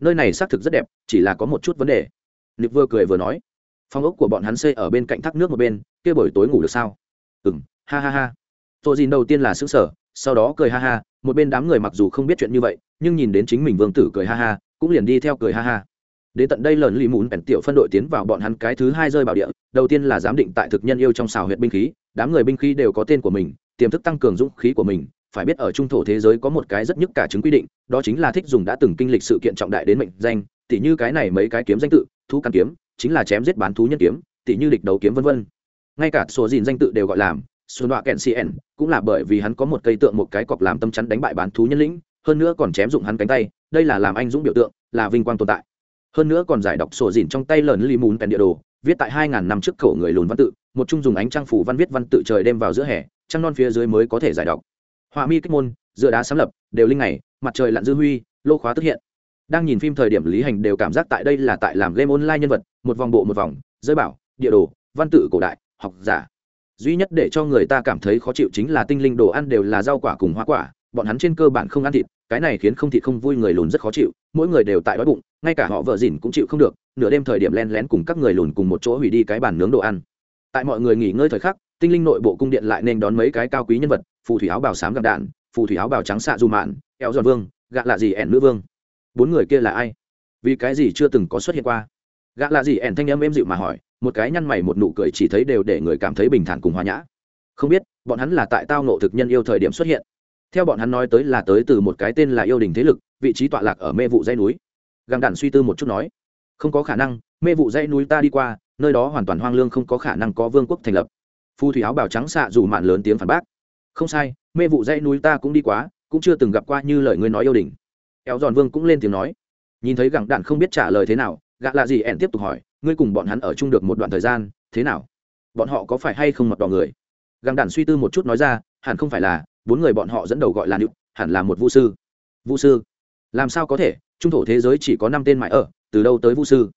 nơi này xác thực rất đẹp, chỉ là có một chút vấn đề. Nịp vừa cười vừa nói phòng ốc của bọn hắn xây ở bên cạnh thác nước một bên, kia buổi tối ngủ được sao? Ừ m ha ha ha. Tôi dìn đầu tiên là xứng sở sau đó cười ha ha, một bên đám người mặc dù không biết chuyện như vậy, nhưng nhìn đến chính mình vương tử cười ha ha, cũng liền đi theo cười ha ha. Đến tận đây lần lì mùn bèn tiểu phân đội tiến vào bọn hắn cái thứ hai rơi bảo địa, đầu tiên là giám định tại thực nhân yêu trong xào huyện binh khí, đám người binh khí đều có tên của mình, tiềm thức tăng cường dũng khí của mình phải biết ở trung thổ thế giới có một cái rất nhức cả chứng quy định, đó chính là thích dùng đã từng kinh lịch sự kiện trọng đại đến mệnh danh, tỉ như cái này mấy cái kiếm danh tự thú căn kiếm, chính là chém giết bán thú nhân kiếm, tỉ như địch đấu kiếm vân vân. Ngay cả số dìn danh tự đều gọi làm, xuân đọa kẹn cn cũng là bởi vì hắn có một cây tượng một cái cọc làm tâm chắn đánh bại bán thú nhân lĩnh, hơn nữa còn chém dụng hắn cánh tay, đây là làm anh dũng biểu tượng, là vinh quang tồn tại. Hơn nữa còn giải đọc sổ dìn trong tay lợn li muốn pèn địa đồ, viết tại hai ngàn năm trước cổ người lùn văn tự, một chung dùng ánh trang phủ văn viết văn tự trời đêm vào giữa hè, trăng non phía dưới mới có thể giải đọc họa mi kích môn dựa đá sáng lập, đều linh ngày, mặt trời lặn dư huy, lô khóa tức hiện. Đang nhìn phim thời điểm lý hành đều cảm giác tại đây là tại làm game online nhân vật, một vòng bộ một vòng, giới bảo, địa đồ, văn tự cổ đại, học giả. Duy nhất để cho người ta cảm thấy khó chịu chính là tinh linh đồ ăn đều là rau quả cùng hoa quả, bọn hắn trên cơ bản không ăn thịt, cái này khiến không thịt không vui người lùn rất khó chịu, mỗi người đều tại đói bụng, ngay cả họ vợ dìn cũng chịu không được, nửa đêm thời điểm len lén cùng các người lùn cùng một chỗ hủy đi cái bàn nướng đồ ăn. Tại mọi người nghỉ ngơi thời khắc tinh linh nội bộ cung điện lại nên đón mấy cái cao quý nhân vật, phù thủy áo bào xám gặp đạn, phù thủy áo bào trắng xạ dù mạn, eo giòn vương, gạ lạ gì ẻn nữ vương. Bốn người kia là ai? Vì cái gì chưa từng có xuất hiện qua? Gạ lạ gì ẻn thanh âm êm dịu mà hỏi, một cái nhăn mày một nụ cười chỉ thấy đều để người cảm thấy bình thản cùng hòa nhã. Không biết, bọn hắn là tại tao nộ thực nhân yêu thời điểm xuất hiện. Theo bọn hắn nói tới là tới từ một cái tên là yêu đình thế lực, vị trí tọa lạc ở mê vụ dây núi. Găng đản suy tư một chút nói, không có khả năng, mê vụ dây núi ta đi qua, nơi đó hoàn toàn hoang lương không có khả năng có vương quốc thành lập phu thủy áo bào trắng xạ dù mạn lớn tiếng phản bác. Không sai, mê vụ dãy núi ta cũng đi quá, cũng chưa từng gặp qua như lời ngươi nói yêu đình éo giòn vương cũng lên tiếng nói. Nhìn thấy gẳng đạn không biết trả lời thế nào gạ lạ gì ẻn tiếp tục hỏi, ngươi cùng bọn hắn ở chung được một đoạn thời gian, thế nào? Bọn họ có phải hay không mặc đỏ người? Gặng đạn suy tư một chút nói ra, hẳn không phải là, bốn người bọn họ dẫn đầu gọi là nữ hẳn là một vũ sư. Vũ sư? Làm sao có thể? Trung thổ thế giới chỉ có năm tên mãi ở, từ đâu tới vũ sư?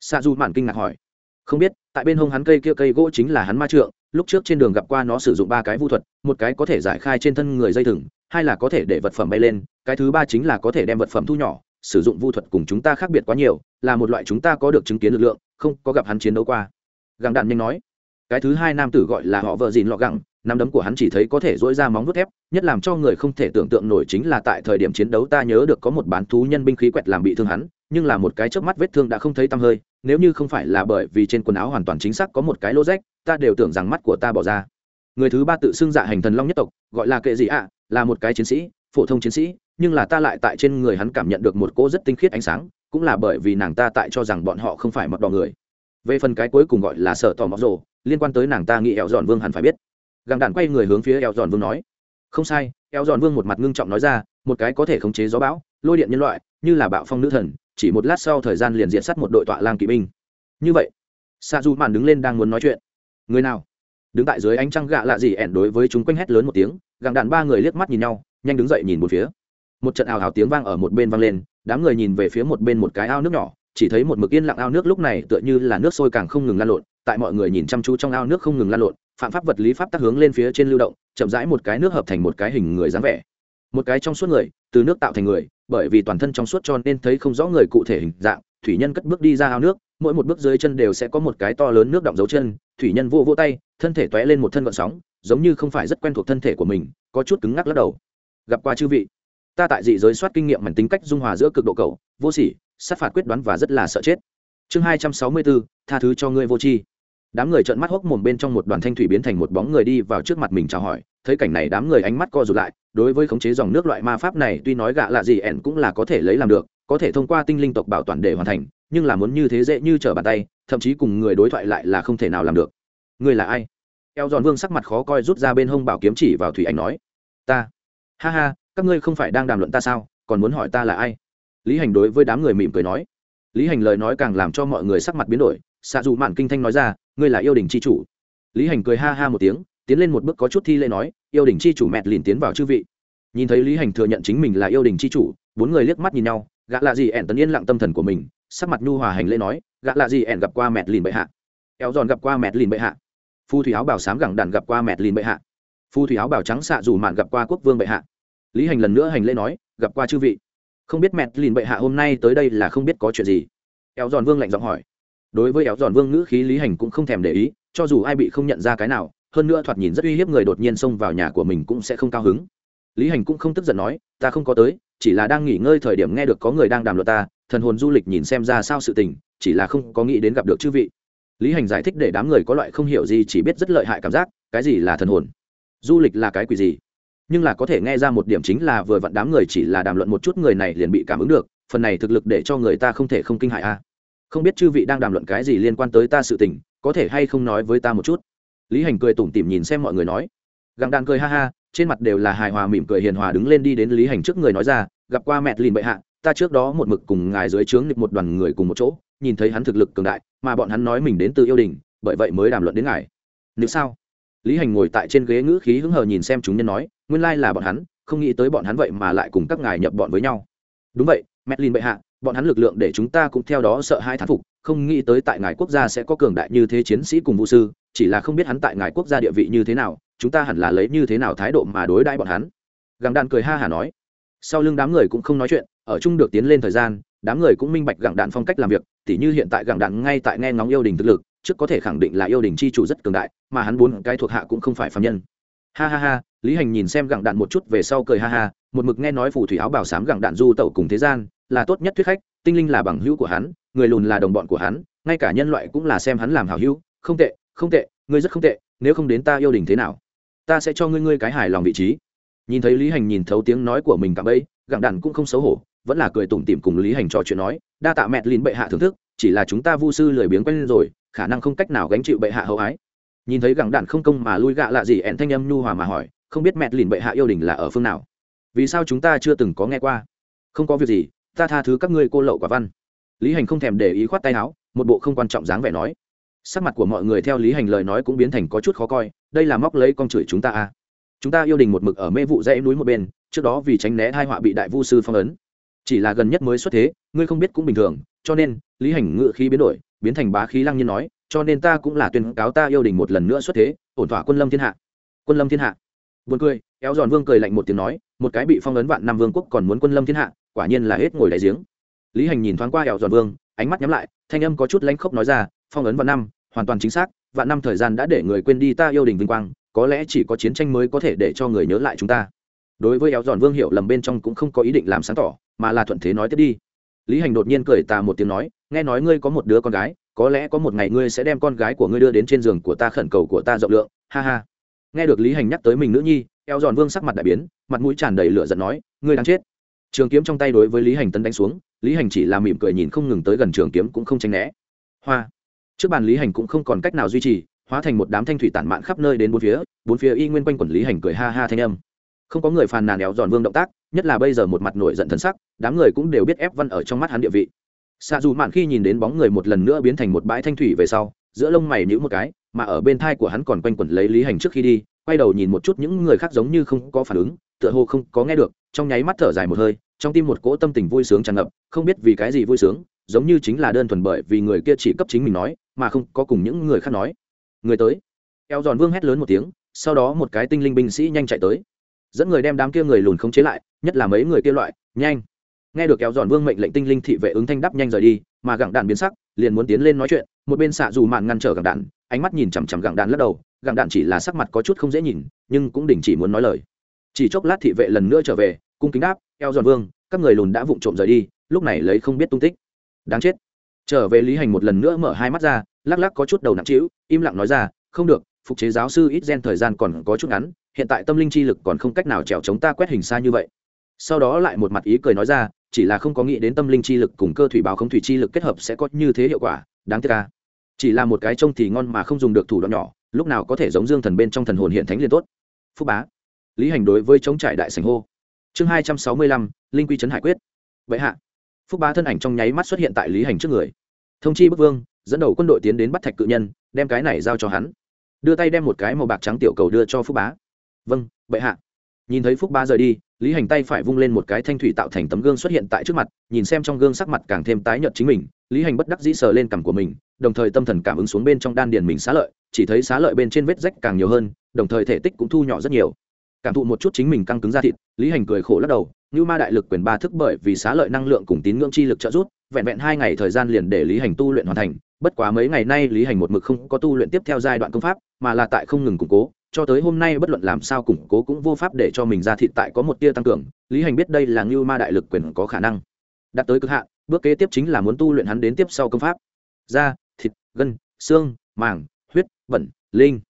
Sa du mạn kinh ngạc hỏi. Không biết, tại bên hông hắn cây kia cây gỗ chính là hắn ma trượng lúc trước trên đường gặp qua nó sử dụng ba cái vu thuật, một cái có thể giải khai trên thân người dây thừng, hai là có thể để vật phẩm bay lên, cái thứ ba chính là có thể đem vật phẩm thu nhỏ, sử dụng vu thuật cùng chúng ta khác biệt quá nhiều, là một loại chúng ta có được chứng kiến lực lượng, không có gặp hắn chiến đấu qua. Gặng đạn nhanh nói, cái thứ hai nam tử gọi là họ vợ dìn lọ gặng, nắm đấm của hắn chỉ thấy có thể dỗi ra móng vuốt thép, nhất làm cho người không thể tưởng tượng nổi chính là tại thời điểm chiến đấu ta nhớ được có một bán thú nhân binh khí quẹt làm bị thương hắn nhưng là một cái chớp mắt vết thương đã không thấy tăm hơi, nếu như không phải là bởi vì trên quần áo hoàn toàn chính xác có một cái lỗ rách, ta đều tưởng rằng mắt của ta bỏ ra. Người thứ ba tự xưng dạ hành thần long nhất tộc, gọi là kệ gì ạ, là một cái chiến sĩ, phổ thông chiến sĩ, nhưng là ta lại tại trên người hắn cảm nhận được một cỗ rất tinh khiết ánh sáng, cũng là bởi vì nàng ta tại cho rằng bọn họ không phải mật đỏ người. Về phần cái cuối cùng gọi là sợ tò mọc rồ, liên quan tới nàng ta nghĩ eo dọn vương hẳn phải biết. Gàng đạn quay người hướng phía eo dọn vương nói. Không sai, eo dọn vương một mặt ngưng trọng nói ra, một cái có thể khống chế gió bão, lôi điện nhân loại, như là bạo phong nữ thần chỉ một lát sau thời gian liền diện sắt một đội tọa lang kỵ binh. Như vậy, sa du màn đứng lên đang muốn nói chuyện. Người nào? Đứng tại dưới ánh trăng gạ lạ gì ẻn đối với chúng quanh hét lớn một tiếng gàng đạn ba người liếc mắt nhìn nhau, nhanh đứng dậy nhìn một phía. Một trận ào ào tiếng vang ở một bên vang lên, đám người nhìn về phía một bên một cái ao nước nhỏ, chỉ thấy một mực yên lặng ao nước lúc này tựa như là nước sôi càng không ngừng lan lộn, tại mọi người nhìn chăm chú trong ao nước không ngừng lan lộn, phạm pháp vật lý pháp tác hướng lên phía trên lưu động, chậm rãi một cái nước hợp thành một cái hình người dáng vẻ. Một cái trong suốt người, từ nước tạo thành người bởi vì toàn thân trong suốt cho nên thấy không rõ người cụ thể hình dạng, thủy nhân cất bước đi ra ao nước, mỗi một bước dưới chân đều sẽ có một cái to lớn nước động dấu chân, thủy nhân vô vô tay, thân thể t lên một thân vận sóng, giống như không phải rất quen thuộc thân thể của mình, có chút cứng ngắc lắc đầu. Gặp qua chư vị, ta tại dị giới soát kinh nghiệm mảnh tính cách dung hòa giữa cực độ cầu, vô sỉ, sát phạt quyết đoán và rất là sợ chết. Chương hai trăm sáu mươi bốn tha thứ cho ngươi vô tri. Đám người trợn mắt hốc mồm bên trong một đoàn thanh thủy biến thành một bóng người đi vào trước mặt mình chào hỏi thấy cảnh này đám người ánh mắt co rụt lại, đối với khống chế dòng nước loại ma pháp này, tuy nói gạ lạ gì ẻn cũng là có thể lấy làm được, có thể thông qua tinh linh tộc bảo toàn để hoàn thành, nhưng là muốn như thế dễ như trở bàn tay, thậm chí cùng người đối thoại lại là không thể nào làm được. Người là ai? Eo giòn vương sắc mặt khó coi rút ra bên hông bảo kiếm chỉ vào thủy ảnh nói. Ta. Ha ha, các ngươi không phải đang đàm luận ta sao? Còn muốn hỏi ta là ai? Lý hành đối với đám người mỉm cười nói. Lý hành lời nói càng làm cho mọi người sắc mặt biến đổi xạ dù mạn kinh thanh nói ra, ngươi là yêu đình c h i chủ. Lý hành cười ha ha một tiếng tiến lên một bước có chút thi lễ nói, yêu đình c h i chủ mẹt liền tiến vào chư vị. Nhìn thấy lý hành thừa nhận chính mình là yêu đình c h i chủ, bốn người liếc mắt nhìn nhau, gã lạ gì ẻn tấn yên lặng tâm thần của mình, sắc mặt nhu hòa hành lễ nói, gã lạ gì ẻn gặp qua mẹt liền bệ hạ. Eo giòn gặp qua mẹt liền bệ hạ. Phu thủy áo bảo sám gẳng đàn gặp qua mẹt liền bệ hạ. Phu thủy áo bảo trắng xạ dù mạn gặp qua quốc vương bệ hạ. Lý hành lần nữa hành lễ nói, gặp qua chư vị. Không biết mệt liền bệ hạ hôm nay tới đây là không biết có chuyện gì. Éo giòn vương lạnh giọng hỏi. Đối với éo giòn vương ngữ khí, lý hành cũng không thèm để ý, cho dù ai bị không nhận ra cái nào hơn nữa thoạt nhìn rất uy hiếp người đột nhiên xông vào nhà của mình cũng sẽ không cao hứng. Lý hành cũng không tức giận nói, ta không có tới, chỉ là đang nghỉ ngơi thời điểm nghe được có người đang đàm luận ta, thần hồn du lịch nhìn xem ra sao sự tình, chỉ là không có nghĩ đến gặp được chư vị. Lý hành giải thích để đám người có loại không hiểu gì chỉ biết rất lợi hại cảm giác, cái gì là thần hồn? Du lịch là cái quỷ gì? Nhưng là có thể nghe ra một điểm chính là vừa vặn đám người chỉ là đàm luận một chút người này liền bị cảm ứng được, phần này thực lực để cho người ta không thể không kinh hại a. Không biết chư vị đang đàm luận cái gì liên quan tới ta sự tình, có thể hay không nói với ta một chút? Lý hành cười tủm tỉm nhìn xem mọi người nói. Gặng đàn cười ha ha, trên mặt đều là hài hòa mỉm cười hiền hòa đứng lên đi đến lý hành trước người nói ra, gặp qua mẹ lìn bệ hạ, ta trước đó một mực cùng ngài dưới trướng một đoàn người cùng một chỗ, nhìn thấy hắn thực lực cường đại, mà bọn hắn nói mình đến từ yêu đình, bởi vậy mới đàm luận đến ngài. Nếu sao? Lý hành ngồi tại trên ghế ngữ khí hứng hờ nhìn xem chúng nhân nói, nguyên lai là bọn hắn, không nghĩ tới bọn hắn vậy mà lại cùng các ngài nhập bọn với nhau. Đúng vậy, mẹ lìn bệ hạ, bọn hắn lực lượng để chúng ta cũng theo đó sợ hai thán phục không nghĩ tới tại ngài quốc gia sẽ có cường đại như thế chiến sĩ cùng vũ sư, chỉ là không biết hắn tại ngài quốc gia địa vị như thế nào, chúng ta hẳn là lấy như thế nào thái độ mà đối đãi bọn hắn. Gặng đạn cười ha hả nói. Sau lưng đám người cũng không nói chuyện, ở chung được tiến lên thời gian, đám người cũng minh bạch gặng đạn phong cách làm việc, tỉ như hiện tại gặng đạn ngay tại nghe ngóng yêu đình thực lực, trước có thể khẳng định là yêu đình chi chủ rất cường đại, mà hắn bốn cái thuộc hạ cũng không phải phạm nhân. Ha ha ha, lý hành nhìn xem gặng đạn một chút về sau cười ha ha, một mực nghe nói phù thủy áo bảo sám gặng đạn du tẩu cùng thế gian, là tốt nhất thuyết khách, tinh linh là bằng hữu của hắn người lùn là đồng bọn của hắn, ngay cả nhân loại cũng là xem hắn làm hảo hữu, không tệ không tệ, ngươi rất không tệ, nếu không đến ta yêu đình thế nào, ta sẽ cho ngươi ngươi cái hài lòng vị trí. Nhìn thấy lý hành nhìn thấu tiếng nói của mình cả bấy gặng Đàn cũng không xấu hổ, vẫn là cười tủm tỉm cùng lý hành trò chuyện nói, đa tạ mẹ lìn bệ hạ thưởng thức, chỉ là chúng ta vu sư lười biếng quen lên rồi, khả năng không cách nào gánh chịu bệ hạ hậu ái. Nhìn thấy gặng Đàn không công mà lui gạ lạ gì ẹn thanh âm nhu hòa mà hỏi, không biết mẹ lìn bệ hạ yêu đình là ở phương nào? Vì sao chúng ta chưa từng có nghe qua? Không có việc gì, ta tha thứ các ngươi cô lậu quả văn lý hành không thèm để ý khoát tay áo, một bộ không quan trọng dáng vẻ nói. Sắc mặt của mọi người theo lý hành lời nói cũng biến thành có chút khó coi, đây là móc lấy con chửi chúng ta à. chúng ta yêu đình một mực ở mê vụ dãy núi một bên, trước đó vì tránh né hai họa bị đại vu sư phong ấn. Chỉ là gần nhất mới xuất thế, ngươi không biết cũng bình thường, cho nên, lý hành ngự khí biến đổi, biến thành bá khí lăng nhiên nói, cho nên ta cũng là tuyên cáo ta yêu đình một lần nữa xuất thế, ổn thỏa quân lâm thiên hạ. Quân lâm thiên hạ. Buồn cười, éo giòn vương cười lạnh một tiếng nói, một cái bị phong ấn vạn năm vương quốc còn muốn quân lâm thiên hạ, quả nhiên là hết ngồi đại giếng lý hành nhìn thoáng qua éo giòn vương, ánh mắt nhắm lại, thanh âm có chút lãnh khốc nói ra, phong ấn vạn năm, hoàn toàn chính xác, vạn năm thời gian đã để người quên đi ta yêu đình vinh quang, có lẽ chỉ có chiến tranh mới có thể để cho người nhớ lại chúng ta. Đối với Eo giòn vương hiểu lầm bên trong cũng không có ý định làm sáng tỏ, mà là thuận thế nói tiếp đi. Lý hành đột nhiên cười tà một tiếng nói, nghe nói ngươi có một đứa con gái, có lẽ có một ngày ngươi sẽ đem con gái của ngươi đưa đến trên giường của ta khẩn cầu của ta rộng lượng. Ha ha. Nghe được lý hành nhắc tới mình nữ nhi, eo giòn vương sắc mặt đại biến, mặt mũi tràn đầy lửa giận nói, ngươi đang chết. Trường kiếm trong tay đối với lý hành tấn đánh xuống lý hành chỉ là mỉm cười nhìn không ngừng tới gần trường kiếm cũng không tránh né. Hoa. Trước bàn lý hành cũng không còn cách nào duy trì, hóa thành một đám thanh thủy tản mạn khắp nơi đến bốn phía bốn phía y nguyên quanh quẩn lý hành cười ha ha thanh âm. Không có người phàn nàn éo giòn vương động tác, nhất là bây giờ một mặt nổi giận thân sắc, đám người cũng đều biết ép văn ở trong mắt hắn địa vị. Xạ dù mạn khi nhìn đến bóng người một lần nữa biến thành một bãi thanh thủy về sau, giữa lông mày nhữ một cái, mà ở bên thai của hắn còn quanh quẩn lấy lý hành trước khi đi, quay đầu nhìn một chút những người khác giống như không có phản ứng, tựa hồ không có nghe được trong nháy mắt thở dài một hơi, trong tim một cỗ tâm tình vui sướng tràn ngập, không biết vì cái gì vui sướng, giống như chính là đơn thuần bởi vì người kia chỉ cấp chính mình nói, mà không có cùng những người khác nói. Người tới. Eo giòn vương hét lớn một tiếng, sau đó một cái tinh linh binh sĩ nhanh chạy tới. Dẫn người đem đám kia người lùn không chế lại, nhất là mấy người kia loại, nhanh. Nghe được kéo giòn vương mệnh lệnh tinh linh thị vệ ứng thanh đắp nhanh rời đi, mà gặng đạn biến sắc, liền muốn tiến lên nói chuyện, một bên xạ dù mạn ngăn trở gặng đạn, ánh mắt nhìn chằm chằm gặng đạn lắc đầu, gặng đạn chỉ là sắc mặt có chút không dễ nhìn, nhưng cũng đình chỉ muốn nói lời chỉ chốc lát thị vệ lần nữa trở về, cung kính đáp, eo giòn vương, các người lùn đã vụng trộm rời đi, lúc này lấy không biết tung tích. Đáng chết. Trở về lý hành một lần nữa mở hai mắt ra, lắc lắc có chút đầu nặng trĩu, im lặng nói ra, không được, phục chế giáo sư ít gen thời gian còn có chút ngắn, hiện tại tâm linh chi lực còn không cách nào trèo chống ta quét hình xa như vậy. Sau đó lại một mặt ý cười nói ra, chỉ là không có nghĩ đến tâm linh chi lực cùng cơ thủy báo không thủy chi lực kết hợp sẽ có như thế hiệu quả, đáng tiếc ca chỉ là một cái trông thì ngon mà không dùng được thủ đoạn nhỏ, lúc nào có thể giống dương thần bên trong thần hồn hiện thánh liền tốt. Phúc bá lý hành đối với chống trải đại sành hô. Chương hai trăm sáu mươi lăm, linh quy trấn hải quyết. Vậy hạ. Phúc bá thân ảnh trong nháy mắt xuất hiện tại lý hành trước người. Thông chi bức vương, dẫn đầu quân đội tiến đến bắt thạch cự nhân, đem cái này giao cho hắn. Đưa tay đem một cái màu bạc trắng tiểu cầu đưa cho phúc bá. Vâng bệ hạ. Nhìn thấy phúc bá rời đi, lý hành tay phải vung lên một cái thanh thủy tạo thành tấm gương xuất hiện tại trước mặt, nhìn xem trong gương sắc mặt càng thêm tái nhợt chính mình, lý hành bất đắc dĩ sờ lên cằm của mình, đồng thời tâm thần cảm ứng xuống bên trong đan điền mình xá lợi, chỉ thấy xá lợi bên trên vết rách càng nhiều hơn, đồng thời thể tích cũng thu nhỏ rất nhiều cảm thụ một chút chính mình căng cứng ra thịt, lý hành cười khổ lắc đầu, như ma đại lực quyền ba thức bởi vì xá lợi năng lượng cùng tín ngưỡng chi lực trợ giúp, vẹn vẹn hai ngày thời gian liền để lý hành tu luyện hoàn thành. Bất quá mấy ngày nay lý hành một mực không có tu luyện tiếp theo giai đoạn công pháp, mà là tại không ngừng củng cố, cho tới hôm nay bất luận làm sao củng cố cũng vô pháp để cho mình ra thịt tại có một tia tăng cường. Lý hành biết đây là ngưu ma đại lực quyền có khả năng. Đạt tới cực hạn, bước kế tiếp chính là muốn tu luyện hắn đến tiếp sau công pháp. Da, thịt, gân, xương, màng, huyết, bẩn, linh.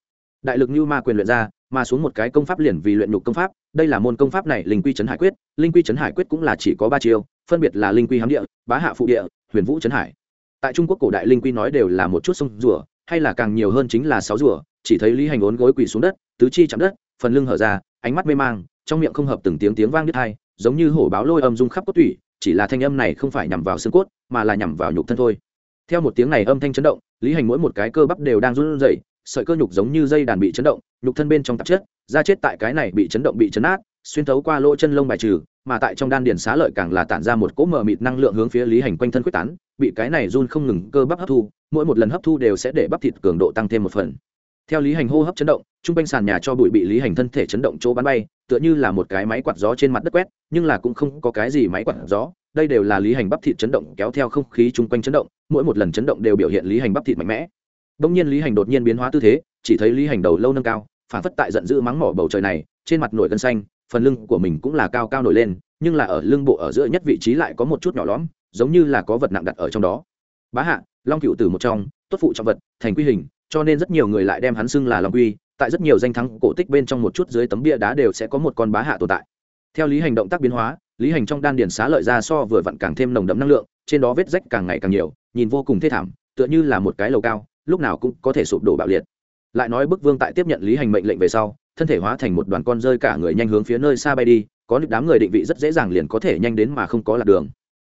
Đại lực ngưu ma quyền luyện ra mà xuống một cái công pháp liền vì luyện nhục công pháp, đây là môn công pháp này linh quy trấn hải quyết. Linh quy trấn hải quyết cũng là chỉ có ba chiêu, phân biệt là linh quy hám địa, bá hạ phụ địa, huyền vũ trấn hải. Tại trung quốc cổ đại linh quy nói đều là một chút sông rùa, hay là càng nhiều hơn chính là sáu rùa, chỉ thấy lý hành ốn gối quỳ xuống đất, tứ chi chạm đất, phần lưng hở ra, ánh mắt mê mang, trong miệng không hợp từng tiếng tiếng vang đứt hai giống như hổ báo lôi âm rung khắp cốt tủy, chỉ là thanh âm này không phải nhằm vào xương cốt, mà là nhằm vào nhục thân thôi. Theo một tiếng này âm thanh chấn động, lý hành mỗi một cái cơ bắp đều đang run rẩy sợi cơ nhục giống như dây đàn bị chấn động, nhục thân bên trong tạp chất, da chết tại cái này bị chấn động bị chấn át, xuyên thấu qua lỗ chân lông bài trừ, mà tại trong đan điền xá lợi càng là tản ra một cỗ mờ mịt năng lượng hướng phía lý hành quanh thân quyết tán, bị cái này run không ngừng cơ bắp hấp thu, mỗi một lần hấp thu đều sẽ để bắp thịt cường độ tăng thêm một phần. Theo lý hành hô hấp chấn động, trung quanh sàn nhà cho bụi bị lý hành thân thể chấn động chỗ bắn bay, tựa như là một cái máy quạt gió trên mặt đất quét, nhưng là cũng không có cái gì máy quạt gió, đây đều là lý hành bắp thịt chấn động kéo theo không khí chung quanh chấn động, mỗi một lần chấn động đều biểu hiện lý hành bắp thịt mạnh mẽ đông nhiên lý hành đột nhiên biến hóa tư thế, chỉ thấy lý hành đầu lâu nâng cao, phản phất tại giận dữ mắng mỏ bầu trời này, trên mặt nổi gân xanh, phần lưng của mình cũng là cao cao nổi lên, nhưng là ở lưng bộ ở giữa nhất vị trí lại có một chút nhỏ lõm, giống như là có vật nặng đặt ở trong đó. Bá hạ, long cựu tử một trong, tốt phụ trọng vật, thành quy hình, cho nên rất nhiều người lại đem hắn xưng là long quy, tại rất nhiều danh thắng cổ tích bên trong một chút dưới tấm bia đá đều sẽ có một con bá hạ tồn tại. Theo lý hành động tác biến hóa, lý hành trong đan điền xá lợi ra so vừa vặn càng thêm nồng đậm năng lượng, trên đó vết rách càng ngày càng nhiều, nhìn vô cùng thê thảm, tựa như là một cái lầu cao lúc nào cũng có thể sụp đổ bạo liệt. Lại nói bức vương tại tiếp nhận lý hành mệnh lệnh về sau, thân thể hóa thành một đoàn con rơi cả người nhanh hướng phía nơi xa bay đi, có những đám người định vị rất dễ dàng liền có thể nhanh đến mà không có lạc đường.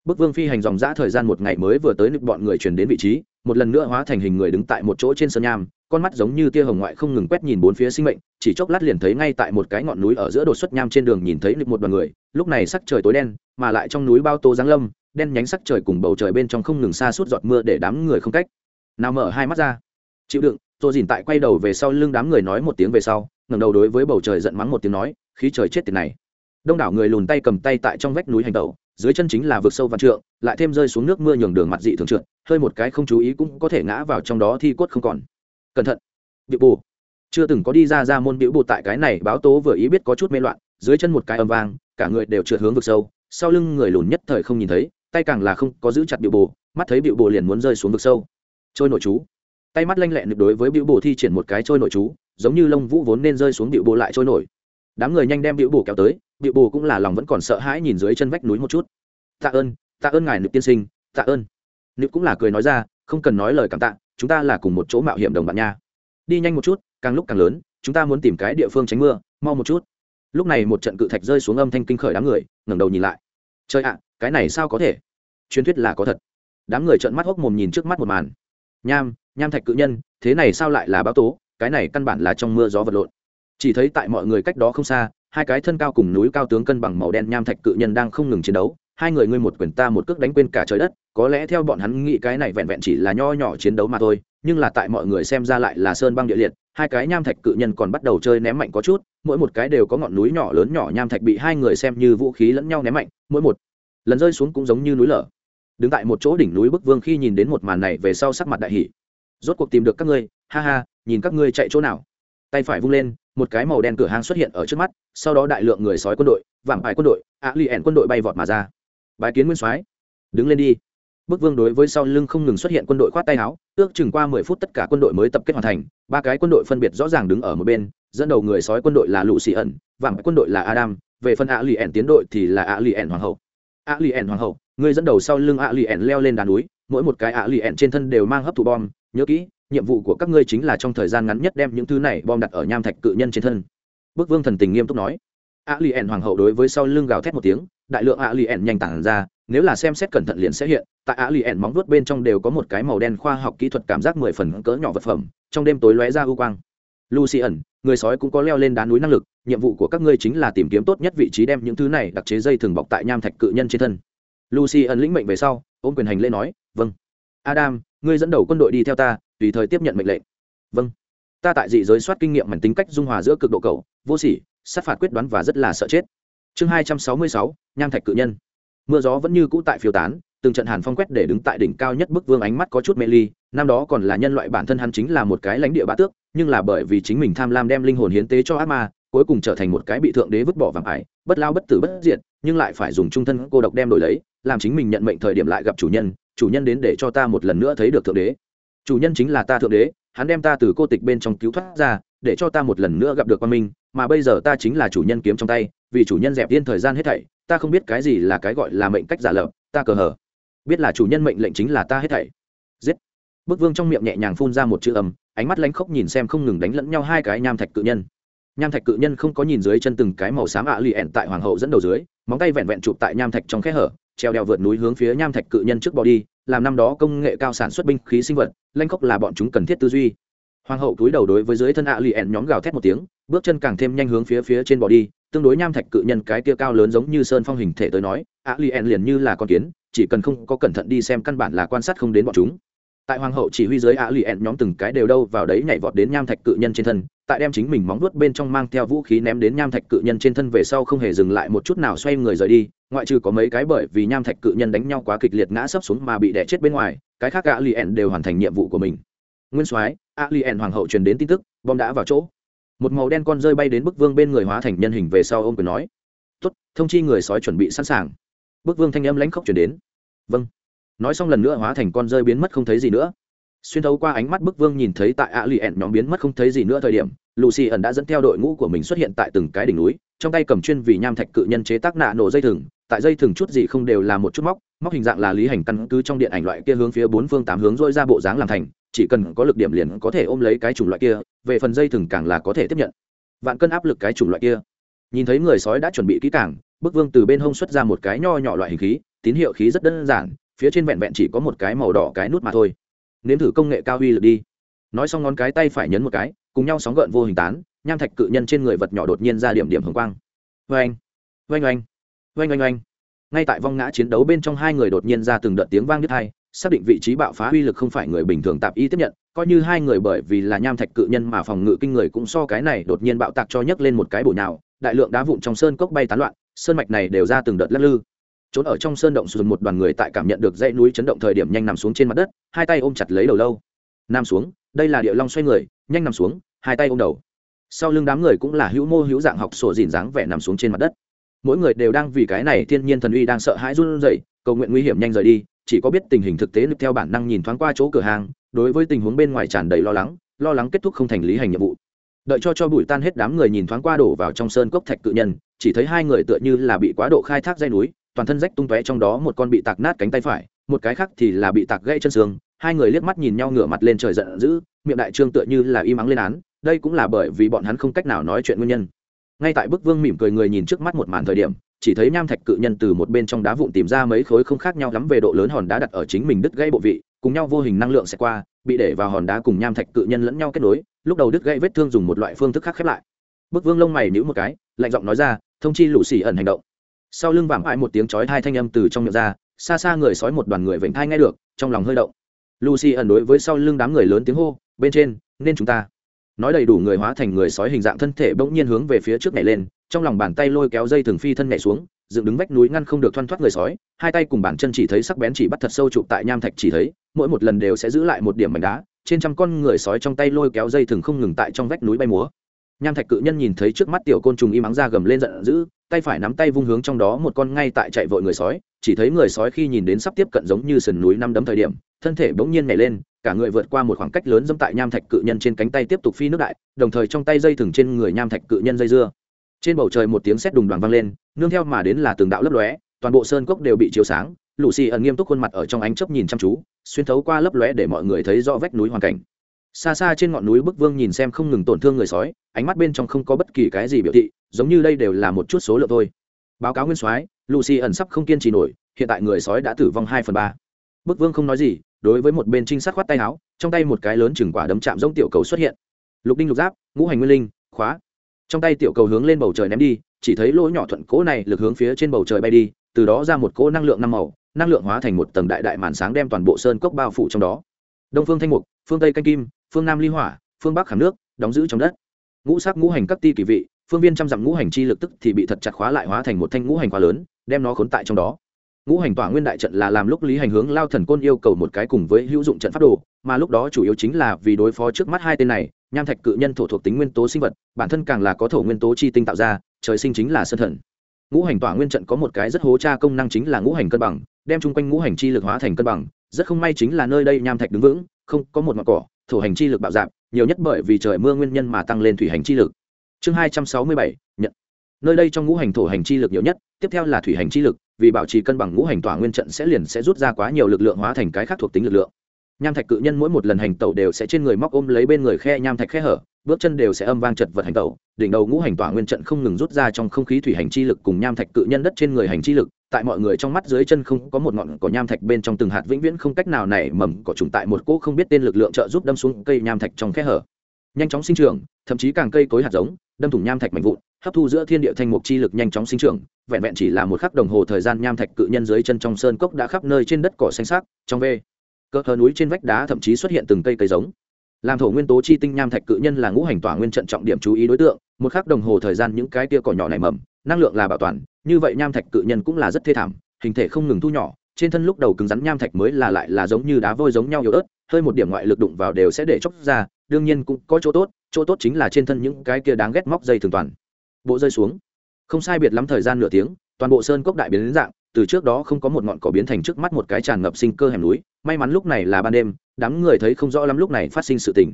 Bức vương phi hành dòng dã thời gian một ngày mới vừa tới nực bọn người chuyển đến vị trí, một lần nữa hóa thành hình người đứng tại một chỗ trên sơn nham, con mắt giống như tia hồng ngoại không ngừng quét nhìn bốn phía sinh mệnh, chỉ chốc lát liền thấy ngay tại một cái ngọn núi ở giữa đột xuất nham trên đường nhìn thấy nực một đoàn người, lúc này sắc trời tối đen, mà lại trong núi bao tô giáng lâm, đen nhánh sắc trời cùng bầu trời bên trong không ngừng xa suốt giọt mưa để đám người không cách nào mở hai mắt ra. Chịu đựng tôi dìn tại quay đầu về sau lưng đám người nói một tiếng về sau, ngẩng đầu đối với bầu trời giận mắng một tiếng nói, khí trời chết tiệt này. Đông đảo người lùn tay cầm tay tại trong vách núi hành tẩu, dưới chân chính là vực sâu văn trượng, lại thêm rơi xuống nước mưa nhường đường mặt dị thường trượt, hơi một cái không chú ý cũng có thể ngã vào trong đó thi cốt không còn. Cẩn thận. Biểu bù chưa từng có đi ra ra môn biểu bù tại cái này, báo tố vừa ý biết có chút mê loạn, dưới chân một cái âm vang, cả người đều trượt hướng vực sâu, sau lưng người lùn nhất thời không nhìn thấy, tay càng là không có giữ chặt biểu bù mắt thấy biểu bù liền muốn rơi xuống vực sâu trôi nội chú. Tay mắt lanh lẹ nực đối với biểu bù thi triển một cái trôi nội chú, giống như lông vũ vốn nên rơi xuống biểu bù lại trôi nổi. Đám người nhanh đem biểu bù kéo tới biểu bù cũng là lòng vẫn còn sợ hãi nhìn dưới chân vách núi một chút. Tạ ơn tạ ơn ngài nực tiên sinh, tạ ơn. Nực cũng là cười nói ra, không cần nói lời cảm tạ, chúng ta là cùng một chỗ mạo hiểm đồng bạn nha. Đi nhanh một chút, càng lúc càng lớn, chúng ta muốn tìm cái địa phương tránh mưa, mau một chút. Lúc này một trận cự thạch rơi xuống âm thanh kinh khởi đám người, ngẩng đầu nhìn lại. Trời ạ, cái này sao có thể? Truyền thuyết là có thật. Đám người trợn mắt hốc mồm nhìn trước mắt một màn nham nham thạch cự nhân, thế này sao lại là báo tố? Cái này căn bản là trong mưa gió vật lộn. Chỉ thấy tại mọi người cách đó không xa, hai cái thân cao cùng núi cao tướng cân bằng màu đen nham thạch cự nhân đang không ngừng chiến đấu. Hai người ngươi một quyền ta một cước đánh quên cả trời đất. Có lẽ theo bọn hắn nghĩ cái này vẹn vẹn chỉ là nho nhỏ chiến đấu mà thôi, nhưng là tại mọi người xem ra lại là sơn băng địa liệt. Hai cái nham thạch cự nhân còn bắt đầu chơi ném mạnh có chút, mỗi một cái đều có ngọn núi nhỏ lớn nhỏ nham thạch bị hai người xem như vũ khí lẫn nhau ném mạnh, mỗi một lần rơi xuống cũng giống như núi lở đứng tại một chỗ đỉnh núi bức vương khi nhìn đến một màn này về sau sắc mặt đại hỷ rốt cuộc tìm được các ngươi, ha ha, nhìn các ngươi chạy chỗ nào. Tay phải vung lên, một cái màu đen cửa hàng xuất hiện ở trước mắt, sau đó đại lượng người sói quân đội, vạm ải quân đội ạ li ẻn quân đội bay vọt mà ra. Bài kiến nguyên soái. Đứng lên đi. Bức vương đối với sau lưng không ngừng xuất hiện quân đội khoát tay áo, ước chừng qua mười phút tất cả quân đội mới tập kết hoàn thành, ba cái quân đội phân biệt rõ ràng đứng ở một bên, dẫn đầu người sói quân đội là lũ xì ẩn vàng quân đội là adam, về phần ạ lì ẻn tiến đội thì là ạ lì ẻn hoàng hậu ạ lì ẻn hoàng hậu người dẫn đầu sau lưng ạ lì ẻn leo lên đàn núi, mỗi một cái ạ lì ẻn trên thân đều mang hấp thụ bom. Nhớ kỹ, nhiệm vụ của các ngươi chính là trong thời gian ngắn nhất đem những thứ này bom đặt ở nham thạch cự nhân trên thân. Bức vương thần tình nghiêm túc nói. Ạ lì ẻn hoàng hậu đối với sau lưng gào thét một tiếng, đại lượng ạ lì ẻn nhanh tản ra, nếu là xem xét cẩn thận liền sẽ hiện, tại ạ lì ẻn móng vuốt bên trong đều có một cái màu đen khoa học kỹ thuật cảm giác mười phần cỡ nhỏ vật phẩm, trong đêm tối lóe ra ưu quang. Lucy ẩn người sói cũng có leo lên đá núi năng lực, nhiệm vụ của các ngươi chính là tìm kiếm tốt nhất vị trí đem những thứ này đặc chế dây thường bọc tại nham thạch cự nhân trên thân. Lucy ẩn lĩnh mệnh về sau, ôm quyền hành lễ nói vâng. Adam, ngươi dẫn đầu quân đội đi theo ta, tùy thời tiếp nhận mệnh lệnh. Vâng. Ta tại dị giới soát kinh nghiệm mảnh tính cách dung hòa giữa cực độ cầu vô sỉ, sát phạt quyết đoán và rất là sợ chết. Chương hai trăm sáu mươi sáu, nham thạch cự nhân. Mưa gió vẫn như cũ tại phiêu tán, từng trận hàn phong quét để đứng tại đỉnh cao nhất bức vương ánh mắt có chút mê ly năm đó còn là nhân loại bản thân hắn chính là một cái lãnh địa bá tước, nhưng là bởi vì chính mình tham lam đem linh hồn hiến tế cho ác ma, cuối cùng trở thành một cái bị thượng đế vứt bỏ vàng ải, bất lao bất tử bất diệt, nhưng lại phải dùng trung thân cô độc đem đổi lấy, làm chính mình nhận mệnh thời điểm lại gặp chủ nhân chủ nhân đến để cho ta một lần nữa thấy được thượng đế. Chủ nhân chính là ta thượng đế, hắn đem ta từ cô tịch bên trong cứu thoát ra, để cho ta một lần nữa gặp được quan minh, mà bây giờ ta chính là chủ nhân kiếm trong tay, vì chủ nhân dẹp yên thời gian hết thảy, ta không biết cái gì là cái gọi là mệnh cách giả lập, ta cờ hờ. Biết là chủ nhân mệnh lệnh chính là ta hết thảy. Giết bức vương trong miệng nhẹ nhàng phun ra một chữ âm, ánh mắt lánh khóc nhìn xem không ngừng đánh lẫn nhau hai cái nham thạch cự nhân. Nham thạch cự nhân không có nhìn dưới chân từng cái màu xám ạ lì ẹn tại hoàng hậu dẫn đầu dưới móng tay vẹn vẹn chụp tại nham thạch trong khe hở treo đeo vượt núi hướng phía nham thạch cự nhân trước bò đi làm năm đó công nghệ cao sản xuất binh khí sinh vật lanh khóc là bọn chúng cần thiết tư duy. Hoàng hậu túi đầu đối với dưới thân ạ lì ẹn nhóm gào thét một tiếng bước chân càng thêm nhanh hướng phía phía trên bò đi tương đối nham thạch cự nhân cái kia cao lớn giống như sơn phong hình thể tới nói ạ lì ẻn liền như là con kiến chỉ cần không có cẩn thận đi xem căn bản là quan sát không đến bọn chúng tại hoàng hậu chỉ huy dưới ạ lì ẹn nhóm từng cái đều đâu vào đấy nhảy vọt đến nham thạch cự nhân trên thân, tại đem chính mình móng vuốt bên trong mang theo vũ khí ném đến nham thạch cự nhân trên thân về sau không hề dừng lại một chút nào xoay người rời đi, ngoại trừ có mấy cái bởi vì nham thạch cự nhân đánh nhau quá kịch liệt ngã sấp xuống mà bị đẻ chết bên ngoài, cái khác ạ lì ẹn đều hoàn thành nhiệm vụ của mình. Nguyên soái, ạ lì ẹn hoàng hậu truyền đến tin tức, bom đã vào chỗ. Một màu đen con rơi bay đến bức vương bên người hóa thành nhân hình về sau ông quyền nói, tốt, thông chi người sói chuẩn bị sẵn sàng. Bức vương thanh âm lãnh khốc chuyển đến. Vâng nói xong lần nữa hóa thành con rơi biến mất không thấy gì nữa. Xuyên thấu qua ánh mắt bức vương nhìn thấy tại ạ lì ẹn nhóm biến mất không thấy gì nữa thời điểm, lucy ẩn đã dẫn theo đội ngũ của mình xuất hiện tại từng cái đỉnh núi, trong tay cầm chuyên vì nham thạch cự nhân chế tác nạ nổ dây thừng, tại dây thừng chút gì không đều là một chút móc móc hình dạng là lý hành căn cứ trong điện ảnh loại kia hướng phía bốn phương tám hướng dôi ra bộ dáng làm thành, chỉ cần có lực điểm liền có thể ôm lấy cái chủng loại kia, về phần dây thừng càng là có thể tiếp nhận. Vạn cân áp lực cái chủng loại kia. Nhìn thấy người sói đã chuẩn bị kỹ càng, bức vương từ bên hông xuất ra một cái nho nhỏ loại hình khí, tín hiệu khí rất đơn giản phía trên vẹn vẹn chỉ có một cái màu đỏ cái nút mà thôi. Nếm thử công nghệ cao uy lực đi. Nói xong ngón cái tay phải nhấn một cái, cùng nhau sóng gợn vô hình tán, nham thạch cự nhân trên người vật nhỏ đột nhiên ra điểm điểm hồng quang. Vê anh vê anh vê anh oanh ngay tại vong ngã chiến đấu bên trong hai người đột nhiên ra từng đợt tiếng vang đứt hai xác định vị trí bạo phá uy lực không phải người bình thường tạp y tiếp nhận, coi như hai người bởi vì là nham thạch cự nhân mà phòng ngự kinh người cũng so cái này đột nhiên bạo tạc cho nhấc lên một cái bổ nhào, đại lượng đá vụn trong sơn cốc bay tán loạn, sơn mạch này đều ra từng đợt lắc lư trốn ở trong sơn động sụt một đoàn người tại cảm nhận được dãy núi chấn động thời điểm nhanh nằm xuống trên mặt đất, hai tay ôm chặt lấy đầu lâu. Nằm xuống, đây là địa long xoay người, nhanh nằm xuống, hai tay ôm đầu. Sau lưng đám người cũng là hữu mô hữu dạng học sổ dìn dáng vẻ nằm xuống trên mặt đất. Mỗi người đều đang vì cái này thiên nhiên thần uy đang sợ hãi run rẩy, cầu nguyện nguy hiểm nhanh rời đi, chỉ có biết tình hình thực tế lực theo bản năng nhìn thoáng qua chỗ cửa hàng, đối với tình huống bên ngoài tràn đầy lo lắng lo lắng kết thúc không thành lý hành nhiệm vụ. Đợi cho cho bụi tan hết đám người nhìn thoáng qua đổ vào trong sơn cốc thạch cự nhân, chỉ thấy hai người tựa như là bị quá độ khai thác dây núi toàn thân rách tung tóe trong đó một con bị tạc nát cánh tay phải, một cái khác thì là bị tạc gãy chân xương, hai người liếc mắt nhìn nhau ngửa mặt lên trời giận dữ, miệng đại trương tựa như là im ắng lên án, đây cũng là bởi vì bọn hắn không cách nào nói chuyện nguyên nhân. Ngay tại bức vương mỉm cười người nhìn trước mắt một màn thời điểm, chỉ thấy nham thạch cự nhân từ một bên trong đá vụn tìm ra mấy khối không khác nhau lắm về độ lớn hòn đá đặt ở chính mình đứt gãy bộ vị, cùng nhau vô hình năng lượng sẽ qua, bị để vào hòn đá cùng nham thạch cự nhân lẫn nhau kết nối, lúc đầu đứt gãy vết thương dùng một loại phương thức khác khép lại. Bức vương lông mày nhữ một cái, lạnh giọng nói ra, thông chi lũ xì ẩn hành động sau lưng vạm ại một tiếng chói hai thanh âm từ trong miệng ra, xa xa người sói một đoàn người vểnh thai nghe được, trong lòng hơi động. Lucy ẩn đối với sau lưng đám người lớn tiếng hô, bên trên, nên chúng ta. Nói đầy đủ người hóa thành người sói hình dạng thân thể bỗng nhiên hướng về phía trước nhảy lên, trong lòng bàn tay lôi kéo dây thường phi thân nhảy xuống, dựng đứng vách núi ngăn không được thoăn thoát người sói, hai tay cùng bàn chân chỉ thấy sắc bén chỉ bắt thật sâu chụp tại nham thạch chỉ thấy, mỗi một lần đều sẽ giữ lại một điểm mảnh đá, trên trăm con người sói trong tay lôi kéo dây thường không ngừng tại trong vách núi bay múa. Nham thạch cự nhân nhìn thấy trước mắt tiểu côn trùng im ắng ra gầm lên giận dữ tay phải nắm tay vung hướng trong đó một con ngay tại chạy vội người sói, chỉ thấy người sói khi nhìn đến sắp tiếp cận giống như sườn núi năm đấm thời điểm, thân thể bỗng nhiên nhảy lên, cả người vượt qua một khoảng cách lớn dẫm tại nham thạch cự nhân trên cánh tay tiếp tục phi nước đại, đồng thời trong tay dây thừng trên người nham thạch cự nhân dây dưa. Trên bầu trời một tiếng sét đùng đoàn vang lên, nương theo mà đến là tường đạo lấp lóe, toàn bộ sơn cốc đều bị chiếu sáng, lũ xì ẩn nghiêm túc khuôn mặt ở trong ánh chớp nhìn chăm chú, xuyên thấu qua lấp lóe để mọi người thấy rõ vách núi hoàn cảnh. Xa xa trên ngọn núi bức vương nhìn xem không ngừng tổn thương người sói, ánh mắt bên trong không có bất kỳ cái gì biểu thị giống như đây đều là một chút số lượng thôi. Báo cáo nguyên soái, lucy ẩn sắp không kiên trì nổi, hiện tại người sói đã tử vong hai phần ba. Bức vương không nói gì, đối với một bên trinh sát khoát tay áo, trong tay một cái lớn chừng quả đấm chạm giống tiểu cầu xuất hiện. Lục đinh lục giáp, ngũ hành nguyên linh, khóa. Trong tay tiểu cầu hướng lên bầu trời ném đi, chỉ thấy lỗ nhỏ thuận cỗ này lực hướng phía trên bầu trời bay đi, từ đó ra một cỗ năng lượng năm màu, năng lượng hóa thành một tầng đại đại màn sáng đem toàn bộ sơn cốc bao phủ trong đó. Đông phương thanh mục, phương tây canh kim, phương nam ly hỏa, phương bắc khảm nước, đóng giữ trong đất. Ngũ sắc ngũ hành các ti kỳ vị phương viên trăm dặm ngũ hành chi lực tức thì bị thật chặt khóa lại hóa thành một thanh ngũ hành khóa lớn, đem nó khốn tại trong đó. Ngũ hành tỏa nguyên đại trận là làm lúc lý hành hướng lao thần côn yêu cầu một cái cùng với hữu dụng trận pháp đồ, mà lúc đó chủ yếu chính là vì đối phó trước mắt hai tên này, nham thạch cự nhân thổ thuộc tính nguyên tố sinh vật, bản thân càng là có thổ nguyên tố chi tinh tạo ra, trời sinh chính là sân thần. Ngũ hành tỏa nguyên trận có một cái rất hố tra công năng chính là ngũ hành cân bằng, đem chung quanh ngũ hành chi lực hóa thành cân bằng, rất không may chính là nơi đây nham thạch đứng vững, không có một mặt cỏ, thổ hành chi lực bạo dạp nhiều nhất bởi vì trời mưa nguyên nhân mà tăng lên thủy hành chi lực chương hai trăm sáu mươi bảy, nhận. Nơi đây trong ngũ hành thổ hành chi lực nhiều nhất, tiếp theo là thủy hành chi lực, vì bảo trì cân bằng ngũ hành tỏa nguyên trận sẽ liền sẽ rút ra quá nhiều lực lượng hóa thành cái khác thuộc tính lực lượng. Nham thạch cự nhân mỗi một lần hành tẩu đều sẽ trên người móc ôm lấy bên người khe nham thạch khe hở, bước chân đều sẽ âm vang chật vật hành tẩu, đỉnh đầu ngũ hành tỏa nguyên trận không ngừng rút ra trong không khí thủy hành chi lực cùng nham thạch cự nhân đất trên người hành chi lực, tại mọi người trong mắt dưới chân không có một ngọn cỏ nham thạch bên trong từng hạt vĩnh viễn không cách nào nảy mầm cỏ trùng tại một cỗ không biết tên lực lượng trợ giúp đâm xuống cây nham thạch trong khe hở. Nhanh chóng sinh trưởng, thậm chí càng cây cối hạt giống đâm thủng nham thạch mạnh vụn, hấp thu giữa thiên địa thanh mục chi lực nhanh chóng sinh trưởng, vẹn vẹn chỉ là một khắc đồng hồ thời gian nham thạch cự nhân dưới chân trong sơn cốc đã khắp nơi trên đất cỏ xanh sắc trong ve, cỡ hờ núi trên vách đá thậm chí xuất hiện từng cây cây giống. Làm thổ nguyên tố chi tinh nham thạch cự nhân là ngũ hành tỏa nguyên trận trọng điểm chú ý đối tượng, một khắc đồng hồ thời gian những cái tia cỏ nhỏ này mầm, năng lượng là bảo toàn, như vậy nham thạch cự nhân cũng là rất thê thảm, hình thể không ngừng thu nhỏ, trên thân lúc đầu cứng rắn nham thạch mới là lại là giống như đá vôi giống nhau yếu ớt, hơi một điểm ngoại lực đụng vào đều sẽ để chóc ra, đương nhiên cũng có chỗ tốt chỗ tốt chính là trên thân những cái kia đáng ghét móc dây thường toàn. Bộ rơi xuống. Không sai biệt lắm thời gian nửa tiếng, toàn bộ sơn cốc đại biến đến dạng, từ trước đó không có một ngọn cỏ biến thành trước mắt một cái tràn ngập sinh cơ hẻm núi, may mắn lúc này là ban đêm, đám người thấy không rõ lắm lúc này phát sinh sự tình.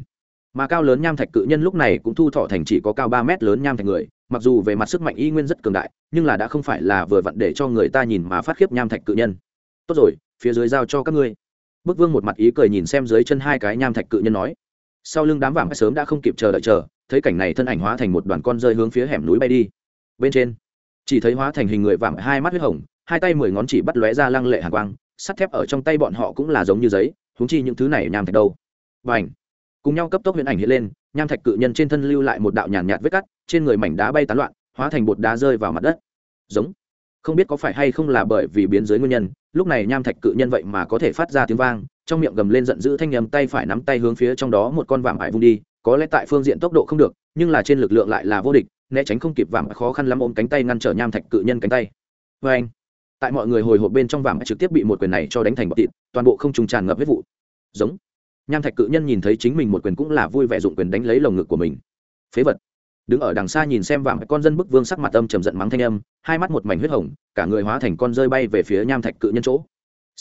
Mà cao lớn nham thạch cự nhân lúc này cũng thu thọ thành chỉ có cao ba mét lớn nham thạch người, mặc dù về mặt sức mạnh y nguyên rất cường đại, nhưng là đã không phải là vừa vặn để cho người ta nhìn mà phát khiếp nham thạch cự nhân. Tốt rồi, phía dưới giao cho các ngươi. Bức vương một mặt ý cười nhìn xem dưới chân hai cái nham thạch cự nhân nói sau lưng đám vàng sớm đã không kịp chờ đợi chờ, thấy cảnh này thân ảnh hóa thành một đoàn con rơi hướng phía hẻm núi bay đi. Bên trên, chỉ thấy hóa thành hình người vạm hai mắt huyết hồng, hai tay mười ngón chỉ bắt lóe ra lăng lệ hàng quang, sắt thép ở trong tay bọn họ cũng là giống như giấy húng chi những thứ này nham thạch đâu. Và ảnh cùng nhau cấp tốc huyễn ảnh hiện lên, nham thạch cự nhân trên thân lưu lại một đạo nhàn nhạt vết cắt, trên người mảnh đá bay tán loạn, hóa thành bột đá rơi vào mặt đất. Giống! Không biết có phải hay không là bởi vì biến giới nguyên nhân, lúc này nham thạch cự nhân vậy mà có thể phát ra tiếng vang trong miệng gầm lên giận dữ thanh nhầm tay phải nắm tay hướng phía trong đó một con vạm ải vung đi, có lẽ tại phương diện tốc độ không được, nhưng là trên lực lượng lại là vô địch, né tránh không kịp vạm khó khăn lắm ôm cánh tay ngăn trở nham thạch cự nhân cánh tay. Vê anh, tại mọi người hồi hộp bên trong vạm trực tiếp bị một quyền này cho đánh thành bọc thịt, toàn bộ không trùng tràn ngập hết vụ. Giống. Nham thạch cự nhân nhìn thấy chính mình một quyền cũng là vui vẻ dụng quyền đánh lấy lồng ngực của mình. Phế vật. Đứng ở đằng xa nhìn xem vạm con dân bức vương sắc mặt âm trầm giận mắng thanh âm, hai mắt một mảnh huyết hồng, cả người hóa thành con rơi bay về phía nham thạch cự nhân chỗ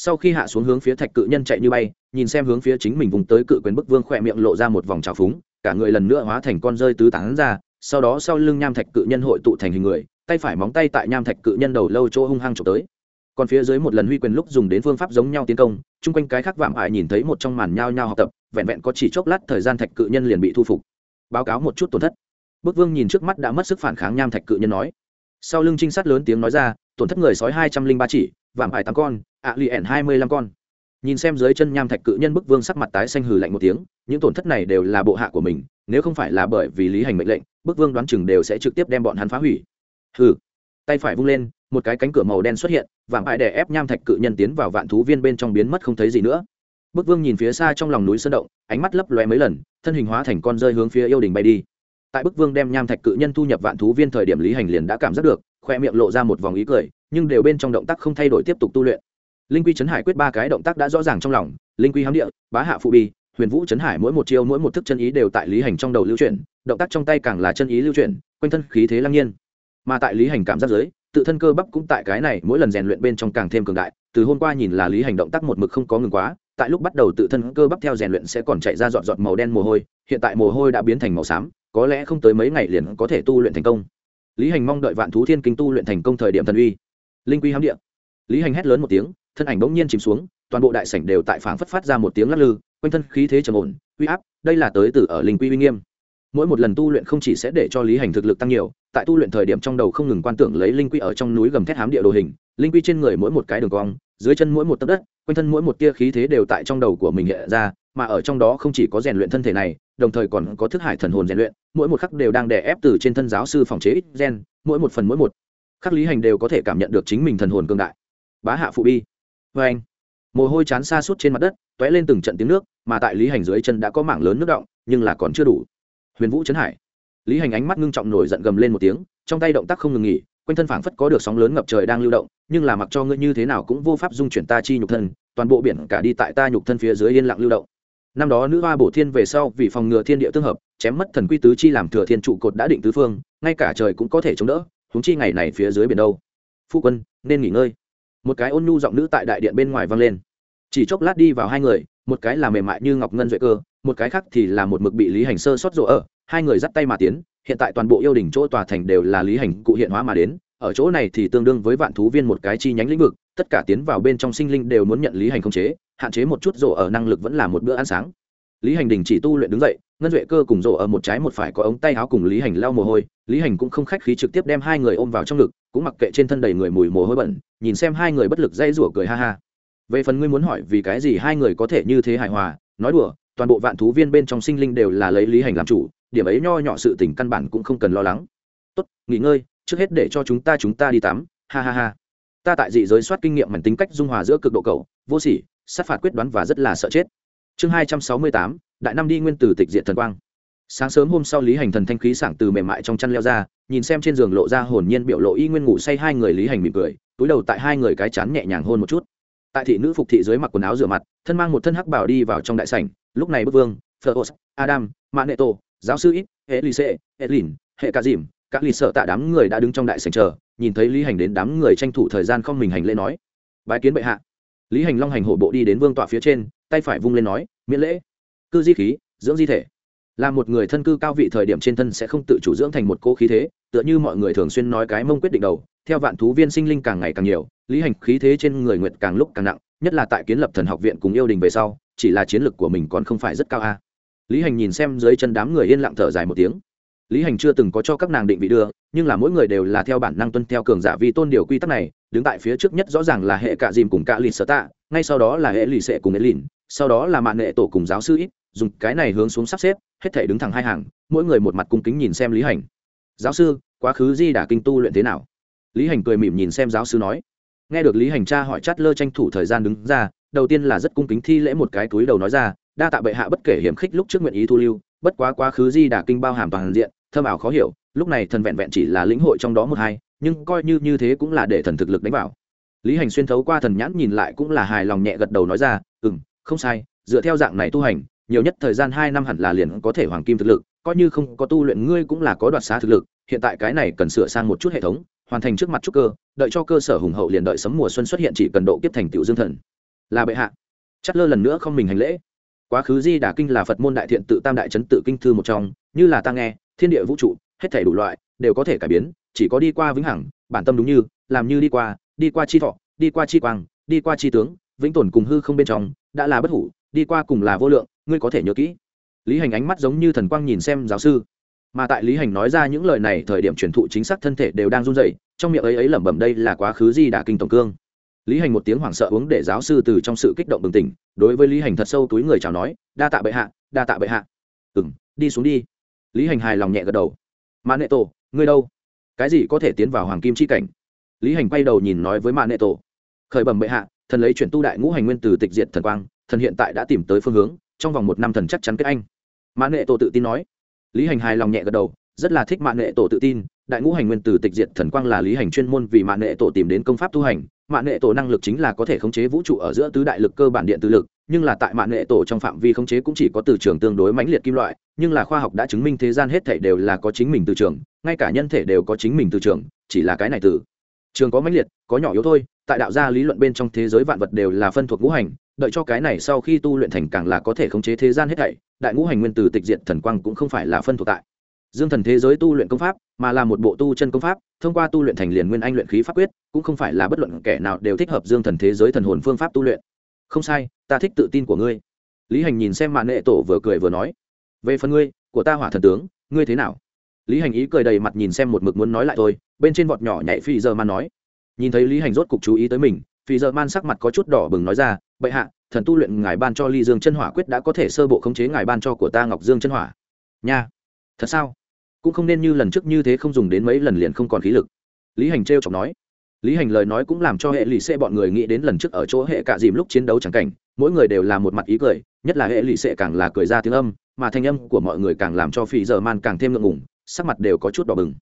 sau khi hạ xuống hướng phía thạch cự nhân chạy như bay, nhìn xem hướng phía chính mình vùng tới cự quyền bức vương khỏe miệng lộ ra một vòng trào phúng, cả người lần nữa hóa thành con rơi tứ tán ra, sau đó sau lưng nham thạch cự nhân hội tụ thành hình người, tay phải móng tay tại nham thạch cự nhân đầu lâu chỗ hung hăng trộm tới. Còn phía dưới một lần huy quyền lúc dùng đến phương pháp giống nhau tiến công, chung quanh cái khác vạm ải nhìn thấy một trong màn nhao nhao học tập, vẹn vẹn có chỉ chốc lát thời gian thạch cự nhân liền bị thu phục. Báo cáo một chút tổn thất. Bức vương nhìn trước mắt đã mất sức phản kháng nham thạch cự nhân nói. Sau lưng trinh sát lớn tiếng nói ra, tổn thất người sói hai trăm linh ba chỉ, vạm ải tám con ạ lì ẻn hai mươi lăm con. Nhìn xem dưới chân nham thạch cự nhân bức vương sắc mặt tái xanh hừ lạnh một tiếng, những tổn thất này đều là bộ hạ của mình, nếu không phải là bởi vì lý hành mệnh lệnh, bức vương đoán chừng đều sẽ trực tiếp đem bọn hắn phá hủy. Hừ. Tay phải vung lên, một cái cánh cửa màu đen xuất hiện vàng ải đè ép nham thạch cự nhân tiến vào vạn thú viên bên trong biến mất không thấy gì nữa. Bức vương nhìn phía xa trong lòng núi sơn động, ánh mắt lấp lóe mấy lần, thân hình hóa thành con rơi hướng phía yêu đình bay đi. Tại bức vương đem nham thạch cự nhân thu nhập vạn thú viên thời điểm lý hành liền đã cảm giác được, khoe miệng lộ ra một vòng ý cười, nhưng đều bên trong động tác không thay đổi tiếp tục tu luyện linh quy chấn hải quyết ba cái động tác đã rõ ràng trong lòng, linh quy hám địa, bá hạ phụ bi huyền vũ chấn hải mỗi một chiêu mỗi một thức chân ý đều tại lý hành trong đầu lưu chuyển, động tác trong tay càng là chân ý lưu chuyển, quanh thân khí thế lăng nhiên. Mà tại lý hành cảm giác giới, tự thân cơ bắp cũng tại cái này mỗi lần rèn luyện bên trong càng thêm cường đại, từ hôm qua nhìn là lý hành động tác một mực không có ngừng quá, tại lúc bắt đầu tự thân cơ bắp theo rèn luyện sẽ còn chạy ra dọn dọn màu đen mồ hôi, hiện tại mồ hôi đã biến thành màu xám, có lẽ không tới mấy ngày liền có thể tu luyện thành công. Lý hành mong đợi vạn thú thiên kinh tu luyện thành công thời điểm thần uy. Linh quy hám địa. Lý hành hét lớn một tiếng thân ảnh bỗng nhiên chìm xuống, toàn bộ đại sảnh đều tại phảng phất phát ra một tiếng lắc lư, quanh thân khí thế trầm ổn, uy áp, đây là tới từ ở linh quy uy nghiêm. Mỗi một lần tu luyện không chỉ sẽ để cho lý hành thực lực tăng nhiều, tại tu luyện thời điểm trong đầu không ngừng quan tưởng lấy linh quy ở trong núi gầm thét hám địa đồ hình, linh quy trên người mỗi một cái đường cong, dưới chân mỗi một tấc đất, quanh thân mỗi một tia khí thế đều tại trong đầu của mình hiện ra, mà ở trong đó không chỉ có rèn luyện thân thể này, đồng thời còn có thức hải thần hồn rèn luyện, mỗi một khắc đều đang đè ép từ trên thân giáo sư phòng chế ít gen, mỗi một phần mỗi một. Khắc lý hành đều có thể cảm nhận được chính mình thần hồn cương đại. Bá hạ phụ bi vê anh, mồ hôi chán xa suốt trên mặt đất t ó é lên từng trận tiếng nước, mà tại lý hành dưới chân đã có mảng lớn nước động, nhưng là còn chưa đủ. Huyền vũ trấn hải. Lý hành ánh mắt ngưng trọng nổi giận gầm lên một tiếng, trong tay động tác không ngừng nghỉ, quanh thân phảng phất có được sóng lớn ngập trời đang lưu động, nhưng là mặc cho ngươi như thế nào cũng vô pháp dung chuyển ta chi nhục thân, toàn bộ biển cả đi tại ta nhục thân phía dưới yên lặng lưu động. Năm đó nữ hoa bổ thiên về sau vì phòng ngừa thiên địa tương hợp, chém mất thần quy tứ chi làm thừa thiên trụ cột đã định tứ phương, ngay cả trời cũng có thể chống đỡ húng chi ngày này phía dưới biển đâu. Phu quân, nên nghỉ ngơi một cái ôn nhu giọng nữ tại đại điện bên ngoài vang lên. Chỉ chốc lát đi vào hai người, một cái là mềm mại như ngọc ngân duệ cơ, một cái khác thì là một mực bị lý hành sơ sót rỗ ở. Hai người dắt tay mà tiến, hiện tại toàn bộ yêu đình chỗ tòa thành đều là lý hành cụ hiện hóa mà đến. Ở chỗ này thì tương đương với vạn thú viên một cái chi nhánh lĩnh vực, tất cả tiến vào bên trong sinh linh đều muốn nhận lý hành không chế, hạn chế một chút rỗ ở năng lực vẫn là một bữa ăn sáng. Lý hành đình chỉ tu luyện đứng dậy ngân duệ cơ cùng rộ ở một trái một phải có ống tay áo cùng lý hành lau mồ hôi, lý hành cũng không khách khí trực tiếp đem hai người ôm vào trong ngực, cũng mặc kệ trên thân đầy người mùi mồ hôi bẩn, nhìn xem hai người bất lực dây rủa cười ha ha. Về phần ngươi muốn hỏi vì cái gì hai người có thể như thế hài hòa, nói đùa, toàn bộ vạn thú viên bên trong sinh linh đều là lấy lý hành làm chủ, điểm ấy nho nhỏ sự tình căn bản cũng không cần lo lắng. Tốt, nghỉ ngơi, trước hết để cho chúng ta chúng ta đi tắm, ha ha ha. Ta tại dị giới soát kinh nghiệm mảnh tính cách dung hòa giữa cực độ cầu vô sỉ, sát phạt quyết đoán và rất là sợ chết. Chương hai trăm sáu mươi tám đại năm đi nguyên tử tịch diện thần quang. Sáng sớm hôm sau lý hành thần thanh khí sảng từ mềm mại trong chăn leo ra nhìn xem trên giường lộ ra hồn nhiên biểu lộ y nguyên ngủ say hai người lý hành mỉm cười túi đầu tại hai người cái chán nhẹ nhàng hôn một chút. Tại thị nữ phục thị dưới mặc quần áo rửa mặt thân mang một thân hắc bảo đi vào trong đại sảnh lúc này bức vương phật, adam maneto giáo sư ít hệ lì xệ hệ lìn hệ ca dìm các lì sợ tạ đám người đã đứng trong đại sảnh chờ nhìn thấy lý hành đến đám người tranh thủ thời gian không mình hành lễ nói bái kiến bệ hạ. Lý hành long hành hổ bộ đi đến vương tọa phía trên tay phải vung lên nói miễn lễ cư di khí, dưỡng di thể. Là một người thân cư cao vị thời điểm trên thân sẽ không tự chủ dưỡng thành một cỗ khí thế, tựa như mọi người thường xuyên nói cái mông quyết định đầu, theo vạn thú viên sinh linh càng ngày càng nhiều, lý hành khí thế trên người nguyệt càng lúc càng nặng, nhất là tại kiến lập thần học viện cùng yêu đình về sau, chỉ là chiến lược của mình còn không phải rất cao a. Lý hành nhìn xem dưới chân đám người yên lặng thở dài một tiếng. Lý hành chưa từng có cho các nàng định vị đưa, nhưng là mỗi người đều là theo bản năng tuân theo cường giả vi tôn điều quy tắc này, đứng tại phía trước nhất rõ ràng là hệ cạ dìm cùng cạ lì sở tạ, ngay sau đó là hệ lì sệ cùng hệ lìn, sau đó là mạng nghệ tổ cùng giáo sư ít dùng cái này hướng xuống sắp xếp, hết thể đứng thẳng hai hàng, mỗi người một mặt cung kính nhìn xem lý hành. Giáo sư, quá khứ di đà kinh tu luyện thế nào? Lý hành cười mỉm nhìn xem giáo sư nói. Nghe được lý hành cha hỏi chát lơ tranh thủ thời gian đứng ra, đầu tiên là rất cung kính thi lễ một cái túi đầu nói ra, đa tạ bệ hạ bất kể hiểm khích lúc trước nguyện ý thu lưu, bất quá quá khứ di đà kinh bao hàm toàn diện thơm ảo khó hiểu, lúc này thần vẹn vẹn chỉ là lĩnh hội trong đó một hai, nhưng coi như như thế cũng là để thần thực lực đánh vào. Lý hành xuyên thấu qua thần nhãn nhìn lại cũng là hài lòng nhẹ gật đầu nói ra ừ m không sai, dựa theo dạng này tu hành nhiều nhất thời gian hai năm hẳn là liền có thể hoàng kim thực lực, coi như không có tu luyện ngươi cũng là có đoạt xá thực lực, hiện tại cái này cần sửa sang một chút hệ thống, hoàn thành trước mặt trúc cơ, đợi cho cơ sở hùng hậu liền đợi sấm mùa xuân xuất hiện chỉ cần độ kiếp thành tiểu dương thần. Là bệ hạ. Chất lơ lần nữa không mình hành lễ. Quá khứ di đà kinh là phật môn đại thiện tự tam đại chấn tự kinh thư một trong, như là ta nghe, thiên địa vũ trụ, hết thể đủ loại, đều có thể cải biến, chỉ có đi qua vĩnh hằng, bản tâm đúng như, làm như đi qua đi qua chi thọ, đi qua chi quang, đi qua chi tướng, vĩnh tồn cùng hư không bên trong, đã là bất hủ, đi qua cùng là vô lượng ngươi có thể nhớ kỹ. Lý hành ánh mắt giống như thần quang nhìn xem giáo sư. Mà tại lý hành nói ra những lời này, thời điểm truyền thụ chính xác thân thể đều đang run rẩy, trong miệng ấy ấy lẩm bẩm, đây là quá khứ di đà kinh tổng cương. Lý hành một tiếng hoảng sợ uống để giáo sư từ trong sự kích động bừng tỉnh, đối với lý hành thật sâu túi người chào nói, đa tạ bệ hạ, đa tạ bệ hạ. Ừ m đi xuống đi. Lý hành hài lòng nhẹ gật đầu. Mã nệ tổ, ngươi đâu? Cái gì có thể tiến vào hoàng kim c h i cảnh? Lý hành quay đầu nhìn nói với mã nệ tổ, khởi bẩm bệ hạ, thần lấy chuyển tu đại ngũ hành nguyên từ tịch diệt thần quang, thần hiện tại đã tìm tới phương hướng trong vòng một năm thần chắc chắn kết anh. Mã nệ tổ tự tin nói. Lý hành hài lòng nhẹ gật đầu, rất là thích mạng nghệ tổ tự tin. Đại ngũ hành nguyên từ tịch diệt thần quang là lý hành chuyên môn vì mạng nghệ tổ tìm đến công pháp tu hành. Mạng nghệ tổ năng lực chính là có thể khống chế vũ trụ ở giữa tứ đại lực cơ bản điện từ lực, nhưng là tại mạng nghệ tổ trong phạm vi khống chế cũng chỉ có từ trường tương đối mãnh liệt kim loại, nhưng là khoa học đã chứng minh thế gian hết thể đều là có chính mình từ trường, ngay cả nhân thể đều có chính mình từ trường, chỉ là cái này từ trường có mãnh liệt, có nhỏ yếu thôi. Tại đạo gia lý luận bên trong thế giới vạn vật đều là phân thuộc ngũ hành đợi cho cái này sau khi tu luyện thành càng là có thể khống chế thế gian hết thảy, đại ngũ hành nguyên từ tịch diệt thần quang cũng không phải là phân thuộc tại. Dương thần thế giới tu luyện công pháp, mà là một bộ tu chân công pháp, thông qua tu luyện thành liền nguyên anh luyện khí pháp quyết, cũng không phải là bất luận kẻ nào đều thích hợp dương thần thế giới thần hồn phương pháp tu luyện. Không sai, ta thích tự tin của ngươi. Lý hành nhìn xem mạn nệ tổ vừa cười vừa nói, về phần ngươi, của ta hỏa thần tướng, ngươi thế nào? Lý hành ý cười đầy mặt nhìn xem một mực muốn nói lại thôi, bên trên vọt nhỏ nhảy phi giờ man nói. Nhìn thấy lý hành rốt cục chú ý tới mình, phi giờ man sắc mặt có chút đỏ bừng nói ra bệ hạ, thần tu luyện ngài ban cho ly dương chân hỏa quyết đã có thể sơ bộ khống chế ngài ban cho của ta ngọc dương chân hỏa. Nha. Thật sao? Cũng không nên như lần trước như thế không dùng đến mấy lần liền không còn khí lực. Lý hành t r e o chọc nói. Lý hành lời nói cũng làm cho hệ lụy xệ bọn người nghĩ đến lần trước ở chỗ hệ cạ dìm lúc chiến đấu c h ẳ n g cảnh, mỗi người đều là một mặt ý cười, nhất là hệ lụy xệ càng là cười ra tiếng âm, mà thanh âm của mọi người càng làm cho phi giờ man càng thêm ngượng ngủng sắc mặt đều có chút đỏ bừng.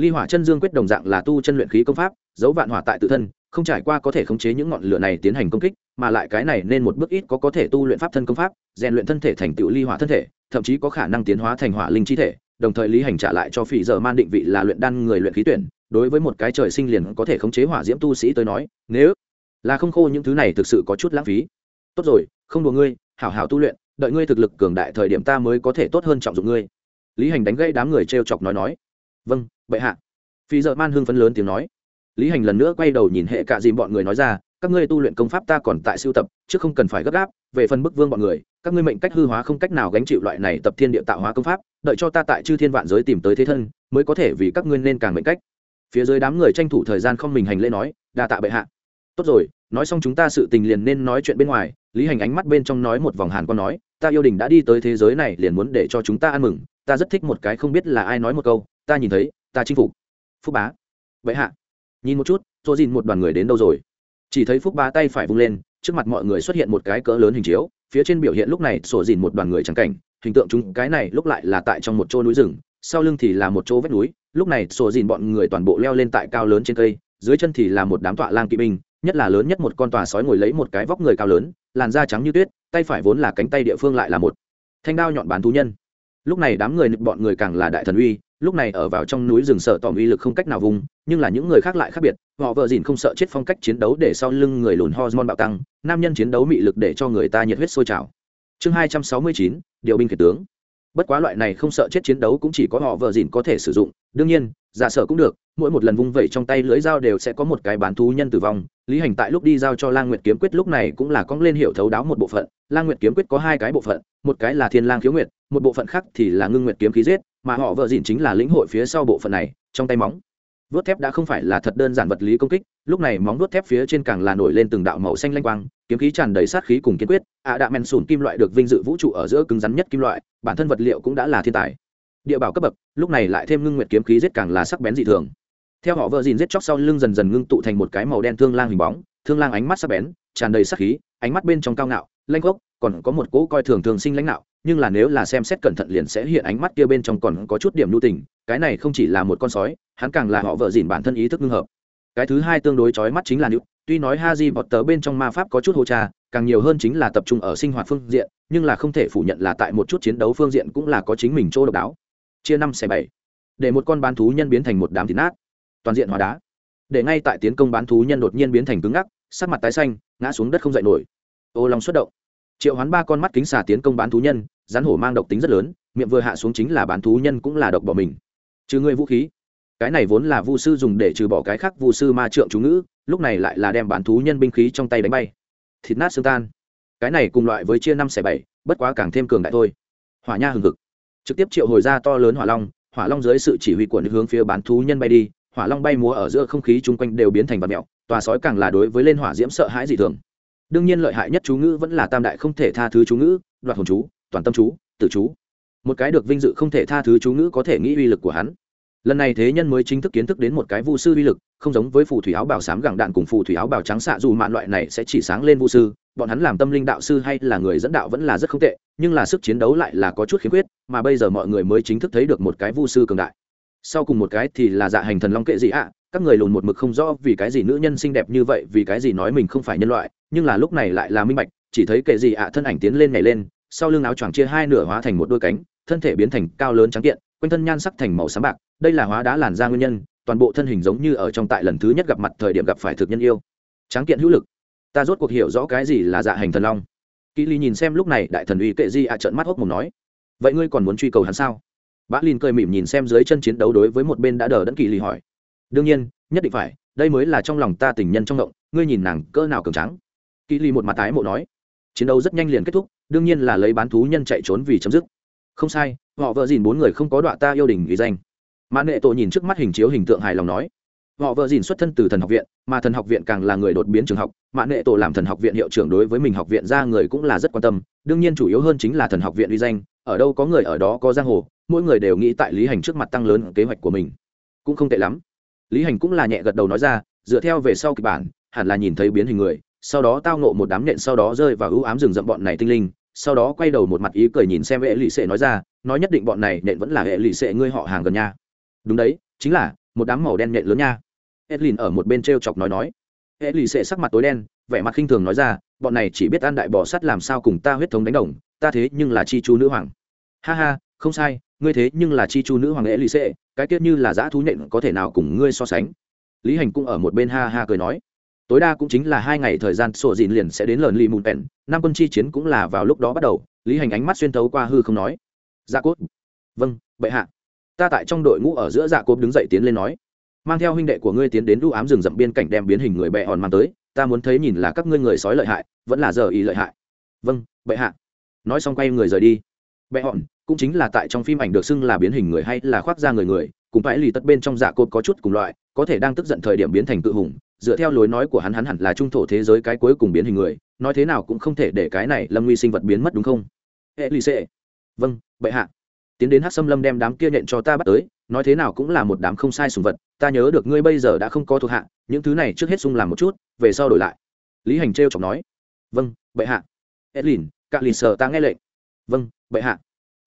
Ly hỏa chân dương quyết đồng dạng là tu chân luyện khí công pháp giấu vạn hỏa tại tự thân không trải qua có thể khống chế những ngọn lửa này tiến hành công kích, mà lại cái này nên một bước ít có có thể tu luyện pháp thân công pháp, rèn luyện thân thể thành tựu ly hỏa thân thể, thậm chí có khả năng tiến hóa thành hỏa linh chi thể, đồng thời lý hành trả lại cho phỉ giờ man định vị là luyện đan người luyện khí tuyển. Đối với một cái trời sinh liền có thể khống chế hỏa diễm tu sĩ tới nói, nếu là không khô những thứ này thực sự có chút lãng phí. Tốt rồi, không đùa ngươi, hảo hảo tu luyện, đợi ngươi thực lực cường đại thời điểm ta mới có thể tốt hơn trọng dụng ngươi. Lý hành đánh gãy đám người t r e o chọc nói nói. Vâng bệ hạ. Phi giờ man hưng phấn lớn tiếng nói lý hành lần nữa quay đầu nhìn hệ cạ dìm bọn người nói ra, các ngươi tu luyện công pháp ta còn tại sưu tập, chứ không cần phải gấp gáp, về phần bức vương bọn người, các ngươi mệnh cách hư hóa không cách nào gánh chịu loại này tập thiên địa tạo hóa công pháp, đợi cho ta tại chư thiên vạn giới tìm tới thế thân, mới có thể vì các ngươi nên càng mệnh cách. Phía dưới đám người tranh thủ thời gian không mình hành lễ nói, đa tạ bệ hạ. Tốt rồi, nói xong chúng ta sự tình liền nên nói chuyện bên ngoài, lý hành ánh mắt bên trong nói một vòng hàn con nói, ta yêu đình đã đi tới thế giới này liền muốn để cho chúng ta ăn mừng, ta rất thích một cái không biết là ai nói một câu, ta nhìn thấy, ta chinh phục. Phúc bá. Vậy hạ nhìn một chút tôi dìn một đoàn người đến đâu rồi? Chỉ thấy phúc ba tay phải vung lên, trước mặt mọi người xuất hiện một cái cỡ lớn hình chiếu, phía trên biểu hiện lúc này sổ dìn một đoàn người trắng cảnh, hình tượng chúng cái này lúc lại là tại trong một chỗ núi rừng, sau lưng thì là một chỗ vách núi, lúc này sổ dìn bọn người toàn bộ leo lên tại cao lớn trên cây, dưới chân thì là một đám tọa lang kỵ binh, nhất là lớn nhất một con tòa sói ngồi lấy một cái vóc người cao lớn, làn da trắng như tuyết, tay phải vốn là cánh tay địa phương lại là một thanh đao nhọn bán thú nhân. Lúc này đám người bọn người càng là đại thần uy lúc này ở vào trong núi rừng sợ tỏm uy lực không cách nào vùng, nhưng là những người khác lại khác biệt. Họ vợ dìn không sợ chết phong cách chiến đấu để sau lưng người lùn hormone bạo tăng, nam nhân chiến đấu mị lực để cho người ta nhiệt huyết sôi trào. Chương hai trăm sáu mươi chín, điều binh kể tướng. Bất quá loại này không sợ chết chiến đấu cũng chỉ có họ vợ dìn có thể sử dụng. Đương nhiên, giả sở cũng được, mỗi một lần vung vẩy trong tay lưỡi dao đều sẽ có một cái bán thú nhân tử vong. Lý hành tại lúc đi giao cho lang nguyệt kiếm quyết lúc này cũng là cong lên hiệu thấu đáo một bộ phận. Lang nguyệt kiếm quyết có hai cái bộ phận, một cái là thiên lang khiếu nguyệt một bộ phận khác thì là ngưng nguyệt kiếm khí giết, mà họ vợ dìn chính là lĩnh hội phía sau bộ phận này, trong tay móng. Vuốt thép đã không phải là thật đơn giản vật lý công kích, lúc này móng vuốt thép phía trên càng là nổi lên từng đạo màu xanh lanh quang, kiếm khí tràn đầy sát khí cùng kiên quyết. Ạ à đạ men sùn kim loại được vinh dự vũ trụ ở giữa cứng rắn nhất kim loại, bản thân vật liệu cũng đã là thiên tài. Địa bảo cấp bậc, lúc này lại thêm ngưng nguyệt kiếm khí giết càng là sắc bén dị thường. Theo họ vợ dìn giết chóc sau lưng dần dần ngưng tụ thành một cái màu đen thương lang hình bóng, thương lang ánh mắt sắc bén, tràn đầy sắc khí, ánh mắt bên trong cao ngạo lanh gốc, còn có một cỗ coi thường thường sinh lãnh đạo nhưng là nếu là xem xét cẩn thận liền sẽ hiện ánh mắt kia bên trong còn có chút điểm nhu tình, cái này không chỉ là một con sói, hắn càng là họ vợ dìn bản thân ý thức ngưng hợp. Cái thứ hai tương đối chói mắt chính là nữ tuy nói ha di bọt tớ bên trong ma pháp có chút hô trà, càng nhiều hơn chính là tập trung ở sinh hoạt phương diện, nhưng là không thể phủ nhận là tại một chút chiến đấu phương diện cũng là có chính mình chỗ độc đáo. Chia năm xẻ bảy, để một con bán thú nhân biến thành một đám thịt nát. Toàn diện hóa đá. Để ngay tại tiến công bán thú nhân đột nhiên biến thành cứng ngắc, sắc mặt tái xanh, ngã xuống đất không dậy nổi. Ô long xuất động triệu hoán ba con mắt kính xà tiến công bán thú nhân, rắn hổ mang độc tính rất lớn, miệng vừa hạ xuống chính là bán thú nhân cũng là độc bỏ mình. Trừ người vũ khí. Cái này vốn là vu sư dùng để trừ bỏ cái khác vu sư ma trượng chú ngữ, lúc này lại là đem bán thú nhân binh khí trong tay đánh bay. Thịt nát xương tan. Cái này cùng loại với chia năm xẻ bảy, bất quá càng thêm cường đại thôi. Hỏa nha hừng hực. Trực tiếp triệu hồi ra to lớn hỏa long hỏa long dưới sự chỉ huy của nước hướng phía bán thú nhân bay đi, hỏa long bay múa ở giữa không khí chung quanh đều biến thành vật mẹo, tòa sói càng là đối với lên hỏa diễm sợ hãi dị thường đương nhiên lợi hại nhất chú ngữ vẫn là tam đại không thể tha thứ chú ngữ, đoạt hồn chú, toàn tâm chú tự chú. Một cái được vinh dự không thể tha thứ chú ngữ có thể nghĩ uy lực của hắn. Lần này thế nhân mới chính thức kiến thức đến một cái vu sư uy lực, không giống với phù thủy áo bào xám gẳng đạn cùng phù thủy áo bào trắng xạ dù mạn loại này sẽ chỉ sáng lên vu sư. Bọn hắn làm tâm linh đạo sư hay là người dẫn đạo vẫn là rất không tệ, nhưng là sức chiến đấu lại là có chút khiếm khuyết, mà bây giờ mọi người mới chính thức thấy được một cái vu sư cường đại. Sau cùng một cái thì là dạ hành thần long kệ gì ạ. Các người lùn một mực không rõ vì cái gì nữ nhân xinh đẹp như vậy, vì cái gì nói mình không phải nhân loại nhưng là lúc này lại là minh bạch, chỉ thấy kệ gì ạ thân ảnh tiến lên nhảy lên, sau lưng áo choàng chia hai nửa hóa thành một đôi cánh, thân thể biến thành cao lớn trắng kiện, quanh thân nhan sắc thành màu sáng bạc, đây là hóa đá làn da nguyên nhân, toàn bộ thân hình giống như ở trong tại lần thứ nhất gặp mặt thời điểm gặp phải thực nhân yêu. Tráng kiện hữu lực. Ta rốt cuộc hiểu rõ cái gì là dạ hành thần long. Kỹ ly nhìn xem lúc này đại thần uy kệ di ạ trợn mắt hốc mồm nói, vậy ngươi còn muốn truy cầu hắn sao? Bã lin cười mỉm nhìn xem dưới chân chiến đấu đối với một bên đã đờ đẫn kỳ ly hỏi, đương nhiên, nhất định phải, đây mới là trong lòng ta tình nhân trong động, ngươi nhìn nàng cỡ nào cường trắng kỳ ly một mặt tái mộ nói, chiến đấu rất nhanh liền kết thúc, đương nhiên là lấy bán thú nhân chạy trốn vì chấm dứt. Không sai, họ vợ dìn bốn người không có đoạn ta yêu đình ghi danh. Mãn nghệ tổ nhìn trước mắt hình chiếu hình tượng hài lòng nói, họ vợ dìn xuất thân từ thần học viện, mà thần học viện càng là người đột biến trường học. Mãn nghệ tổ làm thần học viện hiệu trưởng đối với mình học viện ra người cũng là rất quan tâm, đương nhiên chủ yếu hơn chính là thần học viện uy danh, ở đâu có người ở đó có giang hồ, mỗi người đều nghĩ tại lý hành trước mặt tăng lớn kế hoạch của mình, cũng không tệ lắm. Lý hành cũng là nhẹ gật đầu nói ra, dựa theo về sau kịch bản, hẳn là nhìn thấy biến hình người sau đó tao nộ một đám nhện, sau đó rơi vào ưu ám rừng rậm bọn này tinh linh, sau đó quay đầu một mặt ý cười nhìn xem hệ lụy sệ nói ra, nói nhất định bọn này nện vẫn là hệ lụy sệ ngươi họ hàng gần nha. Đúng đấy, chính là, một đám màu đen nện lớn nha. Edlin ở một bên t r e o chọc nói nói. Hệ lụy sệ sắc mặt tối đen, vẻ mặt khinh thường nói ra, bọn này chỉ biết ăn đại bò sắt làm sao cùng ta huyết thống đánh đồng, ta thế nhưng là chi chu nữ hoàng. Ha ha, không sai, ngươi thế nhưng là chi chu nữ hoàng hệ lì xệ cái tiết như là dã thú nhện có thể nào cùng ngươi so sánh? Lý hành cũng ở một bên ha ha cười nói tối đa cũng chính là hai ngày thời gian sổ dìn liền sẽ đến lần lì mùn pèn. Năm quân chi chiến cũng là vào lúc đó bắt đầu. Lý hành ánh mắt xuyên tấu qua hư không nói. Dạ cốt. Vâng bệ hạ. Ta tại trong đội ngũ ở giữa dạ cốt đứng dậy tiến lên nói. Mang theo huynh đệ của ngươi tiến đến đu ám rừng rậm biên cảnh đem biến hình người bệ hòn mang tới. Ta muốn thấy nhìn là các ngươi người sói lợi hại, vẫn là giờ ý lợi hại. Vâng bệ hạ. Nói xong quay người rời đi. Bệ hòn cũng chính là tại trong phim ảnh được xưng là biến hình người hay là khoác ra người người, cùng phải lì tất bên trong dạ cốt có chút cùng loại, có thể đang tức giận thời điểm biến thành tự hùng dựa theo lối nói của hắn hắn hẳn là trung thổ thế giới cái cuối cùng biến hình người, nói thế nào cũng không thể để cái này lâm nguy sinh vật biến mất đúng không? Hệ lì xệ vâng bệ hạ. Tiến đến hát xâm lâm đem đám kia nhện cho ta bắt tới, nói thế nào cũng là một đám không sai sùng vật, ta nhớ được ngươi bây giờ đã không có thuộc hạ, những thứ này trước hết sung làm một chút, về sau đổi lại. Lý hành trêu chọc nói. Vâng bệ hạ. Edlin cạ lì sờ ta nghe lệnh. Vâng bệ hạ.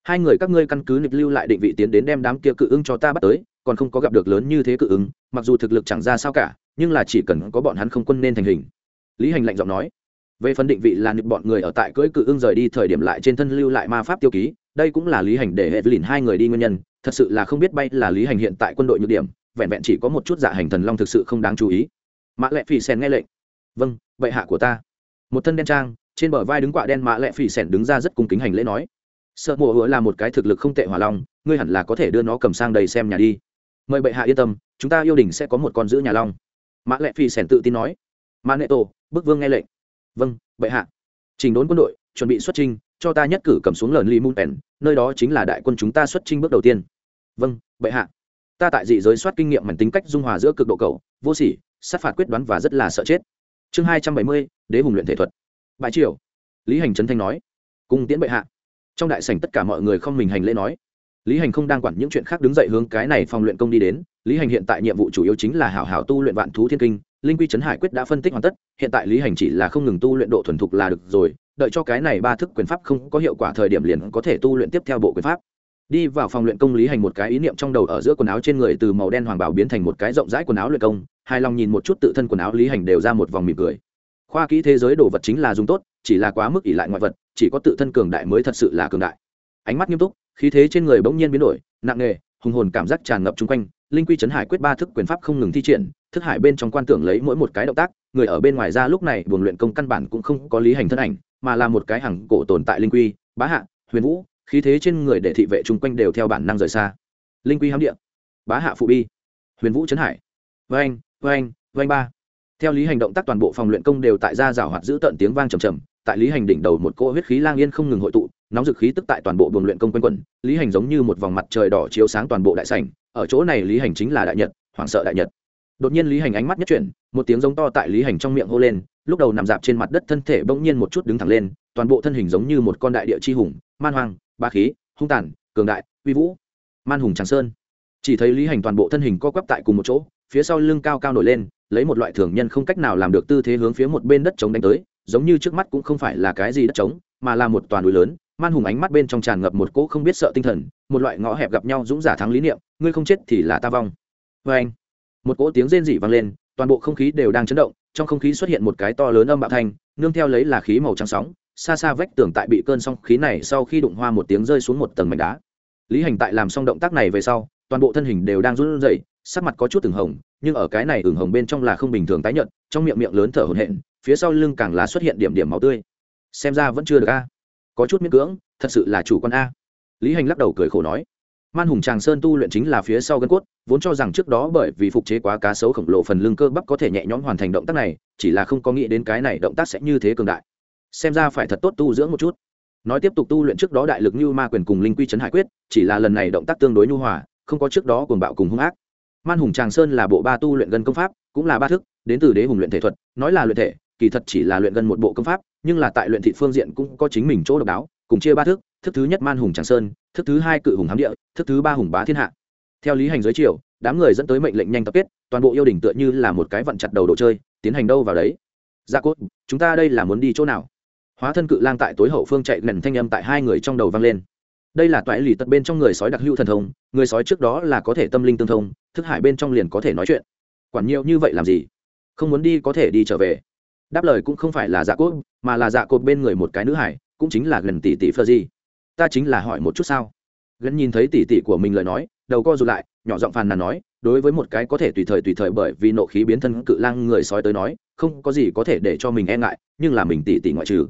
Hai người các ngươi căn cứ nịch lưu lại định vị tiến đến đem đám kia cự ứng cho ta bắt tới còn không có gặp được lớn như thế cự ứng, mặc dù thực lực chẳng ra sao cả, nhưng là chỉ cần có bọn hắn không quân nên thành hình. Lý hành lạnh giọng nói, về phần định vị là nịp bọn người ở tại cưỡi cự ưng rời đi thời điểm lại trên thân lưu lại ma pháp tiêu ký, đây cũng là lý hành để hệ lìn hai người đi nguyên nhân, thật sự là không biết bay là lý hành hiện tại quân đội nhược điểm, vẹn vẹn chỉ có một chút dạ hành thần long thực sự không đáng chú ý. Mã lệ phỉ sèn nghe lệnh vâng bệ hạ của ta. Một thân đen trang, trên bờ vai đứng quạ đen mã lệ phỉ sèn đứng ra rất cung kính hành lễ nói, sợ mùa hứa là một cái thực lực không tệ hỏa long, ngươi hẳn là có thể đưa nó cầm sang đây xem nhà đi mời bệ hạ yên tâm, chúng ta yêu đình sẽ có một con giữ nhà long. Mã lệ phi sẻn tự tin nói. Mã nệ tổ bức vương nghe lệnh. Vâng bệ hạ. Trình đốn quân đội, chuẩn bị xuất trinh cho ta nhất cử cầm xuống lờn Li mun pèn, nơi đó chính là đại quân chúng ta xuất trinh bước đầu tiên. Vâng bệ hạ. Ta tại dị giới soát kinh nghiệm mảnh tính cách dung hòa giữa cực độ cầu, vô sỉ, sát phạt quyết đoán và rất là sợ chết. Chương hai trăm bảy mươi, đế hùng luyện thể thuật. Bãi triều. Lý hành trấn thanh nói. Cung tiễn bệ hạ. Trong đại sảnh tất cả mọi người không mình hành lễ nói lý hành không đang quản những chuyện khác đứng dậy hướng cái này phòng luyện công đi đến. Lý hành hiện tại nhiệm vụ chủ yếu chính là hảo hảo tu luyện vạn thú thiên kinh. Linh quy trấn hải quyết đã phân tích hoàn tất, hiện tại lý hành chỉ là không ngừng tu luyện độ thuần thục là được rồi, đợi cho cái này ba thức quyền pháp không có hiệu quả thời điểm liền có thể tu luyện tiếp theo bộ quyền pháp. Đi vào phòng luyện công lý hành một cái ý niệm trong đầu ở giữa quần áo trên người từ màu đen hoàng bảo biến thành một cái rộng rãi quần áo luyện công, hài lòng nhìn một chút tự thân quần áo lý hành đều ra một vòng mỉm cười. Khoa kỹ thế giới đồ vật chính là dùng tốt, chỉ là quá mức ỷ lại ngoại vật, chỉ có tự thân cường đại mới thật sự là cường đại. Ánh mắt nghiêm túc khí thế trên người bỗng nhiên biến đổi, nặng nề, hùng hồn cảm giác tràn ngập chung quanh, linh quy chấn hải quyết ba thức quyền pháp không ngừng thi triển, thức hải bên trong quan tưởng lấy mỗi một cái động tác, người ở bên ngoài ra lúc này buồng luyện công căn bản cũng không có lý hành thân ảnh, mà là một cái hằng cổ tồn tại linh quy, bá hạ, huyền vũ, khí thế trên người để thị vệ chung quanh đều theo bản năng rời xa. Linh quy hám điện bá hạ phụ bi, huyền vũ chấn hải. Vanh vanh anh ba. Theo lý hành động tác toàn bộ phòng luyện công đều tại ra rào hoạt giữ tận tiếng vang trầm trầm tại lý hành đỉnh đầu một cỗ huyết khí lang yên không ngừng hội tụ, nóng dực khí tức tại toàn bộ buồng luyện công quanh quẩn, lý hành giống như một vòng mặt trời đỏ chiếu sáng toàn bộ đại sảnh, ở chỗ này lý hành chính là đại nhật, hoảng sợ đại nhật. Đột nhiên lý hành ánh mắt nhất chuyển, một tiếng giống to tại lý hành trong miệng hô lên, lúc đầu nằm dạp trên mặt đất thân thể bỗng nhiên một chút đứng thẳng lên, toàn bộ thân hình giống như một con đại địa chi hùng, man hoang, ba khí, hung tàn, cường đại, uy vũ. Man hùng tràng sơn. Chỉ thấy lý hành toàn bộ thân hình co quắp tại cùng một chỗ, phía sau lưng cao cao nổi lên, lấy một loại thường nhân không cách nào làm được tư thế hướng phía một bên đất chống đánh tới giống như trước mắt cũng không phải là cái gì đất trống, mà là một toàn núi lớn, man hùng ánh mắt bên trong tràn ngập một cỗ không biết sợ tinh thần, một loại ngõ hẹp gặp nhau dũng giả thắng lý niệm, ngươi không chết thì là ta vong. Vê anh, một cỗ tiếng rên rỉ vang lên, toàn bộ không khí đều đang chấn động, trong không khí xuất hiện một cái to lớn âm bạo thanh, nương theo lấy là khí màu trắng sóng, xa xa vách tường tại bị cơn sóng khí này sau khi đụng hoa một tiếng rơi xuống một tầng mảnh đá. Lý hành tại làm xong động tác này về sau, toàn bộ thân hình đều đang run rẩy, sắc mặt có chút từng hồng, nhưng ở cái này ửng hồng bên trong là không bình thường tái nhợt, trong miệng miệng lớn thở hổn hển phía sau lưng càng là xuất hiện điểm điểm máu tươi. Xem ra vẫn chưa được a. Có chút miễn cưỡng, thật sự là chủ quan a. Lý hành lắc đầu cười khổ nói. Man hùng tràng sơn tu luyện chính là phía sau gân cốt, vốn cho rằng trước đó bởi vì phục chế quá cá sấu khổng lồ phần lưng cơ bắp có thể nhẹ nhõm hoàn thành động tác này, chỉ là không có nghĩ đến cái này động tác sẽ như thế cường đại. Xem ra phải thật tốt tu dưỡng một chút. Nói tiếp tục tu luyện trước đó đại lực như ma quyền cùng linh quy trấn hải quyết, chỉ là lần này động tác tương đối nhu hòa, không có trước đó cuồng bạo cùng hung ác. Man hùng tràng sơn là bộ ba tu luyện gân công pháp, cũng là ba thức, đến từ đế hùng luyện thể thuật, nói là luyện thể kỳ thật chỉ là luyện gần một bộ công pháp, nhưng là tại luyện thị phương diện cũng có chính mình chỗ độc đáo, cùng chia ba thức thức thứ nhất man hùng tràng sơn, thức thứ hai cự hùng hám địa, thức thứ ba hùng bá thiên hạ. Theo lý hành giới triều, đám người dẫn tới mệnh lệnh nhanh tập kết, toàn bộ yêu đình tựa như là một cái vận chặt đầu đồ chơi, tiến hành đâu vào đấy? Gia dạ cốt, chúng ta đây là muốn đi chỗ nào? Hóa thân cự lang tại tối hậu phương chạy lần thanh âm tại hai người trong đầu vang lên. Đây là toại lì tật bên trong người sói đặc hữu thần thông, người sói trước đó là có thể tâm linh tương thông, thức hải bên trong liền có thể nói chuyện. Quản nhiều như vậy làm gì? Không muốn đi có thể đi trở về đáp lời cũng không phải là dạ cốt, mà là dạ cốt bên người một cái nữ hải, cũng chính là gần tỷ tỷ phơ gì ta chính là hỏi một chút sao? Gần nhìn thấy tỷ tỷ của mình lời nói, đầu co rụt lại, nhỏ giọng phàn nàn nói, đối với một cái có thể tùy thời tùy thời bởi vì nộ khí biến thân cự lang người sói tới nói, không có gì có thể để cho mình e ngại, nhưng là mình tỷ tỷ ngoại trừ.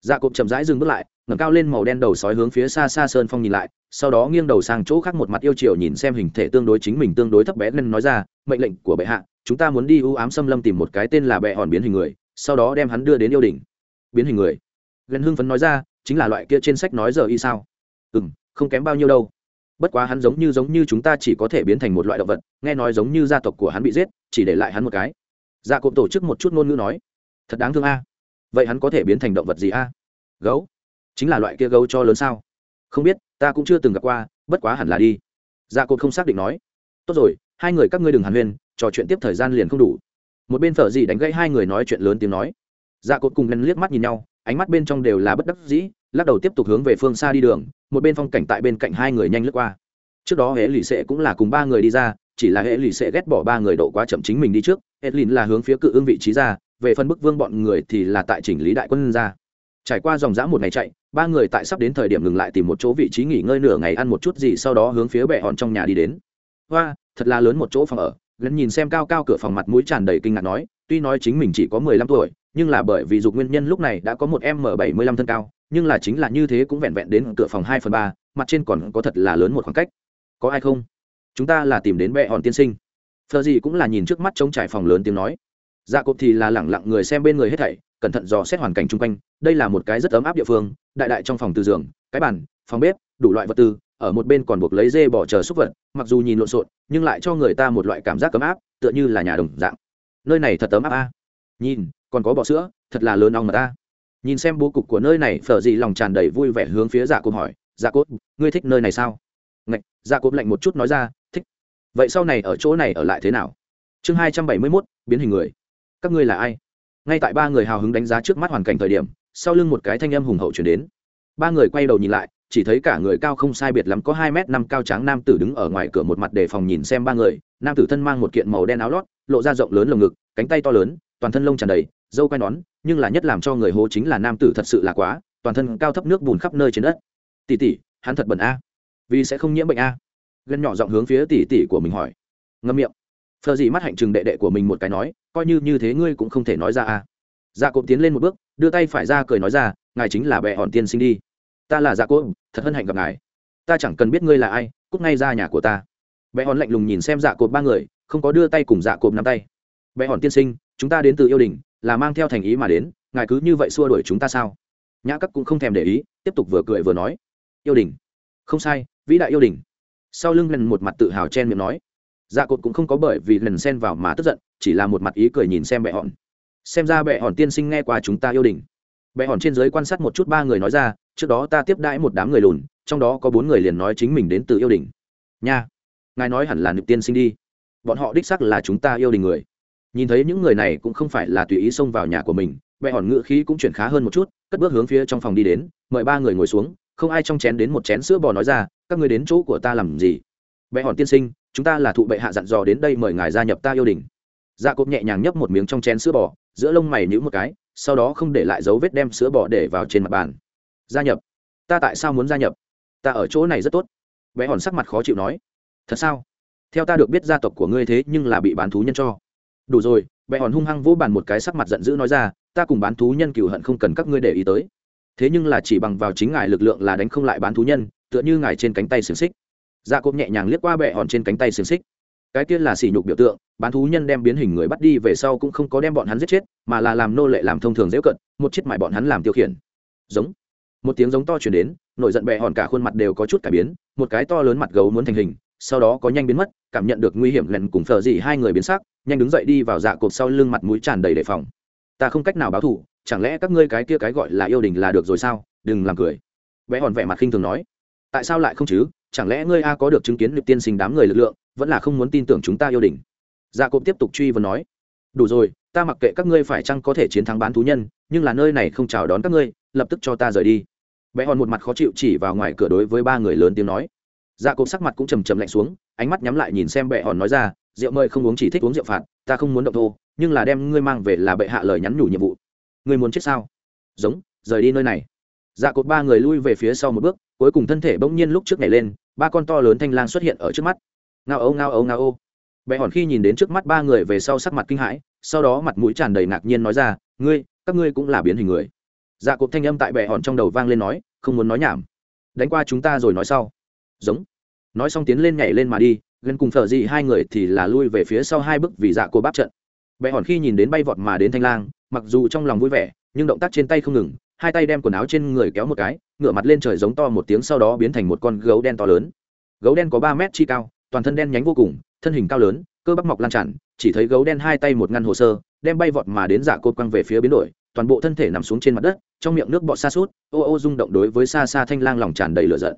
Dạ cộp chậm rãi dừng bước lại, ngẩng cao lên màu đen đầu sói hướng phía xa xa sơn phong nhìn lại, sau đó nghiêng đầu sang chỗ khác một mặt yêu chiều nhìn xem hình thể tương đối chính mình tương đối thấp bé, nên nói ra, mệnh lệnh của bệ hạ, chúng ta muốn đi ưu ám xâm lâm tìm một cái tên là bệ hòn biến hình người sau đó đem hắn đưa đến yêu đình biến hình người. Gần hưng phấn nói ra, chính là loại kia trên sách nói giờ y sao? Ừ m không kém bao nhiêu đâu. Bất quá hắn giống như giống như chúng ta chỉ có thể biến thành một loại động vật, nghe nói giống như gia tộc của hắn bị giết, chỉ để lại hắn một cái. Gia dạ tổ chức một chút ngôn ngữ nói. Thật đáng thương a. Vậy hắn có thể biến thành động vật gì a? Gấu. Chính là loại kia gấu cho lớn sao? Không biết, ta cũng chưa từng gặp qua, bất quá hẳn là đi. Gia dạ không xác định nói. Tốt rồi, hai người các ngươi đừng hàn huyên, trò chuyện tiếp thời gian liền không đủ một bên phở gì đánh gãy hai người nói chuyện lớn tiếng nói. Gia dạ cột cùng ngân liếc mắt nhìn nhau, ánh mắt bên trong đều là bất đắc dĩ, lắc đầu tiếp tục hướng về phương xa đi đường, một bên phong cảnh tại bên cạnh hai người nhanh lướt qua. Trước đó hệ lì xệ cũng là cùng ba người đi ra, chỉ là hệ lì xệ ghét bỏ ba người độ quá chậm chính mình đi trước, edlin là hướng phía cự ương vị trí ra, về phân bức vương bọn người thì là tại chỉnh lý đại quân ra. Trải qua dòng dã một ngày chạy, ba người tại sắp đến thời điểm ngừng lại tìm một chỗ vị trí nghỉ ngơi nửa ngày ăn một chút gì sau đó hướng phía bệ hòn trong nhà đi đến. Hoa, thật là lớn một chỗ phòng ở gần nhìn xem cao cao cửa phòng mặt mũi tràn đầy kinh ngạc nói, tuy nói chính mình chỉ có mười lăm tuổi, nhưng là bởi vì dục nguyên nhân lúc này đã có một m bảy mươi lăm thân cao, nhưng là chính là như thế cũng vẹn vẹn đến cửa phòng hai phần ba, mặt trên còn có thật là lớn một khoảng cách. Có ai không? Chúng ta là tìm đến bệ hòn tiên sinh. Phờ gì cũng là nhìn trước mắt trống trải phòng lớn tiếng nói. Dạ cộp thì là lẳng lặng người xem bên người hết thảy, cẩn thận dò xét hoàn cảnh chung quanh, đây là một cái rất ấm áp địa phương, đại đại trong phòng từ giường, cái bàn, phòng bếp, đủ loại vật tư ở một bên còn buộc lấy dê bỏ chờ xúc vật, mặc dù nhìn lộn xộn, nhưng lại cho người ta một loại cảm giác ấm áp, tựa như là nhà đồng dạng. Nơi này thật ấm áp a. Nhìn, còn có bọ sữa, thật là lớn ong mà ta. Nhìn xem bố cục của nơi này, phở gì lòng tràn đầy vui vẻ hướng phía dạ cốt hỏi dạ cốt ngươi thích nơi này sao? Ngạch dạ cốt lạnh một chút nói ra, thích. Vậy sau này ở chỗ này ở lại thế nào? Chương hai trăm bảy mươi mốt, biến hình người. Các ngươi là ai? Ngay tại ba người hào hứng đánh giá trước mắt hoàn cảnh thời điểm, sau lưng một cái thanh âm hùng hậu chuyển đến. Ba người quay đầu nhìn lại chỉ thấy cả người cao không sai biệt lắm có hai m năm cao tráng nam tử đứng ở ngoài cửa một mặt đề phòng nhìn xem ba người. Nam tử thân mang một kiện màu đen áo lót, lộ ra rộng lớn lồng ngực, cánh tay to lớn, toàn thân lông tràn đầy, dâu quai nón, nhưng là nhất làm cho người hố chính là nam tử thật sự là quá, toàn thân cao thấp nước bùn khắp nơi trên đất. Tỷ tỷ, hắn thật bẩn a, vì sẽ không nhiễm bệnh a. Gân nhỏ giọng hướng phía tỷ tỷ của mình hỏi. Ngâm miệng. Phờ gì mắt hạnh chừng đệ đệ của mình một cái nói, coi như như thế ngươi cũng không thể nói ra a. Dạ cộp tiến lên một bước, đưa tay phải ra cười nói ra, ngài chính là bệ hòn tiên sinh đi ta là dạ cộp thật hân hạnh gặp ngài. Ta chẳng cần biết ngươi là ai, cút ngay ra nhà của ta. Bệ hòn lạnh lùng nhìn xem dạ cộp ba người, không có đưa tay cùng dạ cộp nắm tay. Bệ hòn tiên sinh, chúng ta đến từ yêu đình, là mang theo thành ý mà đến, ngài cứ như vậy xua đuổi chúng ta sao? Nhã cắt cũng không thèm để ý, tiếp tục vừa cười vừa nói. Yêu đình. Không sai, vĩ đại yêu đình. Sau lưng lần một mặt tự hào chen miệng nói. Dạ cột cũng không có bởi vì lần xen vào mà tức giận, chỉ là một mặt ý cười nhìn xem bệ hòn. Xem ra bệ hòn tiên sinh nghe qua chúng ta yêu đình. Bệ hòn trên giới quan sát một chút ba người nói ra trước đó ta tiếp đãi một đám người lùn, trong đó có bốn người liền nói chính mình đến từ yêu đình. Nha, ngài nói hẳn là nữ tiên sinh đi. Bọn họ đích sắc là chúng ta yêu đình người. Nhìn thấy những người này cũng không phải là tùy ý xông vào nhà của mình bệ hòn ngựa khí cũng chuyển khá hơn một chút, cất bước hướng phía trong phòng đi đến, mời ba người ngồi xuống, không ai trong chén đến một chén sữa bò nói ra, các người đến chỗ của ta làm gì? Bệ hòn tiên sinh, chúng ta là thụ bệ hạ dặn dò đến đây mời ngài gia nhập ta yêu đình. Dạ cộp nhẹ nhàng nhấp một miếng trong chén sữa bò, giữa lông mày nhữ một cái, sau đó không để lại dấu vết đem sữa bò để vào trên mặt bàn gia nhập. Ta tại sao muốn gia nhập? Ta ở chỗ này rất tốt. Bé hòn sắc mặt khó chịu nói. Thật sao? Theo ta được biết gia tộc của ngươi thế nhưng là bị bán thú nhân cho. Đủ rồi bệ hòn hung hăng vỗ bàn một cái sắc mặt giận dữ nói ra, ta cùng bán thú nhân cừu hận không cần các ngươi để ý tới. Thế nhưng là chỉ bằng vào chính ngài lực lượng là đánh không lại bán thú nhân, tựa như ngài trên cánh tay xiềng xích. Dạ gia cốp nhẹ nhàng liếc qua bệ hòn trên cánh tay xiềng xích. Cái kia là sỉ nhục biểu tượng, bán thú nhân đem biến hình người bắt đi về sau cũng không có đem bọn hắn giết chết, mà là làm nô lệ làm thông thường dễ cận, một chiếc mại bọn hắn làm tiêu khiển. Giống một tiếng giống to chuyển đến nổi giận bẹ hòn cả khuôn mặt đều có chút cải biến một cái to lớn mặt gấu muốn thành hình sau đó có nhanh biến mất cảm nhận được nguy hiểm lần cùng phờ dị hai người biến sắc nhanh đứng dậy đi vào dạ cột sau lưng mặt mũi tràn đầy đề phòng. Ta không cách nào báo thù, chẳng lẽ các ngươi cái kia cái gọi là yêu đình là được rồi sao? Đừng làm cười. Bé hòn vẻ mặt khinh thường nói. Tại sao lại không chứ? Chẳng lẽ ngươi a có được chứng kiến được tiên sinh đám người lực lượng vẫn là không muốn tin tưởng chúng ta yêu đình? Dạ cộp tiếp tục truy vấn nói. Đủ rồi ta mặc kệ các ngươi phải chăng có thể chiến thắng bán thú nhân nhưng là nơi này không chào đón các ngươi lập tức cho ta rời đi bé hòn một mặt khó chịu chỉ vào ngoài cửa đối với ba người lớn tiếng nói. Dạ cộp sắc mặt cũng trầm trầm lạnh xuống, ánh mắt nhắm lại nhìn xem bệ hòn nói ra, rượu mời không uống chỉ thích uống rượu phạt, ta không muốn động thô, nhưng là đem ngươi mang về là bệ hạ lời nhắn nhủ nhiệm vụ. Ngươi muốn chết sao? Giống, rời đi nơi này. Dạ cột ba người lui về phía sau một bước, cuối cùng thân thể bỗng nhiên lúc trước nhảy lên, ba con to lớn thanh lang xuất hiện ở trước mắt. Ngao âu ngao âu ngao âu bệ hòn khi nhìn đến trước mắt ba người về sau sắc mặt kinh hãi, sau đó mặt mũi tràn đầy ngạc nhiên nói ra, ngươi, các ngươi cũng là biến hình người dạ cộp thanh âm tại bệ hòn trong đầu vang lên nói, không muốn nói nhảm. Đánh qua chúng ta rồi nói sau. Giống. Nói xong tiến lên nhảy lên mà đi gần cùng thợ dị hai người thì là lui về phía sau hai bước vì dạ cô bắp trận. Bệ hòn khi nhìn đến bay vọt mà đến thanh lang, mặc dù trong lòng vui vẻ, nhưng động tác trên tay không ngừng, hai tay đem quần áo trên người kéo một cái, ngửa mặt lên trời giống to một tiếng sau đó biến thành một con gấu đen to lớn. Gấu đen có ba mét chi cao, toàn thân đen nhánh vô cùng, thân hình cao lớn, cơ bắp mọc lan tràn, chỉ thấy gấu đen hai tay một ngăn hồ sơ, đem bay vọt mà đến dạ cô quăng về phía biến đổi toàn bộ thân thể nằm xuống trên mặt đất, trong miệng nước bọt xa suốt ô ô rung động đối với xa xa thanh lang lòng tràn đầy lửa giận.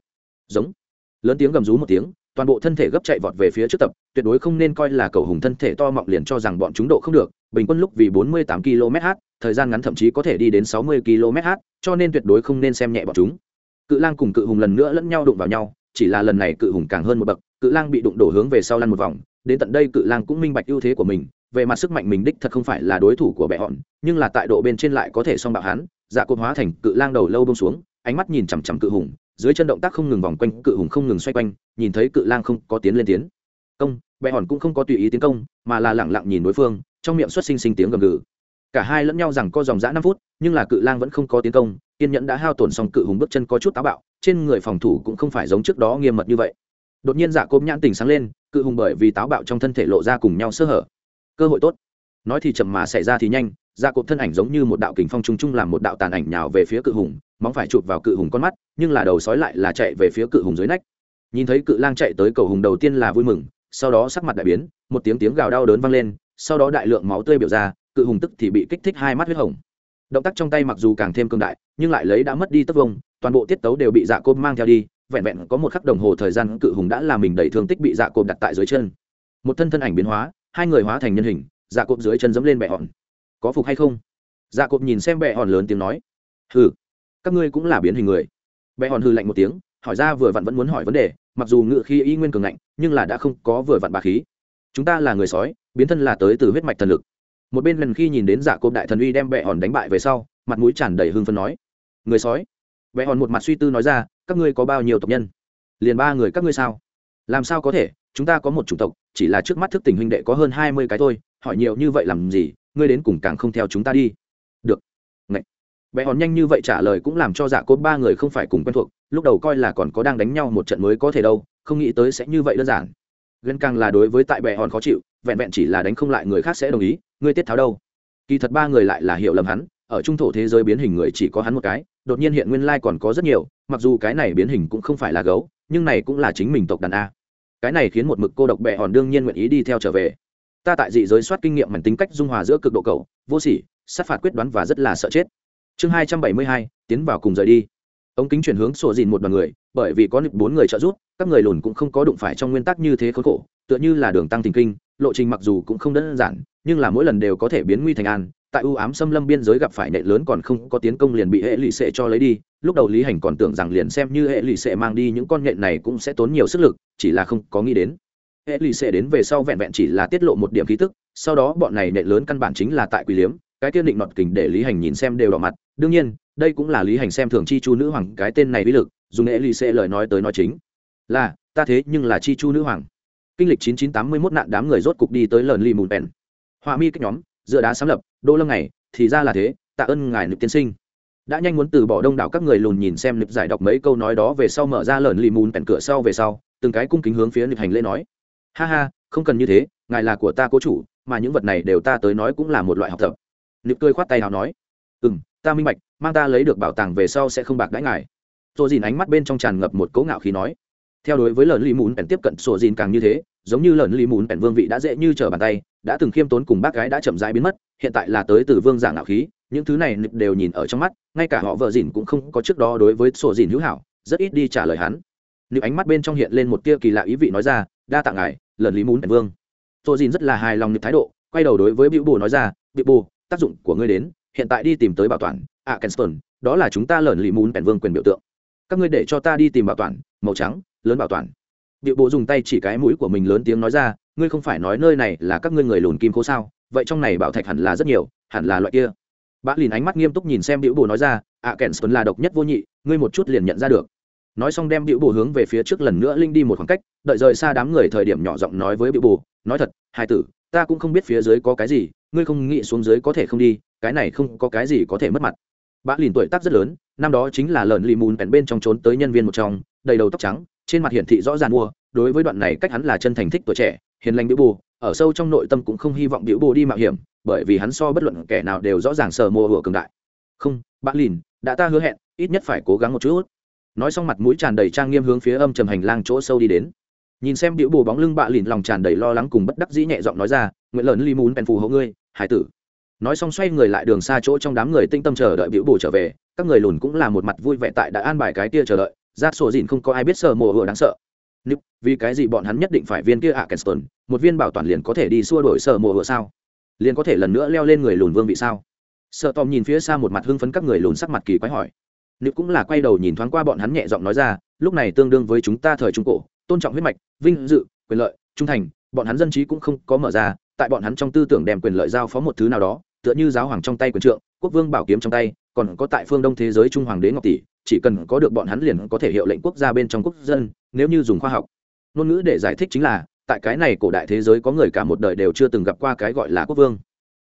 Giống. Lớn tiếng gầm rú một tiếng, toàn bộ thân thể gấp chạy vọt về phía trước tập, tuyệt đối không nên coi là cầu hùng thân thể to mọng liền cho rằng bọn chúng độ không được, bình quân lúc vì 48 km/h thời gian ngắn thậm chí có thể đi đến 60 km/h cho nên tuyệt đối không nên xem nhẹ bọn chúng. Cự lang cùng cự hùng lần nữa lẫn nhau đụng vào nhau, chỉ là lần này cự hùng càng hơn một bậc, cự lang bị đụng đổ hướng về sau lăn một vòng, đến tận đây cự lang cũng minh bạch ưu thế của mình về mặt sức mạnh mình đích thật không phải là đối thủ của bệ hòn, nhưng là tại độ bên trên lại có thể song bạo hắn dạ cột hóa thành cự lang đầu lâu bông xuống, ánh mắt nhìn chằm chằm cự hùng, dưới chân động tác không ngừng vòng quanh, cự hùng không ngừng xoay quanh, nhìn thấy cự lang không có tiến lên tiến. Công bệ hòn cũng không có tùy ý tiến công, mà là lẳng lặng nhìn đối phương, trong miệng xuất sinh sinh tiếng gầm gừ. Cả hai lẫn nhau rằng co dòng dã năm phút, nhưng là cự lang vẫn không có tiến công, kiên nhẫn đã hao tổn xong cự hùng bước chân có chút táo bạo, trên người phòng thủ cũng không phải giống trước đó nghiêm mật như vậy. Đột nhiên dạ cốm nhãn tình sáng lên, cự hùng bởi vì táo bạo trong thân thể lộ ra cùng nhau sơ hở cơ hội tốt. Nói thì chậm mà xảy ra thì nhanh ra cột thân ảnh giống như một đạo kình phong trung trung làm một đạo tàn ảnh nhào về phía cự hùng, móng phải chụp vào cự hùng con mắt, nhưng là đầu sói lại là chạy về phía cự hùng dưới nách. Nhìn thấy cự lang chạy tới cầu hùng đầu tiên là vui mừng, sau đó sắc mặt đại biến, một tiếng tiếng gào đau đớn vang lên, sau đó đại lượng máu tươi biểu ra, cự hùng tức thì bị kích thích hai mắt huyết hồng. Động tác trong tay mặc dù càng thêm cương đại, nhưng lại lấy đã mất đi tất vông, toàn bộ tiết tấu đều bị dạ cốp mang theo đi, vẹn vẹn có một khắc đồng hồ thời gian cự hùng đã làm mình đầy thương tích bị dạ cộp đặt tại dưới chân. Một thân thân ảnh biến hóa hai người hóa thành nhân hình dạ cộp dưới chân dẫm lên bẹ hòn. Có phục hay không? Dạ cộp nhìn xem bẹ hòn lớn tiếng nói. Hừ, các ngươi cũng là biến hình người. Bẹ hòn hư lạnh một tiếng, hỏi ra vừa vặn vẫn muốn hỏi vấn đề, mặc dù ngự khi y nguyên cường ngạnh, nhưng là đã không có vừa vặn bà khí. Chúng ta là người sói, biến thân là tới từ huyết mạch thần lực. Một bên lần khi nhìn đến dạ cộp đại thần uy đem bẹ hòn đánh bại về sau, mặt mũi tràn đầy hưng phân nói. Người sói? Bẹ hòn một mặt suy tư nói ra, các ngươi có bao nhiêu tộc nhân? Liền ba người các ngươi sao? Làm sao có thể? Chúng ta có một chủng tộc chỉ là trước mắt thức tình huynh đệ có hơn hai mươi cái thôi, hỏi nhiều như vậy làm gì, ngươi đến cùng càng không theo chúng ta đi. Được. Ngậy. bé hòn nhanh như vậy trả lời cũng làm cho dạ cốt ba người không phải cùng quen thuộc, lúc đầu coi là còn có đang đánh nhau một trận mới có thể đâu, không nghĩ tới sẽ như vậy đơn giản. Ghen càng là đối với tại bệ hòn khó chịu, vẹn vẹn chỉ là đánh không lại người khác sẽ đồng ý, ngươi tiết tháo đâu. Kỳ thật ba người lại là hiểu lầm hắn, ở trung thổ thế giới biến hình người chỉ có hắn một cái, đột nhiên hiện nguyên lai còn có rất nhiều, mặc dù cái này biến hình cũng không phải là gấu, nhưng này cũng là chính mình tộc đàn a cái này khiến một mực cô độc bệ hòn đương nhiên nguyện ý đi theo trở về. Ta tại dị giới soát kinh nghiệm mảnh tính cách dung hòa giữa cực độ cầu vô sỉ, sát phạt quyết đoán và rất là sợ chết. Chương hai trăm bảy mươi hai, tiến vào cùng rời đi. Ống kính chuyển hướng sổ dìn một đoàn người, bởi vì có bốn người trợ giúp, các người lùn cũng không có đụng phải trong nguyên tắc như thế khốn khổ, tựa như là đường tăng tình kinh, lộ trình mặc dù cũng không đơn giản, nhưng là mỗi lần đều có thể biến nguy thành an, tại ưu ám xâm lâm biên giới gặp phải nệ lớn còn không có tiến công liền bị hệ lụy sệ cho lấy đi lúc đầu lý hành còn tưởng rằng liền xem như hệ lụy sệ mang đi, những con nhện này cũng sẽ tốn nhiều sức lực, chỉ là không có nghĩ đến. Hệ lụy sệ đến về sau vẹn vẹn chỉ là tiết lộ một điểm khí tức, sau đó bọn này nện lớn căn bản chính là tại quỷ liếm, cái tiên định nọt kình để lý hành nhìn xem đều đỏ mặt. Đương nhiên, đây cũng là lý hành xem thường chi chu nữ hoàng cái tên này bí lực, dùng hệ lụy sệ lời nói tới nói chính. Là, ta thế nhưng là chi chu nữ hoàng. Kinh lịch 9981 nạn đám người rốt cục đi tới lờn lì mùn bèn. Họa mi các nhóm dựa đá sáng lập, đô lâm này thì ra là thế, tạ ơn ngài nữ tiên sinh đã nhanh muốn từ bỏ đông đảo các người lùn nhìn xem nực giải đọc mấy câu nói đó về sau mở ra lợn lì mùn bèn cửa sau về sau, từng cái cung kính hướng phía nực hành lễ nói. Ha ha, không cần như thế, ngài là của ta cố chủ, mà những vật này đều ta tới nói cũng là một loại học tập. Nực cười khoát tay nào nói. Ừ m ta minh bạch, mang ta lấy được bảo tàng về sau sẽ không bạc đãi ngài. Rồi dìn ánh mắt bên trong tràn ngập một cấu ngạo khí nói. Theo đối với lợn lì mùn bèn tiếp cận sổ dìn càng như thế, giống như lợn lì mùn bèn vương vị đã dễ như trở bàn tay, đã từng khiêm tốn cùng bác gái đã chậm rãi biến mất, hiện tại là tới từ vương giả ngạo khí những thứ này đều nhìn ở trong mắt ngay cả họ vợ dìn cũng không có trước đó đối với sổ dìn hữu hảo rất ít đi trả lời hắn. Nịp ánh mắt bên trong hiện lên một tia kỳ lạ ý vị nói ra đa tạ ngài lần lý muốn vương. Sổ dìn rất là hài lòng nịp thái độ quay đầu đối với biểu bù nói ra biểu bù, tác dụng của ngươi đến hiện tại đi tìm tới bảo toàn à, kenston đó là chúng ta lởn lì muốn bèn vương quyền biểu tượng. Các ngươi để cho ta đi tìm bảo toàn màu trắng lớn bảo toàn. Điệu bộ dùng tay chỉ cái mũi của mình lớn tiếng nói ra ngươi không phải nói nơi này là các ngươi người lùn kim cố sao? Vậy trong này bảo thạch hẳn là rất nhiều hẳn là loại kia bã lìn ánh mắt nghiêm túc nhìn xem điệu bộ nói ra ạ à, kèn sơn là độc nhất vô nhị ngươi một chút liền nhận ra được. Nói xong đem điệu bộ hướng về phía trước lần nữa linh đi một khoảng cách đợi rời xa đám người thời điểm nhỏ giọng nói với điệu bộ nói thật hai tử ta cũng không biết phía dưới có cái gì ngươi không nghĩ xuống dưới có thể không đi cái này không có cái gì có thể mất mặt. Bã lìn tuổi tác rất lớn năm đó chính là lợn lì mùn bèn bên trong trốn tới nhân viên một trong đầy đầu tóc trắng trên mặt hiển thị rõ ràng mua đối với đoạn này cách hắn là chân thành thích tuổi trẻ hiền lành biểu bù ở sâu trong nội tâm cũng không hy vọng biểu bù đi mạo hiểm bởi vì hắn so bất luận kẻ nào đều rõ ràng sờ mùa hựa cường đại. Không bạn lìn đã ta hứa hẹn ít nhất phải cố gắng một chút. Nói xong mặt mũi tràn đầy trang nghiêm hướng phía âm trầm hành lang chỗ sâu đi đến. Nhìn xem biểu bù bóng lưng bạ lìn lòng tràn đầy lo lắng cùng bất đắc dĩ nhẹ giọng nói ra nguyện lớn li mún bèn phù hộ ngươi hải tử. Nói xong xoay người lại đường xa chỗ trong đám người tinh tâm chờ đợi biểu bù trở về. Các người lùn cũng là một mặt vui vẻ tại đã an bài cái kia chờ đợi. Ra sổ dìn không có ai biết sợ mồ hựa đáng sợ. Nếu, vì cái gì bọn hắn nhất định phải viên kia ạ Kenston, một viên bảo toàn liền có thể đi xua đổi sợ mồ hựa sao? Liền có thể lần nữa leo lên người lùn vương vị sao? Sợ tòm nhìn phía xa một mặt hưng phấn các người lùn sắc mặt kỳ quái hỏi. Nữ cũng là quay đầu nhìn thoáng qua bọn hắn nhẹ giọng nói ra, lúc này tương đương với chúng ta thời trung cổ, tôn trọng huyết mạch, vinh dự, quyền lợi, trung thành, bọn hắn dân trí cũng không có mở ra, tại bọn hắn trong tư tưởng đem quyền lợi giao phó một thứ nào đó, tựa như giáo hoàng trong tay quyền trượng, quốc vương bảo kiếm trong tay, còn có tại phương đông thế giới trung hoàng đế ngọc tỷ, chỉ cần có được bọn hắn liền có thể hiệu lệnh quốc gia bên trong quốc dân, nếu như dùng khoa học. Ngôn ngữ để giải thích chính là tại cái này cổ đại thế giới có người cả một đời đều chưa từng gặp qua cái gọi là quốc vương.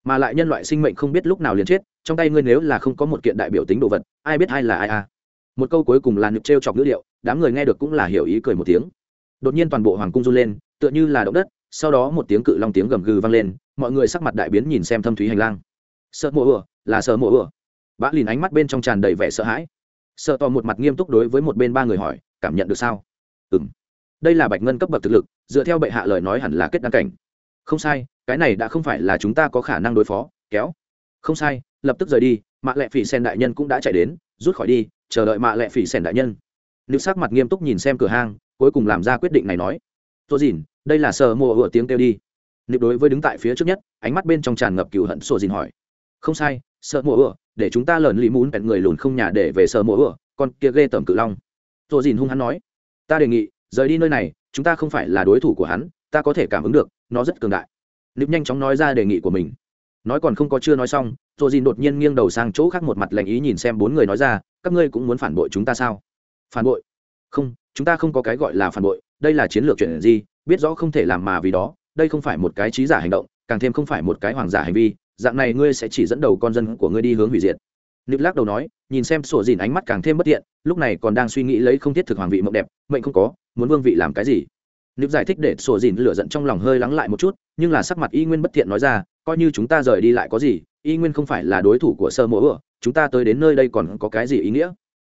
Mà lại nhân loại sinh mệnh không biết lúc nào liền chết, trong tay ngươi nếu là không có một kiện đại biểu tính đồ vật, ai biết ai là ai à một câu cuối cùng là nực t chọc ngữ liệu đám người nghe được cũng là hiểu ý cười một tiếng. Đột nhiên toàn bộ hoàng cung run lên, tựa như là động đất, sau đó một tiếng cự long tiếng gầm gừ vang lên, mọi người sắc mặt đại biến nhìn xem thâm thúy hành lang. Sợ mùa ửa là sợ mùa ửa bã lìn ánh mắt bên trong tràn đầy vẻ sợ hãi. Sợ to một mặt nghiêm túc đối với một bên ba người hỏi, cảm nhận được sao? Ừ m đây là bạch ngân cấp bậc thực lực, dựa theo bệ hạ lời nói hẳn là kết đăng cảnh. Không sai, cái này đã không phải là chúng ta có khả năng đối phó, kéo. Không sai, lập tức rời đi, mạ lệ phỉ sen đại nhân cũng đã chạy đến, rút khỏi đi, chờ đợi mạ lệ phỉ sen đại nhân. Nữ sắc mặt nghiêm túc nhìn xem cửa hang, cuối cùng làm ra quyết định này nói. Tôi dìn, đây là sờ mùa ựa tiếng kêu đi. Nữ đối với đứng tại phía trước nhất, ánh mắt bên trong tràn ngập cựu hận sổ dìn hỏi. Không sai sợ mùa ựa để chúng ta lợn lì muốn bẹn người lùn không nhà để về sợ mùa ựa con kia ghê tởm cự long. Sổ dìn hung hắn nói. Ta đề nghị rời đi nơi này, chúng ta không phải là đối thủ của hắn, ta có thể cảm ứng được, nó rất cường đại. Nữ nhanh chóng nói ra đề nghị của mình. Nói còn không có chưa nói xong rồi dìn đột nhiên nghiêng đầu sang chỗ khác một mặt lành ý nhìn xem bốn người nói ra, các ngươi cũng muốn phản bội chúng ta sao? Phản bội? Không, chúng ta không có cái gọi là phản bội, đây là chiến lược chuyện gì, biết rõ không thể làm mà vì đó, đây không phải một cái trí giả hành động, càng thêm không phải một cái hoàng giả hành vi, dạng này ngươi sẽ chỉ dẫn đầu con dân của ngươi đi hướng hủy diệt. Nịp lắc đầu nói, nhìn xem sổ dìn ánh mắt càng thêm bất tiện, lúc này còn đang suy nghĩ lấy không thiết thực hoàng vị mộng đẹp, mệnh không có muốn vương vị làm cái gì? Nếu giải thích để sổ dìn lửa giận trong lòng hơi lắng lại một chút, nhưng là sắc mặt y nguyên bất thiện nói ra, coi như chúng ta rời đi lại có gì, y nguyên không phải là đối thủ của sơ mỗ ựa chúng ta tới đến nơi đây còn có cái gì ý nghĩa?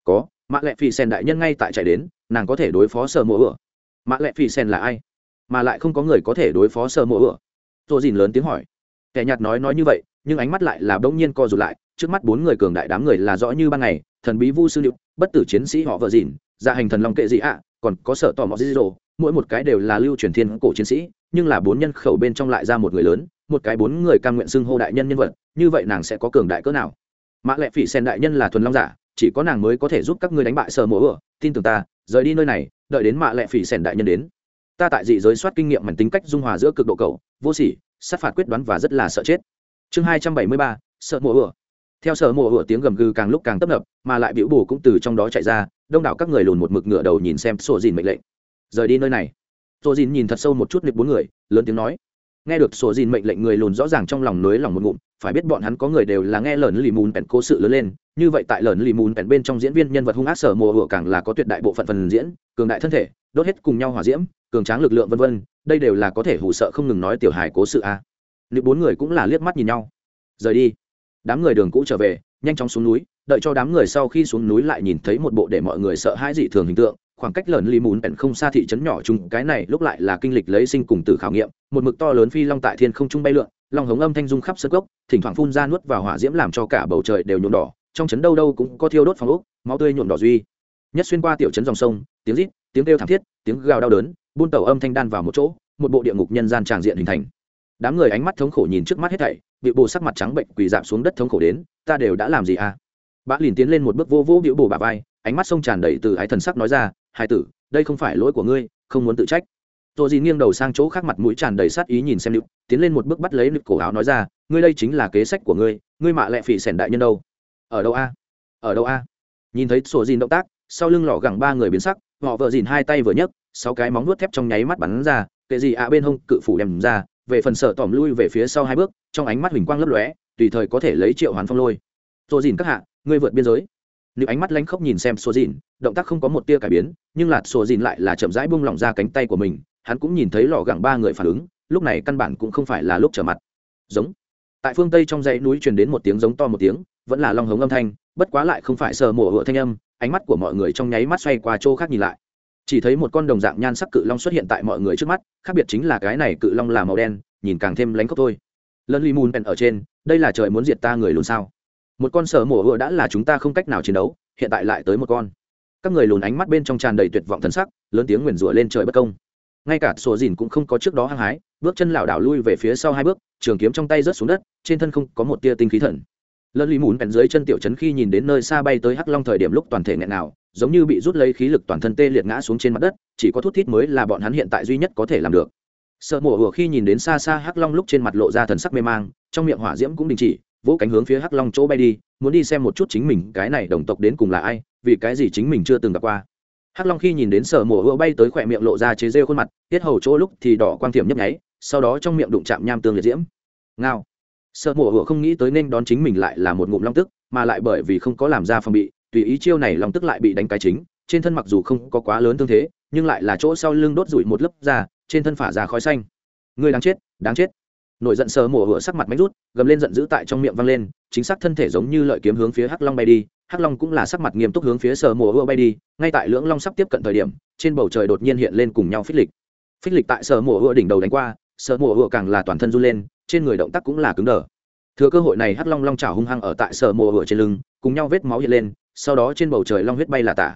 Có, mạ lệ phi sen đại nhân ngay tại chạy đến, nàng có thể đối phó sơ mỗ ựa mạ lệ phi sen là ai? Mà lại không có người có thể đối phó sơ mỗ ựa sổ dìn lớn tiếng hỏi. Kẻ nhạt nói nói như vậy, nhưng ánh mắt lại là bỗng nhiên co rụt lại, trước mắt bốn người cường đại đám người là rõ như ban ngày, thần bí vu sư liệu bất tử chiến sĩ họ vợ dìn gia hành thần long kệ dị ạ còn có sợ tò mò dĩ dỗ mỗi một cái đều là lưu truyền thiên cổ chiến sĩ, nhưng là bốn nhân khẩu bên trong lại ra một người lớn, một cái bốn người cam nguyện xưng hô đại nhân nhân vật, như vậy nàng sẽ có cường đại cỡ nào? Mã lệ phỉ sen đại nhân là thuần long giả, chỉ có nàng mới có thể giúp các ngươi đánh bại sở mỗ ửa tin tưởng ta, rời đi nơi này, đợi đến mạ lệ phỉ sen đại nhân đến. Ta tại dị giới soát kinh nghiệm mảnh tính cách dung hòa giữa cực độ cầu vô sỉ, sát phạt quyết đoán và rất là sợ chết. Chương hai trăm bảy mươi ba, sợ mùa ửa theo sở mùa ửa tiếng gầm gừ càng lúc càng tấp nập, mà lại biểu bù cũng từ trong đó chạy ra đông đảo các người lùn một mực ngựa đầu nhìn xem sổ dìn mệnh lệnh. Rời đi nơi này. Sổ dìn nhìn thật sâu một chút nịp bốn người, lớn tiếng nói. Nghe được sổ dìn mệnh lệnh người lùn rõ ràng trong lòng nới lòng một ngụm, phải biết bọn hắn có người đều là nghe lợn lì mùn bèn cố sự lớn lên, như vậy tại lợn lì mùn bèn bên trong diễn viên nhân vật hung ác sở mùa hựa càng là có tuyệt đại bộ phận phần diễn, cường đại thân thể, đốt hết cùng nhau hòa diễm, cường tráng lực lượng vân vân, đây đều là có thể hù sợ không ngừng nói tiểu hài cố sự a. Liệu bốn người cũng là liếc mắt nhìn nhau. Rời đi. Đám người đường cũ trở về, nhanh chóng xuống núi đợi cho đám người sau khi xuống núi lại nhìn thấy một bộ để mọi người sợ hãi dị thường hình tượng, khoảng cách lớn ly mùn bèn không xa thị trấn nhỏ chung, cái này lúc lại là kinh lịch lấy sinh cùng tử khảo nghiệm, một mực to lớn phi long tại thiên không trung bay lượn, long hống âm thanh dung khắp sân gốc, thỉnh thoảng phun ra nuốt vào hỏa diễm làm cho cả bầu trời đều nhuộm đỏ, trong trấn đâu đâu cũng có thiêu đốt phòng ốc, máu tươi nhuộm đỏ duy. Nhất xuyên qua tiểu trấn dòng sông, tiếng rít, tiếng kêu thảm thiết, tiếng gào đau đớn, buôn tàu âm thanh đan vào một chỗ, một bộ địa ngục nhân gian tràng diện hình thành. Đám người ánh mắt thống khổ nhìn trước mắt hết thảy, bị bồ sắc mặt trắng bệnh quỳ dạp xuống đất thống khổ đến, ta đều đã làm gì à? Bã lìn tiến lên một bước vô vô biểu bổ bà vai, ánh mắt sông tràn đầy từ ái thần sắc nói ra hai tử, đây không phải lỗi của ngươi, không muốn tự trách. Tôi dì nghiêng đầu sang chỗ khác mặt mũi tràn đầy sát ý nhìn xem nữ tiến lên một bước bắt lấy nữ cổ áo nói ra, ngươi đây chính là kế sách của ngươi ngươi mạ lẹ phỉ sẻn đại nhân đâu? Ở đâu a? Ở đâu a? Nhìn thấy sổ dìn động tác, sau lưng lò gẳng ba người biến sắc, họ vợ dìn hai tay vừa nhấc, sáu cái móng nuốt thép trong nháy mắt bắn ra, kệ gì ạ bên hông cự phủ đem ra, về phần sợ tỏm lui về phía sau hai bước, trong ánh mắt huỳnh quang lấp lóe, tùy thời có thể lấy triệu hoàn phong lôi. Sổ dìn các hạ ngươi vượt biên giới. Nếu ánh mắt lánh khóc nhìn xem sổ dìn, động tác không có một tia cải biến, nhưng lạt sổ dìn lại là chậm rãi buông lỏng ra cánh tay của mình, hắn cũng nhìn thấy lò gẳng ba người phản ứng, lúc này căn bản cũng không phải là lúc trở mặt. Giống. Tại phương tây trong dãy núi truyền đến một tiếng giống to một tiếng, vẫn là long hống âm thanh, bất quá lại không phải sờ mổ hựa thanh âm, ánh mắt của mọi người trong nháy mắt xoay qua chỗ khác nhìn lại. Chỉ thấy một con đồng dạng nhan sắc cự long xuất hiện tại mọi người trước mắt, khác biệt chính là cái này cự long là màu đen, nhìn càng thêm lánh khóc thôi. Lân ly mùn ở trên, đây là trời muốn diệt ta người luôn sao? Một con sở mổ hựa đã là chúng ta không cách nào chiến đấu, hiện tại lại tới một con. Các người lùn ánh mắt bên trong tràn đầy tuyệt vọng thần sắc, lớn tiếng nguyền rủa lên trời bất công. Ngay cả sổ dìn cũng không có trước đó hăng hái, bước chân lảo đảo lui về phía sau hai bước, trường kiếm trong tay rớt xuống đất, trên thân không có một tia tinh khí thần. Lân lý mùn bèn dưới chân tiểu chấn khi nhìn đến nơi xa bay tới hắc long thời điểm lúc toàn thể nghẹn nào, giống như bị rút lấy khí lực toàn thân tê liệt ngã xuống trên mặt đất, chỉ có thút thít mới là bọn hắn hiện tại duy nhất có thể làm được. Sợ mổ hùa khi nhìn đến xa xa hắc long lúc trên mặt lộ ra thần sắc mê mang, trong miệng hỏa diễm cũng đình chỉ vỗ cánh hướng phía hắc long chỗ bay đi, muốn đi xem một chút chính mình cái này đồng tộc đến cùng là ai, vì cái gì chính mình chưa từng gặp qua. Hắc long khi nhìn đến sở mổ hùa bay tới khỏe miệng lộ ra chế rêu khuôn mặt, tiết hầu chỗ lúc thì đỏ quang thiểm nhấp nháy, sau đó trong miệng đụng chạm nham tương liệt diễm. Ngao. Sợ mùa hựa không nghĩ tới nên đón chính mình lại là một ngụm long tức, mà lại bởi vì không có làm ra phòng bị, tùy ý chiêu này long tức lại bị đánh cái chính, trên thân mặc dù không có quá lớn tương thế, nhưng lại là chỗ sau lưng đốt rụi một lớp da, trên thân phả ra khói xanh. Người đáng chết đáng chết nổi giận sờ mùa hựa sắc mặt máy rút, gầm lên giận dữ tại trong miệng văng lên, chính xác thân thể giống như lợi kiếm hướng phía hắc long bay đi, hắc long cũng là sắc mặt nghiêm túc hướng phía sờ mùa hựa bay đi, ngay tại lưỡng long sắp tiếp cận thời điểm, trên bầu trời đột nhiên hiện lên cùng nhau phích lịch. Phích lịch tại sờ mùa hựa đỉnh đầu đánh qua, sờ mùa hựa càng là toàn thân run lên, trên người động tác cũng là cứng đờ. Thừa cơ hội này hắc long long chảo hung hăng ở tại sờ mùa hựa trên lưng, cùng nhau vết máu hiện lên, sau đó trên bầu trời long huyết bay là tả.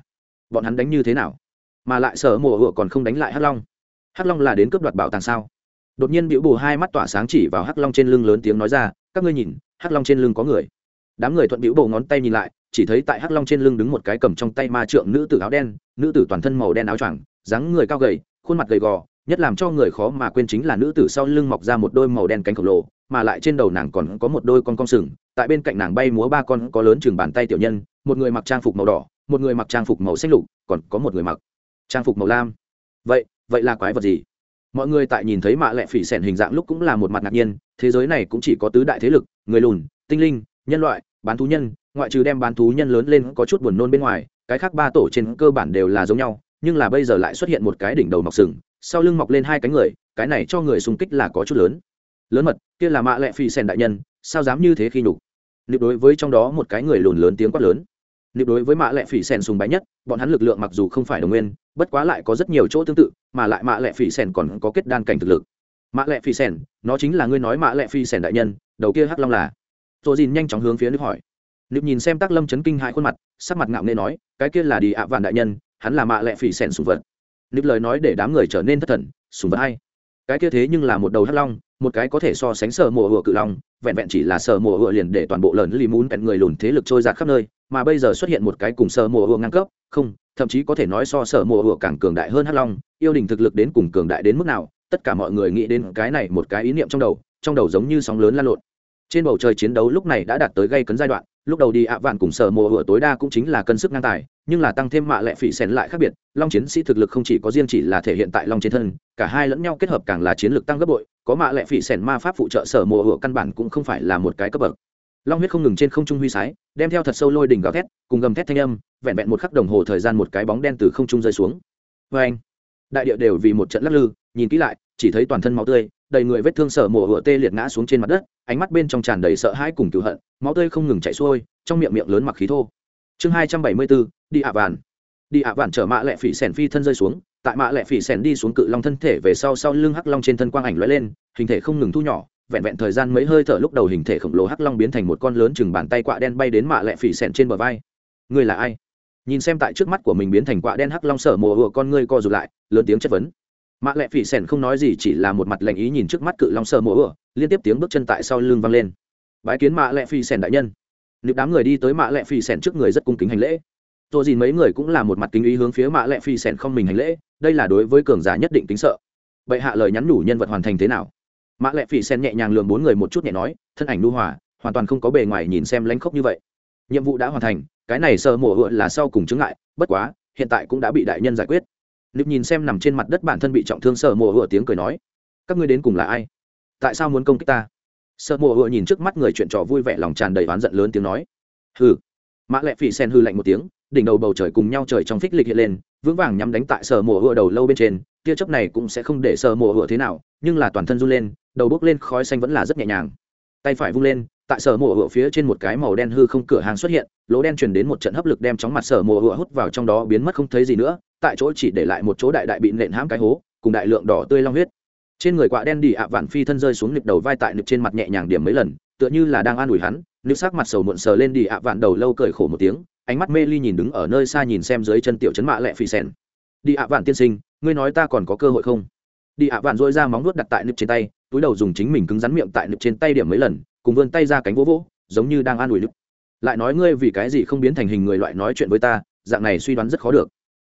Bọn hắn đánh như thế nào? Mà lại sờ mùa hựa còn không đánh lại hắc long. Hắc long là đến cướp đoạt bảo tàng sao? Đột nhiên biểu bù hai mắt tỏa sáng chỉ vào hắc long trên lưng lớn tiếng nói ra, các ngươi nhìn, hắc long trên lưng có người. Đám người thuận biểu bù ngón tay nhìn lại, chỉ thấy tại hắc long trên lưng đứng một cái cầm trong tay ma trượng nữ tử áo đen, nữ tử toàn thân màu đen áo choàng, dáng người cao gầy, khuôn mặt gầy gò, nhất làm cho người khó mà quên chính là nữ tử sau lưng mọc ra một đôi màu đen cánh khổng lồ, mà lại trên đầu nàng còn có một đôi con cong sừng, tại bên cạnh nàng bay múa ba con có lớn chừng bàn tay tiểu nhân, một người mặc trang phục màu đỏ, một người mặc trang phục màu xanh lục, còn có một người mặc trang phục màu lam. Vậy vậy là quái vật gì? Mọi người tại nhìn thấy mạ lệ phỉ sẻn hình dạng lúc cũng là một mặt ngạc nhiên, thế giới này cũng chỉ có tứ đại thế lực, người lùn, tinh linh, nhân loại, bán thú nhân, ngoại trừ đem bán thú nhân lớn lên có chút buồn nôn bên ngoài, cái khác ba tổ trên cơ bản đều là giống nhau, nhưng là bây giờ lại xuất hiện một cái đỉnh đầu mọc sừng, sau lưng mọc lên hai cánh người, cái này cho người xung kích là có chút lớn. Lớn mật, kia là mạ lệ phi sen đại nhân, sao dám như thế khi nhục? Nịp đối với trong đó một cái người lùn lớn tiếng quát lớn. Nịp đối với mạ lệ phỉ sen sùng bái nhất, bọn hắn lực lượng mặc dù không phải đồng nguyên bất quá lại có rất nhiều chỗ tương tự, mà lại mạ lệ phi sen còn có kết đan cảnh thực lực. Mạ lệ phi sen nó chính là ngươi nói mạ lệ phi sen đại nhân, đầu kia hắc long là. Rồi dìn nhanh chóng hướng phía nước hỏi. Nước nhìn xem tác lâm chấn kinh hại khuôn mặt, sắc mặt ngạo nghê nói, cái kia là đi ạ vạn đại nhân, hắn là mạ lệ phi sen sùng vật. Nước lời nói để đám người trở nên thất thần sùng vật hay. Cái kia thế nhưng là một đầu hắc long, một cái có thể so sánh sở mùa hựa cự long, vẹn vẹn chỉ là sở mùa hựa liền để toàn bộ lần lì muốn bẹn người lùn thế lực trôi giạt khắp nơi, mà bây giờ xuất hiện một cái cùng sở mùa hựa ngang cấp, không thậm chí có thể nói so sở mùa hựa càng cường đại hơn hắc long, yêu đình thực lực đến cùng cường đại đến mức nào, tất cả mọi người nghĩ đến cái này một cái ý niệm trong đầu trong đầu giống như sóng lớn lan lộn. Trên bầu trời chiến đấu lúc này đã đạt tới gây cấn giai đoạn, lúc đầu đi ạ vạn cùng sở mùa hựa tối đa cũng chính là cân sức ngang tài, nhưng là tăng thêm mạ lệ phỉ xén lại khác biệt, long chiến sĩ thực lực không chỉ có riêng chỉ là thể hiện tại long trên thân, cả hai lẫn nhau kết hợp càng là chiến lược tăng gấp bội, có mạ lệ phỉ xén ma pháp phụ trợ sở mùa hựa căn bản cũng không phải là một cái cấp bậc long huyết không ngừng trên không trung huy sái, đem theo thật sâu lôi đỉnh gào thét, cùng gầm thét thanh âm, vẹn vẹn một khắc đồng hồ thời gian một cái bóng đen từ không trung rơi xuống. Vê anh, đại địa đều vì một trận lắc lư, nhìn kỹ lại, chỉ thấy toàn thân máu tươi, đầy người vết thương sở mổ hựa tê liệt ngã xuống trên mặt đất, ánh mắt bên trong tràn đầy sợ hãi cùng cựu hận, máu tươi không ngừng chảy xuôi, trong miệng miệng lớn mặc khí thô. Chương hai trăm bảy mươi bốn, đi ạ vàn đi ạ vàn chở mạ lẹ phỉ sèn phi thân rơi xuống, tại mạ lẹ phỉ sèn đi xuống cự long thân thể về sau sau lưng hắc long trên thân quang ảnh lóe lên, hình thể không ngừng thu nhỏ vẹn vẹn thời gian mấy hơi thở lúc đầu hình thể khổng lồ hắc long biến thành một con lớn chừng bàn tay quạ đen bay đến mạ lẹ phỉ sẹn trên bờ vai. Người là ai? Nhìn xem tại trước mắt của mình biến thành quạ đen hắc long sở mồ hựa con ngươi co rụt lại, lớn tiếng chất vấn. Mạ lẹ phỉ sẹn không nói gì, chỉ là một mặt lạnh ý nhìn trước mắt cự long sở mồ hựa liên tiếp tiếng bước chân tại sau lưng vang lên. Bái kiến mạ lẹ phỉ sẹn đại nhân. Nếu đám người đi tới mạ lẹ phỉ sẹn trước người rất cung kính hành lễ. Tôi dìn mấy người cũng là một mặt kính ý hướng phía mạ lẹ phỉ sẹn không mình hành lễ, đây là đối với cường giả nhất định tính sợ. Bệ hạ lời nhắn nhủ nhân vật hoàn thành thế nào? Mã lệ phỉ sen nhẹ nhàng lường bốn người một chút nhẹ nói, thân ảnh nu hòa, hoàn toàn không có bề ngoài nhìn xem lánh khốc như vậy. Nhiệm vụ đã hoàn thành, cái này sơ mổ hựa là sau cùng chứng ngại, bất quá, hiện tại cũng đã bị đại nhân giải quyết. Nịp nhìn xem nằm trên mặt đất bản thân bị trọng thương sơ mổ hựa tiếng cười nói, các ngươi đến cùng là ai? Tại sao muốn công kích ta? Sơ mổ hựa nhìn trước mắt người chuyện trò vui vẻ lòng tràn đầy oán giận lớn tiếng nói, hừ. Mã Lệ phỉ sen hư lạnh một tiếng, đỉnh đầu bầu trời cùng nhau trời trong phích lịch hiện lên vững vàng nhắm đánh tại sở mổ hựa đầu lâu bên trên, tia chớp này cũng sẽ không để sở mổ hựa thế nào, nhưng là toàn thân run lên, đầu bốc lên khói xanh vẫn là rất nhẹ nhàng. Tay phải vung lên, tại sở mổ hựa phía trên một cái màu đen hư không cửa hàng xuất hiện, lỗ đen truyền đến một trận hấp lực đem chóng mặt sở mổ hựa hút vào trong đó biến mất không thấy gì nữa, tại chỗ chỉ để lại một chỗ đại đại bị nện hãm cái hố, cùng đại lượng đỏ tươi long huyết. Trên người quạ đen đi ạ vạn phi thân rơi xuống nịp đầu vai tại nịp trên mặt nhẹ nhàng điểm mấy lần, tựa như là đang an ủi hắn nịp sắc mặt sầu muộn sờ lên đi ạ vạn đầu lâu cười khổ một tiếng ánh mắt mê ly nhìn đứng ở nơi xa nhìn xem dưới chân tiểu chấn mạ lẹ phi sen đi ạ vạn tiên sinh, ngươi nói ta còn có cơ hội không? Đi ạ vạn dội ra móng nuốt đặt tại nịp trên tay, túi đầu dùng chính mình cứng rắn miệng tại nịp trên tay điểm mấy lần, cùng vươn tay ra cánh vỗ vỗ, giống như đang an ủi nịp lại nói ngươi vì cái gì không biến thành hình người loại nói chuyện với ta, dạng này suy đoán rất khó được.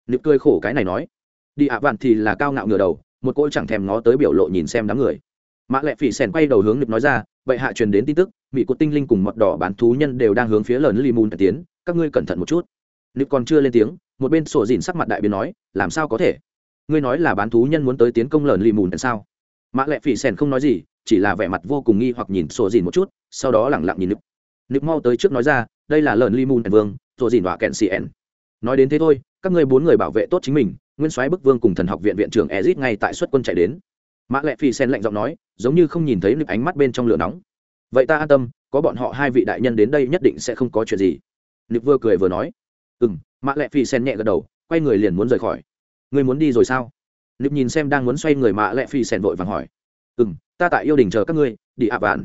Nịp cười khổ cái này nói. Đi ạ vạn thì là cao ngạo ngửa đầu, một cô chẳng thèm ngó tới biểu lộ nhìn xem đám người. Mã lệ phỉ sèn quay đầu hướng nịp nói ra vậy hạ truyền đến tin tức mỹ cột tinh linh cùng mọt đỏ bán thú nhân đều đang hướng phía lờn li mùn tiến các ngươi cẩn thận một chút. Nịp còn chưa lên tiếng, một bên sổ dìn sắc mặt đại biến nói, làm sao có thể? Ngươi nói là bán thú nhân muốn tới tiến công lờn li mùn sao? Mã lệ phỉ sèn không nói gì, chỉ là vẻ mặt vô cùng nghi hoặc nhìn sổ dìn một chút, sau đó lẳng lặng nhìn nịp. Nịp mau tới trước nói ra, đây là lờn li mùn vương, sổ dìn và kẹn cn nói đến thế thôi, các ngươi bốn người bảo vệ tốt chính mình, nguyên soái bức vương cùng thần học viện viện trưởng ezit ngay tại xuất quân chạy đến. Mã lệ phi sen lạnh giọng nói, giống như không nhìn thấy nịp ánh mắt bên trong lửa nóng. Vậy ta an tâm, có bọn họ hai vị đại nhân đến đây nhất định sẽ không có chuyện gì nịp vừa cười vừa nói ừ m mã lệ phi sen nhẹ gật đầu, quay người liền muốn rời khỏi. Người muốn đi rồi sao? Nịp nhìn xem đang muốn xoay người mã lệ phi sen vội vàng hỏi ừ m ta tại yêu đình chờ các ngươi, đi ạ vạn.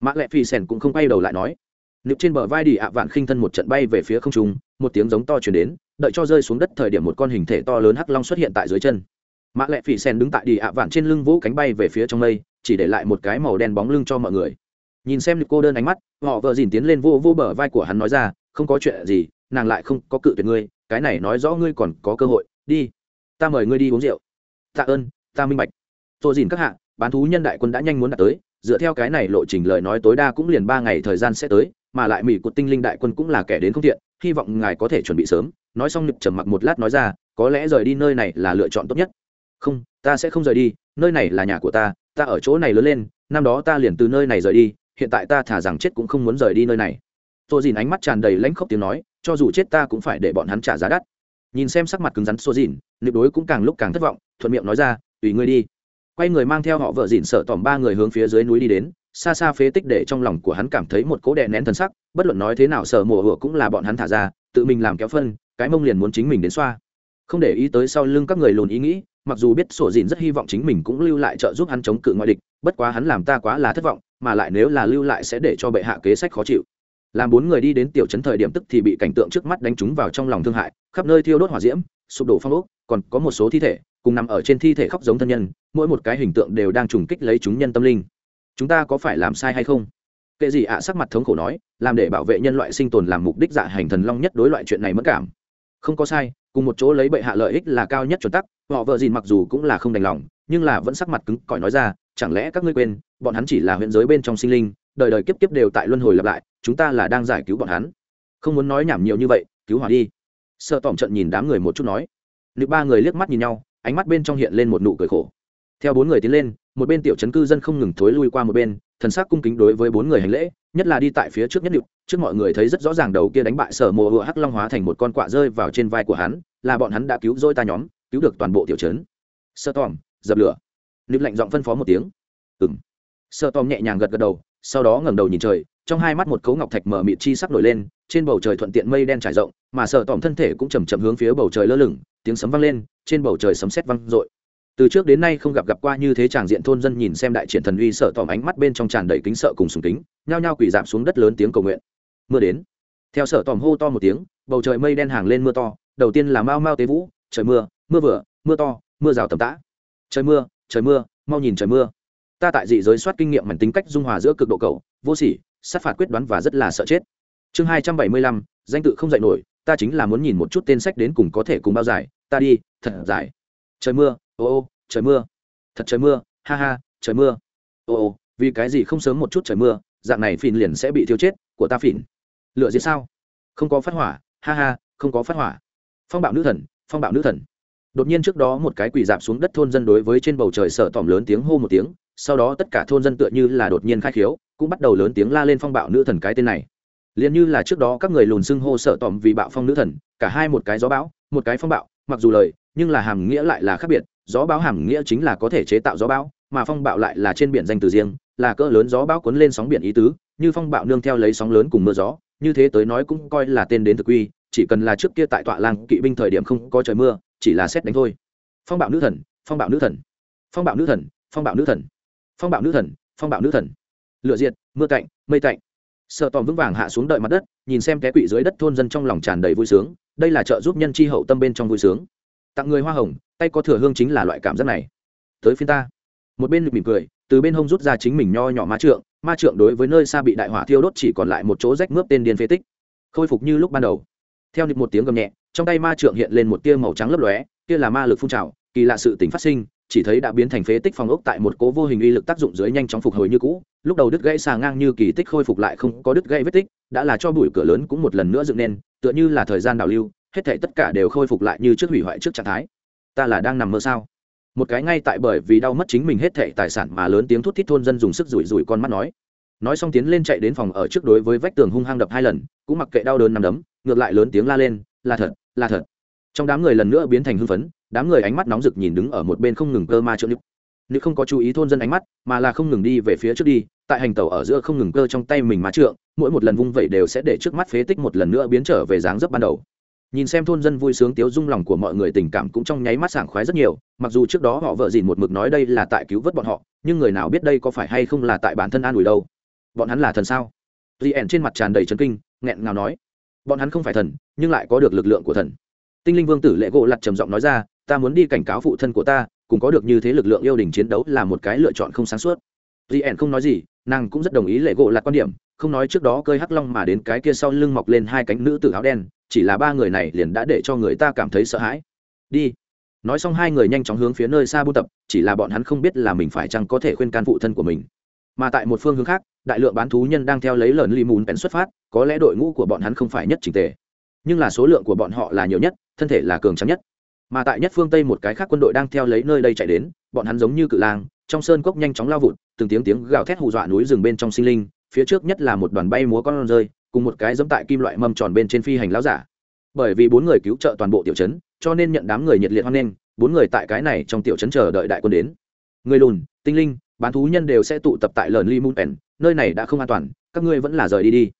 Mã lệ phi sen cũng không quay đầu lại nói. Nịp trên bờ vai đi ạ vạn khinh thân một trận bay về phía không trung, một tiếng giống to chuyển đến, đợi cho rơi xuống đất thời điểm một con hình thể to lớn hắc long xuất hiện tại dưới chân. Mã lệ Phi sen đứng tại đi ạ vạn trên lưng vũ cánh bay về phía trong mây, chỉ để lại một cái màu đen bóng lưng cho mọi người. Nhìn xem cô đơn ánh mắt, họ vợ dìn tiến lên vô vô bờ vai của hắn nói ra không có chuyện gì, nàng lại không có cự tuyệt ngươi, cái này nói rõ ngươi còn có cơ hội, đi. Ta mời ngươi đi uống rượu. Tạ ơn, ta minh bạch. Tôi dìn các hạ, bán thú nhân đại quân đã nhanh muốn đạt tới, dựa theo cái này lộ trình lời nói tối đa cũng liền ba ngày thời gian sẽ tới, mà lại mỹ cột tinh linh đại quân cũng là kẻ đến không thiện, hy vọng ngài có thể chuẩn bị sớm. Nói xong nực trầm mặc một lát nói ra, có lẽ rời đi nơi này là lựa chọn tốt nhất. Không, ta sẽ không rời đi, nơi này là nhà của ta ta ở chỗ này lớn lên, năm đó ta liền từ nơi này rời đi, hiện tại ta thả rằng chết cũng không muốn rời đi nơi này tôi dìn ánh mắt tràn đầy lãnh khốc tiếng nói, cho dù chết ta cũng phải để bọn hắn trả giá đắt. Nhìn xem sắc mặt cứng rắn xô dìn nịp đối cũng càng lúc càng thất vọng, thuận miệng nói ra, tùy ngươi đi. Quay người mang theo họ vợ dìn sợ tỏm ba người hướng phía dưới núi đi đến, xa xa phế tích để trong lòng của hắn cảm thấy một cố đè nén thân sắc, bất luận nói thế nào sợ mùa hựa cũng là bọn hắn thả ra, tự mình làm kéo phân, cái mông liền muốn chính mình đến xoa. Không để ý tới sau lưng các người lùn ý nghĩ, mặc dù biết sổ dìn rất hy vọng chính mình cũng lưu lại trợ giúp hắn chống cự ngoại địch, bất quá hắn làm ta quá là thất vọng, mà lại nếu là lưu lại sẽ để cho bệ hạ kế sách khó chịu làm bốn người đi đến tiểu trấn thời điểm tức thì bị cảnh tượng trước mắt đánh trúng vào trong lòng thương hại, khắp nơi thiêu đốt hỏa diễm, sụp đổ phong ốc, còn có một số thi thể, cùng nằm ở trên thi thể khóc giống thân nhân, mỗi một cái hình tượng đều đang trùng kích lấy chúng nhân tâm linh. Chúng ta có phải làm sai hay không? Kệ gì ạ sắc mặt thống khổ nói, làm để bảo vệ nhân loại sinh tồn làm mục đích dạ hành thần long nhất đối loại chuyện này mất cảm. Không có sai, cùng một chỗ lấy bệ hạ lợi ích là cao nhất chuẩn tắc, họ vợ dìn mặc dù cũng là không đành lòng, nhưng là vẫn sắc mặt cứng cỏi nói ra, chẳng lẽ các ngươi quên, bọn hắn chỉ là huyện giới bên trong sinh linh đời đời kiếp kiếp đều tại luân hồi lặp lại, chúng ta là đang giải cứu bọn hắn. Không muốn nói nhảm nhiều như vậy, cứu hỏa đi. Sợ tỏm trận nhìn đám người một chút nói. Nữ ba người liếc mắt nhìn nhau, ánh mắt bên trong hiện lên một nụ cười khổ. Theo bốn người tiến lên, một bên tiểu chấn cư dân không ngừng thối lui qua một bên, thần sắc cung kính đối với bốn người hành lễ, nhất là đi tại phía trước nhất điệu, trước mọi người thấy rất rõ ràng đầu kia đánh bại sở mồ hựa hắc long hóa thành một con quạ rơi vào trên vai của hắn, là bọn hắn đã cứu dôi ta nhóm, cứu được toàn bộ tiểu chấn sơ tòm dập lửa. Nữ lạnh giọng phân phó một tiếng. Ừng sơ tòm nhẹ nhàng gật gật đầu sau đó ngẩng đầu nhìn trời, trong hai mắt một cấu ngọc thạch mở mịt chi sắc nổi lên, trên bầu trời thuận tiện mây đen trải rộng, mà sợ tòm thân thể cũng chầm chậm hướng phía bầu trời lơ lửng, tiếng sấm vang lên, trên bầu trời sấm sét vang rội từ trước đến nay không gặp gặp qua như thế tràng diện thôn dân nhìn xem đại triển thần uy sợ tòm ánh mắt bên trong tràn đầy kính sợ cùng sùng kính, nhao nhao quỳ giảm xuống đất lớn tiếng cầu nguyện. Mưa đến. Theo sợ tòm hô to một tiếng, bầu trời mây đen hàng lên mưa to, đầu tiên là mau mau tế vũ, trời mưa mưa vừa, mưa to, mưa rào tầm tã. Trời mưa trời mưa, mau nhìn trời mưa ta tại dị giới soát kinh nghiệm mảnh tính cách dung hòa giữa cực độ cầu vô sỉ, sát phạt quyết đoán và rất là sợ chết. Chương hai trăm bảy mươi lăm, danh tự không dạy nổi, ta chính là muốn nhìn một chút tên sách đến cùng có thể cùng bao dài. Ta đi, thật dài. Trời mưa, ô ô, trời mưa. Thật trời mưa, ha ha, trời mưa. Ô ô, vì cái gì không sớm một chút trời mưa, dạng này phìn liền sẽ bị thiêu chết, của ta phìn. Lựa gì sao? Không có phát hỏa, ha ha, không có phát hỏa. Phong bạo nữ thần, phong bạo nữ thần đột nhiên trước đó một cái quỳ dạp xuống đất thôn dân đối với trên bầu trời sợ tỏm lớn tiếng hô một tiếng, sau đó tất cả thôn dân tựa như là đột nhiên khai khiếu, cũng bắt đầu lớn tiếng la lên phong bạo nữ thần cái tên này. Liền như là trước đó các người lùn xưng hô sợ tỏm vì bạo phong nữ thần, cả hai một cái gió bão, một cái phong bạo, mặc dù lời, nhưng là hàm nghĩa lại là khác biệt, gió bão hàm nghĩa chính là có thể chế tạo gió bão, mà phong bạo lại là trên biển danh từ riêng, là cỡ lớn gió bão cuốn lên sóng biển ý tứ, như phong bạo nương theo lấy sóng lớn cùng mưa gió, như thế tới nói cũng coi là tên đến thực quy chỉ cần là trước kia tại tọa làng kỵ binh thời điểm không có trời mưa chỉ là xét đánh thôi. Phong bạo nữ thần, phong bạo nữ thần. Phong bạo nữ thần, phong bạo nữ thần. Phong bạo nữ thần, phong bạo nữ thần. Lựa diệt, mưa cạnh mây cạnh sợ tòm vững vàng hạ xuống đợi mặt đất, nhìn xem té quỵ dưới đất thôn dân trong lòng tràn đầy vui sướng, đây là trợ giúp nhân chi hậu tâm bên trong vui sướng. Tặng người hoa hồng, tay có thừa hương chính là loại cảm giác này. Tới phiên ta. Một bên mỉm cười, từ bên hông rút ra chính mình nho nhỏ ma trượng ma trượng đối với nơi xa bị đại hỏa thiêu đốt chỉ còn lại một chỗ rách mướp tên điên phế tích. Khôi phục như lúc ban đầu. Theo nịp một tiếng gầm nhẹ trong tay ma trượng hiện lên một tia màu trắng lấp lóe, kia là ma lực phun trào, kỳ lạ sự tình phát sinh, chỉ thấy đã biến thành phế tích phòng ốc tại một cố vô hình uy lực tác dụng dưới nhanh chóng phục hồi như cũ, lúc đầu đứt gãy xà ngang như kỳ tích khôi phục lại không có đứt gãy vết tích, đã là cho bụi cửa lớn cũng một lần nữa dựng nên, tựa như là thời gian đảo lưu, hết thảy tất cả đều khôi phục lại như trước hủy hoại trước trạng thái. Ta là đang nằm mơ sao? Một cái ngay tại bởi vì đau mất chính mình hết thảy tài sản mà lớn tiếng thút thít thôn dân dùng sức rủi rủi con mắt nói. Nói xong tiến lên chạy đến phòng ở trước đối với vách tường hung hăng đập hai lần, cũng mặc kệ đau đớn nằm đấm, ngược lại lớn tiếng la lên, là thật là thật. Trong đám người lần nữa biến thành hưng phấn, đám người ánh mắt nóng rực nhìn đứng ở một bên không ngừng cơ ma trượng nữ nữ không có chú ý thôn dân ánh mắt, mà là không ngừng đi về phía trước đi, tại hành tàu ở giữa không ngừng cơ trong tay mình ma trượng, mỗi một lần vung vẩy đều sẽ để trước mắt phế tích một lần nữa biến trở về dáng dấp ban đầu. Nhìn xem thôn dân vui sướng tiếu dung lòng của mọi người tình cảm cũng trong nháy mắt sảng khoái rất nhiều, mặc dù trước đó họ vợ dìn một mực nói đây là tại cứu vớt bọn họ, nhưng người nào biết đây có phải hay không là tại bản thân an ủi đâu. Bọn hắn là thần sao? Ghi ẻn trên mặt tràn đầy trấn kinh, nghẹn ngào nói bọn hắn không phải thần, nhưng lại có được lực lượng của thần. Tinh linh vương tử lệ gỗ lặt trầm giọng nói ra, ta muốn đi cảnh cáo phụ thân của ta, cùng có được như thế lực lượng yêu đình chiến đấu là một cái lựa chọn không sáng suốt. Dì ẻn không nói gì, nàng cũng rất đồng ý lệ gỗ lặt quan điểm, không nói trước đó cơi hắc long mà đến cái kia sau lưng mọc lên hai cánh nữ tử áo đen, chỉ là ba người này liền đã để cho người ta cảm thấy sợ hãi. Đi. Nói xong hai người nhanh chóng hướng phía nơi xa buôn tập, chỉ là bọn hắn không biết là mình phải chăng có thể khuyên can phụ thân của mình mà tại một phương hướng khác, đại lượng bán thú nhân đang theo lấy lợn li mùn bén xuất phát, có lẽ đội ngũ của bọn hắn không phải nhất trình tề, nhưng là số lượng của bọn họ là nhiều nhất, thân thể là cường trắng nhất. Mà tại nhất phương tây một cái khác quân đội đang theo lấy nơi đây chạy đến, bọn hắn giống như cự lang, trong sơn cốc nhanh chóng lao vụt, từng tiếng tiếng gào thét hù dọa núi rừng bên trong sinh linh, phía trước nhất là một đoàn bay múa con rơi, cùng một cái giống tại kim loại mâm tròn bên trên phi hành láo giả. Bởi vì bốn người cứu trợ toàn bộ tiểu trấn, cho nên nhận đám người nhiệt liệt hoan nghênh, bốn người tại cái này trong tiểu trấn chờ đợi đại quân đến. Người lùn, tinh linh bán thú nhân đều sẽ tụ tập tại lờn li moon nơi này đã không an toàn, các ngươi vẫn là rời đi đi.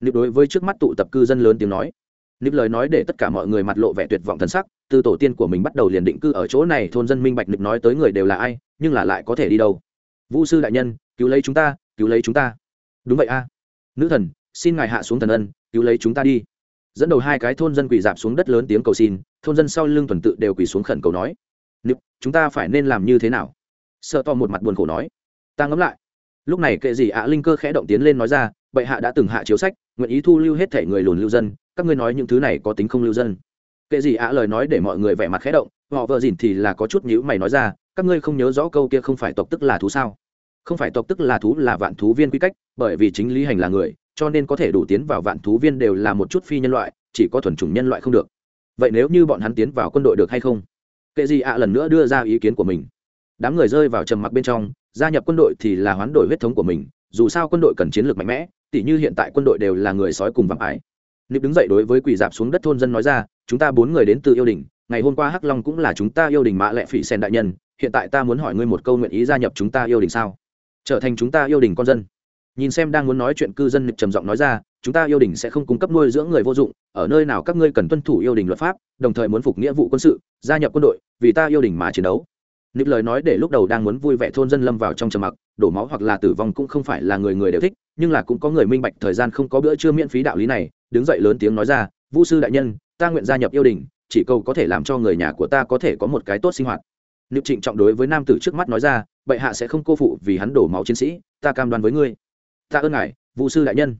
Nịp đối với trước mắt tụ tập cư dân lớn tiếng nói. Nịp lời nói để tất cả mọi người mặt lộ vẻ tuyệt vọng thần sắc, từ tổ tiên của mình bắt đầu liền định cư ở chỗ này, thôn dân minh bạch nịp nói tới người đều là ai, nhưng là lại có thể đi đâu. Vũ sư đại nhân, cứu lấy chúng ta, cứu lấy chúng ta. Đúng vậy a. Nữ thần, xin ngài hạ xuống thần ân, cứu lấy chúng ta đi. Dẫn đầu hai cái thôn dân quỳ dạp xuống đất lớn tiếng cầu xin, thôn dân sau lưng tuần tự đều quỳ xuống khẩn cầu nói. Nịp, chúng ta phải nên làm như thế nào? Sợ to một mặt buồn khổ nói. Ta ngẫm lại. Lúc này kệ gì ạ, linh cơ khẽ động tiến lên nói ra, bệ hạ đã từng hạ chiếu sách, nguyện ý thu lưu hết thể người lùn lưu dân, các ngươi nói những thứ này có tính không lưu dân. Kệ gì ạ lời nói để mọi người vẻ mặt khẽ động, họ vợ dìn thì là có chút nhữ mày nói ra, các ngươi không nhớ rõ câu kia không phải tộc tức là thú sao? Không phải tộc tức là thú là vạn thú viên quy cách, bởi vì chính lý hành là người, cho nên có thể đủ tiến vào vạn thú viên đều là một chút phi nhân loại, chỉ có thuần chủng nhân loại không được. Vậy nếu như bọn hắn tiến vào quân đội được hay không? Kệ gì ạ lần nữa đưa ra ý kiến của mình đám người rơi vào trầm mặc bên trong, gia nhập quân đội thì là hoán đổi huyết thống của mình, dù sao quân đội cần chiến lược mạnh mẽ, tỉ như hiện tại quân đội đều là người sói cùng vạm ải nịp đứng dậy đối với quỷ dạp xuống đất thôn dân nói ra, chúng ta bốn người đến từ yêu đình, ngày hôm qua hắc long cũng là chúng ta yêu đình mã lệ phỉ sen đại nhân, hiện tại ta muốn hỏi ngươi một câu nguyện ý gia nhập chúng ta yêu đình sao? Trở thành chúng ta yêu đình con dân. Nhìn xem đang muốn nói chuyện cư dân nịp trầm giọng nói ra, chúng ta yêu đình sẽ không cung cấp nuôi dưỡng người vô dụng, ở nơi nào các ngươi cần tuân thủ yêu đình luật pháp, đồng thời muốn phục nghĩa vụ quân sự, gia nhập quân đội, vì ta yêu đình mà chiến đấu nịp lời nói để lúc đầu đang muốn vui vẻ thôn dân lâm vào trong trầm mặc, đổ máu hoặc là tử vong cũng không phải là người người đều thích, nhưng là cũng có người minh bạch thời gian không có bữa trưa miễn phí đạo lý này, đứng dậy lớn tiếng nói ra vũ sư đại nhân, ta nguyện gia nhập yêu đình, chỉ cầu có thể làm cho người nhà của ta có thể có một cái tốt sinh hoạt. Nịp trịnh trọng đối với nam tử trước mắt nói ra, bệ hạ sẽ không cô phụ vì hắn đổ máu chiến sĩ, ta cam đoan với ngươi. Ta ơn ngài vũ sư đại nhân.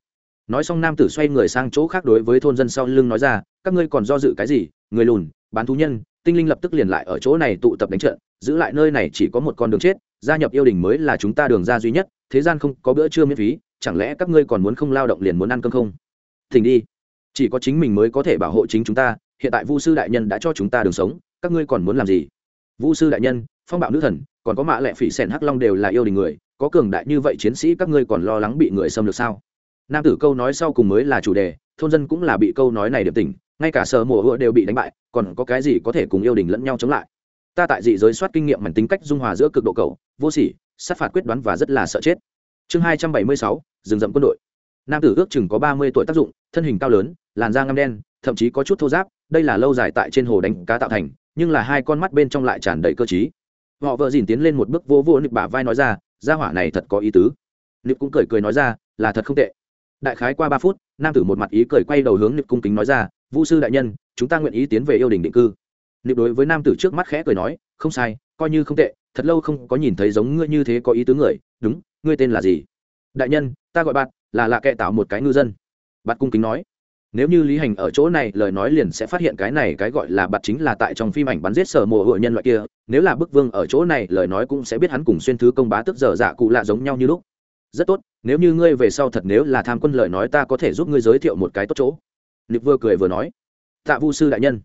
Nói xong nam tử xoay người sang chỗ khác đối với thôn dân sau lưng nói ra, các ngươi còn do dự cái gì? Người lùn, bán thú nhân tinh linh lập tức liền lại ở chỗ này tụ tập đánh trận, giữ lại nơi này chỉ có một con đường chết, gia nhập yêu đình mới là chúng ta đường ra duy nhất, thế gian không có bữa trưa miễn phí, chẳng lẽ các ngươi còn muốn không lao động liền muốn ăn cơm không? Thỉnh đi. Chỉ có chính mình mới có thể bảo hộ chính chúng ta, hiện tại vu sư đại nhân đã cho chúng ta đường sống, các ngươi còn muốn làm gì? Vu sư đại nhân, phong bạo nữ thần, còn có mạ lệ phỉ sẻn hắc long đều là yêu đình người, có cường đại như vậy chiến sĩ các ngươi còn lo lắng bị người xâm lược sao? Nam tử câu nói sau cùng mới là chủ đề, thôn dân cũng là bị câu nói này điểm tỉnh ngay cả sở mùa hựa đều bị đánh bại, còn có cái gì có thể cùng yêu đình lẫn nhau chống lại? Ta tại dị giới soát kinh nghiệm mảnh tính cách dung hòa giữa cực độ cầu vô sỉ, sát phạt quyết đoán và rất là sợ chết. Chương hai trăm bảy mươi sáu, rừng rậm quân đội. Nam tử ước chừng có ba mươi tuổi tác dụng, thân hình cao lớn, làn da ngăm đen, thậm chí có chút thô giáp đây là lâu dài tại trên hồ đánh cá tạo thành, nhưng là hai con mắt bên trong lại tràn đầy cơ t họ vợ dìn tiến lên một bước vô vô nực bả vai nói ra, gia hỏa này thật có ý tứ. Nực cũng cười cười nói ra, là thật không tệ. Đại khái qua ba phút, nam tử một mặt ý cười quay đầu hướng nực cung kính nói ra vũ sư đại nhân, chúng ta nguyện ý tiến về yêu đình định cư. Niệm đối với nam tử trước mắt khẽ cười nói, không sai, coi như không tệ, thật lâu không có nhìn thấy giống ngươi như thế có ý tứ người, đúng, ngươi tên là gì? Đại nhân, ta gọi bạn, là lạ kệ tạo một cái ngư dân. Bạn cung kính nói. Nếu như lý hành ở chỗ này, lời nói liền sẽ phát hiện cái này cái gọi là bặt chính là tại trong phim ảnh bắn giết sở mùa hội nhân loại kia, nếu là bức vương ở chỗ này, lời nói cũng sẽ biết hắn cùng xuyên thứ công bá tức giờ dạ cụ lạ giống nhau như lúc. Rất tốt, nếu như ngươi về sau thật nếu là tham quân lời nói ta có thể giúp ngươi giới thiệu một cái tốt chỗ nịp vừa cười vừa nói, tạ vu sư đại nhân,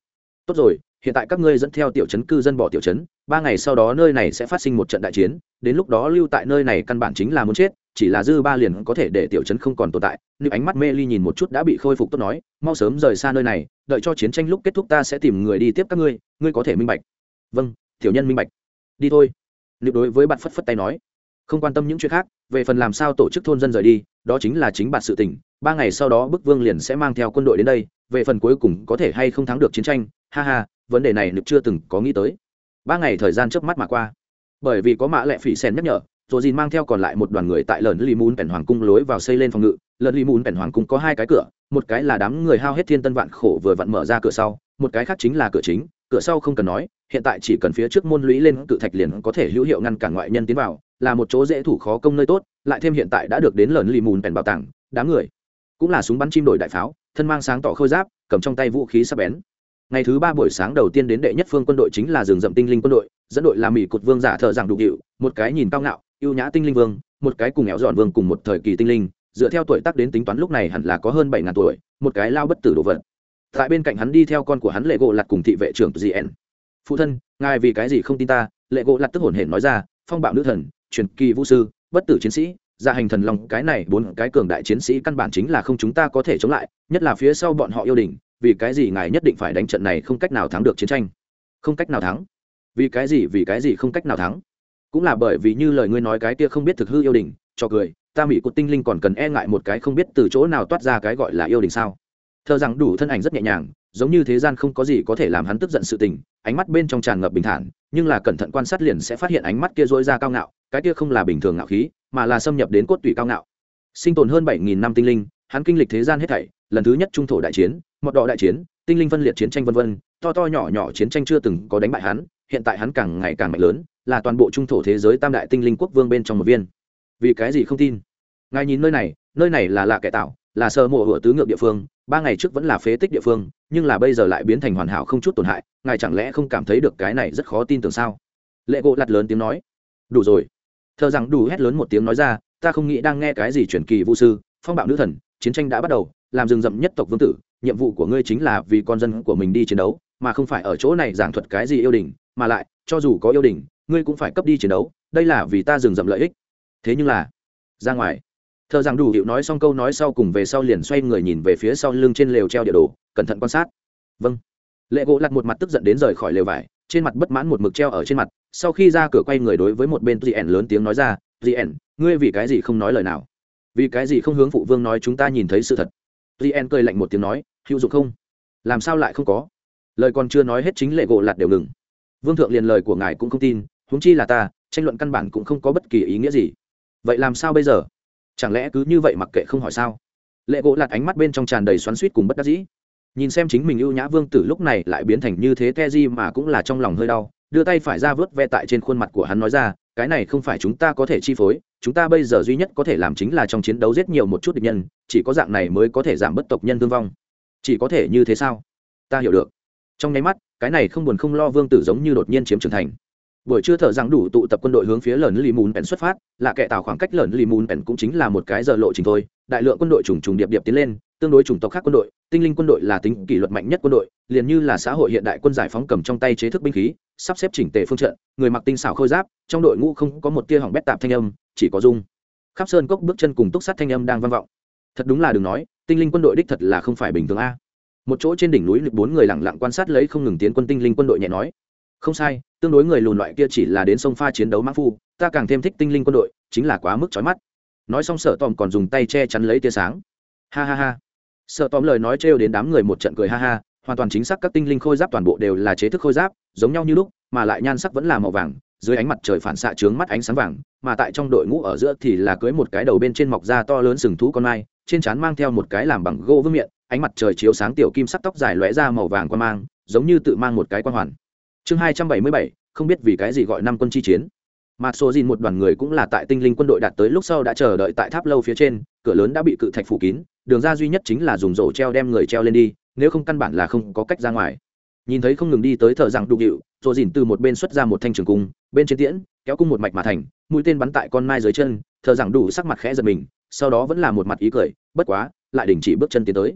tốt rồi, hiện tại các ngươi dẫn theo tiểu chấn cư dân bỏ tiểu chấn ba ngày sau đó nơi này sẽ phát sinh một trận đại chiến, đến lúc đó lưu tại nơi này căn bản chính là muốn chết, chỉ là dư ba liền có thể để tiểu chấn không còn tồn tại. Nịp ánh mắt mê ly nhìn một chút đã bị khôi phục tốt nói, mau sớm rời xa nơi này, đợi cho chiến tranh lúc kết thúc ta sẽ tìm người đi tiếp các ngươi ngươi có thể minh bạch. Vâng tiểu nhân minh bạch. Đi thôi. Nịp đối với bạn phất phất tay nói, không quan tâm những chuyện khác, về phần làm sao tổ chức thôn dân rời đi đó chính là chính bạn sự tình, ba ngày sau đó bức vương liền sẽ mang theo quân đội đến đây, về phần cuối cùng có thể hay không thắng được chiến tranh, ha ha, vấn đề này nực chưa từng có nghĩ tới. Ba ngày thời gian trước mắt mà qua. Bởi vì có mã lệ phỉ sen nhắc nhở rồi dìn mang theo còn lại một đoàn người tại lợn lì mún pèn hoàng cung lối vào xây lên phòng ngự. Lợn lì mún pèn hoàng cung có hai cái cửa, một cái là đám người hao hết thiên tân vạn khổ vừa vặn mở ra cửa sau, một cái khác chính là cửa chính, cửa sau không cần nói, hiện tại chỉ cần phía trước môn lũy lên cự thạch liền có thể hữu hiệu ngăn cản ngoại nhân tiến vào là một chỗ dễ thủ khó công nơi tốt, lại thêm hiện tại đã được đến lần lì mùn bèn bảo tàng, đám người cũng là súng bắn chim đổi đại pháo, thân mang sáng tỏ khôi giáp, cầm trong tay vũ khí sắp bén. Ngày thứ ba buổi sáng đầu tiên đến đệ nhất phương quân đội chính là rừng rậm tinh linh quân đội, dẫn đội là mỹ cột vương giả thợ giảng đục hiệu, một cái nhìn cao ngạo, ưu nhã tinh linh vương, một cái cùng nghèo dọn vương cùng một thời kỳ tinh linh, dựa theo tuổi tác đến tính toán lúc này hẳn là có hơn bảy ngàn tuổi, một cái lao bất tử đồ vật. Tại bên cạnh hắn đi theo con của hắn lệ gỗ lặt cùng thị vệ trưởng gn phụ thân, ngài vì cái gì không tin ta? Lệ gỗ lặt tức hổn hển nói ra, phong bạo nữ thần truyền kỳ vũ sư bất tử chiến sĩ gia hành thần long, cái này bốn cái cường đại chiến sĩ căn bản chính là không chúng ta có thể chống lại nhất là phía sau bọn họ yêu đình vì cái gì ngài nhất định phải đánh trận này không cách nào thắng được chiến tranh? Không cách nào thắng. Vì cái gì vì cái gì không cách nào thắng? Cũng là bởi vì như lời ngươi nói cái kia không biết thực hư yêu đình cho cười ta mỹ của tinh linh còn cần e ngại một cái không biết từ chỗ nào toát ra cái gọi là yêu đình sao? Thờ rằng đủ thân ảnh rất nhẹ nhàng giống như thế gian không có gì có thể làm hắn tức giận sự tình ánh mắt bên trong tràn ngập bình thản nhưng là cẩn thận quan sát liền sẽ phát hiện ánh mắt kia dối ra cao ngạo cái kia không là bình thường ngạo khí, mà là xâm nhập đến cốt tủy cao ngạo. Sinh tồn hơn bảy nghìn năm tinh linh, hắn kinh lịch thế gian hết thảy, lần thứ nhất trung thổ đại chiến mọt đỏ đại chiến, tinh linh phân liệt chiến tranh vân vân, to to nhỏ nhỏ chiến tranh chưa từng có đánh bại hắn, hiện tại hắn càng ngày càng mạnh lớn, là toàn bộ trung thổ thế giới tam đại tinh linh quốc vương bên trong một viên. Vì cái gì không tin? Ngài nhìn nơi này nơi này là lạ kẻ tạo, là sơ mộ hựa tứ ngược địa phương, ba ngày trước vẫn là phế tích địa phương, nhưng là bây giờ lại biến thành hoàn hảo không chút tổn hại, ngài chẳng lẽ không cảm thấy được cái này rất khó tin tưởng sao? Lệ gỗ lặt lớn tiếng nói. Đủ rồi thờ rằng đủ hét lớn một tiếng nói ra, ta không nghĩ đang nghe cái gì truyền kỳ vũ sư, phong bạo nữ thần, chiến tranh đã bắt đầu, làm rừng rậm nhất tộc vương tử, nhiệm vụ của ngươi chính là vì con dân của mình đi chiến đấu, mà không phải ở chỗ này giảng thuật cái gì yêu đình, mà lại, cho dù có yêu đình, ngươi cũng phải cấp đi chiến đấu, đây là vì ta rừng rậm lợi ích. Thế nhưng là, ra ngoài thợ rằng đủ hiệu nói xong câu nói sau cùng về sau liền xoay người nhìn về phía sau lưng trên lều treo địa đồ, cẩn thận quan sát. Vâng. Lệ gỗ lặt một mặt tức giận đến rời khỏi lều vải, trên mặt bất mãn một mực treo ở trên mặt sau khi ra cửa quay người đối với một bên gn lớn tiếng nói ra gn ngươi vì cái gì không nói lời nào? Vì cái gì không hướng phụ vương nói chúng ta nhìn thấy sự thật? Gn cười lạnh một tiếng nói, hữu dụng không? Làm sao lại không có? Lời còn chưa nói hết chính lệ gỗ lạt đều ngừng. Vương thượng liền lời của ngài cũng không tin, huống chi là ta, tranh luận căn bản cũng không có bất kỳ ý nghĩa gì. Vậy làm sao bây giờ? Chẳng lẽ cứ như vậy mặc kệ không hỏi sao? Lệ gỗ lạt ánh mắt bên trong tràn đầy xoắn suýt cùng bất đắc dĩ. Nhìn xem chính mình ưu nhã vương tử lúc này lại biến thành như thế te di mà cũng là trong lòng hơi đau đưa tay phải ra vớt ve tại trên khuôn mặt của hắn nói ra, cái này không phải chúng ta có thể chi phối, chúng ta bây giờ duy nhất có thể làm chính là trong chiến đấu giết nhiều một chút địch nhân, chỉ có dạng này mới có thể giảm bất tộc nhân thương vong. Chỉ có thể như thế sao? Ta hiểu được. Trong nháy mắt, cái này không buồn không lo vương tử giống như đột nhiên chiếm trưởng thành. Buổi trưa thở rằng đủ tụ tập quân đội hướng phía lợn lì mùn pèn xuất phát, là kẻ tạo khoảng cách lợn lì mùn pèn cũng chính là một cái giờ lộ trình thôi. Đại lượng quân đội trùng trùng điệp điệp tiến lên, tương đối chủng tộc khác quân đội, tinh linh quân đội là tính kỷ luật mạnh nhất quân đội, liền như là xã hội hiện đại quân giải phóng cầm trong tay chế thức binh khí sắp xếp chỉnh tề phương trận, người mặc tinh xảo khôi giáp, trong đội ngũ không có một tia hỏng bét tạp thanh âm, chỉ có dung khắp sơn cốc bước chân cùng túc sát thanh âm đang vang vọng. Thật đúng là đừng nói, tinh linh quân đội đích thật là không phải bình thường a. Một chỗ trên đỉnh núi lực bốn người lặng lặng quan sát lấy không ngừng tiến quân tinh linh quân đội nhẹ nói. Không sai, tương đối người lùn loại kia chỉ là đến sông pha chiến đấu mã phu, ta càng thêm thích tinh linh quân đội, chính là quá mức trói mắt. Nói xong sợ tòm còn dùng tay che chắn lấy tia sáng. Ha ha ha. Sợ tòm lời nói trêu đến đám người một trận cười ha ha hoàn toàn chính xác các tinh linh khôi giáp toàn bộ đều là chế thức khôi giáp, giống nhau như lúc, mà lại nhan sắc vẫn là màu vàng, dưới ánh mặt trời phản xạ trướng mắt ánh sáng vàng, mà tại trong đội ngũ ở giữa thì là cưới một cái đầu bên trên mọc da to lớn sừng thú con mai, trên trán mang theo một cái làm bằng gỗ vương miệng ánh mặt trời chiếu sáng tiểu kim sắc tóc dài lóe ra màu vàng quan mang, giống như tự mang một cái quan hoàn. Chương hai trăm bảy mươi bảy, không biết vì cái gì gọi năm quân chi chiến. Mà số dìn một đoàn người cũng là tại tinh linh quân đội đạt tới lúc sau đã chờ đợi tại tháp lâu phía trên, cửa lớn đã bị cự thạch phủ kín, đường ra duy nhất chính là dùng rổ treo đem người treo lên đi nếu không căn bản là không có cách ra ngoài. Nhìn thấy không ngừng đi tới thợ rằng đục hiệu rồi dìn từ một bên xuất ra một thanh trường cung, bên trên tiễn, kéo cung một mạch mà thành, mũi tên bắn tại con mai dưới chân, thợ rằng đủ sắc mặt khẽ giật mình, sau đó vẫn là một mặt ý cười, bất quá, lại đình chỉ bước chân tiến tới.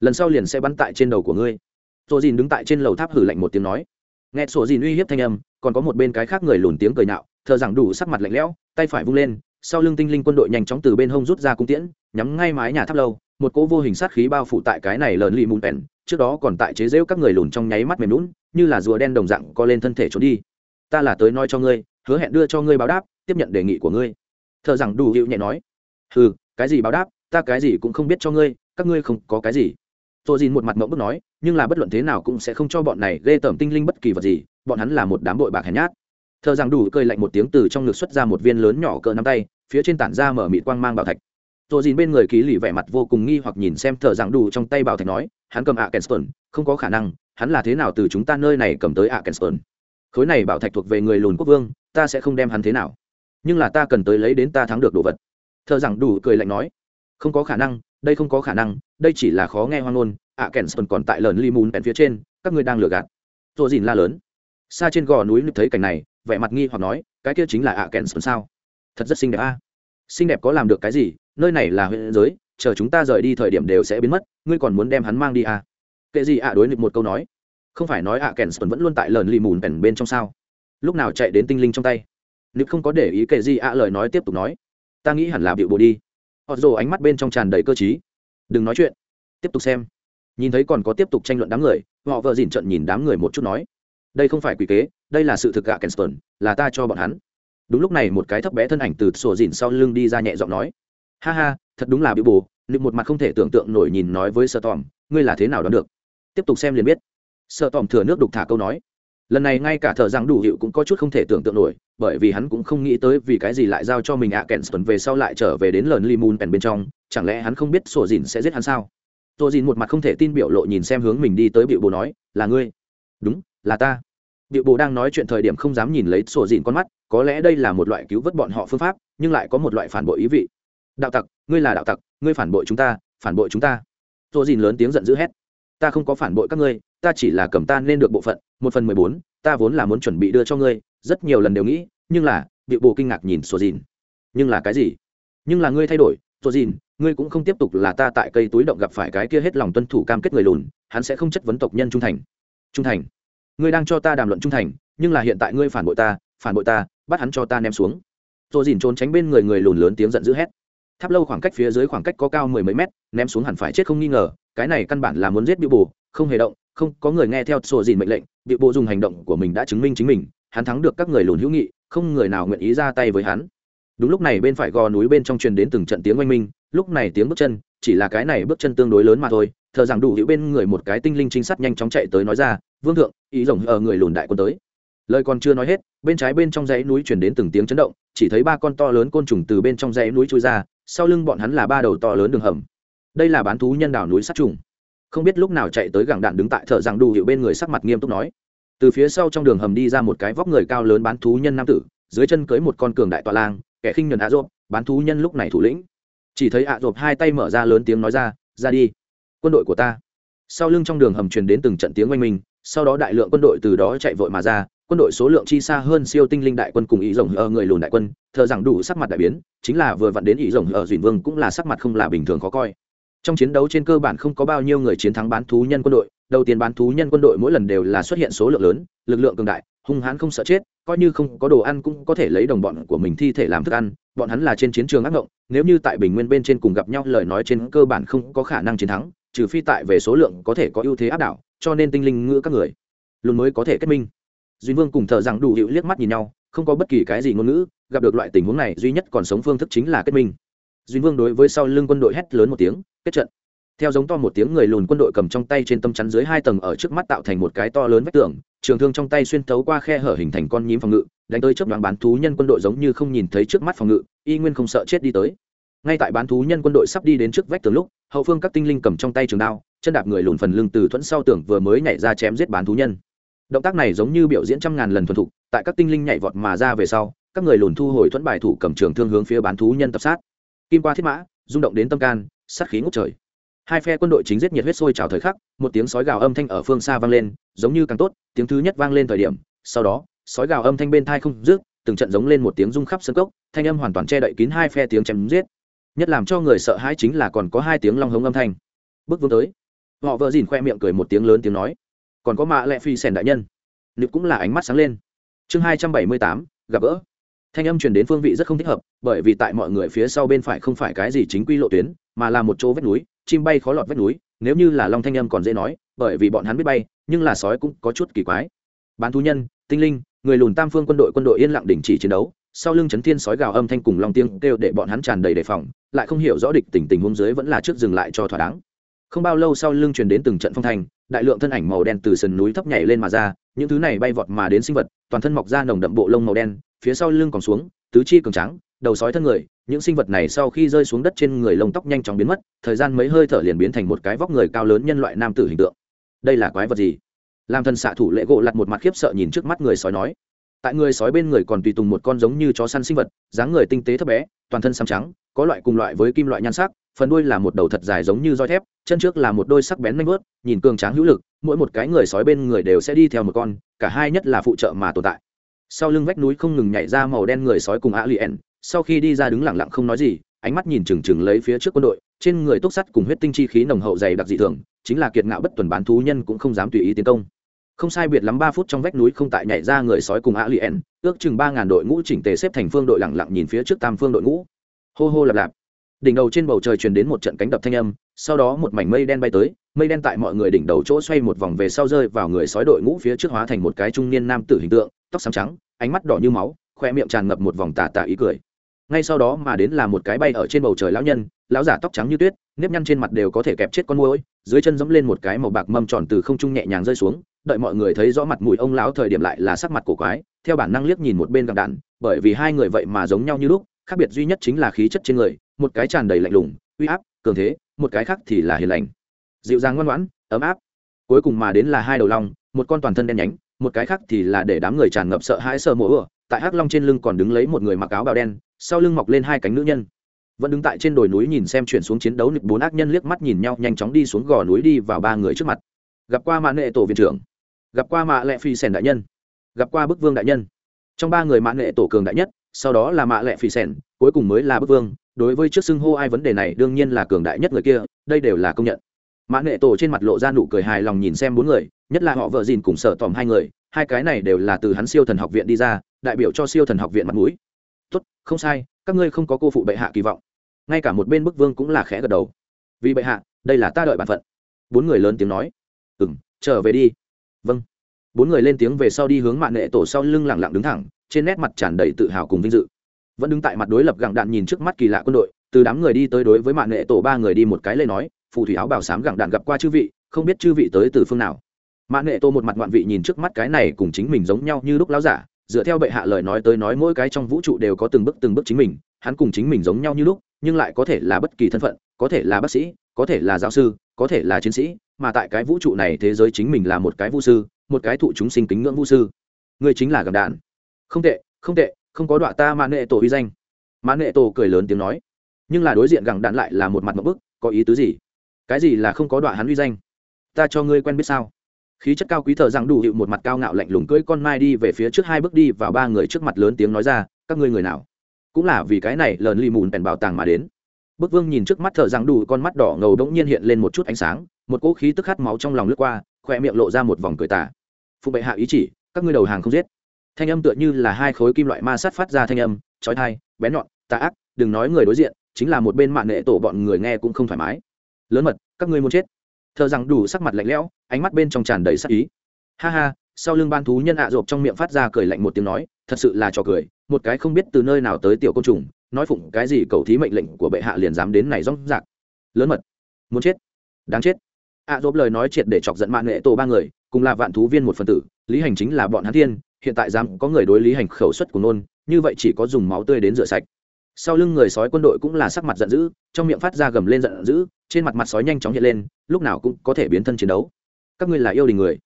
Lần sau liền sẽ bắn tại trên đầu của ngươi. Rồi dìn đứng tại trên lầu tháp hử lạnh một tiếng nói. Nghe sổ dìn uy hiếp thanh âm, còn có một bên cái khác người lùn tiếng cười nạo, thợ rằng đủ sắc mặt lạnh lẽo, tay phải vung lên, sau lưng tinh linh quân đội nhanh chóng từ bên hông rút ra cung tiễn nhắm ngay mái nhà tháp lâu, một cỗ vô hình sát khí bao phủ tại cái này lợn lì mùn pèn trước đó còn tại chế rễu các người lùn trong nháy mắt mềm lún như là rùa đen đồng dạng co lên thân thể trốn đi. Ta là tới nói cho ngươi, hứa hẹn đưa cho ngươi báo đáp, tiếp nhận đề nghị của ngươi. Thợ rằng đủ hiệu nhẹ nói. Ừ cái gì báo đáp, ta cái gì cũng không biết cho ngươi, các ngươi không có cái gì. Tôi dìn một mặt mẫu bức nói, nhưng là bất luận thế nào cũng sẽ không cho bọn này ghê tởm tinh linh bất kỳ vật gì, bọn hắn là một đám bội bạc hèn nhát. Thợ rằng đủ cơi lạnh một tiếng từ trong ngực xuất ra một viên lớn nhỏ cỡ nắm tay, phía trên tản ra mở mịt quang mang bảo thạch tôi dìn bên người ký lì vẻ mặt vô cùng nghi hoặc nhìn xem thợ rằng đủ trong tay bảo thạch nói, hắn cầm ạ kenston không có khả năng, hắn là thế nào từ chúng ta nơi này cầm tới ạ kenston khối này bảo thạch thuộc về người lùn quốc vương, ta sẽ không đem hắn thế nào. Nhưng là ta cần tới lấy đến ta thắng được đồ vật. Thợ rằng đủ cười lạnh nói, không có khả năng, đây không có khả năng, đây chỉ là khó nghe hoang ngôn ạ kenston còn tại lờn li mùn bèn phía trên, các ngươi đang lừa gạt. Tôi dìn la lớn. Xa trên gò núi thấy cảnh này, vẻ mặt nghi hoặc nói, cái kia chính là ạ kenston sao? Thật rất xinh đẹp a. Xinh đẹp có làm được cái gì? Nơi này là huyện giới, chờ chúng ta rời đi thời điểm đều sẽ biến mất, ngươi còn muốn đem hắn mang đi à? kệ gì ạ đối nghịch một câu nói. Không phải nói ạ, kèn sơn vẫn luôn tại lờn lì mùn bèn bên trong sao? Lúc nào chạy đến tinh linh trong tay? Nịp không có để ý kệ gì ạ lời nói tiếp tục nói. Ta nghĩ hẳn là bịu bộ đi. Họ rồ ánh mắt bên trong tràn đầy cơ t đừng nói chuyện. Tiếp tục xem. Nhìn thấy còn có tiếp tục tranh luận đám người, họ vợ dìn trận nhìn đám người một chút nói. Đây không phải quỷ kế, đây là sự thực ạ, kèn sơn là ta cho bọn hắn. Đúng lúc này một cái thấp bé thân ảnh từ sổ dìn sau lưng đi ra nhẹ giọng nói ha ha, thật đúng là bị bù nịp một mặt không thể tưởng tượng nổi nhìn nói với sợ tòm ngươi là thế nào đoán được? Tiếp tục xem liền biết. Sợ tòm thừa nước đục thả câu nói. Lần này ngay cả thợ rằng đủ hiệu cũng có chút không thể tưởng tượng nổi, bởi vì hắn cũng không nghĩ tới vì cái gì lại giao cho mình ạ à kèn tuần về sau lại trở về đến lần limun pèn bên trong, chẳng lẽ hắn không biết sổ dìn sẽ giết hắn sao? Sổ dìn một mặt không thể tin biểu lộ nhìn xem hướng mình đi tới biểu bồ nói, là ngươi. Đúng, là ta. Biểu bồ đang nói chuyện thời điểm không dám nhìn lấy sổ dìn con mắt, có lẽ đây là một loại cứu vớt bọn họ phương pháp, nhưng lại có một loại phản bội ý vị đạo tặc, ngươi là đạo tặc, ngươi phản bội chúng ta, phản bội chúng ta. Tô dìn lớn tiếng giận dữ hét. Ta không có phản bội các ngươi, ta chỉ là cầm ta nên được bộ phận, một phần mười bốn, ta vốn là muốn chuẩn bị đưa cho ngươi, rất nhiều lần đều nghĩ, nhưng là bị bồ kinh ngạc nhìn sổ dìn. Nhưng là cái gì? Nhưng là ngươi thay đổi sổ dìn, ngươi cũng không tiếp tục là ta tại cây túi động gặp phải cái kia hết lòng tuân thủ cam kết người lùn, hắn sẽ không chất vấn tộc nhân trung thành. Trung thành. Ngươi đang cho ta đàm luận trung thành, nhưng là hiện tại ngươi phản bội ta, phản bội ta, bắt hắn cho ta ném xuống. Rồi dìn trốn tránh bên người người lùn lớn tiếng giận dữ hét tháp lâu khoảng cách phía dưới khoảng cách có cao mười mấy mét, ném xuống hẳn phải chết không nghi ngờ, cái này căn bản là muốn giết bị bù không hề động, không, có người nghe theo sổ dìn mệnh lệnh bị bộ dùng hành động của mình đã chứng minh chính mình, hắn thắng được các người lùn hữu nghị, không người nào nguyện ý ra tay với hắn. Đúng lúc này bên phải gò núi bên trong truyền đến từng trận tiếng oanh minh, lúc này tiếng bước chân, chỉ là cái này bước chân tương đối lớn mà thôi, thờ rằng đủ hữu bên người một cái tinh linh trinh sát nhanh chóng chạy tới nói ra, vương thượng, ý rồng ở người lùn đại quân tới. Lời còn chưa nói hết, bên trái bên trong dãy núi chuyển đến từng tiếng chấn động, chỉ thấy ba con to lớn côn trùng từ bên trong dãy núi trôi ra sau lưng bọn hắn là ba đầu to lớn đường hầm. Đây là bán thú nhân đảo núi sát trùng. Không biết lúc nào chạy tới gẳng đạn đứng tại thợ rằng đủ hiệu bên người sắc mặt nghiêm túc nói. Từ phía sau trong đường hầm đi ra một cái vóc người cao lớn bán thú nhân nam tử, dưới chân cưới một con cường đại tọa lang, kẻ khinh nhuần ạ rộp, bán thú nhân lúc này thủ lĩnh. Chỉ thấy ạ rộp hai tay mở ra lớn tiếng nói ra ra đi, quân đội của ta. Sau lưng trong đường hầm truyền đến từng trận tiếng oanh minh, sau đó đại lượng quân đội từ đó chạy vội mà ra quân đội số lượng chi xa hơn siêu tinh linh đại quân cùng ý rồng ở người lùn đại quân, thờ rằng đủ sắc mặt đại biến, chính là vừa vặn đến ý rồng ở duyên vương cũng là sắc mặt không là bình thường khó coi. Trong chiến đấu trên cơ bản không có bao nhiêu người chiến thắng bán thú nhân quân đội, đầu tiên bán thú nhân quân đội mỗi lần đều là xuất hiện số lượng lớn, lực lượng cường đại, hung hãn không sợ chết, coi như không có đồ ăn cũng có thể lấy đồng bọn của mình thi thể làm thức ăn, bọn hắn là trên chiến trường ác ngộng, nếu như tại bình nguyên bên trên cùng gặp nhau, lời nói trên cơ bản không có khả năng chiến thắng, trừ phi tại về số lượng có thể có ưu thế áp đảo, cho nên tinh linh ngữ các người, luôn mới có thể kết minh duy vương cùng thợ rằng đủ hiệu liếc mắt nhìn nhau, không có bất kỳ cái gì ngôn ngữ, gặp được loại tình huống này, duy nhất còn sống phương thức chính là kết minh. Duy vương đối với sau lưng quân đội hét lớn một tiếng, kết trận. Theo giống to một tiếng người lùn quân đội cầm trong tay trên tâm chắn dưới hai tầng ở trước mắt tạo thành một cái to lớn vách tường, trường thương trong tay xuyên thấu qua khe hở hình thành con nhím phòng ngự, đánh tới chớp đoán bán thú nhân quân đội giống như không nhìn thấy trước mắt phòng ngự, y nguyên không sợ chết đi tới. Ngay tại bán thú nhân quân đội sắp đi đến trước vách tường lúc, hậu phương các tinh linh cầm trong tay trường đao, chân đạp người lùn phần lưng từ thuẫn sau tường vừa mới nhảy ra chém giết bán thú nhân động tác này giống như biểu diễn trăm ngàn lần thuần thục, tại các tinh linh nhảy vọt mà ra về sau, các người lùn thu hồi thuẫn bài thủ cầm trường thương hướng phía bán thú nhân tập sát. Kim qua thiết mã, rung động đến tâm can, sát khí ngút trời. Hai phe quân đội chính giết nhiệt huyết sôi trào thời khắc, một tiếng sói gào âm thanh ở phương xa vang lên, giống như càng tốt, tiếng thứ nhất vang lên thời điểm, sau đó, sói gào âm thanh bên thai không rước từng trận giống lên một tiếng rung khắp sân cốc, thanh âm hoàn toàn che đậy kín hai phe tiếng chém giết. Nhất làm cho người sợ hãi chính là còn có hai tiếng long hống âm thanh. Bước vương tới, họ vợ dìn khoe miệng cười một tiếng lớn tiếng nói còn có mạ lẹ phi sèn đại nhân. Nữ cũng là ánh mắt sáng lên. Chương hai trăm bảy mươi tám, gặp gỡ. Thanh âm truyền đến phương vị rất không thích hợp, bởi vì tại mọi người phía sau bên phải không phải cái gì chính quy lộ tuyến, mà là một chỗ vách núi, chim bay khó lọt vách núi, nếu như là long thanh âm còn dễ nói, bởi vì bọn hắn biết bay, nhưng là sói cũng có chút kỳ quái. Bán thú nhân, tinh linh, người lùn tam phương quân đội quân đội yên lặng đình chỉ chiến đấu, sau lưng chấn thiên sói gào âm thanh cùng long tiếng kêu để bọn hắn tràn đầy đề phòng, lại không hiểu rõ địch tình tình huống dưới vẫn là trước dừng lại cho thỏa đáng. Không bao lâu sau lưng truyền đến từng trận phong thành đại lượng thân ảnh màu đen từ sườn núi thấp nhảy lên mà ra, những thứ này bay vọt mà đến sinh vật, toàn thân mọc ra nồng đậm bộ lông màu đen, phía sau lưng còn xuống, tứ chi cường trắng đầu sói thân người, những sinh vật này sau khi rơi xuống đất trên người lông tóc nhanh chóng biến mất, thời gian mấy hơi thở liền biến thành một cái vóc người cao lớn nhân loại nam tử hình tượng. Đây là quái vật gì? Làm thần xạ thủ lệ gỗ lặt một mặt khiếp sợ nhìn trước mắt người sói nói. Tại người sói bên người còn tùy tùng một con giống như chó săn sinh vật, dáng người tinh tế thấp bé, toàn thân xám trắng, có loại cùng loại với kim loại nhan sắc phần đuôi là một đầu thật dài giống như roi thép, chân trước là một đôi sắc bén nanh vớt nhìn cường tráng hữu lực, mỗi một cái người sói bên người đều sẽ đi theo một con, cả hai nhất là phụ trợ mà tồn tại. Sau lưng vách núi không ngừng nhảy ra màu đen người sói cùng a lien, sau khi đi ra đứng lặng lặng không nói gì, ánh mắt nhìn chừng chừng lấy phía trước quân đội, trên người túc sắt cùng huyết tinh chi khí nồng hậu dày đặc dị thường, chính là kiệt ngạo bất tuần bán thú nhân cũng không dám tùy ý tiến công. Không sai biệt lắm ba phút trong vách núi không tại nhảy ra người sói cùng a lien, ước chừng ba ngàn đội ngũ chỉnh tề xếp thành phương đội lặng lặng nhìn phía trước tam phương đội ngũ. Hô hô lạp lạp đỉnh đầu trên bầu trời truyền đến một trận cánh đập thanh âm, sau đó một mảnh mây đen bay tới, mây đen tại mọi người đỉnh đầu chỗ xoay một vòng về sau rơi vào người sói đội ngũ phía trước hóa thành một cái trung niên nam tử hình tượng, tóc xám trắng, ánh mắt đỏ như máu, khoe miệng tràn ngập một vòng tà tà ý cười. Ngay sau đó mà đến là một cái bay ở trên bầu trời lão nhân, lão giả tóc trắng như tuyết, nếp nhăn trên mặt đều có thể kẹp chết con môi dưới chân dẫm lên một cái màu bạc mâm tròn từ không trung nhẹ nhàng rơi xuống, đợi mọi người thấy rõ mặt mũi ông lão thời điểm lại là sắc mặt cổ quái, theo bản năng liếc nhìn một bên gặng đạn, bởi vì hai người vậy mà giống nhau như lúc, khác biệt duy nhất chính là khí chất trên người một cái tràn đầy lạnh lùng, uy áp, cường thế, một cái khác thì là hiền lành. Dịu dàng ngoan ngoãn, ấm áp. Cuối cùng mà đến là hai đầu long, một con toàn thân đen nhánh, một cái khác thì là để đám người tràn ngập sợ hãi sờ mổ ửa tại hắc long trên lưng còn đứng lấy một người mặc áo bào đen, sau lưng mọc lên hai cánh nữ nhân. Vẫn đứng tại trên đồi núi nhìn xem chuyển xuống chiến đấu nịch bốn ác nhân liếc mắt nhìn nhau, nhanh chóng đi xuống gò núi đi vào ba người trước mặt. Gặp qua mạ nệ tổ viện trưởng. Gặp qua mạ lệ phi sèn đại nhân. Gặp qua bức vương đại nhân. Trong ba người mạ nệ tổ cường đại nhất sau đó là mạ lệ phi sèn cuối cùng mới là bức vương, đối với trước xưng hô ai vấn đề này đương nhiên là cường đại nhất người kia, đây đều là công nhận. Mã nghệ tổ trên mặt lộ ra nụ cười hài lòng nhìn xem bốn người, nhất là họ vợ dìn cùng sợ tòm hai người, hai cái này đều là từ hắn siêu thần học viện đi ra, đại biểu cho siêu thần học viện mặt mũi. Tốt, không sai, các ngươi không có cô phụ bệ hạ kỳ vọng. Ngay cả một bên bức vương cũng là khẽ gật đầu. Vì bệ hạ, đây là ta đợi bản phận. Bốn người lớn tiếng nói. Ừ m trở về đi. Vâng. Bốn người lên tiếng về sau đi hướng mạng nghệ tổ sau lưng lẳng lặng đứng thẳng trên nét mặt tràn đầy tự hào cùng vinh dự. Vẫn đứng tại mặt đối lập gặng đạn nhìn trước mắt kỳ lạ quân đội, từ đám người đi tới đối với mạng nghệ tổ ba người đi một cái lên nói, phù thủy áo bảo sám gặng đạn gặp qua chư vị, không biết chư vị tới từ phương nào. Mạng nghệ tổ một mặt ngoạn vị nhìn trước mắt cái này cùng chính mình giống nhau như lúc láo giả, dựa theo bệ hạ lời nói tới nói mỗi cái trong vũ trụ đều có từng bước từng bước chính mình, hắn cùng chính mình giống nhau như lúc, nhưng lại có thể là bất kỳ thân phận, có thể là bác sĩ, có thể là giáo sư, có thể là chiến sĩ, mà tại cái vũ trụ này thế giới chính mình là một cái vũ sư, một cái thụ chúng sinh kính ngưỡng vũ sư. Người chính là gặng đạn không tệ không tệ, không có đọa ta mã nệ tổ uy danh. Mã nệ tổ cười lớn tiếng nói. Nhưng là đối diện gẳng đạn lại là một mặt một bức, có ý tứ gì? Cái gì là không có đọa hắn uy danh? Ta cho ngươi quen biết sao? Khí chất cao quý thờ rằng đủ hiệu một mặt cao ngạo lạnh lùng cưỡi con mai đi về phía trước hai bước đi vào ba người trước mặt lớn tiếng nói ra, các ngươi người nào? Cũng là vì cái này lờn lì mùn bèn bảo tàng mà đến. Bức vương nhìn trước mắt thờ rằng đủ con mắt đỏ ngầu đống nhiên hiện lên một chút ánh sáng, một cỗ khí tức khát máu trong lòng lướt qua khoe miệng lộ ra một vòng cười tả phụ bệ hạ ý chỉ, các ngươi đầu hàng không giết thanh âm tựa như là hai khối kim loại ma sát phát ra thanh âm trói thai bén nhọn, tà ác, đừng nói người đối diện, chính là một bên mạng nệ tổ bọn người nghe cũng không thoải mái. Lớn mật, các ngươi muốn chết. Thợ rằng đủ sắc mặt lạnh lẽo, ánh mắt bên trong tràn đầy sắc ý. Ha ha, sau lưng ban thú nhân ạ rộp trong miệng phát ra cười lạnh một tiếng nói, thật sự là trò cười, một cái không biết từ nơi nào tới tiểu côn trùng, nói phụng cái gì cầu thí mệnh lệnh của bệ hạ liền dám đến này rong rạc. Lớn mật, muốn chết, đáng chết. Ạ rộp lời nói triệt để chọc giận mạng nghệ tổ ba người, cùng là vạn thú viên một phần tử, lý hành chính là bọn hắn thiên hiện tại dám có người đối lý hành khẩu suất của nôn, như vậy chỉ có dùng máu tươi đến rửa sạch. Sau lưng người sói quân đội cũng là sắc mặt giận dữ, trong miệng phát ra gầm lên giận dữ, trên mặt mặt sói nhanh chóng hiện lên, lúc nào cũng có thể biến thân chiến đấu. Các ngươi là yêu đình người.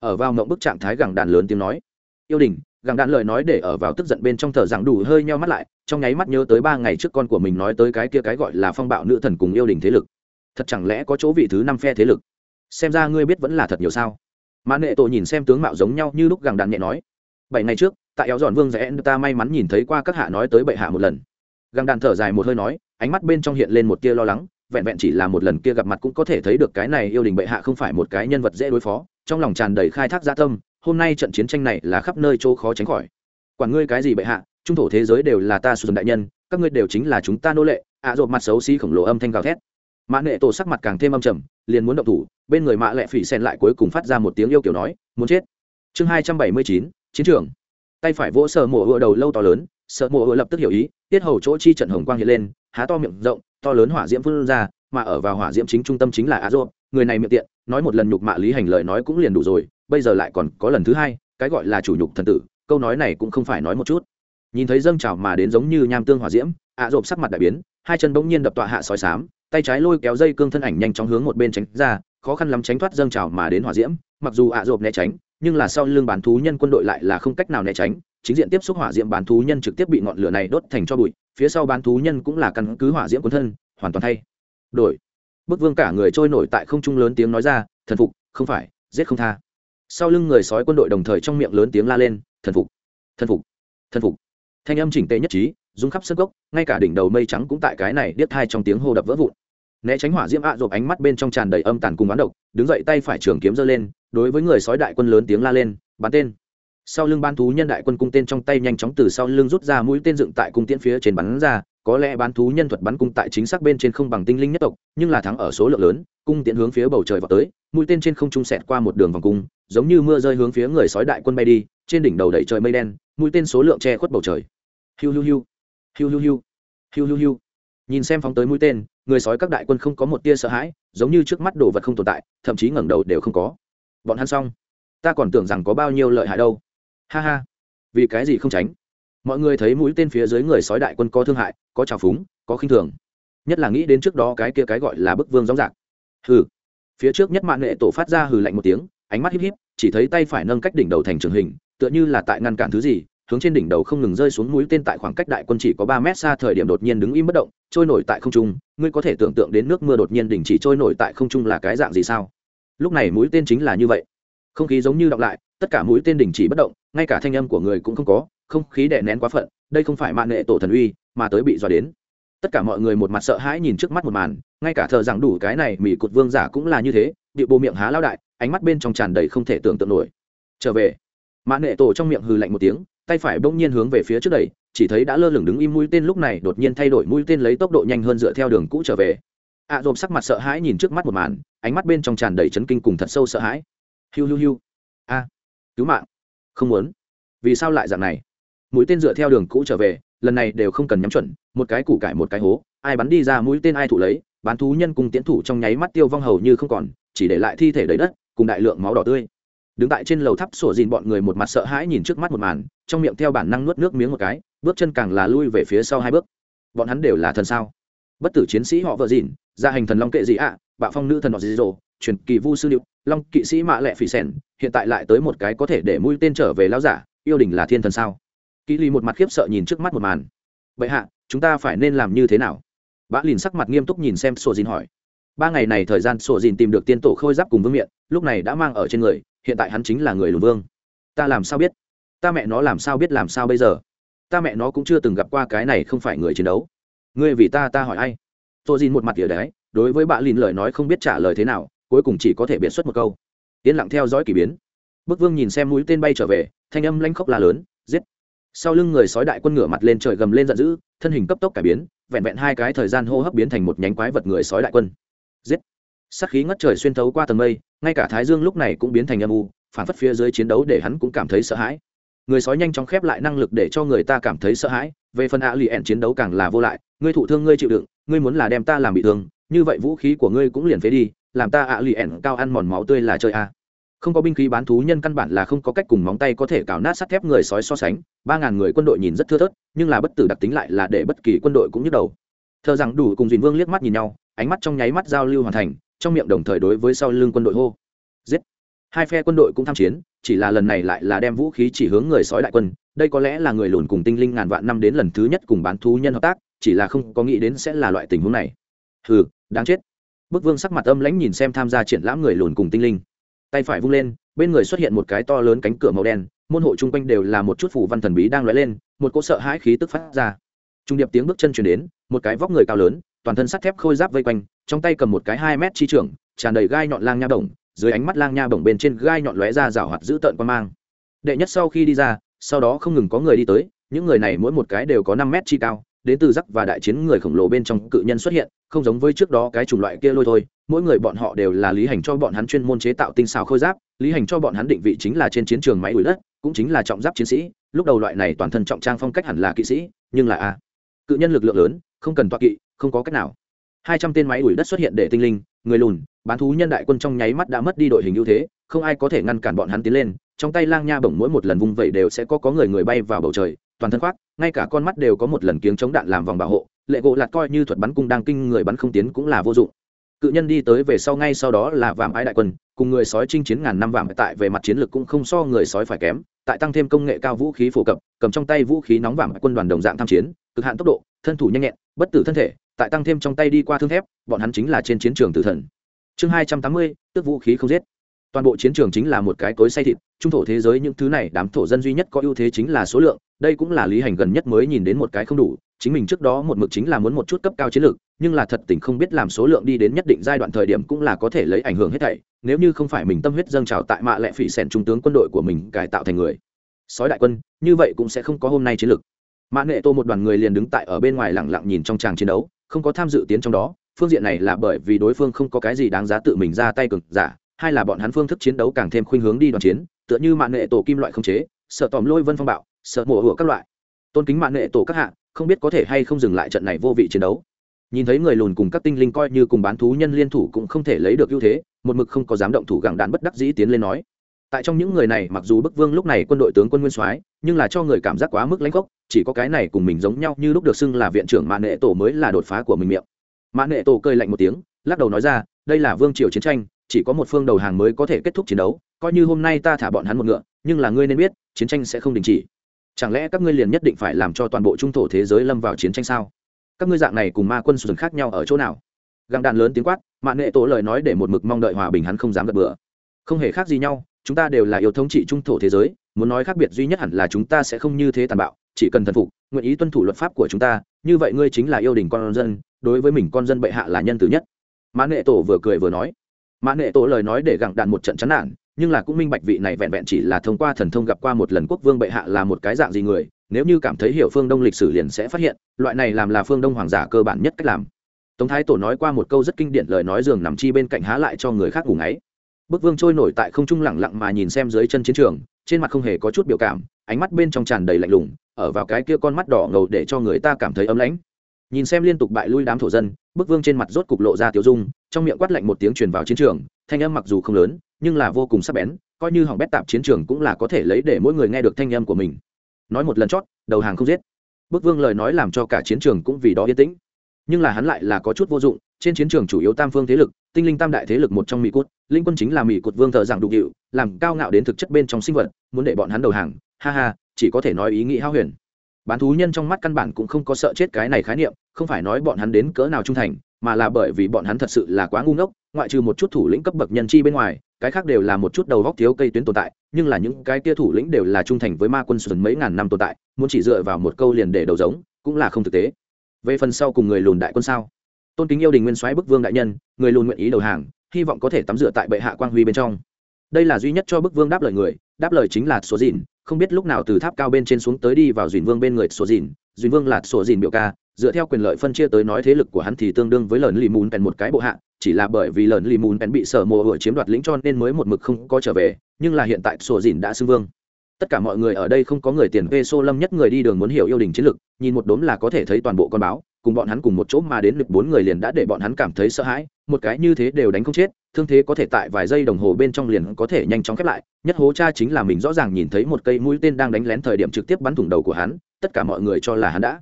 Ở vào mộng bức trạng thái gẳng đàn lớn tiếng nói. Yêu đình, gẳng đàn lời nói để ở vào tức giận bên trong thở rằng đủ hơi nheo mắt lại, trong nháy mắt nhớ tới ba ngày trước con của mình nói tới cái kia cái gọi là phong bạo nữ thần cùng yêu đình thế lực. Thật chẳng lẽ có chỗ vị thứ năm phe thế lực? Xem ra ngươi biết vẫn là thật nhiều sao? Mã nệ tổ nhìn xem tướng mạo giống nhau như lúc gẳng đàn nhẹ nói bảy ngày trước, tại éo giòn vương rẽ ta may mắn nhìn thấy qua các hạ nói tới bệ hạ một lần. Găng đàn thở dài một hơi nói, ánh mắt bên trong hiện lên một tia lo lắng, vẹn vẹn chỉ là một lần kia gặp mặt cũng có thể thấy được cái này yêu đình bệ hạ không phải một cái nhân vật dễ đối phó, trong lòng tràn đầy khai thác gia tâm, hôm nay trận chiến tranh này là khắp nơi chỗ khó tránh khỏi. Quản ngươi cái gì bệ hạ, trung thổ thế giới đều là ta sùng đại nhân, các ngươi đều chính là chúng ta nô lệ, ạ à rộp mặt xấu xí khổng lồ âm thanh gào thét. Mã nệ tổ sắc mặt càng thêm âm trầm, liền muốn động thủ, bên người mã lệ phỉ xen lại cuối cùng phát ra một tiếng yêu kiểu nói, muốn chết. Chương hai trăm bảy mươi chín chiến trường. Tay phải vỗ sở mổ ựa đầu lâu to lớn sợ mổ ựa lập tức hiểu ý, tiết hầu chỗ chi trận hồng quang hiện lên, há to miệng rộng, to lớn hỏa diễm phun ra, mà ở vào hỏa diễm chính trung tâm chính là a dô người này miệng tiện, nói một lần nhục mạ lý hành lời nói cũng liền đủ rồi, bây giờ lại còn có lần thứ hai, cái gọi là chủ nhục thần tử, câu nói này cũng không phải nói một chút. Nhìn thấy dâng trào mà đến giống như nham tương hỏa diễm ạ rộp sắc mặt đại biến, hai chân bỗng nhiên đập tọa hạ sói sám tay trái lôi kéo dây cương thân ảnh nhanh chóng hướng một bên tránh ra, khó khăn lắm tránh thoát dâng trào mà đến hỏa diễm, mặc dù ạ rộp né tránh nhưng là sau lưng bán thú nhân quân đội lại là không cách nào né tránh, chính diện tiếp xúc hỏa diễm bán thú nhân trực tiếp bị ngọn lửa này đốt thành cho bụi, phía sau bán thú nhân cũng là căn cứ hỏa diễm quân thân, hoàn toàn thay đổi. Bức vương cả người trôi nổi tại không trung lớn tiếng nói ra, thần phục, không phải, giết không tha. Sau lưng người sói quân đội đồng thời trong miệng lớn tiếng la lên, thần phục thần phục thần phục. Thanh âm chỉnh tề nhất trí, rung khắp sân gốc, ngay cả đỉnh đầu mây trắng cũng tại cái này điếc thai trong tiếng hô đập vỡ vụn né tránh hỏa diễm ạ à rộp ánh mắt bên trong tràn đầy âm tàn cùng oán độc, đứng dậy tay phải trường kiếm giơ lên, đối với người sói đại quân lớn tiếng la lên, bắn tên! Sau lưng bán thú nhân đại quân cung tên trong tay nhanh chóng từ sau lưng rút ra mũi tên dựng tại cung tiễn phía trên bắn ra, có lẽ bán thú nhân thuật bắn cung tại chính xác bên trên không bằng tinh linh nhất tộc, nhưng là thắng ở số lượng lớn, cung tiễn hướng phía bầu trời vào tới, mũi tên trên không trung sẹt qua một đường vòng cung, giống như mưa rơi hướng phía người sói đại quân bay đi, trên đỉnh đầu đẩy trời mây đen, mũi tên số lượng che khuất bầu trời. Hiu hiu hiu. Hiu hiu hiu. Hiu hiu hiu. Nhìn xem phóng tới mũi tên người sói các đại quân không có một tia sợ hãi, giống như trước mắt đồ vật không tồn tại, thậm chí ngẩng đầu đều không có. Bọn hắn xong. Ta còn tưởng rằng có bao nhiêu lợi hại đâu. Ha ha. Vì cái gì không tránh? Mọi người thấy mũi tên phía dưới người sói đại quân có thương hại, có trào phúng, có khinh thường. Nhất là nghĩ đến trước đó cái kia cái gọi là bức vương gióng dạc hừ. Phía trước nhất mạng nghệ tổ phát ra hừ lạnh một tiếng, ánh mắt híp híp, chỉ thấy tay phải nâng cách đỉnh đầu thành trường hình, tựa như là tại ngăn cản thứ gì hướng trên đỉnh đầu không ngừng rơi xuống mũi tên tại khoảng cách đại quân chỉ có ba mét xa thời điểm đột nhiên đứng im bất động, trôi nổi tại không trung. Ngươi có thể tưởng tượng đến nước mưa đột nhiên đình chỉ trôi nổi tại không trung là cái dạng gì sao? Lúc này mũi tên chính là như vậy. Không khí giống như đọc lại, tất cả mũi tên đình chỉ bất động, ngay cả thanh âm của người cũng không có, không khí đè nén quá phận, đây không phải mạng nghệ tổ thần uy, mà tới bị dọa đến. Tất cả mọi người một mặt sợ hãi nhìn trước mắt một màn, ngay cả thờ rằng đủ cái này, mỹ cột vương giả cũng là như thế bị bộ miệng há lao đại, ánh mắt bên trong tràn đầy không thể tưởng tượng nổi. Trở về. Mạng nghệ tổ trong miệng hừ lạnh một tiếng tay phải bỗng nhiên hướng về phía trước đẩy chỉ thấy đã lơ lửng đứng im mũi tên lúc này đột nhiên thay đổi mũi tên lấy tốc độ nhanh hơn dựa theo đường cũ trở về. Ạ à, sắc mặt sợ hãi nhìn trước mắt một màn ánh mắt bên trong tràn đầy chấn kinh cùng thật sâu sợ hãi. Hiu hiu hiu. A cứu mạng. Không muốn. Vì sao lại dạng này? Mũi tên dựa theo đường cũ trở về lần này đều không cần nhắm chuẩn một cái củ cải một cái hố ai bắn đi ra mũi tên ai thủ lấy bán thú nhân cùng tiến thủ trong nháy mắt tiêu vong hầu như không còn chỉ để lại thi thể đầy đất cùng đại lượng máu đỏ tươi đứng tại trên lầu tháp sổ dìn bọn người một mặt sợ hãi nhìn trước mắt một màn, trong miệng theo bản năng nuốt nước miếng một cái, bước chân càng là lui về phía sau hai bước. Bọn hắn đều là thần sao? Bất tử chiến sĩ họ vợ dìn, gia hành thần long kệ gì ạ, bạo phong nữ thần họ gì rồ truyền kỳ vu sư liệu long kỵ sĩ mạ lệ phỉ sẻn, hiện tại lại tới một cái có thể để mũi tên trở về lao giả, yêu đình là thiên thần sao? Kỳ lì một mặt khiếp sợ nhìn trước mắt một màn. Bệ hạ, chúng ta phải nên làm như thế nào? Bã lìn sắc mặt nghiêm túc nhìn xem sổ dìn hỏi. Ba ngày này thời gian sổ dìn tìm được tiên tổ khôi giáp cùng vương miện, lúc này đã mang ở trên người hiện tại hắn chính là người lùn vương. Ta làm sao biết? Ta mẹ nó làm sao biết làm sao bây giờ? Ta mẹ nó cũng chưa từng gặp qua cái này không phải người chiến đấu. Ngươi vì ta ta hỏi ai? Tôi dìn một mặt tỉa đấy đối với bạ lìn lời nói không biết trả lời thế nào, cuối cùng chỉ có thể biện xuất một câu. Yên lặng theo dõi k ỳ biến. Bức vương nhìn xem mũi tên bay trở về, thanh âm lanh khóc la lớn, giết. Sau lưng người sói đại quân ngửa mặt lên trời gầm lên giận dữ, thân hình cấp tốc cải biến, vẹn vẹn hai cái thời gian hô hấp biến thành một nhánh quái vật người sói đại quân. Giết. Sắc khí ngất trời xuyên thấu qua tầng mây ngay cả thái dương lúc này cũng biến thành âm u, phản phất phía dưới chiến đấu để hắn cũng cảm thấy sợ hãi. Người sói nhanh chóng khép lại năng lực để cho người ta cảm thấy sợ hãi, về phần ạ lì ẻn chiến đấu càng là vô lại, ngươi thụ thương ngươi chịu đựng, ngươi muốn là đem ta làm bị thương, như vậy vũ khí của ngươi cũng liền phế đi, làm ta ạ lì ẻn cao ăn mòn máu tươi là chơi a không có binh khí bán thú nhân căn bản là không có cách cùng móng tay có thể cào nát sắt thép người sói so sánh, ba ngàn người quân đội nhìn rất thưa thớt, nhưng là bất tử đặc tính lại là để bất kỳ quân đội cũng nhức đầu. Thờ rằng đủ cùng dùn vương liếc mắt nhìn nhau, ánh mắt trong nháy mắt giao lưu hoàn thành trong miệng đồng thời đối với sau lưng quân đội hô. Giết. Hai phe quân đội cũng tham chiến, chỉ là lần này lại là đem vũ khí chỉ hướng người sói đại quân. Đây có lẽ là người lùn cùng tinh linh ngàn vạn năm đến lần thứ nhất cùng bán thú nhân hợp tác, chỉ là không có nghĩ đến sẽ là loại tình huống này. Hừ, đáng chết. Bức vương sắc mặt âm lãnh nhìn xem tham gia triển lãm người lùn cùng tinh linh. Tay phải vung lên, bên người xuất hiện một cái to lớn cánh cửa màu đen, môn hộ chung quanh đều là một chút phủ văn thần bí đang lóe lên, một cỗ sợ hãi khí tức phát ra. Trung điệp tiếng bước chân chuyển đến, một cái vóc người cao lớn toàn thân sắt thép khôi giáp vây quanh, trong tay cầm một cái hai mét chi trưởng tràn đầy gai nhọn lang nha bổng, dưới ánh mắt lang nha bổng bên trên gai nhọn lóe ra rào hoạt giữ tợn quan mang. Đệ nhất sau khi đi ra, sau đó không ngừng có người đi tới, những người này mỗi một cái đều có năm mét chi cao, đến từ giắc và đại chiến người khổng lồ bên trong cự nhân xuất hiện, không giống với trước đó cái chủng loại kia lôi thôi, mỗi người bọn họ đều là lý hành cho bọn hắn chuyên môn chế tạo tinh xào khôi giáp, lý hành cho bọn hắn định vị chính là trên chiến trường máy đuổi đất, cũng chính là trọng giáp chiến sĩ, lúc đầu loại này toàn thân trọng trang phong cách hẳn là kỵ sĩ, nhưng là a, cự nhân lực lượng lớn, không cần toa kỵ không có cách nào. Hai trăm tên máy đuổi đất xuất hiện để tinh linh, người lùn, bán thú nhân đại quân trong nháy mắt đã mất đi đội hình ưu thế, không ai có thể ngăn cản bọn hắn tiến lên. Trong tay lang nha bổng mỗi một lần vung vẩy đều sẽ có có người người bay vào bầu trời, toàn thân khoác, ngay cả con mắt đều có một lần kiếng chống đạn làm vòng bảo hộ. Lệ gỗ lạt coi như thuật bắn cung đang kinh, người bắn không tiến cũng là vô dụng. Cự nhân đi tới về sau ngay sau đó là vàm ái đại quân, cùng người sói chinh chiến ngàn năm vàm tại về mặt chiến lược cũng không so người sói phải kém, tại tăng thêm công nghệ cao vũ khí phổ cập, cầm trong tay vũ khí nóng vàng quân đoàn đồng dạng tham chiến, cực hạn tốc độ, thân thủ nhanh nhẹn, bất tử thân thể tại tăng thêm trong tay đi qua thương thép, bọn hắn chính là trên chiến trường tử thần. Chương hai trăm tám mươi tước vũ khí không giết. Toàn bộ chiến trường chính là một cái cối say thịt, trung thổ thế giới những thứ này, đám thổ dân duy nhất có ưu thế chính là số lượng, đây cũng là lý hành gần nhất mới nhìn đến một cái không đủ, chính mình trước đó một mực chính là muốn một chút cấp cao chiến lược, nhưng là thật tình không biết làm số lượng đi đến nhất định giai đoạn thời điểm cũng là có thể lấy ảnh hưởng hết thảy, nếu như không phải mình tâm huyết dâng trào tại mạ lệ phỉ sẻn trung tướng quân đội của mình cải tạo thành người. Sói đại quân, như vậy cũng sẽ không có hôm nay chiến lược. Mã nghệ tô một đoàn người liền đứng tại ở bên ngoài lẳng lặng nhìn trong tràng chiến đấu không có tham dự tiến trong đó, phương diện này là bởi vì đối phương không có cái gì đáng giá tự mình ra tay cực giả, hai là bọn hắn phương thức chiến đấu càng thêm khuynh hướng đi đoàn chiến, tựa như mạng nghệ tổ kim loại không chế, sợ tòm lôi vân phong bạo, sợ mùa hủa các loại. Tôn kính mạng nghệ tổ các hạ, không biết có thể hay không dừng lại trận này vô vị chiến đấu. Nhìn thấy người lùn cùng các tinh linh coi như cùng bán thú nhân liên thủ cũng không thể lấy được ưu thế, một mực không có dám động thủ gặng đạn bất đắc dĩ tiến lên nói. Tại trong những người này, mặc dù bức vương lúc này quân đội tướng quân nguyên soái, nhưng là cho người cảm giác quá mức lãnh gốc chỉ có cái này cùng mình giống nhau như lúc được xưng là viện trưởng mạng nệ tổ mới là đột phá của mình miệng. Mạng nệ tổ cơi lạnh một tiếng, lắc đầu nói ra, đây là vương triều chiến tranh, chỉ có một phương đầu hàng mới có thể kết thúc chiến đấu, coi như hôm nay ta thả bọn hắn một ngựa, nhưng là ngươi nên biết, chiến tranh sẽ không đình chỉ. Chẳng lẽ các ngươi liền nhất định phải làm cho toàn bộ trung thổ thế giới lâm vào chiến tranh sao? Các ngươi dạng này cùng ma quân sườn khác nhau ở chỗ nào? Găng đàn lớn tiếng quát mạng nệ tổ lời nói để một mực mong đợi hòa bình hắn không dám gật bừa. Không hề khác gì nhau, chúng ta đều là yêu thống trị trung thổ thế giới, muốn nói khác biệt duy nhất hẳn là chúng ta sẽ không như thế tàn bạo chỉ cần thần phục, nguyện ý tuân thủ luật pháp của chúng ta, như vậy ngươi chính là yêu đình con dân, đối với mình con dân bệ hạ là nhân tử nhất. Mã nghệ tổ vừa cười vừa nói. Mã nghệ tổ lời nói để gặng đạn một trận chán nản, nhưng là cũng minh bạch vị này vẹn vẹn chỉ là thông qua thần thông gặp qua một lần quốc vương bệ hạ là một cái dạng gì người, nếu như cảm thấy hiểu phương đông lịch sử liền sẽ phát hiện, loại này làm là phương đông hoàng giả cơ bản nhất cách làm. Tống thái tổ nói qua một câu rất kinh điển lời nói giường nằm chi bên cạnh há lại cho người khác ngủ ngáy. Bức vương trôi nổi tại không trung lẳng lặng mà nhìn xem dưới chân chiến trường, trên mặt không hề có chút biểu cảm, ánh mắt bên trong tràn đầy lạnh lùng ở vào cái kia con mắt đỏ ngầu để cho người ta cảm thấy ấm lãnh. Nhìn xem liên tục bại lui đám thổ dân, bức vương trên mặt rốt cục lộ ra tiểu dung, trong miệng quát lạnh một tiếng truyền vào chiến trường, thanh âm mặc dù không lớn, nhưng là vô cùng sắc bén, coi như hỏng bét tạp chiến trường cũng là có thể lấy để mỗi người nghe được thanh âm của mình. Nói một lần chót, đầu hàng không giết. Bức vương lời nói làm cho cả chiến trường cũng vì đó yên tĩnh. Nhưng là hắn lại là có chút vô dụng, trên chiến trường chủ yếu tam phương thế lực, tinh linh tam đại thế lực một trong mỹ cốt, linh quân chính là mỹ cột vương thợ giảng đục hiệu, làm cao ngạo đến thực chất bên trong sinh vật, muốn để bọn hắn đầu hàng. Ha ha chỉ có thể nói ý nghĩ hao huyền. Bán thú nhân trong mắt căn bản cũng không có sợ chết cái này khái niệm, không phải nói bọn hắn đến cỡ nào trung thành, mà là bởi vì bọn hắn thật sự là quá ngu ngốc, ngoại trừ một chút thủ lĩnh cấp bậc nhân chi bên ngoài, cái khác đều là một chút đầu góc thiếu cây tuyến tồn tại, nhưng là những cái kia thủ lĩnh đều là trung thành với ma quân sườn mấy ngàn năm tồn tại, muốn chỉ dựa vào một câu liền để đầu giống, cũng là không thực tế. Về phần sau cùng người lùn đại quân sao? Tôn kính yêu đình nguyên soái bức vương đại nhân, người lùn nguyện ý đầu hàng, hy vọng có thể tắm rửa tại bệ hạ quang huy bên trong đây là duy nhất cho bức vương đáp lời người, đáp lời chính là sổ dìn, không biết lúc nào từ tháp cao bên trên xuống tới đi vào dùn vương bên người sổ dìn. Dùn vương là sổ dìn biểu ca, dựa theo quyền lợi phân chia tới nói thế lực của hắn thì tương đương với lợn lì mùn pèn một cái bộ hạ, chỉ là bởi vì lợn lì mùn pèn bị sở mồ hựa chiếm đoạt lĩnh cho nên mới một mực không có trở về, nhưng là hiện tại sổ dìn đã xưng vương. Tất cả mọi người ở đây không có người tiền vê xô lâm nhất người đi đường muốn hiểu yêu đình chiến lực nhìn một đốm là có thể thấy toàn bộ con báo cùng bọn hắn cùng một chỗ mà đến được bốn người liền đã để bọn hắn cảm thấy sợ hãi, một cái như thế đều đánh không chết, thương thế có thể tại vài giây đồng hồ bên trong liền có thể nhanh chóng khép lại, nhất hố cha chính là mình rõ ràng nhìn thấy một cây mũi tên đang đánh lén thời điểm trực tiếp bắn thủng đầu của hắn, tất cả mọi người cho là hắn đã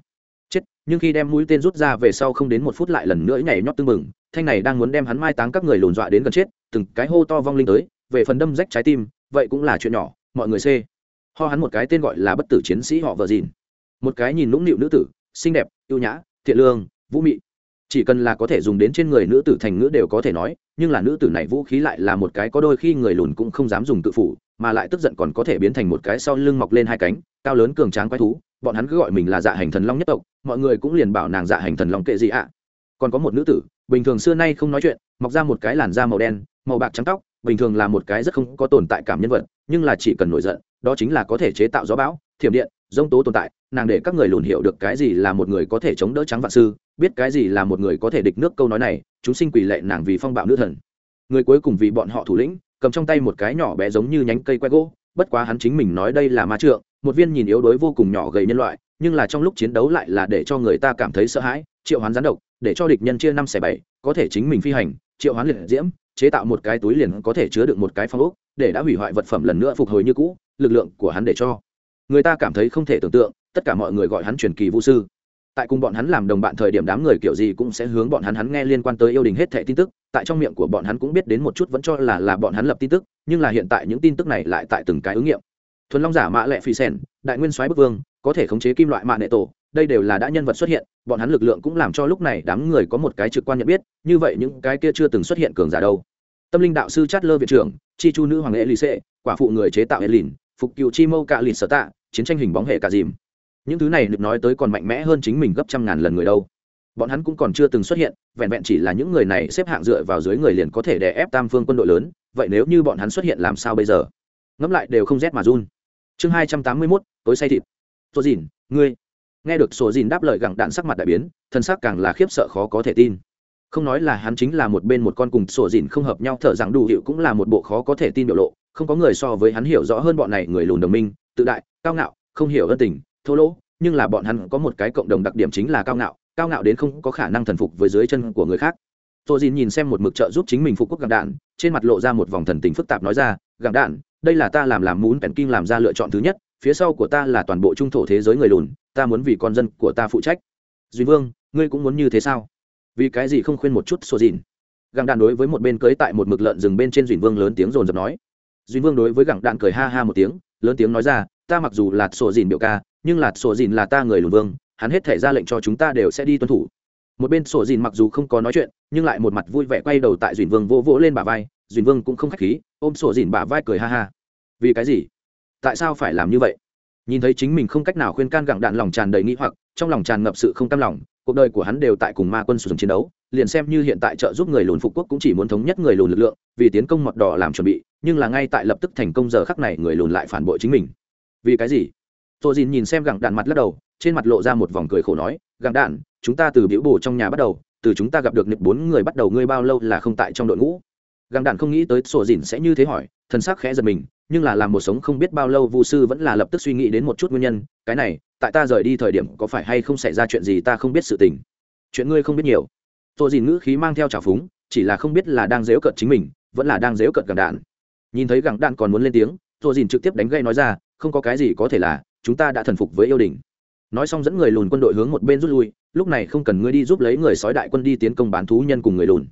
chết, nhưng khi đem mũi tên rút ra về sau không đến một phút lại lần nữa nhảy nhót tưng mừng thanh này đang muốn đem hắn mai táng các người lùn dọa đến gần chết, từng cái hô to vong linh tới, về phần đâm rách trái tim, vậy cũng là chuyện nhỏ, mọi người xê. Ho hắn một cái tên gọi là bất tử chiến sĩ họ vợ dìn. Một cái nhìn nũng nịu nữ tử, xinh đẹp, ưu nhã thiện lương, vũ mị. Chỉ cần là có thể dùng đến trên người nữ tử thành ngữ đều có thể nói, nhưng là nữ tử này vũ khí lại là một cái có đôi khi người lùn cũng không dám dùng tự phủ, mà lại tức giận còn có thể biến thành một cái sau lưng mọc lên hai cánh, cao lớn cường tráng quái thú, bọn hắn cứ gọi mình là dạ hành thần long nhất tộc, mọi người cũng liền bảo nàng dạ hành thần long kệ gì ạ. Còn có một nữ tử, bình thường xưa nay không nói chuyện, mọc ra một cái làn da màu đen, màu bạc trắng tóc, bình thường là một cái rất không có tồn tại cảm nhân vật, nhưng là chỉ cần nổi giận, đó chính là có thể chế tạo gió bão, thiểm điện dông tố tồn tại nàng để các người lùn hiểu được cái gì là một người có thể chống đỡ trắng vạn sư, biết cái gì là một người có thể địch nước câu nói này, chúng sinh quỷ lệ nàng vì phong bạo nữ thần. Người cuối cùng vì bọn họ thủ lĩnh, cầm trong tay một cái nhỏ bé giống như nhánh cây que gỗ, bất quá hắn chính mình nói đây là ma trượng, một viên nhìn yếu đuối vô cùng nhỏ gầy nhân loại, nhưng là trong lúc chiến đấu lại là để cho người ta cảm thấy sợ hãi, triệu hoán gián độc, để cho địch nhân chia năm xẻ bảy, có thể chính mình phi hành, triệu hoán liệt diễm, chế tạo một cái túi liền có thể chứa được một cái phong ốc, để đã hủy hoại vật phẩm lần nữa phục hồi như cũ, lực lượng của hắn để cho. Người ta cảm thấy không thể tưởng tượng tất cả mọi người gọi hắn truyền kỳ vũ sư. Tại cùng bọn hắn làm đồng bạn thời điểm đám người kiểu gì cũng sẽ hướng bọn hắn hắn nghe liên quan tới yêu đình hết thẻ tin tức, tại trong miệng của bọn hắn cũng biết đến một chút vẫn cho là là bọn hắn lập tin tức, nhưng là hiện tại những tin tức này lại tại từng cái ứng nghiệm. Thuần long giả mã lệ phi sen đại nguyên soái bức vương, có thể khống chế kim loại mạ nệ tổ, đây đều là đã nhân vật xuất hiện, bọn hắn lực lượng cũng làm cho lúc này đám người có một cái trực quan nhận biết, như vậy những cái kia chưa từng xuất hiện cường giả đâu. Tâm linh đạo sư chát lơ viện trưởng, chi chu nữ hoàng lễ lì xệ quả phụ người chế tạo hệ lìn phục cựu chi mâu cạ lìn sở tạ, chiến tranh hình bóng hệ cả dìm những thứ này được nói tới còn mạnh mẽ hơn chính mình gấp trăm ngàn lần người đâu. Bọn hắn cũng còn chưa từng xuất hiện, vẹn vẹn chỉ là những người này xếp hạng dựa vào dưới người liền có thể đè ép tam phương quân đội lớn, vậy nếu như bọn hắn xuất hiện làm sao bây giờ? Ngẫm lại đều không rét mà run. Chương hai trăm tám mươi mốt, tối say thịt. Sổ dìn, ngươi. Nghe được sổ dìn đáp lời gẳng đạn sắc mặt đại biến, thân xác càng là khiếp sợ khó có thể tin. Không nói là hắn chính là một bên một con cùng sổ dìn không hợp nhau thở rằng đủ hiệu cũng là một bộ khó có thể tin biểu lộ, không có người so với hắn hiểu rõ hơn bọn này người lùn đồng minh, tự đại, cao ngạo, không hiểu ân tình thô lỗ, nhưng là bọn hắn có một cái cộng đồng đặc điểm chính là cao ngạo cao ngạo đến không có khả năng thần phục với dưới chân của người khác. Tô dìn nhìn xem một mực trợ giúp chính mình phục quốc gặng đạn, trên mặt lộ ra một vòng thần tình phức tạp nói ra, gặng đạn, đây là ta làm làm muốn bèn kinh làm ra lựa chọn thứ nhất, phía sau của ta là toàn bộ trung thổ thế giới người lùn, ta muốn vì con dân của ta phụ trách. Duy vương, ngươi cũng muốn như thế sao? Vì cái gì không khuyên một chút sô dìn? Gặng đạn đối với một bên cưới tại một mực lợn rừng bên trên Duy vương lớn tiếng rồn rập nói. Duy vương đối với gặng đạn cười ha ha một tiếng, lớn tiếng nói ra, ta mặc dù là sô dìn biểu ca nhưng là sổ dìn là ta người lùn vương, hắn hết thể ra lệnh cho chúng ta đều sẽ đi tuân thủ. Một bên sổ dìn mặc dù không có nói chuyện, nhưng lại một mặt vui vẻ quay đầu tại dùn vương vỗ vỗ lên bả vai dùn vương cũng không khách khí, ôm sổ dìn bả vai cười ha ha. Vì cái gì? Tại sao phải làm như vậy? Nhìn thấy chính mình không cách nào khuyên can gặng đạn lòng tràn đầy nghĩ hoặc, trong lòng tràn ngập sự không cam lòng, cuộc đời của hắn đều tại cùng ma quân sử dụng chiến đấu, liền xem như hiện tại trợ giúp người lùn phục quốc cũng chỉ muốn thống nhất người lùn lực lượng, vì tiến công mọt đỏ làm chuẩn bị, nhưng là ngay tại lập tức thành công giờ khắc này người lùn lại phản bội chính mình. Vì cái gì? Tôi dìn nhìn xem gặng đạn mặt lắc đầu, trên mặt lộ ra một vòng cười khổ nói gặng đạn, chúng ta từ biểu bồ trong nhà bắt đầu, từ chúng ta gặp được nịp bốn người bắt đầu ngươi bao lâu là không tại trong đội ngũ. Gặng đạn không nghĩ tới sổ dìn sẽ như thế hỏi thân sắc khẽ giật mình, nhưng là làm một sống không biết bao lâu vu sư vẫn là lập tức suy nghĩ đến một chút nguyên nhân, cái này, tại ta rời đi thời điểm có phải hay không xảy ra chuyện gì ta không biết sự tình? Chuyện ngươi không biết nhiều. Tô dìn ngữ khí mang theo trào phúng, chỉ là không biết là đang dếu cợt chính mình, vẫn là đang dếu cợt gặng đạn. Nhìn thấy gặng đạn còn muốn lên tiếng, Tô dìn trực tiếp đánh gây nói ra, không có cái gì có thể là chúng ta đã thần phục với yêu đình. Nói xong dẫn người lùn quân đội hướng một bên rút lui, lúc này không cần ngươi đi giúp lấy người sói đại quân đi tiến công bán thú nhân cùng người lùn.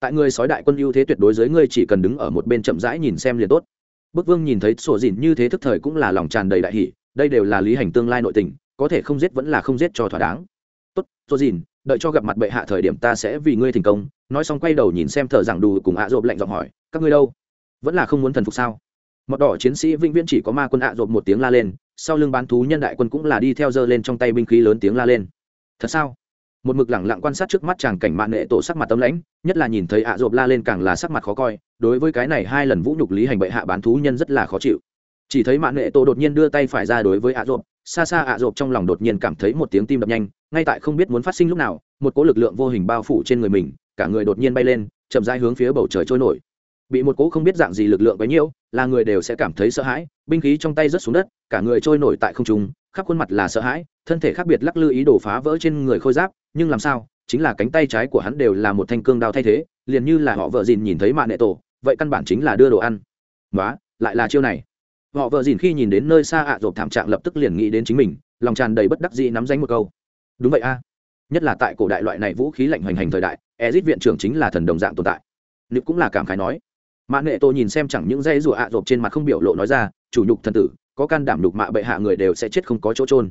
Tại người sói đại quân ưu thế tuyệt đối dưới ngươi chỉ cần đứng ở một bên chậm rãi nhìn xem liền tốt. Bức vương nhìn thấy sổ dìn như thế thức thời cũng là lòng tràn đầy đại hỷ đây đều là lý hành tương lai nội tình, có thể không giết vẫn là không giết cho thỏa đáng. Tốt, sổ dìn đợi cho gặp mặt bệ hạ thời điểm ta sẽ vì ngươi thành công. Nói xong quay đầu nhìn xem thợ giảng đủ cùng ạ dộp lạnh giọng hỏi, các ngươi đâu? Vẫn là không muốn thần phục sao? Mọt đỏ chiến sĩ vĩnh viễn chỉ có ma quân ạ dộp một tiếng la lên sau lưng bán thú nhân đại quân cũng là đi theo dơ lên trong tay binh khí lớn tiếng la lên. Thật sao? Một mực lẳng lặng quan sát trước mắt chàng cảnh mạng nghệ tổ sắc mặt tấm lãnh, nhất là nhìn thấy ạ rộp la lên càng là sắc mặt khó coi, đối với cái này hai lần vũ nhục lý hành bệ hạ bán thú nhân rất là khó chịu. Chỉ thấy mạng nghệ tổ đột nhiên đưa tay phải ra đối với ạ rộp, xa xa ạ rộp trong lòng đột nhiên cảm thấy một tiếng tim đập nhanh, ngay tại không biết muốn phát sinh lúc nào, một cỗ lực lượng vô hình bao phủ trên người mình, cả người đột nhiên bay lên, chậm rãi hướng phía bầu trời trôi nổi bị một cỗ không biết dạng gì lực lượng bấy nhiêu là người đều sẽ cảm thấy sợ hãi, binh khí trong tay rớt xuống đất, cả người trôi nổi tại không trung, khắp khuôn mặt là sợ hãi, thân thể khác biệt lắc lư ý đồ phá vỡ trên người khôi giáp, nhưng làm sao, chính là cánh tay trái của hắn đều là một thanh cương đao thay thế, liền như là họ vợ dìn nhìn thấy mạng nệ tổ, vậy căn bản chính là đưa đồ ăn. Nói lại là chiêu này. Họ vợ dìn khi nhìn đến nơi xa ạ à rộp thảm trạng lập tức liền nghĩ đến chính mình, lòng tràn đầy bất đắc dĩ nắm danh một câu. Đúng vậy a. Nhất là tại cổ đại loại này vũ khí lạnh hoành hành thời đại ezit viện trưởng chính là thần đồng dạng tồn tại. Nữ cũng là cảm khái nói mạ nghệ tô nhìn xem chẳng những dây rùa ạ à rộp trên mặt không biểu lộ nói ra, chủ nhục thần tử, có can đảm nhục mạ bệ hạ người đều sẽ chết không có chỗ trôn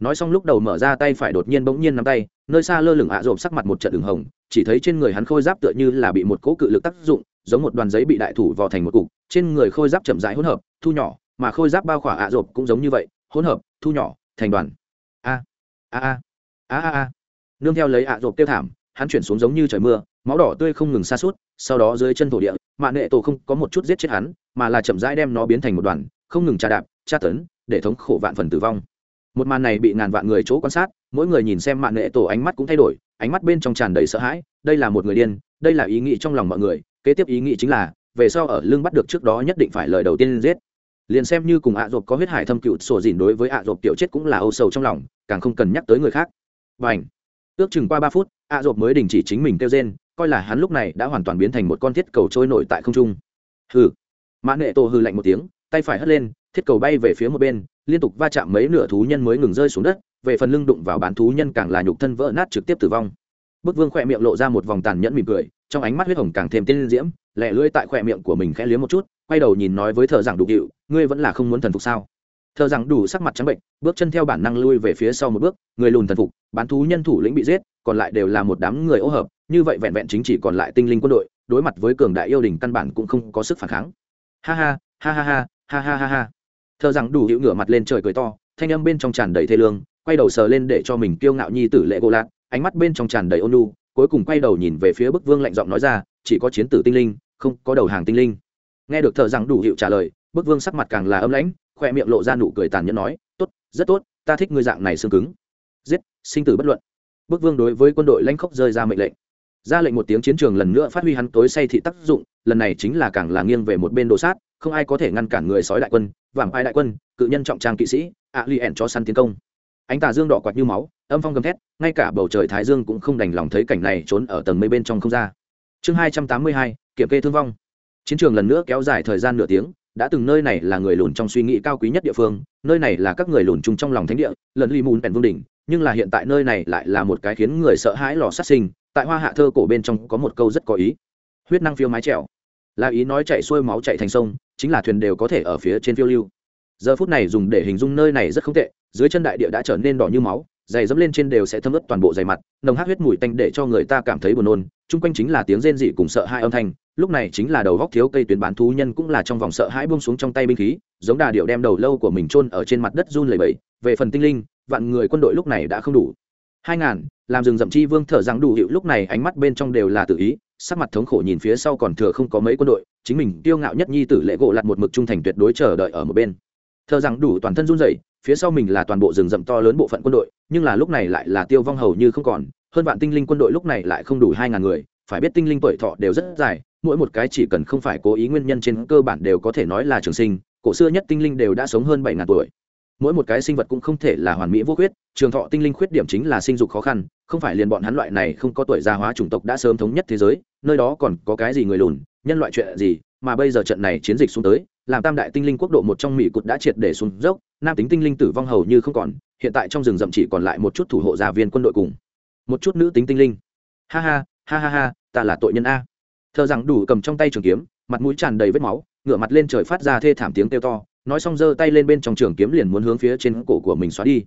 nói xong lúc đầu mở ra tay phải đột nhiên bỗng nhiên nắm tay, nơi xa lơ lửng ạ à rộp sắc mặt một trận đường hồng, chỉ thấy trên người hắn khôi giáp tựa như là bị một cỗ cự lực tác dụng, giống một đoàn giấy bị đại thủ vò thành một cục, trên người khôi giáp chậm rãi hỗn hợp, thu nhỏ, mà khôi giáp bao khỏa ạ à rộp cũng giống như vậy, hỗn hợp, thu nhỏ, thành đoàn. A a a a a a. Nương theo lấy ạ rộp tiêu thảm, hắn chuyển xuống giống như trời mưa, máu đỏ tươi không ngừng xa suốt sau đó dưới chân thổ địa, mạ nệ tổ không có một chút giết chết hắn, mà là chậm rãi đem nó biến thành một đoàn, không ngừng tra đạp, tra tấn, để thống khổ vạn phần tử vong. Một màn này bị ngàn vạn người chỗ quan sát, mỗi người nhìn xem mạng nệ tổ ánh mắt cũng thay đổi, ánh mắt bên trong tràn đầy sợ hãi, đây là một người điên, đây là ý nghĩ trong lòng mọi người, kế tiếp ý nghĩ chính là, về sau ở lưng bắt được trước đó nhất định phải lời đầu tiên giết. Liền xem như cùng ạ à có huyết hải thâm cựu sổ dìn đối với ạ à tiểu chết cũng là âu sầu trong lòng, càng không cần nhắc tới người khác. Và ảnh ước chừng qua ba phút, ạ à mới đình chỉ chính mình kêu rên coi là hắn lúc này đã hoàn toàn biến thành một con thiết cầu trôi nổi tại không trung. Hừ. Mã nệ tổ hư lạnh một tiếng, tay phải hất lên, thiết cầu bay về phía một bên, liên tục va chạm mấy nửa thú nhân mới ngừng rơi xuống đất, về phần lưng đụng vào bán thú nhân càng là nhục thân vỡ nát trực tiếp tử vong. Bức vương khỏe miệng lộ ra một vòng tàn nhẫn mỉm cười, trong ánh mắt huyết hồng càng thêm tiên diễm lẹ lưỡi tại khỏe miệng của mình khẽ liếm một chút, quay đầu nhìn nói với thợ giảng đủ hiệu, ngươi vẫn là không muốn thần phục sao? Thợ rằng đủ sắc mặt trắng bệnh, bước chân theo bản năng lui về phía sau một bước, người lùn thần phục, bán thú nhân thủ lĩnh bị giết, còn lại đều là một đám người ô hợp, như vậy vẹn vẹn chính chỉ còn lại tinh linh quân đội, đối mặt với cường đại yêu đình căn bản cũng không có sức phản kháng. Ha ha ha ha ha ha ha ha ha. Thợ rằng đủ hữu ngửa mặt lên trời cười to, thanh âm bên trong tràn đầy thê lương, quay đầu sờ lên để cho mình kiêu ngạo nhi tử lệ gỗ lạc, ánh mắt bên trong tràn đầy ôn lu cuối cùng quay đầu nhìn về phía bức vương lạnh giọng nói ra, chỉ có chiến tử tinh linh, không có đầu hàng tinh linh. Nghe được thợ rằng đủ hiệu trả lời, bức vương sắc mặt càng là âm lãnh khoe miệng lộ ra nụ cười tàn nhẫn nói, tốt, rất tốt, ta thích ngươi dạng này xương cứng. Giết, sinh tử bất luận. Bức vương đối với quân đội lanh khốc rơi ra mệnh lệnh. Ra lệnh một tiếng chiến trường lần nữa phát huy hắn tối say thị tác dụng, lần này chính là càng là nghiêng về một bên đồ sát, không ai có thể ngăn cản người sói đại quân vàng ai đại quân, cự nhân trọng trang kỵ sĩ, ạ li ẻn cho săn tiến công. Ánh tà dương đỏ quạt như máu, âm phong gầm thét, ngay cả bầu trời thái dương cũng không đành lòng thấy cảnh này trốn ở tầng mây bên trong không ra. Chương hai trăm tám mươi hai, kiểm kê thương vong. Chiến trường lần nữa kéo dài thời gian nửa tiếng đã từng nơi này là người lùn trong suy nghĩ cao quý nhất địa phương, nơi này là các người lùn chung trong lòng thánh địa, lần ly mùn bèn vương đỉnh, nhưng là hiện tại nơi này lại là một cái khiến người sợ hãi lò sát sinh, tại hoa hạ thơ cổ bên trong có một câu rất có ý. Huyết năng phiêu mái trèo. Là ý nói chạy xuôi máu chạy thành sông, chính là thuyền đều có thể ở phía trên phiêu lưu. Giờ phút này dùng để hình dung nơi này rất không tệ, dưới chân đại địa đã trở nên đỏ như máu giày dẫm lên trên đều sẽ thấm ướt toàn bộ giày mặt, nồng hát huyết mùi tanh để cho người ta cảm thấy buồn nôn, chung quanh chính là tiếng rên dị cùng sợ hai âm thanh lúc này chính là đầu góc thiếu cây tuyến bán thú nhân cũng là trong vòng sợ hãi buông xuống trong tay binh khí, giống đà điệu đem đầu lâu của mình chôn ở trên mặt đất run lẩy bẩy. Về phần tinh linh, vạn người quân đội lúc này đã không đủ. Hai ngàn, làm rừng rậm chi vương thở rằng đủ hiệu lúc này ánh mắt bên trong đều là tự ý, sắc mặt thống khổ nhìn phía sau còn thừa không có mấy quân đội, chính mình kiêu ngạo nhất nhi tử lệ gỗ lặt một mực trung thành tuyệt đối chờ đợi ở một bên. Thờ rằng đủ toàn thân run rẩy, phía sau mình là toàn bộ rừng rậm to lớn bộ phận quân đội, nhưng là lúc này lại là tiêu vong hầu như không còn, hơn vạn tinh linh quân đội lúc này lại không đủ hai ngàn người, phải biết tinh linh tuổi thọ đều rất dài mỗi một cái chỉ cần không phải cố ý nguyên nhân trên cơ bản đều có thể nói là trường sinh, cổ xưa nhất tinh linh đều đã sống hơn bảy ngàn tuổi. Mỗi một cái sinh vật cũng không thể là hoàn mỹ vô khuyết, trường thọ tinh linh khuyết điểm chính là sinh dục khó khăn, không phải liền bọn hắn loại này không có tuổi già hóa chủng tộc đã sớm thống nhất thế giới, nơi đó còn có cái gì người lùn, nhân loại chuyện gì, mà bây giờ trận này chiến dịch xuống tới, làm tam đại tinh linh quốc độ một trong mỹ cụt đã triệt để xuống dốc, nam tính tinh linh tử vong hầu như không còn, hiện tại trong rừng rậm chỉ còn lại một chút thủ hộ gia viên quân đội cùng một chút nữ tính tinh linh. Ha ha ha ha ha, ta là tội nhân a thờ rằng đủ cầm trong tay trường kiếm, mặt mũi tràn đầy vết máu, ngửa mặt lên trời phát ra thê thảm tiếng kêu to, nói xong giơ tay lên bên trong trường kiếm liền muốn hướng phía trên cổ của mình xóa đi.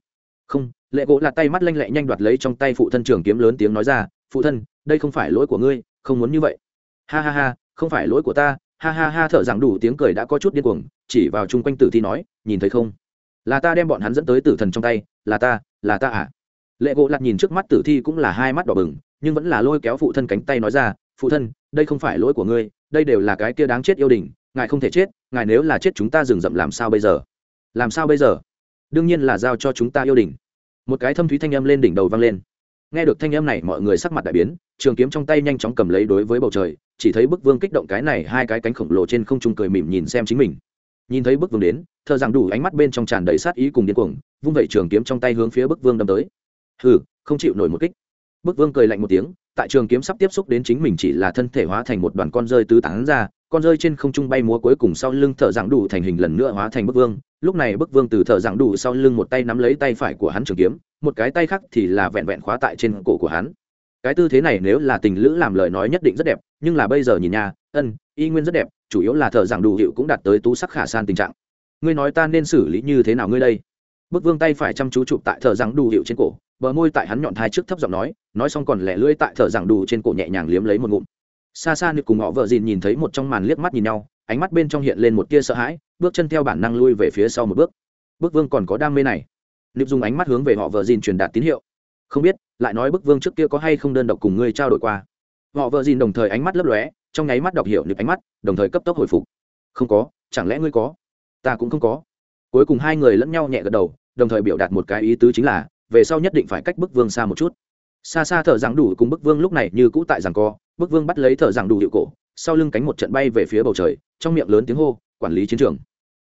Không, lệ gỗ là tay mắt lanh lẹ nhanh đoạt lấy trong tay phụ thân trường kiếm lớn tiếng nói ra, phụ thân, đây không phải lỗi của ngươi, không muốn như vậy. Ha ha ha, không phải lỗi của ta. Ha ha ha, thở rằng đủ tiếng cười đã có chút điên cuồng, chỉ vào chung quanh tử thi nói, nhìn thấy không? Là ta đem bọn hắn dẫn tới tử thần trong tay, là ta là ta à? Lệ gỗ lặt nhìn trước mắt tử thi cũng là hai mắt đỏ bừng, nhưng vẫn là lôi kéo phụ thân cánh tay nói ra, phụ thân đây không phải lỗi của ngươi, đây đều là cái kia đáng chết yêu đình, ngài không thể chết, ngài nếu là chết chúng ta dừng dậm làm sao bây giờ? Làm sao bây giờ? Đương nhiên là giao cho chúng ta yêu đình. Một cái thâm thúy thanh âm lên đỉnh đầu vang lên. Nghe được thanh âm này, mọi người sắc mặt đại biến, trường kiếm trong tay nhanh chóng cầm lấy đối với bầu trời, chỉ thấy bức vương kích động cái này, hai cái cánh khổng lồ trên không trung cười mỉm nhìn xem chính mình. Nhìn thấy bức vương đến thợ rằng đủ ánh mắt bên trong tràn đầy sát ý cùng điên cuồng, vung vẩy trường kiếm trong tay hướng phía bức vương đâm tới. Hừ, không chịu nổi một kích. Bức vương cười lạnh một tiếng tại trường kiếm sắp tiếp xúc đến chính mình chỉ là thân thể hóa thành một đoàn con rơi tứ tán ra, con rơi trên không trung bay múa cuối cùng sau lưng thợ dạng đủ thành hình lần nữa hóa thành bức vương. Lúc này bức vương từ thợ dạng đủ sau lưng một tay nắm lấy tay phải của hắn trường kiếm, một cái tay khác thì là vẹn vẹn khóa tại trên cổ của hắn. Cái tư thế này nếu là tình lữ làm lời nói nhất định rất đẹp, nhưng là bây giờ nhìn nha, ân, y nguyên rất đẹp, chủ yếu là thợ dạng đủ hiệu cũng đạt tới tú sắc khả san tình trạng. Ngươi nói ta nên xử lý như thế nào ngươi đây? Bức vương tay phải chăm chú chụp tại thợ rằng đủ hiệu trên cổ, bờ môi tại hắn nhọn thai trước thấp giọng nói nói xong còn lẻ lưỡi tại thợ rằng đủ trên cổ nhẹ nhàng liếm lấy một ngụm. Xa xa nực cùng họ vợ dìn nhìn thấy một trong màn liếc mắt nhìn nhau, ánh mắt bên trong hiện lên một tia sợ hãi, bước chân theo bản năng lui về phía sau một bước. Bức vương còn có đam mê này. Nữ dùng ánh mắt hướng về họ vợ dìn truyền đạt tín hiệu. Không biết, lại nói bức vương trước kia có hay không đơn độc cùng ngươi trao đổi qua. Họ vợ dìn đồng thời ánh mắt lấp lóe, trong nháy mắt đọc hiểu nịp ánh mắt, đồng thời cấp tốc hồi phục. Không có, chẳng lẽ ngươi có? Ta cũng không có cuối cùng hai người lẫn nhau nhẹ gật đầu, đồng thời biểu đạt một cái ý tứ chính là, về sau nhất định phải cách bức vương xa một chút. Xa xa thở giảng đủ cùng bức vương lúc này như cũ tại rằng co, bức vương bắt lấy thở giảng đủ hiệu cổ, sau lưng cánh một trận bay về phía bầu trời, trong miệng lớn tiếng hô, quản lý chiến trường.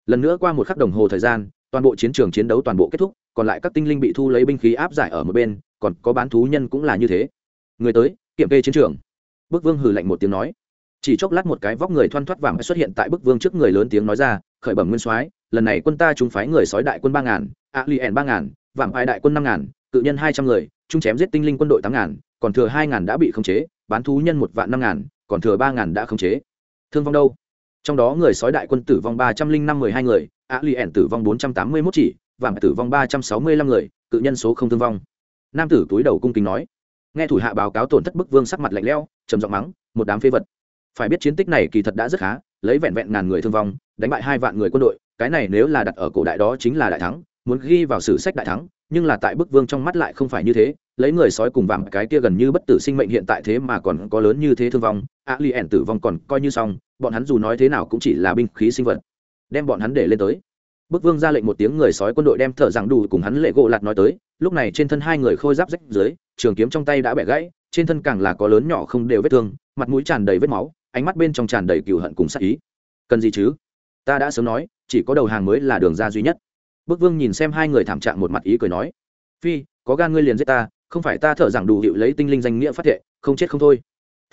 Lần nữa qua một khắc đồng hồ thời gian, toàn bộ chiến trường chiến đấu toàn bộ kết thúc, còn lại các tinh linh bị thu lấy binh khí áp giải ở một bên, còn có bán thú nhân cũng là như thế. Người tới, kiểm kê chiến trường. Bức vương hừ lạnh một tiếng nói. Chỉ chốc lát một cái vóc người thoăn thoắt vàng xuất hiện tại bức vương trước người lớn tiếng nói ra, khởi bẩm nguyên soái lần này quân ta chúng phái người sói đại quân ba ngàn a li ẻn ba ngàn vàng ai đại quân năm ngàn, cự nhân hai trăm người, chúng chém giết tinh linh quân đội tám ngàn, còn thừa hai ngàn đã bị khống chế, bán thú nhân một vạn năm ngàn, còn thừa ba ngàn đã khống chế. Thương vong đâu? Trong đó người sói đại quân tử vong ba trăm linh năm mười hai người a li ẻn tử vong bốn trăm tám mươi mốt chỉ vàng tử vong ba trăm sáu mươi lăm người, cự nhân số không thương vong. Nam tử túi đầu cung kính nói. Nghe thủ hạ báo cáo tổn thất bức vương sắc mặt lạnh lẽo, trầm giọng mắng, một đám phế vật. Phải biết chiến tích này kỳ thật đã rất khá, lấy vẹn vẹn ngàn người thương vong, đánh bại hai vạn người quân đội cái này nếu là đặt ở cổ đại đó chính là đại thắng, muốn ghi vào sử sách đại thắng, nhưng là tại bức vương trong mắt lại không phải như thế, lấy người sói cùng vàng cái kia gần như bất tử sinh mệnh hiện tại thế mà còn có lớn như thế thương vong a li ẻn tử vong còn coi như xong, bọn hắn dù nói thế nào cũng chỉ là binh khí sinh vật. Đem bọn hắn để lên tới. Bức vương ra lệnh một tiếng người sói quân đội đem thở rằng đủ cùng hắn lệ gỗ lạt nói tới, lúc này trên thân hai người khôi giáp rách dưới, trường kiếm trong tay đã bẻ gãy, trên thân càng là có lớn nhỏ không đều vết thương, mặt mũi tràn đầy vết máu, ánh mắt bên trong tràn đầy cừu hận cùng sát ý. Cần gì chứ? Ta đã sớm nói, chỉ có đầu hàng mới là đường ra duy nhất. Bức vương nhìn xem hai người thảm trạng một mặt ý cười nói, phi, có gan ngươi liền giết ta, không phải ta thở rằng đủ hiệu lấy tinh linh danh nghĩa phát thệ, không chết không thôi.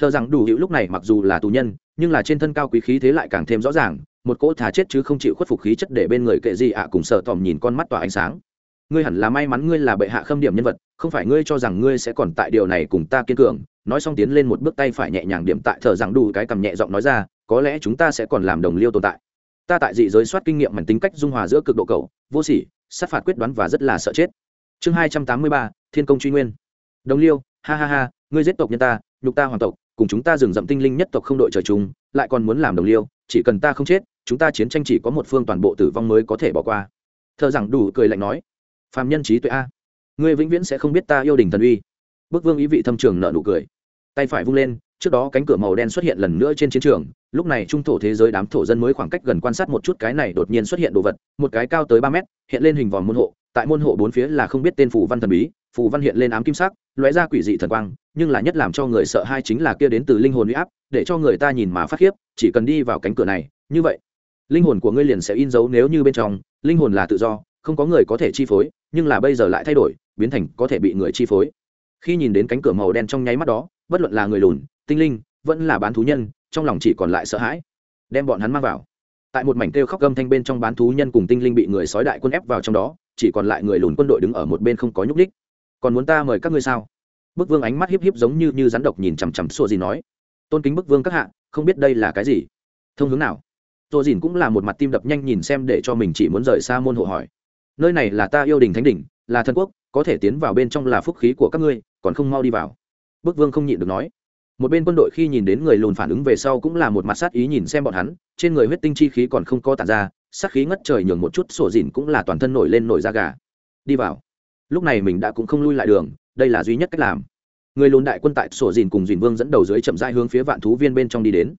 Thở rằng đủ hiệu lúc này mặc dù là tù nhân, nhưng là trên thân cao quý khí thế lại càng thêm rõ ràng, một cỗ thả chết chứ không chịu khuất phục khí chất để bên người kệ gì ạ cùng sợ tòm nhìn con mắt tỏa ánh sáng. Ngươi hẳn là may mắn ngươi là bệ hạ khâm điểm nhân vật, không phải ngươi cho rằng ngươi sẽ còn tại điều này cùng ta kiên cường. Nói xong tiến lên một bước tay phải nhẹ nhàng điểm tại thở rằng đủ cái cầm nhẹ giọng nói ra, có lẽ chúng ta sẽ còn làm đồng liêu tồn tại ta tại dị giới soát kinh nghiệm mảnh tính cách dung hòa giữa cực độ cầu vô sỉ, sát phạt quyết đoán và rất là sợ chết. Chương hai trăm tám mươi ba, thiên công truy nguyên. Đồng liêu, ha ha ha, ngươi giết tộc nhân ta, nhục ta hoàng tộc, cùng chúng ta dừng dậm tinh linh nhất tộc không đội trời chung, lại còn muốn làm đồng liêu, chỉ cần ta không chết, chúng ta chiến tranh chỉ có một phương toàn bộ tử vong mới có thể bỏ qua. Thợ rằng đủ cười lạnh nói. Phàm nhân trí tuệ a. Ngươi vĩnh viễn sẽ không biết ta yêu đình thần uy. Bức vương ý vị thâm trường nợ nụ cười. Tay phải vung lên trước đó cánh cửa màu đen xuất hiện lần nữa trên chiến trường, lúc này trung thổ thế giới đám thổ dân mới khoảng cách gần quan sát một chút cái này đột nhiên xuất hiện đồ vật, một cái cao tới ba mét, hiện lên hình vòm môn hộ, tại môn hộ bốn phía là không biết tên phù văn thần bí, phù văn hiện lên ám kim sắc, lóe ra quỷ dị thần quang, nhưng là nhất làm cho người sợ hai chính là kia đến từ linh hồn uy áp, để cho người ta nhìn mà phát khiếp, chỉ cần đi vào cánh cửa này, như vậy, linh hồn của ngươi liền sẽ in dấu nếu như bên trong, linh hồn là tự do, không có người có thể chi phối, nhưng là bây giờ lại thay đổi, biến thành có thể bị người chi phối. Khi nhìn đến cánh cửa màu đen trong nháy mắt đó, bất luận là người lùn tinh linh, vẫn là bán thú nhân, trong lòng chỉ còn lại sợ hãi. Đem bọn hắn mang vào. Tại một mảnh kêu khóc gâm thanh bên trong bán thú nhân cùng tinh linh bị người sói đại quân ép vào trong đó, chỉ còn lại người lùn quân đội đứng ở một bên không có nhúc ních còn muốn ta mời các ngươi sao? Bức vương ánh mắt hiếp hiếp giống như như rắn độc nhìn chằm chằm xua gì nói. Tôn kính bức vương các hạ, không biết đây là cái gì? Thông hướng nào? Tô dìn cũng là một mặt tim đập nhanh nhìn xem để cho mình chỉ muốn rời xa môn hộ hỏi. Nơi này là ta yêu đình thánh đỉnh, là thần quốc, có thể tiến vào bên trong là phúc khí của các ngươi, còn không mau đi vào. Bức vương không nhịn được nói một bên quân đội khi nhìn đến người lùn phản ứng về sau cũng là một mặt sát ý nhìn xem bọn hắn, trên người huyết tinh chi khí còn không có tàn ra, sát khí ngất trời nhường một chút sổ dìn cũng là toàn thân nổi lên nổi da gà. Đi vào. Lúc này mình đã cũng không lui lại đường, đây là duy nhất cách làm. Người lùn đại quân tại sổ dìn cùng dìn vương dẫn đầu dưới chậm rãi hướng phía vạn thú viên bên trong đi đến.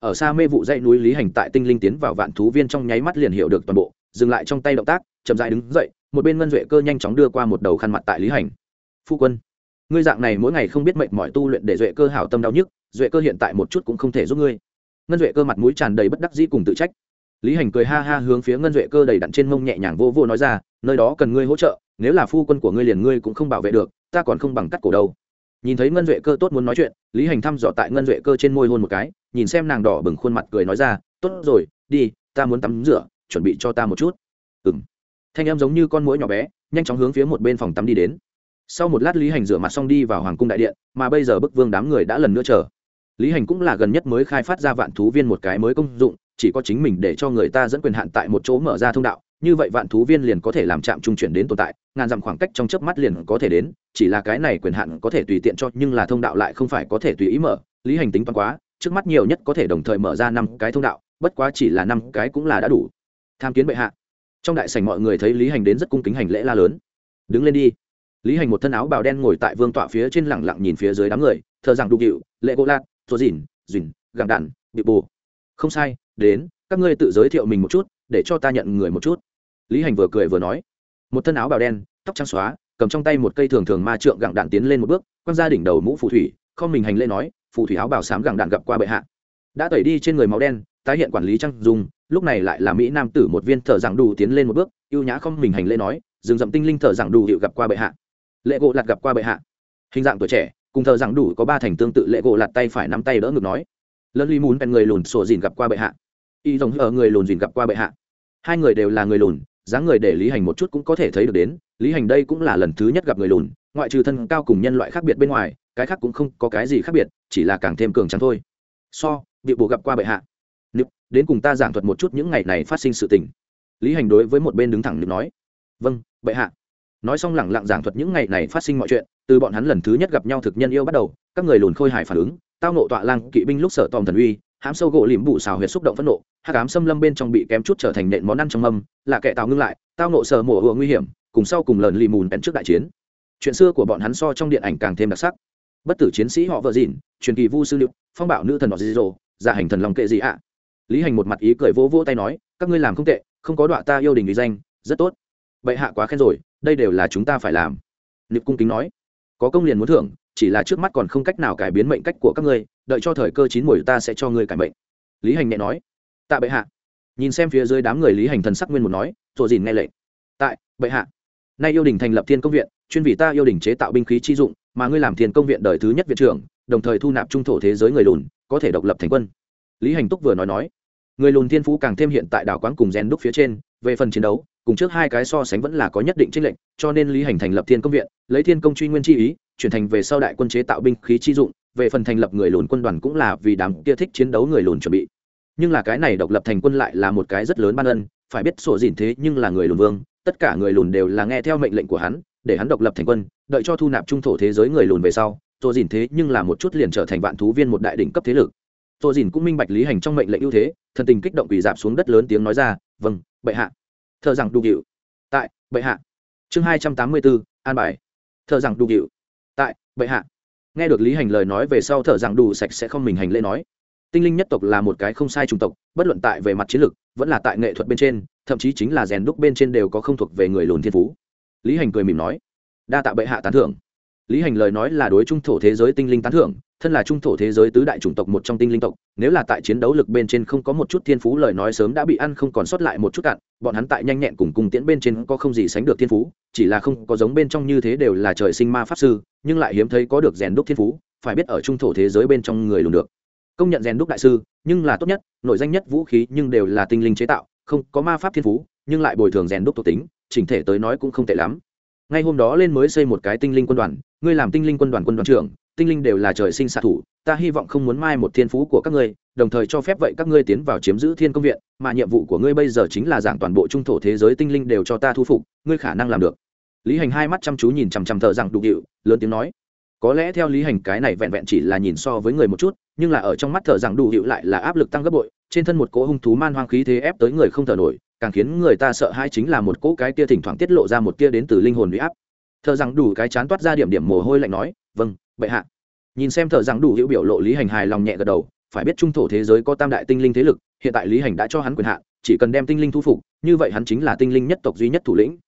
Ở xa mê vụ dãy núi lý hành tại tinh linh tiến vào vạn thú viên trong nháy mắt liền hiểu được toàn bộ, dừng lại trong tay động tác, chậm rãi đứng dậy, một bên ngân duệ cơ nhanh chóng đưa qua một đầu khăn mặt tại lý hành. Phu quân ngươi dạng này mỗi ngày không biết mệnh mọi tu luyện để duệ cơ hảo tâm đau nhức, duệ cơ hiện tại một chút cũng không thể giúp ngươi. Ngân duệ cơ mặt mũi tràn đầy bất đắc dĩ cùng tự trách. Lý hành cười ha ha hướng phía ngân duệ cơ đầy đặn trên mông nhẹ nhàng vô vô nói ra, nơi đó cần ngươi hỗ trợ, nếu là phu quân của ngươi liền ngươi cũng không bảo vệ được, ta còn không bằng cắt cổ đâu. Nhìn thấy ngân duệ cơ tốt muốn nói chuyện, lý hành thăm dò tại ngân duệ cơ trên môi hôn một cái, nhìn xem nàng đỏ bừng khuôn mặt cười nói ra, tốt rồi, đi, ta muốn tắm rửa, chuẩn bị cho ta một chút. Ừng thanh em giống như con mũi nhỏ bé, nhanh chóng hướng phía một bên phòng tắm đi đến sau một lát lý hành rửa mặt xong đi vào hoàng cung đại điện, mà bây giờ bức vương đám người đã lần nữa chờ. Lý hành cũng là gần nhất mới khai phát ra vạn thú viên một cái mới công dụng, chỉ có chính mình để cho người ta dẫn quyền hạn tại một chỗ mở ra thông đạo, như vậy vạn thú viên liền có thể làm chạm trung chuyển đến tồn tại, ngàn dặm khoảng cách trong chớp mắt liền có thể đến, chỉ là cái này quyền hạn có thể tùy tiện cho, nhưng là thông đạo lại không phải có thể tùy ý mở, lý hành tính toán quá, trước mắt nhiều nhất có thể đồng thời mở ra năm cái thông đạo, bất quá chỉ là năm cái cũng là đã đủ. Tham kiến bệ hạ. Trong đại sảnh mọi người thấy lý hành đến rất cung kính hành lễ la lớn. Đứng lên đi lý hành một thân áo bào đen ngồi tại vương tọa phía trên lẳng lặng nhìn phía dưới đám người, thờ rằng đục hiệu lệ gỗ lạt rồi dìn dìn gặng đạn bị bù không sai, đến, các ngươi tự giới thiệu mình một chút, để cho ta nhận người một chút. Lý hành vừa cười vừa nói. Một thân áo bào đen, tóc trắng xóa, cầm trong tay một cây thường thường ma trượng gặng đạn tiến lên một bước, quăng ra đỉnh đầu mũ phù thủy, không mình hành lễ nói, phù thủy áo bào xám gặng đạn gặp qua bệ hạ. Đã tẩy đi trên người máu đen, tái hiện quản lý trăng dùng, lúc này lại là mỹ nam tử một viên thợ giảng đủ tiến lên một bước ưu nhã không mình hành lễ nói dừng dậm tinh linh thợ giảng đủ hiệu gặp qua bệ hạ lệ gỗ lặt gặp qua bệ hạ. Hình dạng tuổi trẻ, cùng thờ rằng đủ có ba thành tương tự, lệ gỗ lặt tay phải nắm tay đỡ ngực nói. Lân ly muốn bèn người lùn sổ dìn gặp qua bệ hạ. Y rồng ở người lùn dìn gặp qua bệ hạ. Hai người đều là người lùn, dáng người để lý hành một chút cũng có thể thấy được đến. Lý hành đây cũng là lần thứ nhất gặp người lùn, ngoại trừ thân cao cùng nhân loại khác biệt bên ngoài, cái khác cũng không có cái gì khác biệt, chỉ là càng thêm cường trắng thôi. So bị bù gặp qua bệ hạ. Nịp, đến cùng ta giảng thuật một chút những ngày này phát sinh sự tình. Lý hành đối với một bên đứng thẳng nịp nói. Vâng bệ hạ nói xong lẳng lặng giảng thuật những ngày này phát sinh mọi chuyện, từ bọn hắn lần thứ nhất gặp nhau thực nhân yêu bắt đầu, các người lùn khôi hài phản ứng, tao nộ tọa lang, kỵ binh lúc sở tòm thần uy, hãm sâu gỗ liềm bụ xào huyệt xúc động phẫn nộ hát cám xâm lâm bên trong bị kém chút trở thành nện món ăn trong mâm, là kẻ tào ngưng lại, tao nộ sờ mổ hựa nguy hiểm, cùng sau cùng lần lì mùn bèn trước đại chiến. Chuyện xưa của bọn hắn so trong điện ảnh càng thêm đặc sắc. Bất tử chiến sĩ họ vợ dìn truyền kỳ vu sư liệu phong bảo nữ thần họ dì dồ giả hành thần lòng kệ gì ạ. Lý hành một mặt ý cười vỗ vỗ tay nói, các ngươi làm không tệ, không có đọa ta yêu đình lý danh, rất tốt bệ hạ quá khen rồi, đây đều là chúng ta phải làm. Niệm cung kính nói, có công liền muốn thưởng, chỉ là trước mắt còn không cách nào cải biến mệnh cách của các ngươi, đợi cho thời cơ chín mùi ta sẽ cho ngươi cải mệnh. Lý hành nhẹ nói, tạ bệ hạ. Nhìn xem phía dưới đám người lý hành thần sắc nguyên một nói rồi dìn nghe lệnh. Tại bệ hạ. Nay yêu đình thành lập thiên công viện, chuyên vì ta yêu đình chế tạo binh khí chi dụng, mà ngươi làm thiên công viện đời thứ nhất viện trưởng, đồng thời thu nạp trung thổ thế giới người lùn, có thể độc lập thành quân. Lý hành túc vừa nói nói người lùn thiên phú càng thêm hiện tại đảo quán cùng rèn đúc phía trên, về phần chiến đấu, cùng trước hai cái so sánh vẫn là có nhất định trích lệnh cho nên lý hành thành lập thiên công viện, lấy thiên công truy nguyên chi ý, chuyển thành về sau đại quân chế tạo binh khí chi dụng, về phần thành lập người lùn quân đoàn cũng là vì đám kia thích chiến đấu người lùn chuẩn bị. Nhưng là cái này độc lập thành quân lại là một cái rất lớn ban ân, phải biết sổ dìn thế nhưng là người lùn vương, tất cả người lùn đều là nghe theo mệnh lệnh của hắn, để hắn độc lập thành quân, đợi cho thu nạp trung thổ thế giới người lùn về sau, sổ dìn thế nhưng là một chút liền trở thành vạn thú viên một đại đỉnh cấp thế lực tô dìn cũng minh bạch lý hành trong mệnh lệnh ưu thế, thần tình kích động quỳ dạp xuống đất lớn tiếng nói ra vâng bệ hạ. Thợ rằng đủ hiệu tại, bệ hạ. Chương hai trăm tám mươi bốn, an bài. Thợ rằng đủ hiệu tại, bệ hạ. Nghe được lý hành lời nói về sau thợ rằng đủ sạch sẽ không mình hành lễ nói. Tinh linh nhất tộc là một cái không sai chủng tộc, bất luận tại về mặt chiến lược vẫn là tại nghệ thuật bên trên, thậm chí chính là rèn đúc bên trên đều có không thuộc về người lùn thiên phú. Lý hành cười mỉm nói, đa tạ bệ hạ tán thưởng lý hành lời nói là đối trung thổ thế giới tinh linh tán thưởng, thân là trung thổ thế giới tứ đại chủng tộc một trong tinh linh tộc, nếu là tại chiến đấu lực bên trên không có một chút thiên phú lời nói sớm đã bị ăn không còn sót lại một chút cạn, bọn hắn tại nhanh nhẹn cùng cùng tiễn bên trên có không gì sánh được thiên phú, chỉ là không có giống bên trong như thế đều là trời sinh ma pháp sư, nhưng lại hiếm thấy có được rèn đúc thiên phú, phải biết ở trung thổ thế giới bên trong người lùn được. Công nhận rèn đúc đại sư, nhưng là tốt nhất nội danh nhất vũ khí nhưng đều là tinh linh chế tạo, không có ma pháp thiên phú, nhưng lại bồi thường rèn đúc thuộc tính, chỉnh thể tới nói cũng không tệ lắm. Ngay hôm đó lên mới xây một cái tinh linh quân đoàn ngươi làm tinh linh quân đoàn quân đoàn trưởng, tinh linh đều là trời sinh xạ thủ, ta hy vọng không muốn mai một thiên phú của các ngươi, đồng thời cho phép vậy các ngươi tiến vào chiếm giữ thiên công viện, mà nhiệm vụ của ngươi bây giờ chính là giảng toàn bộ trung thổ thế giới tinh linh đều cho ta thu phục, ngươi khả năng làm được. Lý hành hai mắt chăm chú nhìn chằm chằm thợ rằng đục điệu, lớn tiếng nói. Có lẽ theo lý hành cái này vẹn vẹn chỉ là nhìn so với người một chút, nhưng là ở trong mắt thợ rằng đủ hiệu lại là áp lực tăng gấp bội, trên thân một cỗ hung thú man hoang khí thế ép tới người không thở nổi, càng khiến người ta sợ hãi chính là một cỗ cái kia thỉnh thoảng tiết lộ ra một kia đến từ linh hồn bị áp thợ rằng đủ cái chán toát ra điểm điểm mồ hôi lạnh nói vâng bệ hạ. Nhìn xem thợ rằng đủ hữu biểu lộ lý hành hài lòng nhẹ gật đầu, phải biết trung thổ thế giới có tam đại tinh linh thế lực, hiện tại lý hành đã cho hắn quyền hạn, chỉ cần đem tinh linh thu phục, như vậy hắn chính là tinh linh nhất tộc duy nhất thủ lĩnh.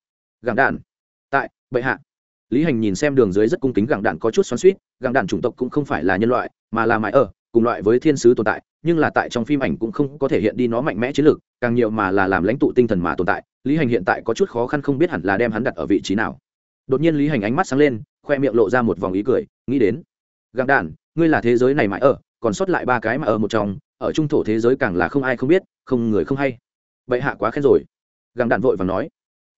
Gàng đạn. Tại, bệ hạ. Lý hành nhìn xem đường dưới rất cung kính gàng đạn có chút xoắn suýt gàng đạn chủng tộc cũng không phải là nhân loại, mà là mãi ở, cùng loại với thiên sứ tồn tại, nhưng là tại trong phim ảnh cũng không có thể hiện đi nó mạnh mẽ chiến lược, càng nhiều mà là làm lãnh tụ tinh thần mà tồn tại, lý hành hiện tại có chút khó khăn không biết hẳn là đem hắn đặt ở vị trí nào đột nhiên lý hành ánh mắt sáng lên, khoe miệng lộ ra một vòng ý cười, nghĩ đến, gặng đản, ngươi là thế giới này mãi ở, còn sót lại ba cái mà ở một trong, ở trung thổ thế giới càng là không ai không biết, không người không hay. Vậy hạ quá khen rồi. Gặng đản vội và nói.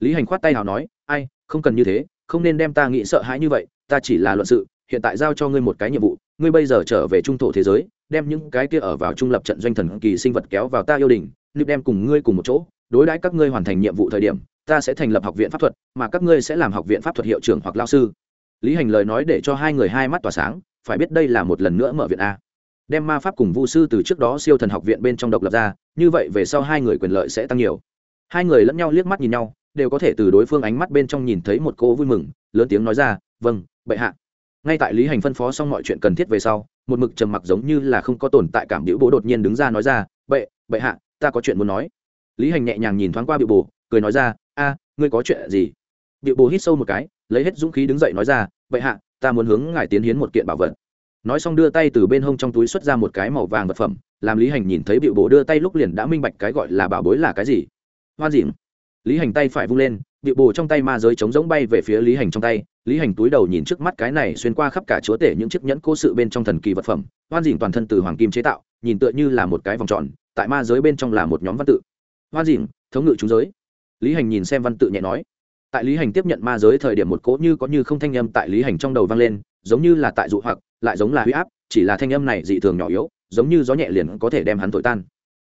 Lý hành khoát tay nào nói, ai, không cần như thế, không nên đem ta nghĩ sợ hãi như vậy, ta chỉ là luận sự, hiện tại giao cho ngươi một cái nhiệm vụ, ngươi bây giờ trở về trung thổ thế giới, đem những cái kia ở vào trung lập trận doanh thần kỳ sinh vật kéo vào ta yêu đình nịp đem cùng ngươi cùng một chỗ, đối đãi các ngươi hoàn thành nhiệm vụ thời điểm ta sẽ thành lập học viện pháp thuật, mà các ngươi sẽ làm học viện pháp thuật hiệu trưởng hoặc lao sư. Lý hành lời nói để cho hai người hai mắt tỏa sáng, phải biết đây là một lần nữa mở viện a. Đem ma pháp cùng vu sư từ trước đó siêu thần học viện bên trong độc lập ra, như vậy về sau hai người quyền lợi sẽ tăng nhiều. Hai người lẫn nhau liếc mắt nhìn nhau, đều có thể từ đối phương ánh mắt bên trong nhìn thấy một cô vui mừng, lớn tiếng nói ra vâng bệ hạ. Ngay tại lý hành phân phó xong mọi chuyện cần thiết về sau, một mực trầm mặc giống như là không có tồn tại cảm biểu bố đột nhiên đứng ra nói ra, bệ bệ hạ, ta có chuyện muốn nói. Lý hành nhẹ nhàng nhìn thoáng qua biểu bồ cười nói ra, a, ngươi có chuyện gì? Điệu bồ hít sâu một cái, lấy hết dũng khí đứng dậy nói ra, vậy hạ, ta muốn hướng ngài tiến hiến một kiện bảo vật. Nói xong đưa tay từ bên hông trong túi xuất ra một cái màu vàng vật phẩm, làm lý hành nhìn thấy điệu bồ đưa tay lúc liền đã minh bạch cái gọi là bảo bối là cái gì. Hoan dịm lý hành tay phải vung lên, điệu bồ trong tay ma giới chống giống bay về phía lý hành trong tay. Lý hành túi đầu nhìn trước mắt cái này xuyên qua khắp cả chúa tể những chiếc nhẫn cố sự bên trong thần kỳ vật phẩm. Hoan dịm toàn thân từ hoàng kim chế tạo, nhìn tựa như là một cái vòng tròn, tại ma giới bên trong là một nhóm văn tự. Hoan dịm thống ngự chúng giới lý hành nhìn xem văn tự nhẹ nói. Tại lý hành tiếp nhận ma giới thời điểm một cỗ như có như không thanh âm tại lý hành trong đầu vang lên, giống như là tại dụ hoặc, lại giống là huy áp, chỉ là thanh âm này dị thường nhỏ yếu, giống như gió nhẹ liền có thể đem hắn thổi tan.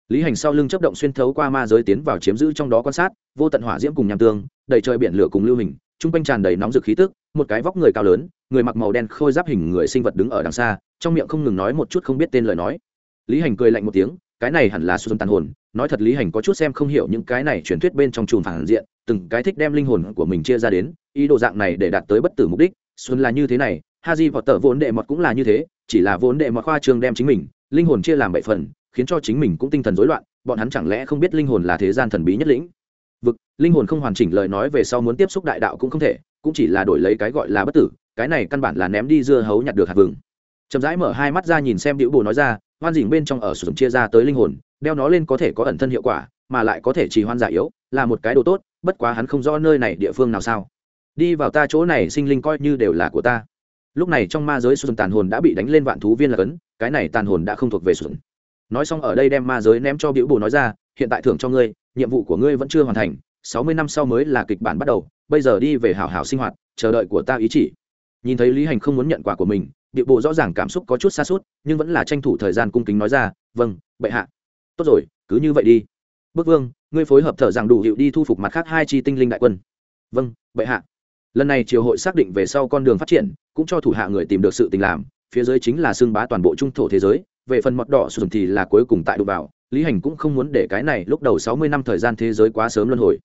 Lý hành sau lưng chấp động xuyên thấu qua ma giới tiến vào chiếm giữ trong đó quan sát, vô tận hỏa diễm cùng nham tương, đầy trời biển lửa cùng lưu hình, chung quanh tràn đầy nóng rực khí tức, một cái vóc người cao lớn, người mặc màu đen khôi giáp hình người sinh vật đứng ở đằng xa, trong miệng không ngừng nói một chút không biết tên lời nói. Lý hành cười lạnh một tiếng, cái này hẳn là xuân tàn hồn nói thật lý hành có chút xem không hiểu những cái này truyền thuyết bên trong chùm phản diện, từng cái thích đem linh hồn của mình chia ra đến, ý đồ dạng này để đạt tới bất tử mục đích, xuân là như thế này ha di vọt tờ vốn đệ mọt cũng là như thế, chỉ là vốn đệ mọt khoa trường đem chính mình, linh hồn chia làm bảy phần, khiến cho chính mình cũng tinh thần rối loạn, bọn hắn chẳng lẽ không biết linh hồn là thế gian thần bí nhất lĩnh? Vực, linh hồn không hoàn chỉnh lời nói về sau muốn tiếp xúc đại đạo cũng không thể, cũng chỉ là đổi lấy cái gọi là bất tử, cái này căn bản là ném đi dưa hấu nhặt được hạt vừng. Chậm rãi mở hai mắt ra nhìn xem điệu bồ nói ra, hoan dỉnh bên trong ở sử dụng chia ra tới linh hồn đeo nó lên có thể có ẩn thân hiệu quả, mà lại có thể trì hoan giả yếu, là một cái đồ tốt, bất quá hắn không rõ nơi này địa phương nào sao. Đi vào ta chỗ này, sinh linh coi như đều là của ta. Lúc này trong ma giới Xuân tàn hồn đã bị đánh lên vạn thú viên là cấn, cái này tàn hồn đã không thuộc về Xuân. nói xong ở đây đem ma giới ném cho biểu bồ nói ra, hiện tại thưởng cho ngươi, nhiệm vụ của ngươi vẫn chưa hoàn thành, sáu mươi năm sau mới là kịch bản bắt đầu, bây giờ đi về hảo hảo sinh hoạt, chờ đợi của ta ý chỉ. Nhìn thấy lý hành không muốn nhận quả của mình, biểu bộ rõ ràng cảm xúc có chút xa suốt, nhưng vẫn là tranh thủ thời gian cung kính nói ra vâng bệ hạ tốt rồi, cứ như vậy đi. Bức vương, ngươi phối hợp thở rằng đủ hiệu đi thu phục mặt khác hai chi tinh linh đại quân. Vâng bệ hạ. Lần này triều hội xác định về sau con đường phát triển, cũng cho thủ hạ người tìm được sự tình làm, phía dưới chính là xương bá toàn bộ trung thổ thế giới, về phần mọt đỏ sử thì là cuối cùng tại đụng vào, lý hành cũng không muốn để cái này lúc đầu sáu mươi năm thời gian thế giới quá sớm luân hồi.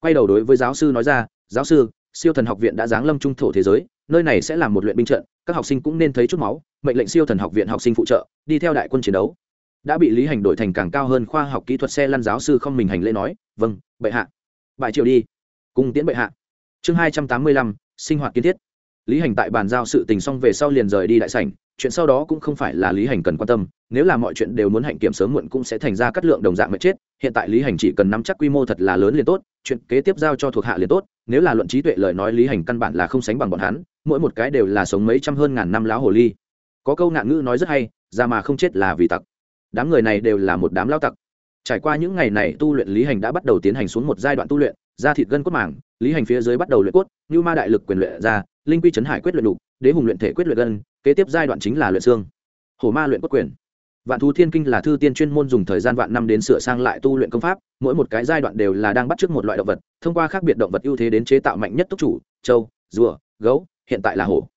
Quay đầu đối với giáo sư nói ra, giáo sư, siêu thần học viện đã giáng lâm trung thổ thế giới, nơi này sẽ là một luyện binh trận, các học sinh cũng nên thấy chút máu, mệnh lệnh siêu thần học viện học sinh phụ trợ, đi theo đại quân chiến đấu đã bị lý hành đổi thành càng cao hơn khoa học kỹ thuật xe lăn giáo sư không mình hành lễ nói vâng bệ hạ. Bại triều đi. Cùng tiễn bệ hạ. Chương hai trăm tám mươi lăm, sinh hoạt kiến thiết. Lý hành tại bàn giao sự tình xong về sau liền rời đi đại sảnh, chuyện sau đó cũng không phải là lý hành cần quan tâm, nếu là mọi chuyện đều muốn hạnh kiểm sớm muộn cũng sẽ thành ra cắt lượng đồng dạng mệt chết, hiện tại lý hành chỉ cần nắm chắc quy mô thật là lớn liền tốt, chuyện kế tiếp giao cho thuộc hạ liền tốt, nếu là luận trí tuệ lời nói lý hành căn bản là không sánh bằng bọn hắn, mỗi một cái đều là sống mấy trăm hơn ngàn năm láo hồ ly. Có câu nạn ngữ nói rất hay ra mà không chết là vì tặc đám người này đều là một đám lao tặc. Trải qua những ngày này tu luyện, lý hành đã bắt đầu tiến hành xuống một giai đoạn tu luyện, da thịt gân cốt màng, lý hành phía dưới bắt đầu luyện cốt như ma đại lực quyền luyện ra, linh quy chấn hải quyết luyện đục đế hùng luyện thể quyết luyện gân, kế tiếp giai đoạn chính là luyện xương. Hồ ma luyện cốt quyền. Vạn thú thiên kinh là thư tiên chuyên môn dùng thời gian vạn năm đến sửa sang lại tu luyện công pháp, mỗi một cái giai đoạn đều là đang bắt chước một loại động vật, thông qua khác biệt động vật ưu thế đến chế tạo mạnh nhất túc chủ châu rùa, gấu, hiện tại là hổ.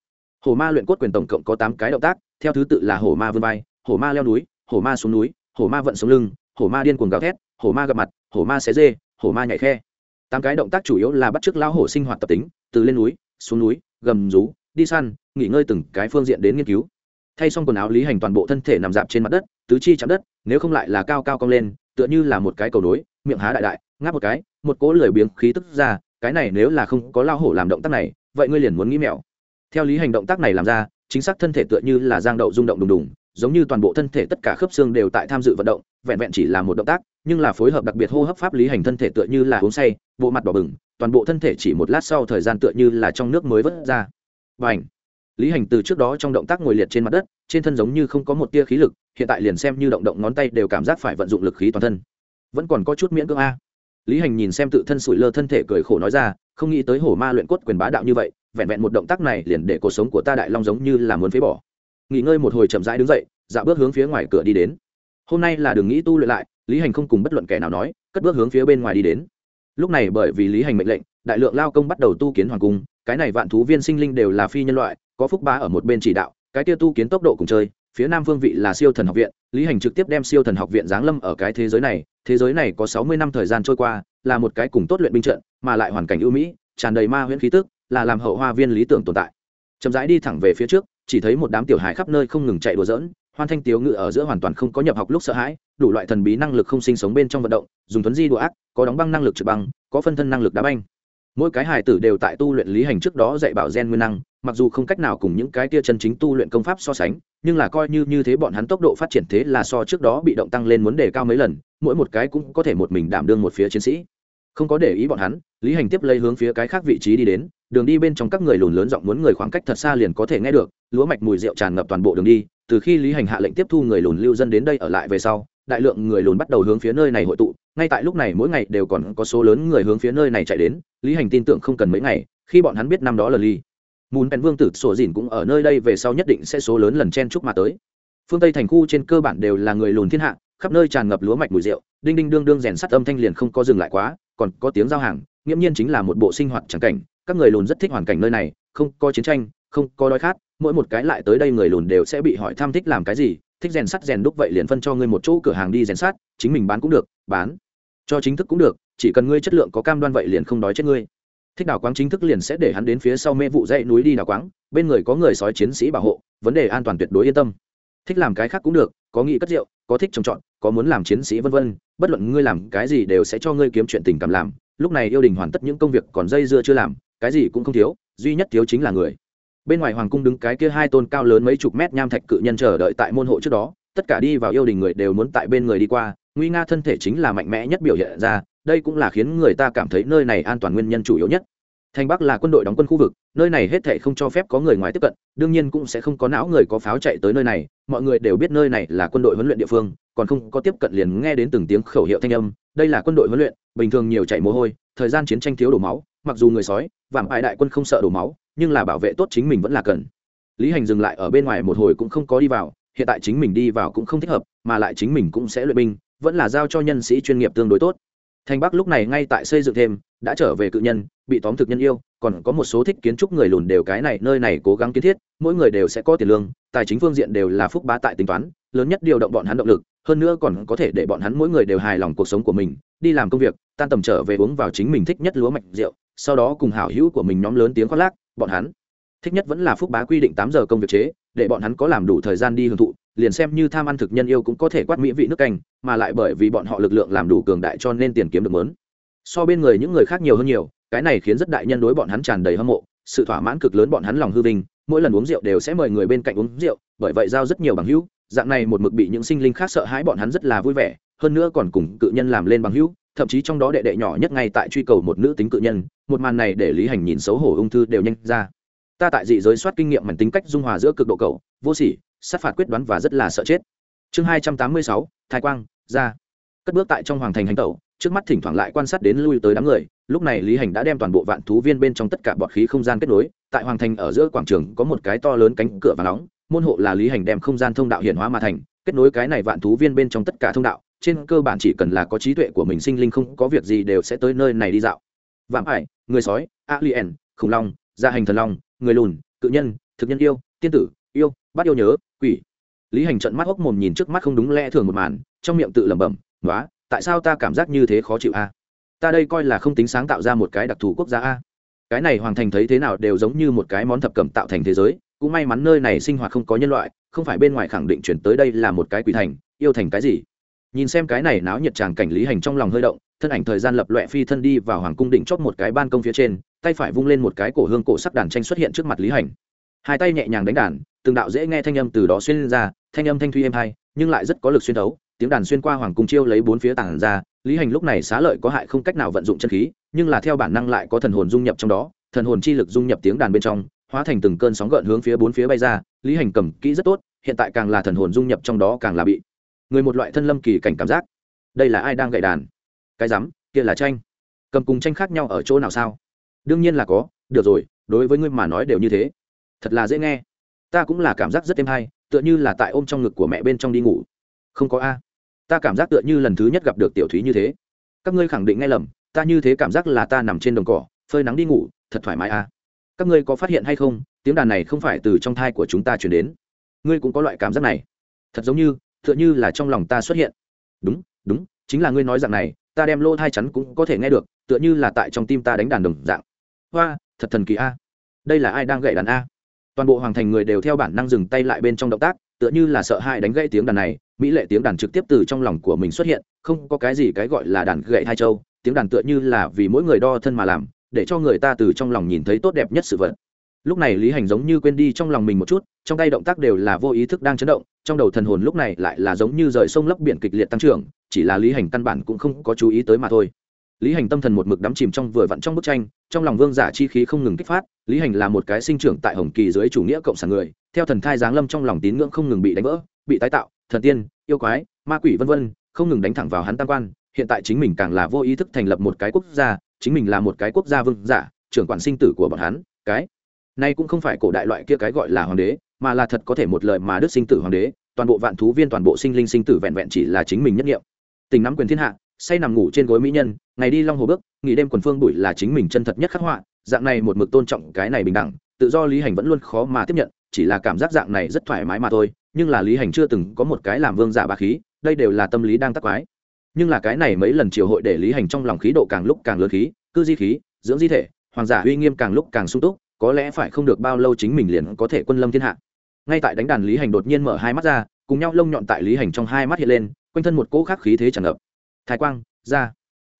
Hổ ma luyện cốt quyền tổng cộng có tám cái động tác, theo thứ tự là hổ ma vươn vai, hổ ma leo núi hổ ma xuống núi, hổ ma vận xuống lưng, hổ ma điên cuồng gào thét, hổ ma gặp mặt, hổ ma xé dê, hổ ma nhảy khe. Tám cái động tác chủ yếu là bắt chước lao hổ sinh hoạt tập tính, từ lên núi, xuống núi, gầm rú, đi săn, nghỉ ngơi từng cái phương diện đến nghiên cứu. Thay xong quần áo lý hành toàn bộ thân thể nằm dạp trên mặt đất, tứ chi chạm đất, nếu không lại là cao cao cong lên, tựa như là một cái cầu nối, miệng há đại đại, ngáp một cái, một cỗ lười biếng khí tức ra, cái này nếu là không có lao hổ làm động tác này, vậy ngươi liền muốn nghĩ mèo theo lý hành động tác này làm ra, chính xác thân thể tựa như là giang đậu rung động đùng đùng giống như toàn bộ thân thể tất cả khớp xương đều tại tham dự vận động, vẹn vẹn chỉ là một động tác, nhưng là phối hợp đặc biệt hô hấp pháp lý hành thân thể tựa như là uống say, bộ mặt đỏ bừng, toàn bộ thân thể chỉ một lát sau thời gian tựa như là trong nước mới vớt ra. Và ảnh lý hành từ trước đó trong động tác ngồi liệt trên mặt đất, trên thân giống như không có một tia khí lực, hiện tại liền xem như động động ngón tay đều cảm giác phải vận dụng lực khí toàn thân. Vẫn còn có chút miễn cưỡng a. Lý hành nhìn xem tự thân sủi lơ thân thể cười khổ nói ra, không nghĩ tới hổ ma luyện cốt quyền bá đạo như vậy, vẹn vẹn một động tác này liền để cuộc sống của ta đại long giống như là muốn phế bỏ nghỉ ngơi một hồi chậm rãi đứng dậy dạo bước hướng phía ngoài cửa đi đến. Hôm nay là đường nghĩ tu luyện lại, lý hành không cùng bất luận kẻ nào nói, cất bước hướng phía bên ngoài đi đến. Lúc này bởi vì lý hành mệnh lệnh, đại lượng lao công bắt đầu tu kiến hoàng cung, cái này vạn thú viên sinh linh đều là phi nhân loại, có phúc bá ở một bên chỉ đạo, cái kia tu kiến tốc độ cùng chơi, phía nam phương vị là siêu thần học viện, lý hành trực tiếp đem siêu thần học viện giáng lâm ở cái thế giới này, thế giới này có sáu mươi năm thời gian trôi qua, là một cái cùng tốt luyện binh trận, mà lại hoàn cảnh ưu mỹ, tràn đầy ma huyễn khí tức, là làm hậu hoa viên lý tưởng tồn tại. Chậm rãi đi thẳng về phía trước chỉ thấy một đám tiểu hài khắp nơi không ngừng chạy đùa giỡn, hoan thanh tiếu ngự ở giữa hoàn toàn không có nhập học lúc sợ hãi, đủ loại thần bí năng lực không sinh sống bên trong vận động, dùng thuấn di đùa ác, có đóng băng năng lực trực băng, có phân thân năng lực đá banh. Mỗi cái hài tử đều tại tu luyện lý hành trước đó dạy bảo gen nguyên năng, mặc dù không cách nào cùng những cái tia chân chính tu luyện công pháp so sánh, nhưng là coi như như thế bọn hắn tốc độ phát triển thế là so trước đó bị động tăng lên muốn đề cao mấy lần, mỗi một cái cũng có thể một mình đảm đương một phía chiến sĩ không có để ý bọn hắn, lý hành tiếp lấy hướng phía cái khác vị trí đi đến, đường đi bên trong các người lùn lớn giọng muốn người khoảng cách thật xa liền có thể nghe được, lúa mạch mùi rượu tràn ngập toàn bộ đường đi, từ khi lý hành hạ lệnh tiếp thu người lùn lưu dân đến đây ở lại về sau, đại lượng người lùn bắt đầu hướng phía nơi này hội tụ, ngay tại lúc này mỗi ngày đều còn có số lớn người hướng phía nơi này chạy đến, lý hành tin tưởng không cần mấy ngày, khi bọn hắn biết năm đó là ly mùn bèn vương tử sổ dìn cũng ở nơi đây về sau nhất định sẽ số lớn lần chen chúc mà tới. Phương tây thành khu trên cơ bản đều là người lùn thiên hạ, khắp nơi tràn ngập lúa mạch mùi rượu, đinh đinh đương đương rèn sắt âm thanh liền không có dừng lại quá còn có tiếng giao hàng, nghiễm nhiên chính là một bộ sinh hoạt chẳng cảnh, các người lùn rất thích hoàn cảnh nơi này, không có chiến tranh, không có đói khát, mỗi một cái lại tới đây người lùn đều sẽ bị hỏi tham thích làm cái gì, thích rèn sắt rèn đúc vậy liền phân cho ngươi một chỗ cửa hàng đi rèn sắt, chính mình bán cũng được, bán, cho chính thức cũng được, chỉ cần ngươi chất lượng có cam đoan vậy liền không đói chết ngươi. Thích đào quáng chính thức liền sẽ để hắn đến phía sau mê vụ dãy núi đi đào quáng, bên người có người sói chiến sĩ bảo hộ, vấn đề an toàn tuyệt đối yên tâm. Thích làm cái khác cũng được, có nghĩ cất rượu, có thích trồng trọt có muốn làm chiến sĩ vân vân, bất luận ngươi làm cái gì đều sẽ cho ngươi kiếm chuyện tình cảm làm. Lúc này yêu đình hoàn tất những công việc còn dây dưa chưa làm, cái gì cũng không thiếu, duy nhất thiếu chính là người. Bên ngoài hoàng cung đứng cái kia hai tôn cao lớn mấy chục mét nham thạch cự nhân chờ đợi tại môn hộ trước đó, tất cả đi vào yêu đình người đều muốn tại bên người đi qua, nguy nga thân thể chính là mạnh mẽ nhất biểu hiện ra, đây cũng là khiến người ta cảm thấy nơi này an toàn nguyên nhân chủ yếu nhất thành bắc là quân đội đóng quân khu vực, nơi này hết thể không cho phép có người ngoài tiếp cận, đương nhiên cũng sẽ không có não người có pháo chạy tới nơi này, mọi người đều biết nơi này là quân đội huấn luyện địa phương, còn không có tiếp cận liền nghe đến từng tiếng khẩu hiệu thanh âm, đây là quân đội huấn luyện, bình thường nhiều chạy mồ hôi, thời gian chiến tranh thiếu đổ máu, mặc dù người sói vàng ải đại quân không sợ đổ máu, nhưng là bảo vệ tốt chính mình vẫn là cần. Lý hành dừng lại ở bên ngoài một hồi cũng không có đi vào, hiện tại chính mình đi vào cũng không thích hợp, mà lại chính mình cũng sẽ luyện binh, vẫn là giao cho nhân sĩ chuyên nghiệp tương đối tốt. Thành bắc lúc này ngay tại xây dựng thêm đã trở về cự nhân, bị tóm thực nhân yêu, còn có một số thích kiến trúc người lùn đều cái này, nơi này cố gắng kiến thiết, mỗi người đều sẽ có tiền lương, tài chính phương diện đều là phúc bá tại tính toán, lớn nhất điều động bọn hắn động lực, hơn nữa còn có thể để bọn hắn mỗi người đều hài lòng cuộc sống của mình, đi làm công việc, tan tầm trở về uống vào chính mình thích nhất lúa mạch rượu, sau đó cùng hảo hữu của mình nhóm lớn tiếng khoác lác, bọn hắn thích nhất vẫn là phúc bá quy định tám giờ công việc chế, để bọn hắn có làm đủ thời gian đi hưởng thụ, liền xem như tham ăn thực nhân yêu cũng có thể quát mỹ vị nước canh, mà lại bởi vì bọn họ lực lượng làm đủ cường đại cho nên tiền kiếm được mớn so bên người những người khác nhiều hơn nhiều, cái này khiến rất đại nhân đối bọn hắn tràn đầy hâm mộ, sự thỏa mãn cực lớn bọn hắn lòng hư vinh, mỗi lần uống rượu đều sẽ mời người bên cạnh uống rượu, bởi vậy giao rất nhiều bằng hữu, dạng này một mực bị những sinh linh khác sợ hãi bọn hắn rất là vui vẻ, hơn nữa còn cùng cự nhân làm lên bằng hữu, thậm chí trong đó đệ đệ nhỏ nhất ngay tại truy cầu một nữ tính cự nhân, một màn này để lý hành nhìn xấu hổ ung thư đều nhanh ra. Ta tại dị giới soát kinh nghiệm mảnh tính cách dung hòa giữa cực độ cầu vô sỉ, sát phạt quyết đoán và rất là sợ chết. Chương hai trăm tám mươi sáu, thái quang, ra. Cất bước tại trong hoàng thành hành tẩu trước mắt thỉnh thoảng lại quan sát đến lui tới đám người, lúc này lý hành đã đem toàn bộ vạn thú viên bên trong tất cả bọt khí không gian kết nối, tại hoàng thành ở giữa quảng trường có một cái to lớn cánh cửa và nóng, môn hộ là lý hành đem không gian thông đạo hiện hóa mà thành, kết nối cái này vạn thú viên bên trong tất cả thông đạo, trên cơ bản chỉ cần là có trí tuệ của mình sinh linh không có việc gì đều sẽ tới nơi này đi dạo. Vạm ải người sói, alien, khủng long, gia hành thần long, người lùn, cự nhân, thực nhân yêu, tiên tử, yêu, bắt yêu nhớ, quỷ. Lý hành trận mắt hốc mồm nhìn trước mắt không đúng lẽ thường một màn, trong miệng tự lẩm bẩm nói tại sao ta cảm giác như thế khó chịu a? Ta đây coi là không tính sáng tạo ra một cái đặc thù quốc gia a. Cái này hoàng thành thấy thế nào đều giống như một cái món thập cẩm tạo thành thế giới, cũng may mắn nơi này sinh hoạt không có nhân loại, không phải bên ngoài khẳng định chuyển tới đây là một cái quỷ thành, yêu thành cái gì? Nhìn xem cái này náo nhiệt tràng cảnh lý hành trong lòng hơi động, thân ảnh thời gian lập loẹ phi thân đi vào hoàng cung định chót một cái ban công phía trên, tay phải vung lên một cái cổ hương cổ sắc đàn tranh xuất hiện trước mặt lý hành. Hai tay nhẹ nhàng đánh đàn, từng đạo dễ nghe thanh âm từ đó xuyên ra, thanh âm thanh thuy êm hay nhưng lại rất có lực xuyên thấu tiếng đàn xuyên qua hoàng cung chiêu lấy bốn phía tảng ra, lý hành lúc này xá lợi có hại không cách nào vận dụng chân khí, nhưng là theo bản năng lại có thần hồn dung nhập trong đó, thần hồn chi lực dung nhập tiếng đàn bên trong, hóa thành từng cơn sóng gợn hướng phía bốn phía bay ra, lý hành cầm kỹ rất tốt, hiện tại càng là thần hồn dung nhập trong đó càng là bị người một loại thân lâm kỳ cảnh cảm giác. Đây là ai đang gậy đàn? Cái rắm, kia là tranh. Cầm cùng tranh khác nhau ở chỗ nào sao? Đương nhiên là có, được rồi, đối với ngươi mà nói đều như thế. Thật là dễ nghe. Ta cũng là cảm giác rất êm hay, tựa như là tại ôm trong ngực của mẹ bên trong đi ngủ. Không có a ta cảm giác tựa như lần thứ nhất gặp được tiểu thúy như thế. Các ngươi khẳng định ngay lầm, ta như thế cảm giác là ta nằm trên đồng cỏ, phơi nắng đi ngủ, thật thoải mái a các ngươi có phát hiện hay không, tiếng đàn này không phải từ trong thai của chúng ta chuyển đến. Ngươi cũng có loại cảm giác này. Thật giống như, tựa như là trong lòng ta xuất hiện. Đúng đúng, chính là ngươi nói dạng này, ta đem lô thai chắn cũng có thể nghe được, tựa như là tại trong tim ta đánh đàn đồng dạng. Hoa, thật thần kỳ a. Đây là ai đang gậy đàn a? Toàn bộ hoàng thành người đều theo bản năng dừng tay lại bên trong động tác tựa như là sợ hãi đánh gãy tiếng đàn này, mỹ lệ tiếng đàn trực tiếp từ trong lòng của mình xuất hiện, không có cái gì cái gọi là đàn gậy hai châu, tiếng đàn tựa như là vì mỗi người đo thân mà làm, để cho người ta từ trong lòng nhìn thấy tốt đẹp nhất sự vật. Lúc này lý hành giống như quên đi trong lòng mình một chút, trong tay động tác đều là vô ý thức đang chấn động, trong đầu thần hồn lúc này lại là giống như rời sông lấp biển kịch liệt tăng trưởng, chỉ là lý hành căn bản cũng không có chú ý tới mà thôi lý hành tâm thần một mực đắm chìm trong vừa vặn trong bức tranh, trong lòng vương giả chi khí không ngừng kích phát, lý hành là một cái sinh trưởng tại hồng kỳ dưới chủ nghĩa cộng sản người, theo thần thai giáng lâm trong lòng tín ngưỡng không ngừng bị đánh vỡ, bị tái tạo, thần tiên, yêu quái, ma quỷ vân vân, không ngừng đánh thẳng vào hắn tam quan. Hiện tại chính mình càng là vô ý thức thành lập một cái quốc gia, chính mình là một cái quốc gia vương giả, trưởng quản sinh tử của bọn hắn, cái này cũng không phải cổ đại loại kia cái gọi là hoàng đế, mà là thật có thể một lời mà đức sinh tử hoàng đế, toàn bộ vạn thú viên, toàn bộ sinh linh sinh tử vẹn vẹn chỉ là chính mình nhất nghiệm. Tình nắm quyền thiên hạ say nằm ngủ trên gối mỹ nhân, ngày đi long hồ bước, nghỉ đêm quần phương bụi là chính mình chân thật nhất khắc họa, dạng này một mực tôn trọng cái này bình đẳng, tự do lý hành vẫn luôn khó mà tiếp nhận, chỉ là cảm giác dạng này rất thoải mái mà thôi, nhưng là lý hành chưa từng có một cái làm vương giả bà khí, đây đều là tâm lý đang tắc quái. Nhưng là cái này mấy lần triều hội để lý hành trong lòng khí độ càng lúc càng lớn khí, cư di khí, dưỡng di thể, hoàng giả uy nghiêm càng lúc càng sung túc, có lẽ phải không được bao lâu chính mình liền có thể quân lâm thiên hạ. Ngay tại đánh đàn lý hành đột nhiên mở hai mắt ra, cùng nhau lông nhọn tại lý hành trong hai mắt hiện lên, quanh thân một cỗ khắc khí thế tràn ngập thái quang, ra.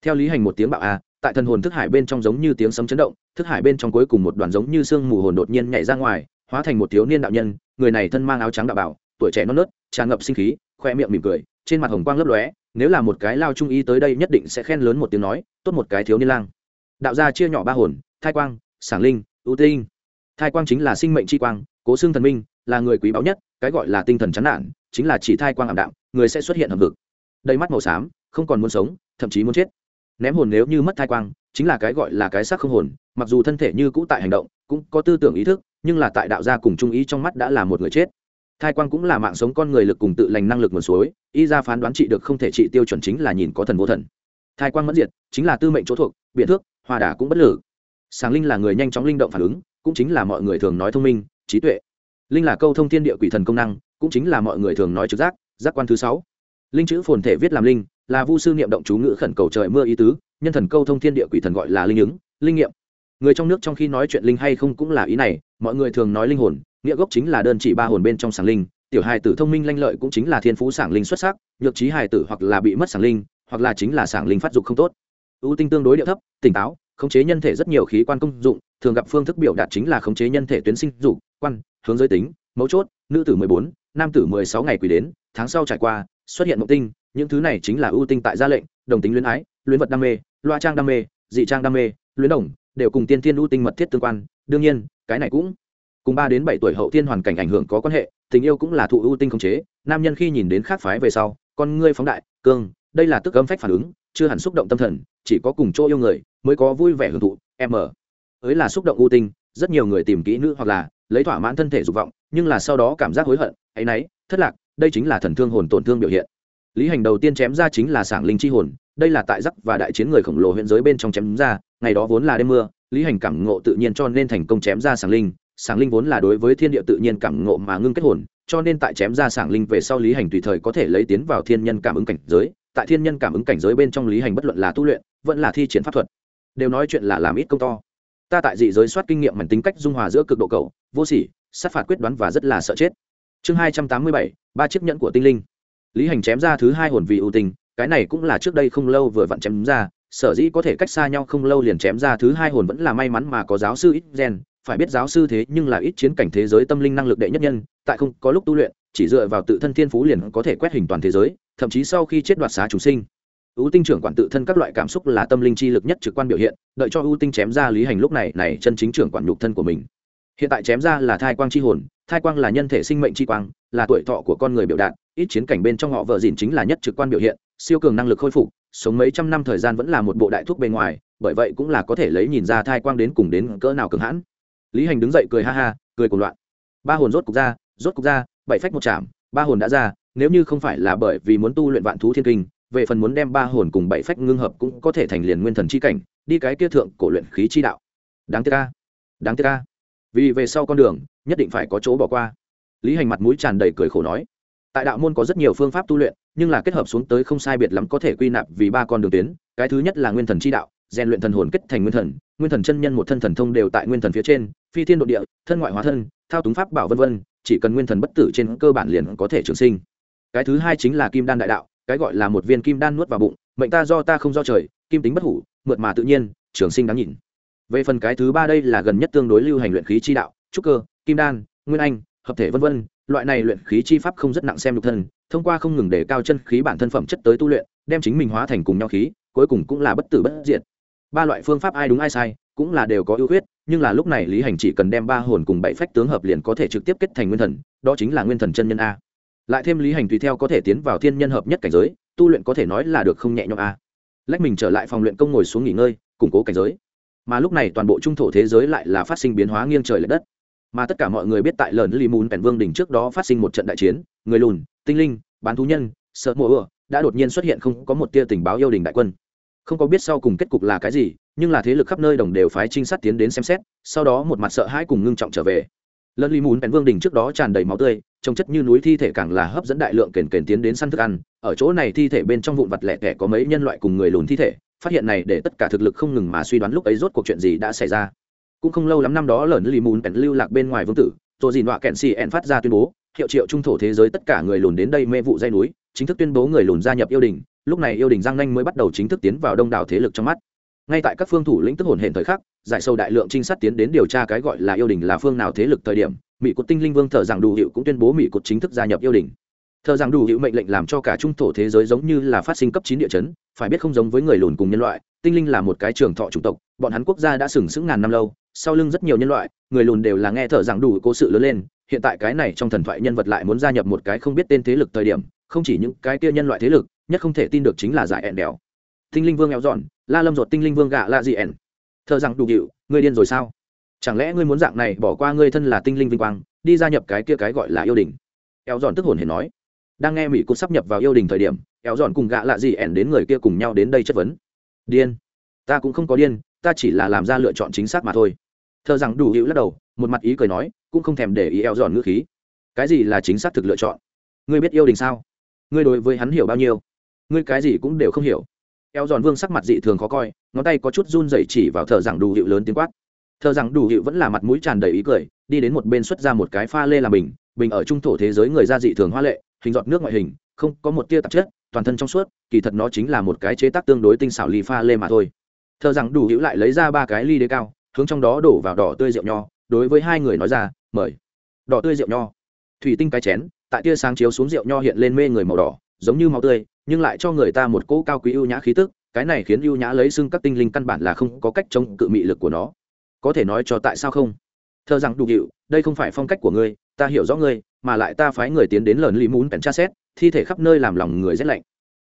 Theo lý hành một tiếng bạo a, tại thần hồn thức hải bên trong giống như tiếng sấm chấn động, thức hải bên trong cuối cùng một đoàn giống như sương mù hồn đột nhiên nhảy ra ngoài, hóa thành một thiếu niên đạo nhân, người này thân mang áo trắng đạo bảo, tuổi trẻ non nớt, tràn ngập sinh khí, khoe miệng mỉm cười, trên mặt hồng quang lấp lóe, nếu là một cái lao trung y tới đây nhất định sẽ khen lớn một tiếng nói, tốt một cái thiếu niên lang. Đạo gia chia nhỏ ba hồn thai quang, sảng linh ưu tinh. Thai quang chính là sinh mệnh chi quang, cố xương thần minh, là người quý báu nhất, cái gọi là tinh thần chán nản, chính là chỉ thai quang ảm đạm, người sẽ xuất hiện hầm vực. Đầy mắt màu xám không còn muốn sống, thậm chí muốn chết. Ném hồn nếu như mất thai quang, chính là cái gọi là cái xác không hồn, mặc dù thân thể như cũ tại hành động, cũng có tư tưởng ý thức, nhưng là tại đạo gia cùng trung ý trong mắt đã là một người chết. Thai quang cũng là mạng sống con người lực cùng tự lành năng lực nguồn suối, y ra phán đoán trị được không thể trị tiêu chuẩn chính là nhìn có thần vô thần. Thai quang mẫn diệt, chính là tư mệnh chỗ thuộc, biện thước, hòa đả cũng bất lử. Sáng linh là người nhanh chóng linh động phản ứng, cũng chính là mọi người thường nói thông minh, trí tuệ. Linh là câu thông thiên địa quỷ thần công năng, cũng chính là mọi người thường nói trực giác giác quan thứ sáu. Linh chữ phồn thể viết làm linh là vu sư niệm động chú ngữ khẩn cầu trời mưa ý tứ, nhân thần câu thông thiên địa quỷ thần gọi là linh ứng, linh nghiệm. Người trong nước trong khi nói chuyện linh hay không cũng là ý này, mọi người thường nói linh hồn, nghĩa gốc chính là đơn chỉ ba hồn bên trong sàng linh, tiểu hài tử thông minh lanh lợi cũng chính là thiên phú sảng linh xuất sắc, nhược trí hài tử hoặc là bị mất sảng linh, hoặc là chính là sảng linh phát dục không tốt. Ưu tinh tương đối địa thấp, tỉnh táo, khống chế nhân thể rất nhiều khí quan công dụng, thường gặp phương thức biểu đạt chính là khống chế nhân thể tuyến sinh dục, quan, hướng giới tính, mấu chốt, nữ tử mười bốn, nam tử mười sáu ngày quỷ đến, tháng sau trải qua, xuất hiện mộng tinh những thứ này chính là ưu tinh tại gia lệnh, đồng tính luyến ái, luyến vật đam mê, loa trang đam mê, dị trang đam mê, luyến đồng, đều cùng tiên thiên ưu tinh mật thiết tương quan. Đương nhiên, cái này cũng cùng ba đến bảy tuổi hậu thiên hoàn cảnh ảnh hưởng có quan hệ, tình yêu cũng là thụ ưu tinh khống chế. Nam nhân khi nhìn đến khác phái về sau, con ngươi phóng đại, cương, đây là tức âm phách phản ứng, chưa hẳn xúc động tâm thần, chỉ có cùng chỗ yêu người mới có vui vẻ hưởng thụ. M, ấy là xúc động ưu tinh, rất nhiều người tìm kỹ nữ hoặc là lấy thỏa mãn thân thể dục vọng, nhưng là sau đó cảm giác hối hận, áy náy, thất lạc, đây chính là thần thương hồn tổn thương biểu hiện lý hành đầu tiên chém ra chính là sảng linh chi hồn, đây là tại giắc và đại chiến người khổng lồ huyện giới bên trong chém ra, ngày đó vốn là đêm mưa, lý hành cảm ngộ tự nhiên cho nên thành công chém ra sảng linh. Sảng linh vốn là đối với thiên địa tự nhiên cảm ngộ mà ngưng kết hồn, cho nên tại chém ra sảng linh về sau lý hành tùy thời có thể lấy tiến vào thiên nhân cảm ứng cảnh giới. Tại thiên nhân cảm ứng cảnh giới bên trong lý hành bất luận là tu luyện, vẫn là thi triển pháp thuật, đều nói chuyện là làm ít công to. Ta tại dị giới soát kinh nghiệm mảnh tính cách dung hòa giữa cực độ cầu, vô sỉ, sát phạt quyết đoán và rất là sợ chết. Chương hai trăm tám mươi bảy, ba chiếc nhẫn của tinh linh lý hành chém ra thứ hai hồn vị ưu tình cái này cũng là trước đây không lâu vừa vặn chém ra, sở dĩ có thể cách xa nhau không lâu liền chém ra thứ hai hồn vẫn là may mắn mà có giáo sư ít gen, phải biết giáo sư thế nhưng là ít chiến cảnh thế giới tâm linh năng lực đệ nhất nhân, tại không có lúc tu luyện, chỉ dựa vào tự thân thiên phú liền có thể quét hình toàn thế giới, thậm chí sau khi chết đoạt xá chúng sinh. Ưu tinh trưởng quản tự thân các loại cảm xúc là tâm linh chi lực nhất trực quan biểu hiện, đợi cho ưu tinh chém ra lý hành lúc này này chân chính trưởng quản nhục thân của mình. Hiện tại chém ra là thai quang chi hồn thai quang là nhân thể sinh mệnh chi quang, là tuổi thọ của con người biểu đạt, ít chiến cảnh bên trong họ vợ dìn chính là nhất trực quan biểu hiện, siêu cường năng lực khôi phục, sống mấy trăm năm thời gian vẫn là một bộ đại thuốc bề ngoài, bởi vậy cũng là có thể lấy nhìn ra thai quang đến cùng đến cỡ nào cường hãn. Lý hành đứng dậy cười ha ha, cười cùng loạn. Ba hồn rốt cục ra, rốt cục ra, bảy phách một chạm, ba hồn đã ra, nếu như không phải là bởi vì muốn tu luyện vạn thú thiên kinh, về phần muốn đem ba hồn cùng bảy phách ngưng hợp cũng có thể thành liền nguyên thần chi cảnh, đi cái kia thượng cổ luyện khí chi đạo. Đáng tiếc ca đáng tiếc ca vì về sau con đường nhất định phải có chỗ bỏ qua. Lý hành mặt mũi tràn đầy cười khổ nói, tại đạo môn có rất nhiều phương pháp tu luyện, nhưng là kết hợp xuống tới không sai biệt lắm có thể quy nạp vì ba con đường tuyến, cái thứ nhất là nguyên thần chi đạo, rèn luyện thần hồn kết thành nguyên thần nguyên thần chân nhân một thân thần thông đều tại nguyên thần phía trên, phi thiên nội địa, thân ngoại hóa thân, thao túng pháp bảo vân vân, chỉ cần nguyên thần bất tử trên cơ bản liền có thể trường sinh. Cái thứ hai chính là kim đan đại đạo, cái gọi là một viên kim đan nuốt vào bụng, mệnh ta do ta không do trời, kim tính bất hủ, mượt mà tự nhiên, trường sinh đáng nhìn về phần cái thứ ba đây là gần nhất tương đối lưu hành luyện khí chi đạo, trúc cơ kim đan, nguyên anh, hợp thể vân vân, loại này luyện khí chi pháp không rất nặng xem nhục thân, thông qua không ngừng để cao chân khí bản thân phẩm chất tới tu luyện, đem chính mình hóa thành cùng nhau khí, cuối cùng cũng là bất tử bất diệt. Ba loại phương pháp ai đúng ai sai, cũng là đều có ưu khuyết, nhưng là lúc này lý hành chỉ cần đem ba hồn cùng bảy phách tướng hợp liền có thể trực tiếp kết thành nguyên thần, đó chính là nguyên thần chân nhân a. Lại thêm lý hành tùy theo có thể tiến vào thiên nhân hợp nhất cảnh giới, tu luyện có thể nói là được không nhẹ nhõm a. Lách mình trở lại phòng luyện công ngồi xuống nghỉ ngơi, củng cố cảnh giới. Mà lúc này toàn bộ trung thổ thế giới lại là phát sinh biến hóa nghiêng trời l ệ đất mà tất cả mọi người biết tại lần lì mùn pèn vương đỉnh trước đó phát sinh một trận đại chiến, người lùn, tinh linh, bán thú nhân, sợ mùa ưa, đã đột nhiên xuất hiện không có một tia tình báo yêu đình đại quân. Không có biết sau cùng kết cục là cái gì, nhưng là thế lực khắp nơi đồng đều phái trinh sát tiến đến xem xét, sau đó một mặt sợ hãi cùng ngưng trọng trở về. Lần lì mùn bèn vương đỉnh trước đó tràn đầy máu tươi, trông chất như núi thi thể càng là hấp dẫn đại lượng kền kền tiến đến săn thức ăn, ở chỗ này thi thể bên trong vụn vặt lẻ tẻ có mấy nhân loại cùng người lùn thi thể, phát hiện này để tất cả thực lực không ngừng mà suy đoán lúc ấy rốt cuộc chuyện gì đã xảy ra cũng không lâu lắm năm đó lởn lì mùn bèn lưu lạc bên ngoài vương tử, rồi dìn họa kẹn xì ẹn phát ra tuyên bố, hiệu triệu trung thổ thế giới tất cả người lùn đến đây mê vụ dây núi, chính thức tuyên bố người lùn gia nhập yêu đình, lúc này yêu đình giang nhanh mới bắt đầu chính thức tiến vào đông đảo thế lực trong mắt. Ngay tại các phương thủ lĩnh tức hồn hển thời khắc, giải sâu đại lượng trinh sát tiến đến điều tra cái gọi là yêu đình là phương nào thế lực thời điểm, mỹ cột tinh linh vương thờ rằng đủ hiệu cũng tuyên bố mỹ cột chính thức gia nhập yêu đình. Thờ rằng đủ hiệu mệnh lệnh làm cho cả trung thổ thế giới giống như là phát sinh cấp chín địa chấn, phải biết không giống với người lùn cùng nhân loại, tinh linh là một cái trường thọ chủng tộc, bọn hắn quốc gia đã sừng sững ngàn năm lâu sau lưng rất nhiều nhân loại, người lùn đều là nghe thở rằng đủ cố sự lớn lên, hiện tại cái này trong thần thoại nhân vật lại muốn gia nhập một cái không biết tên thế lực thời điểm, không chỉ những cái kia nhân loại thế lực, nhất không thể tin được chính là giải ẹn đèo. Tinh linh vương éo dọn, la lâm ruột tinh linh vương gạ lạ gì ẹn. Thợ rằng đủ hiệu ngươi điên rồi sao? Chẳng lẽ ngươi muốn dạng này bỏ qua ngươi thân là tinh linh vinh quang, đi gia nhập cái kia cái gọi là yêu đình? Éo dọn tức hồn hển nói. Đang nghe mỹ cũng sắp nhập vào yêu đình thời điểm éo dọn cùng gạ lạ gì ẹn đến người kia cùng nhau đến đây chất vấn. Điên. Ta cũng không có điên, ta chỉ là làm ra lựa chọn chính xác mà thôi thợ rằng đủ hữu lắc đầu, một mặt ý cười nói, cũng không thèm để ý eo dọn ngữ khí. Cái gì là chính xác thực lựa chọn? Ngươi biết yêu đình sao? Ngươi đối với hắn hiểu bao nhiêu? Ngươi cái gì cũng đều không hiểu. Eo giòn vương sắc mặt dị thường khó coi, ngón tay có chút run dậy chỉ vào thợ rằng đủ hiệu lớn tiếng quát. Thợ rằng đủ hiệu vẫn là mặt mũi tràn đầy ý cười, đi đến một bên xuất ra một cái pha lê làm bình bình ở trung thổ thế giới người ra dị thường hoa lệ, hình giọt nước ngoại hình, không có một tia tạp chất, toàn thân trong suốt, kỳ thật nó chính là một cái chế tác tương đối tinh xảo ly pha lê mà thôi. Thợ rằng đủ hữu lại lấy ra ba cái ly đế cao hướng trong đó đổ vào đỏ tươi rượu nho, đối với hai người nói ra, mời. Đỏ tươi rượu nho. Thủy tinh cái chén, tại tia sáng chiếu xuống rượu nho hiện lên mê người màu đỏ, giống như máu tươi, nhưng lại cho người ta một cỗ cao quý ưu nhã khí tức, cái này khiến ưu nhã lấy xưng các tinh linh căn bản là không có cách chống cự mị lực của nó. Có thể nói cho tại sao không? Thơ rằng đủ hiệu, đây không phải phong cách của ngươi, ta hiểu rõ ngươi, mà lại ta phái người tiến đến lờn ly mún pèn tra xét, thi thể khắp nơi làm lòng người rét lạnh.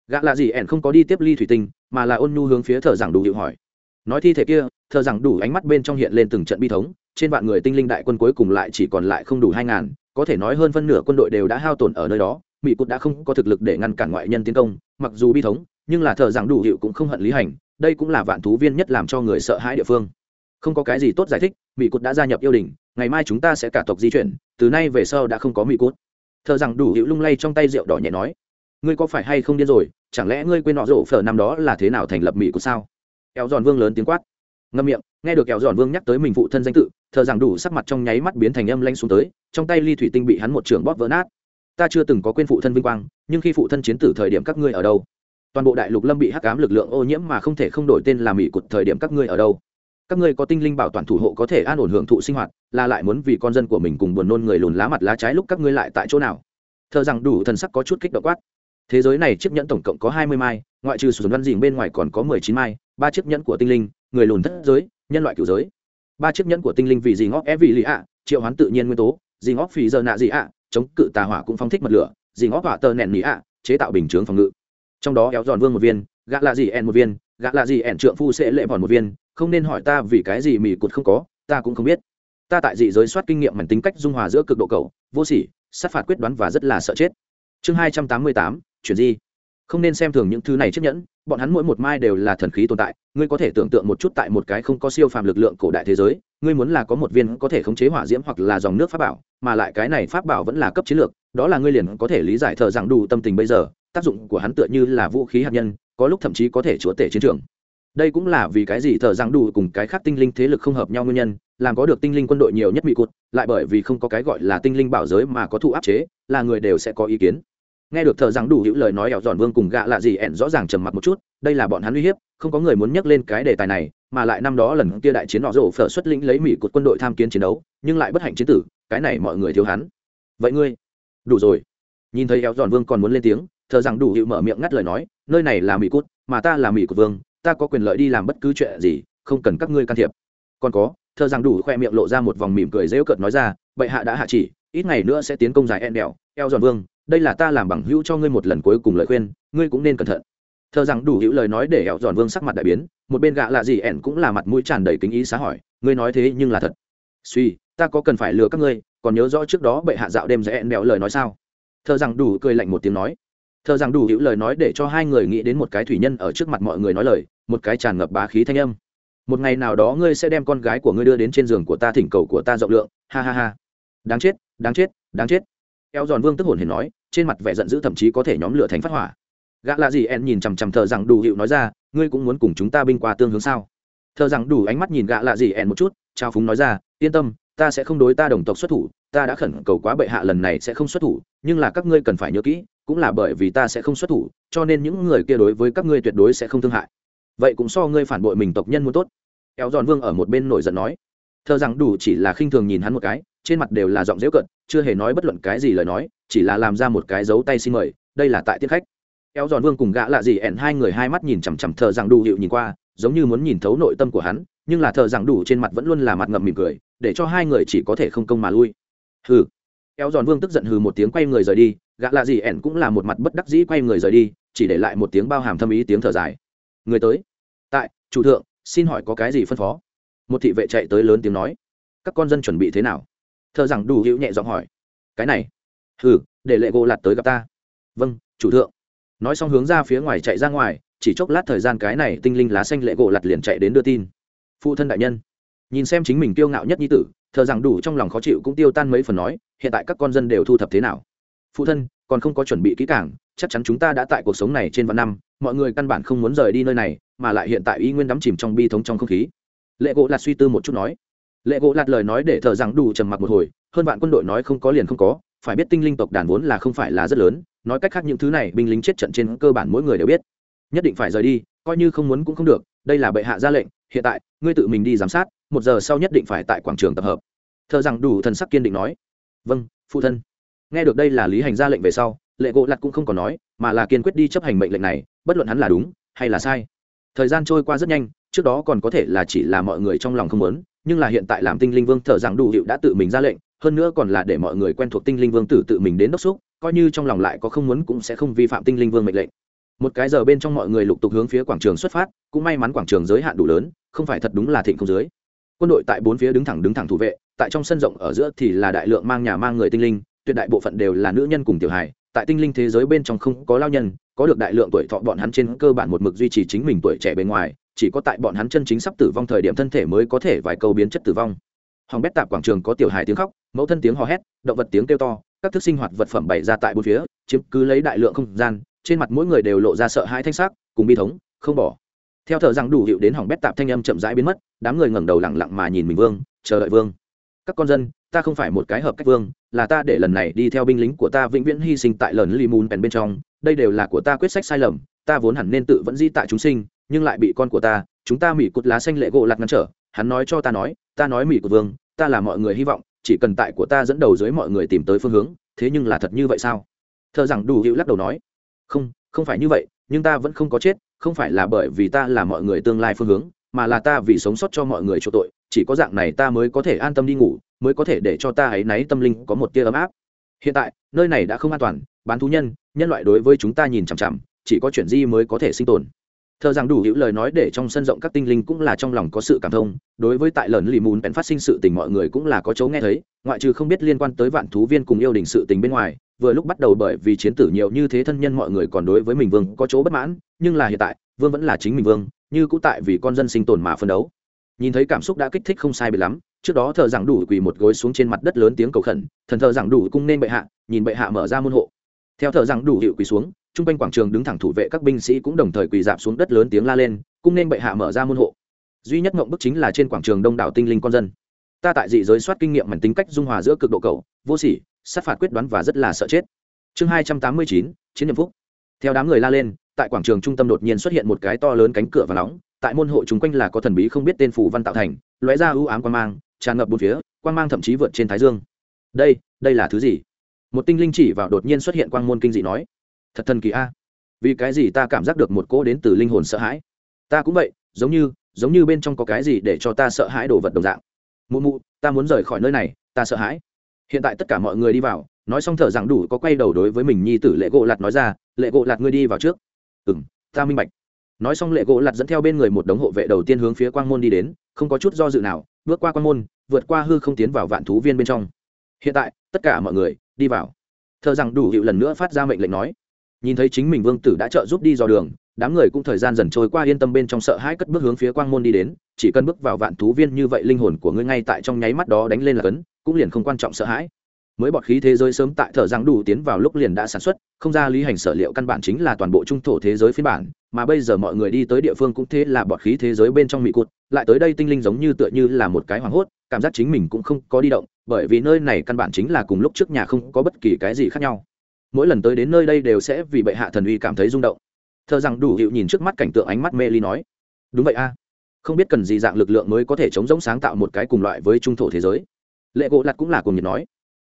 Gã là gì ẻn không có đi tiếp ly thủy tinh, mà là ôn nhu hướng phía thờ rằng đủ hiệu hỏi nói thi thể kia thợ rằng đủ ánh mắt bên trong hiện lên từng trận bi thống, trên vạn người tinh linh đại quân cuối cùng lại chỉ còn lại không đủ hai ngàn, có thể nói hơn phân nửa quân đội đều đã hao tổn ở nơi đó, mỹ cụt đã không có thực lực để ngăn cản ngoại nhân tiến công, mặc dù bi thống, nhưng là thợ rằng đủ hiệu cũng không hận lý hành, đây cũng là vạn thú viên nhất làm cho người sợ hãi địa phương. Không có cái gì tốt giải thích, mỹ cụt đã gia nhập yêu đình, ngày mai chúng ta sẽ cả tộc di chuyển, từ nay về sau đã không có mỹ cụt. Thợ rằng đủ hiệu lung lay trong tay rượu đỏ nhẹ nói, ngươi có phải hay không điên rồi, chẳng lẽ ngươi quên nọ rộ phở năm đó là thế nào thành lập mỹ cụt sao? Kéo giòn vương lớn tiếng quát. Ngâm miệng, nghe được kéo giòn vương nhắc tới mình phụ thân danh tự, thờ rằng đủ sắc mặt trong nháy mắt biến thành âm lanh xuống tới, trong tay ly thủy tinh bị hắn một trường bóp vỡ nát. Ta chưa từng có quên phụ thân vinh quang, nhưng khi phụ thân chiến tử thời điểm các ngươi ở đâu? Toàn bộ đại lục lâm bị hắc ám lực lượng ô nhiễm mà không thể không đổi tên là mỹ cụt thời điểm các ngươi ở đâu? Các ngươi có tinh linh bảo toàn thủ hộ có thể an ổn hưởng thụ sinh hoạt, là lại muốn vì con dân của mình cùng buồn nôn người lùn lá mặt lá trái lúc các ngươi lại tại chỗ nào? Thờ rằng đủ thần sắc có chút kích động quát. Thế giới này chiếc nhẫn tổng cộng có hai mươi mai, ngoại trừ sử dụng văn dình bên ngoài còn có mười chín mai ba chiếc nhẫn của tinh linh, người lùn thất giới, nhân loại cửu giới. Ba chiếc nhẫn của tinh linh vì gì ngóc ép vì lì ạ, triệu hoán tự nhiên nguyên tố gì ngóc phì giờ nạ gì ạ, chống cự tà hỏa cũng phóng thích mật lửa gì ngóc hỏa tơ nẹn nỉ ạ, chế tạo bình chướng phòng ngự. Trong đó éo giòn vương một viên, gã là gì ẻn một viên, gã là gì ẻn trượng phu sẽ lệ vòn một viên, không nên hỏi ta vì cái gì mì cụt không có, ta cũng không biết. Ta tại dị giới soát kinh nghiệm mảnh tính cách dung hòa giữa cực độ cầu, vô sỉ, sát phạt quyết đoán và rất là sợ chết. Chương hai trăm tám mươi tám, chuyển di không nên xem thường những thứ này chiếc nhẫn, bọn hắn mỗi một mai đều là thần khí tồn tại, ngươi có thể tưởng tượng một chút tại một cái không có siêu phàm lực lượng cổ đại thế giới, ngươi muốn là có một viên có thể khống chế hỏa diễm hoặc là dòng nước pháp bảo, mà lại cái này pháp bảo vẫn là cấp chiến lược, đó là ngươi liền có thể lý giải thờ rằng đủ tâm tình bây giờ, tác dụng của hắn tựa như là vũ khí hạt nhân, có lúc thậm chí có thể chúa tể chiến trường. Đây cũng là vì cái gì thờ rằng đủ cùng cái khác tinh linh thế lực không hợp nhau nguyên nhân, làm có được tinh linh quân đội nhiều nhất bị cụt, lại bởi vì không có cái gọi là tinh linh bảo giới mà có thụ áp chế, là người đều sẽ có ý kiến nghe được thợ rằng đủ hữu lời nói ẻo giòn vương cùng gạ lạ gì ẻn rõ ràng trầm mặc một chút, đây là bọn hắn uy hiếp, không có người muốn nhắc lên cái đề tài này, mà lại năm đó lần kia đại chiến họ rổ phở xuất lĩnh lấy mỹ cột quân đội tham kiến chiến đấu, nhưng lại bất hạnh chiến tử, cái này mọi người thiếu hắn. Vậy ngươi? Đủ rồi. Nhìn thấy ẻo giòn vương còn muốn lên tiếng, thợ rằng đủ hữu mở miệng ngắt lời nói, nơi này là mỹ cút mà ta là mỹ cột vương, ta có quyền lợi đi làm bất cứ chuyện gì, không cần các ngươi can thiệp. Còn có, thợ rằng đủ khoe miệng lộ ra một vòng mỉm cười dễ cợt nói ra, bệ hạ đã hạ chỉ, ít ngày nữa sẽ tiến công dài en đèo eo giòn vương đây là ta làm bằng hữu cho ngươi một lần cuối cùng lời khuyên, ngươi cũng nên cẩn thận. Thờ rằng đủ hữu lời nói để hẹo giòn vương sắc mặt đại biến, một bên gạ lạ gì ẻn cũng là mặt mũi tràn đầy kính ý xá hỏi, ngươi nói thế nhưng là thật. Suy, ta có cần phải lừa các ngươi, còn nhớ rõ trước đó bệ hạ dạo đêm dễ ẹn đèo lời nói sao? Thờ rằng đủ cười lạnh một tiếng nói. Thờ rằng đủ hữu lời nói để cho hai người nghĩ đến một cái thủy nhân ở trước mặt mọi người nói lời, một cái tràn ngập bá khí thanh âm. Một ngày nào đó ngươi sẽ đem con gái của ngươi đưa đến trên giường của ta thỉnh cầu của ta rộng lượng, ha ha ha. Đáng chết đáng chết đáng chết eo giòn vương tức hồn hển nói, trên mặt vẻ giận dữ thậm chí có thể nhóm lửa thành phát hỏa. Gã lạ gì en nhìn chằm chằm thợ rằng đủ hiệu nói ra, ngươi cũng muốn cùng chúng ta binh qua tương hướng sao? Thợ rằng đủ ánh mắt nhìn gã lạ gì en một chút, trao phúng nói ra, yên tâm, ta sẽ không đối ta đồng tộc xuất thủ, ta đã khẩn cầu quá bệ hạ lần này sẽ không xuất thủ, nhưng là các ngươi cần phải nhớ kỹ, cũng là bởi vì ta sẽ không xuất thủ, cho nên những người kia đối với các ngươi tuyệt đối sẽ không thương hại. Vậy cũng so ngươi phản bội mình tộc nhân muốn tốt. Eo giòn vương ở một bên nổi giận nói. Thờ rằng đủ chỉ là khinh thường nhìn hắn một cái trên mặt đều là giọng dễu cận chưa hề nói bất luận cái gì lời nói, chỉ là làm ra một cái dấu tay xin mời, đây là tại tiết khách. Kéo giòn vương cùng gã lạ gì ẻn hai người hai mắt nhìn chằm chằm thờ rằng đủ hiệu nhìn qua, giống như muốn nhìn thấu nội tâm của hắn, nhưng là thờ rằng đủ trên mặt vẫn luôn là mặt ngậm mỉm cười, để cho hai người chỉ có thể không công mà lui. Hừ. Kéo giòn vương tức giận hừ một tiếng quay người rời đi, gã lạ gì ẻn cũng là một mặt bất đắc dĩ quay người rời đi, chỉ để lại một tiếng bao hàm thâm ý tiếng thở dài. Người tới. Tại, chủ thượng, xin hỏi có cái gì phân phó? Một thị vệ chạy tới lớn tiếng nói. Các con dân chuẩn bị thế nào? Thợ rằng đủ hữu nhẹ giọng hỏi. Cái này? Hừ, để lệ gỗ lạt tới gặp ta. Vâng chủ thượng. Nói xong hướng ra phía ngoài chạy ra ngoài, chỉ chốc lát thời gian cái này tinh linh lá xanh lệ gỗ lặt liền chạy đến đưa tin. Phụ thân đại nhân. Nhìn xem chính mình kiêu ngạo nhất như tử, thờ rằng đủ trong lòng khó chịu cũng tiêu tan mấy phần nói, hiện tại các con dân đều thu thập thế nào? Phụ thân, còn không có chuẩn bị kỹ càng, chắc chắn chúng ta đã tại cuộc sống này trên vạn năm, mọi người căn bản không muốn rời đi nơi này, mà lại hiện tại y nguyên đắm chìm trong bi thống trong không khí. Lệ gỗ lạt suy tư một chút nói lệ gỗ lạt lời nói để thợ rằng đủ trầm mặc một hồi, hơn vạn quân đội nói không có liền không có, phải biết tinh linh tộc đàn vốn là không phải là rất lớn, nói cách khác những thứ này binh lính chết trận trên cơ bản mỗi người đều biết. Nhất định phải rời đi, coi như không muốn cũng không được, đây là bệ hạ ra lệnh, hiện tại, ngươi tự mình đi giám sát, một giờ sau nhất định phải tại quảng trường tập hợp. Thợ rằng đủ thần sắc kiên định nói. Vâng phụ thân. Nghe được đây là lý hành ra lệnh về sau, lệ gỗ lặt cũng không còn nói, mà là kiên quyết đi chấp hành mệnh lệnh này, bất luận hắn là đúng hay là sai. Thời gian trôi qua rất nhanh, trước đó còn có thể là chỉ là mọi người trong lòng không muốn nhưng là hiện tại làm tinh linh vương thợ rằng đủ hiệu đã tự mình ra lệnh, hơn nữa còn là để mọi người quen thuộc tinh linh vương tử tự mình đến đốc xúc, coi như trong lòng lại có không muốn cũng sẽ không vi phạm tinh linh vương mệnh lệnh. Một cái giờ bên trong mọi người lục tục hướng phía quảng trường xuất phát, cũng may mắn quảng trường giới hạn đủ lớn, không phải thật đúng là thịnh không dưới. Quân đội tại bốn phía đứng thẳng đứng thẳng thủ vệ, tại trong sân rộng ở giữa thì là đại lượng mang nhà mang người tinh linh, tuyệt đại bộ phận đều là nữ nhân cùng tiểu hài, tại tinh linh thế giới bên trong không có lao nhân, có được đại lượng tuổi thọ bọn hắn trên cơ bản một mực duy trì chính mình tuổi trẻ bên ngoài chỉ có tại bọn hắn chân chính sắp tử vong thời điểm thân thể mới có thể vài câu biến chất tử vong. Hòng bét tạp quảng trường có tiểu hài tiếng khóc, mẫu thân tiếng hò hét, động vật tiếng kêu to, các thức sinh hoạt vật phẩm bày ra tại bốn phía, chiếm cứ lấy đại lượng không gian, trên mặt mỗi người đều lộ ra sợ hãi thanh sắc, cùng bi thống, không bỏ. Theo thợ rằng đủ hiệu đến hỏng bét tạp thanh âm chậm rãi biến mất, đám người ngẩng đầu lặng lặng mà nhìn mình vương, chờ đợi vương. Các con dân, ta không phải một cái hợp cách vương, là ta để lần này đi theo binh lính của ta vĩnh viễn hy sinh tại lần li mùn bèn bên trong, đây đều là của ta quyết sách sai lầm, ta vốn hẳn nên tự vẫn di tại chúng sinh nhưng lại bị con của ta, chúng ta mỹ cút lá xanh lệ gỗ lặt ngăn trở, hắn nói cho ta nói ta nói mỹ của vương, ta là mọi người hy vọng, chỉ cần tại của ta dẫn đầu dưới mọi người tìm tới phương hướng, thế nhưng là thật như vậy sao? Thợ rằng đủ hữu lắc đầu nói, không không phải như vậy, nhưng ta vẫn không có chết, không phải là bởi vì ta là mọi người tương lai phương hướng, mà là ta vì sống sót cho mọi người chỗ tội, chỉ có dạng này ta mới có thể an tâm đi ngủ, mới có thể để cho ta ấy náy tâm linh có một tia ấm áp. Hiện tại, nơi này đã không an toàn, bán thú nhân nhân loại đối với chúng ta nhìn chằm chằm, chỉ có chuyện di mới có thể sinh tồn thờ rằng đủ hữu lời nói để trong sân rộng các tinh linh cũng là trong lòng có sự cảm thông. Đối với tại lần lì mùn bèn phát sinh sự tình mọi người cũng là có chỗ nghe thấy, ngoại trừ không biết liên quan tới vạn thú viên cùng yêu đình sự tình bên ngoài, vừa lúc bắt đầu bởi vì chiến tử nhiều như thế thân nhân mọi người còn đối với mình vương có chỗ bất mãn, nhưng là hiện tại, vương vẫn là chính mình vương, như cũ tại vì con dân sinh tồn mà phân đấu. Nhìn thấy cảm xúc đã kích thích không sai bị lắm, trước đó thờ rằng đủ quỳ một gối xuống trên mặt đất lớn tiếng cầu khẩn, thần thờ rằng đủ cung nên bệ hạ, nhìn bệ hạ mở ra môn hộ. Theo thờ rằng đủ hiệu quỳ xuống chung quanh quảng trường đứng thẳng thủ vệ các binh sĩ cũng đồng thời quỳ dạp xuống đất lớn tiếng la lên, cung nên bệ hạ mở ra môn hộ. Duy nhất mộng bức chính là trên quảng trường đông đảo tinh linh con dân. Ta tại dị giới soát kinh nghiệm mảnh tính cách dung hòa giữa cực độ cầu vô sỉ, sát phạt quyết đoán và rất là sợ chết. Chương hai trăm tám mươi chín, chiến nhiệm phúc. Theo đám người la lên, tại quảng trường trung tâm đột nhiên xuất hiện một cái to lớn cánh cửa và nóng, tại môn hộ chung quanh là có thần bí không biết tên phủ văn tạo thành, lóe ra ưu ám quan mang, tràn ngập bốn phía quan mang thậm chí vượt trên thái dương. Đây đây là thứ gì? Một tinh linh chỉ vào đột nhiên xuất hiện quang môn kinh dị nói thật thần kỳ a. Vì cái gì ta cảm giác được một cỗ đến từ linh hồn sợ hãi? Ta cũng vậy, giống như giống như bên trong có cái gì để cho ta sợ hãi đồ vật đồng dạng. Mụ mụ, ta muốn rời khỏi nơi này, ta sợ hãi. Hiện tại tất cả mọi người đi vào, nói xong thở rằng đủ có quay đầu đối với mình nhi tử lệ gỗ lạt nói ra, lệ gỗ lạt ngươi đi vào trước. Ừ m ta minh bạch. Nói xong lệ gỗ lạt dẫn theo bên người một đống hộ vệ đầu tiên hướng phía quang môn đi đến, không có chút do dự nào, bước qua quang môn, vượt qua hư không tiến vào vạn thú viên bên trong. Hiện tại, tất cả mọi người đi vào. Thợ rằng đủ hiệu lần nữa phát ra mệnh lệnh nói nhìn thấy chính mình vương tử đã trợ giúp đi dò đường, đám người cũng thời gian dần trôi qua yên tâm bên trong sợ hãi cất bước hướng phía quang môn đi đến, chỉ cần bước vào vạn thú viên như vậy linh hồn của ngươi ngay tại trong nháy mắt đó đánh lên là cấn, cũng liền không quan trọng sợ hãi. Mới bọt khí thế giới sớm tại thở giang đủ tiến vào lúc liền đã sản xuất, không ra lý hành sở liệu căn bản chính là toàn bộ trung thổ thế giới phiên bản, mà bây giờ mọi người đi tới địa phương cũng thế là bọt khí thế giới bên trong mị cụt, lại tới đây tinh linh giống như tựa như là một cái hoảng hốt, cảm giác chính mình cũng không có đi động, bởi vì nơi này căn bản chính là cùng lúc trước nhà không có bất kỳ cái gì khác nhau mỗi lần tới đến nơi đây đều sẽ vì bệ hạ thần uy cảm thấy rung động. Thờ rằng đủ hiệu nhìn trước mắt cảnh tượng ánh mắt mê ly nói, đúng vậy a. Không biết cần gì dạng lực lượng mới có thể chống giống sáng tạo một cái cùng loại với trung thổ thế giới. Lệ gỗ lặt cũng là cùng nhiệt nói,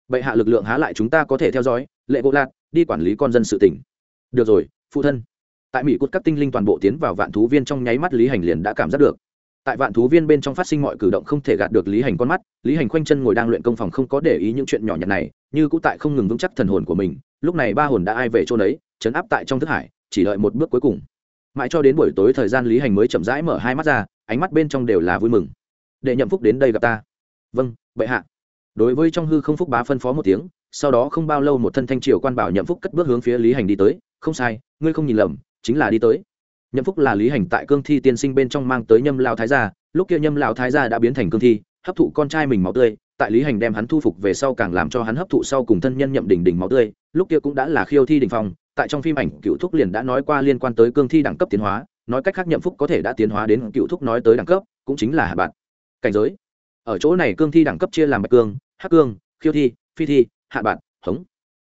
bệ hạ lực lượng há lại chúng ta có thể theo dõi? Lệ gỗ lặt đi quản lý con dân sự tỉnh. Được rồi, phụ thân. Tại mỹ cút các tinh linh toàn bộ tiến vào vạn thú viên trong nháy mắt lý hành liền đã cảm giác được. Tại vạn thú viên bên trong phát sinh mọi cử động không thể gạt được lý hành con mắt, lý hành khoanh chân ngồi đang luyện công phòng không có để ý những chuyện nhỏ nhặt này như cũng tại không ngừng vững chắc thần hồn của mình lúc này ba hồn đã ai về chỗ nấy, chấn áp tại trong thức hải chỉ đợi một bước cuối cùng. Mãi cho đến buổi tối thời gian lý hành mới chậm rãi mở hai mắt ra ánh mắt bên trong đều là vui mừng. Để nhậm phúc đến đây gặp ta. Vâng bệ hạ. Đối với trong hư không phúc bá phân phó một tiếng sau đó không bao lâu một thân thanh triều quan bảo nhậm phúc cất bước hướng phía lý hành đi tới. Không sai ngươi không nhìn lầm chính là đi tới. Nhậm phúc là lý hành tại cương thi tiên sinh bên trong mang tới nhâm lao thái gia lúc kia nhâm lao thái gia đã biến thành cương thi hấp thụ con trai mình máu tươi tại lý hành đem hắn thu phục về sau càng làm cho hắn hấp thụ sau cùng thân nhân nhậm đỉnh đỉnh máu tươi, lúc kia cũng đã là khiêu thi đình phong, tại trong phim ảnh, cựu thúc liền đã nói qua liên quan tới cương thi đẳng cấp tiến hóa, nói cách khác nhậm phúc có thể đã tiến hóa đến cựu thúc nói tới đẳng cấp, cũng chính là hạ bạn. Cảnh giới. Ở chỗ này cương thi đẳng cấp chia làm bạch cương, hắc cương, khiêu thi, phi thi, hạ bạn, hống.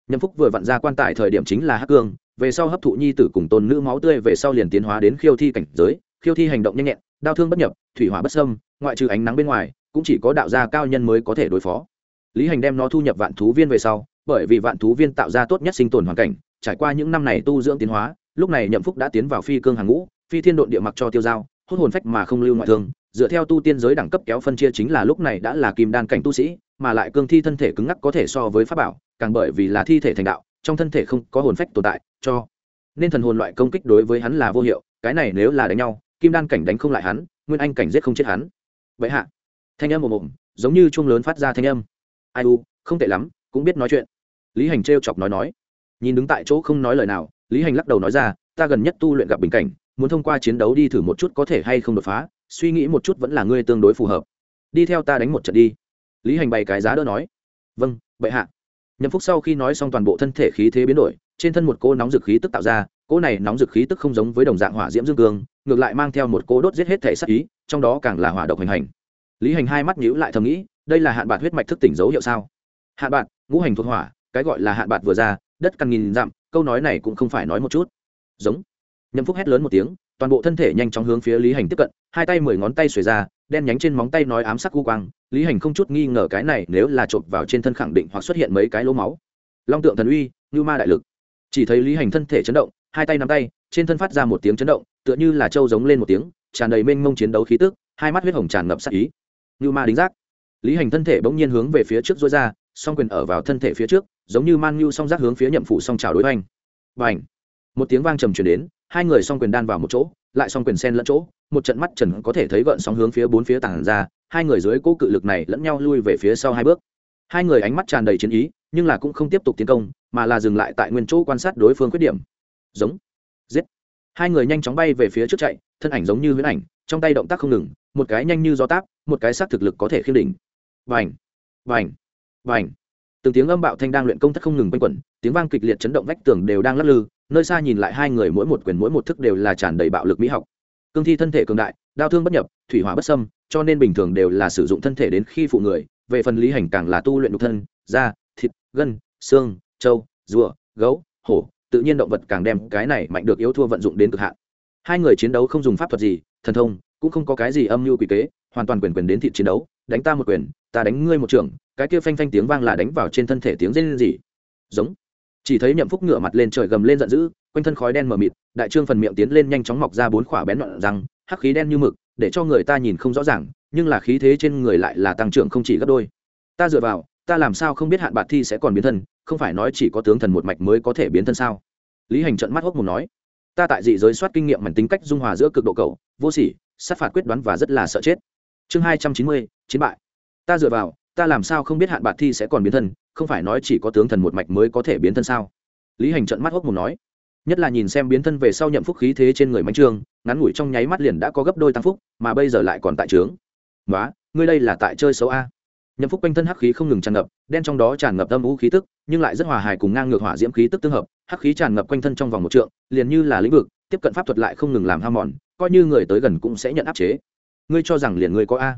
Nhậm phúc vừa vặn ra quan tài thời điểm chính là hắc cương, về sau hấp thụ nhi tử cùng tôn nữ máu tươi về sau liền tiến hóa đến khiêu thi cảnh giới, khiêu thi hành động nhanh nhẹn, đau thương bất nhập, thủy hỏa bất sâm ngoại trừ ánh nắng bên ngoài cũng chỉ có đạo gia cao nhân mới có thể đối phó. Lý hành đem nó thu nhập vạn thú viên về sau bởi vì vạn thú viên tạo ra tốt nhất sinh tồn hoàn cảnh trải qua những năm này tu dưỡng tiến hóa lúc này nhậm phúc đã tiến vào phi cương hàng ngũ phi thiên độn địa mặc cho tiêu giao, hốt hồn phách mà không lưu ngoại thương dựa theo tu tiên giới đẳng cấp kéo phân chia chính là lúc này đã là kim đan cảnh tu sĩ mà lại cương thi thân thể cứng ngắc có thể so với pháp bảo càng bởi vì là thi thể thành đạo trong thân thể không có hồn phách tồn tại cho nên thần hồn loại công kích đối với hắn là vô hiệu cái này nếu là đánh nhau kim đan cảnh đánh không lại hắn nguyên anh cảnh giết không chết hắn. Vậy hạ thanh âm ồm ồm, giống như chuông lớn phát ra thanh âm. Ai u, không tệ lắm, cũng biết nói chuyện. Lý hành trêu chọc nói nói. Nhìn đứng tại chỗ không nói lời nào, lý hành lắc đầu nói ra, ta gần nhất tu luyện gặp bình cảnh, muốn thông qua chiến đấu đi thử một chút có thể hay không đột phá, suy nghĩ một chút vẫn là ngươi tương đối phù hợp. Đi theo ta đánh một trận đi. Lý hành bày cái giá đỡ nói. Vâng bệ hạ. Nhậm phúc sau khi nói xong toàn bộ thân thể khí thế biến đổi, trên thân một cô nóng dực khí tức tạo ra cô này nóng dực khí tức không giống với đồng dạng hỏa diễm dương cương, ngược lại mang theo một cô đốt giết hết thể sắc ý, trong đó càng là hỏa độc hành hành lý hành hai mắt nhíu lại thầm nghĩ, đây là hạn bạc huyết mạch thức tỉnh dấu hiệu sao? Hạn bạc, ngũ hành thuộc hỏa, cái gọi là hạn bạc vừa ra, đất căn nghìn dặm, câu nói này cũng không phải nói một chút. Giống. Nhậm phúc hét lớn một tiếng, toàn bộ thân thể nhanh chóng hướng phía lý hành tiếp cận, hai tay mười ngón tay xuề ra, đen nhánh trên móng tay nói ám sắc u quang, lý hành không chút nghi ngờ cái này nếu là chộp vào trên thân khẳng định hoặc xuất hiện mấy cái lỗ máu. Long tượng thần uy như ma đại lực. Chỉ thấy lý hành thân thể chấn động, hai tay nắm tay, trên thân phát ra một tiếng chấn động, tựa như là trâu giống lên một tiếng, tràn đầy mênh mông chiến đấu khí tức, hai mắt huyết hồng tràn ngập sắc ý như ma đính giác. Lý hành thân thể bỗng nhiên hướng về phía trước dối ra, song quyền ở vào thân thể phía trước, giống như man như song giác hướng phía nhậm phủ song trào đối oanh và ảnh một tiếng vang trầm truyền đến, hai người song quyền đan vào một chỗ, lại song quyền sen lẫn chỗ, một trận mắt trần có thể thấy gợn sóng hướng phía bốn phía tảng ra, hai người dưới cố cự lực này lẫn nhau lui về phía sau hai bước. Hai người ánh mắt tràn đầy chiến ý, nhưng là cũng không tiếp tục tiến công, mà là dừng lại tại nguyên chỗ quan sát đối phương khuyết điểm. Giống! Giết! Hai người nhanh chóng bay về phía trước chạy, thân ảnh giống như huyễn ảnh, trong tay động tác không ngừng, một cái nhanh như gió táp, một cái sát thực lực có thể khiêm đỉnh. Vành vành vành từng tiếng âm bạo thanh đang luyện công thất không ngừng quanh quẩn, tiếng vang kịch liệt chấn động vách tường đều đang lắc lư, nơi xa nhìn lại hai người mỗi một quyền mỗi một thức đều là tràn đầy bạo lực mỹ học. Cương thi thân thể cường đại đau thương bất nhập, thủy hỏa bất sâm cho nên bình thường đều là sử dụng thân thể đến khi phụ người, về phần lý hành càng là tu luyện độc thân, da, thịt, gân, xương, trâu, rùa, gấu, hổ tự nhiên động vật càng đem cái này mạnh được yếu thua vận dụng đến cực hạn. Hai người chiến đấu không dùng pháp thuật gì, thần thông, cũng không có cái gì âm mưu quỷ kế, hoàn toàn quyền quyền đến thị chiến đấu, đánh ta một quyền, ta đánh ngươi một trường, cái kia phanh phanh tiếng vang là đánh vào trên thân thể tiếng rên gì giống. Chỉ thấy nhậm phúc ngửa mặt lên trời gầm lên giận dữ, quanh thân khói đen mờ mịt, đại trương phần miệng tiến lên nhanh chóng mọc ra bốn khỏa bén đoạn răng, hắc khí đen như mực, để cho người ta nhìn không rõ ràng, nhưng là khí thế trên người lại là tăng trưởng không chỉ gấp đôi. Ta dựa vào, ta làm sao không biết hạn bạc thi sẽ còn biến thân không phải nói chỉ có tướng thần một mạch mới có thể biến thân sao? Lý hành trận mắt hốc mù nói, ta tại dị giới soát kinh nghiệm mảnh tính cách dung hòa giữa cực độ cầu, vô sỉ, sát phạt quyết đoán và rất là sợ chết. Chương hai trăm chín mươi, chiến bại. Ta dựa vào, ta làm sao không biết hạn bạc thi sẽ còn biến thân, không phải nói chỉ có tướng thần một mạch mới có thể biến thân sao? Lý hành trận mắt hốc mù nói, nhất là nhìn xem biến thân về sau nhậm phúc khí thế trên người Mạnh trương, ngắn ngủi trong nháy mắt liền đã có gấp đôi tăng phúc, mà bây giờ lại còn tại trướng. Nói ngươi đây là tại chơi xấu a? Nhâm phúc quanh thân hắc khí không ngừng tràn ngập, đen trong đó tràn ngập âm u khí tức, nhưng lại rất hòa hài cùng ngang ngược hỏa diễm khí tức tương hợp, hắc khí tràn ngập quanh thân trong vòng một trượng, liền như là lĩnh vực, tiếp cận pháp thuật lại không ngừng làm ham mòn, coi như người tới gần cũng sẽ nhận áp chế. Ngươi cho rằng liền ngươi có a?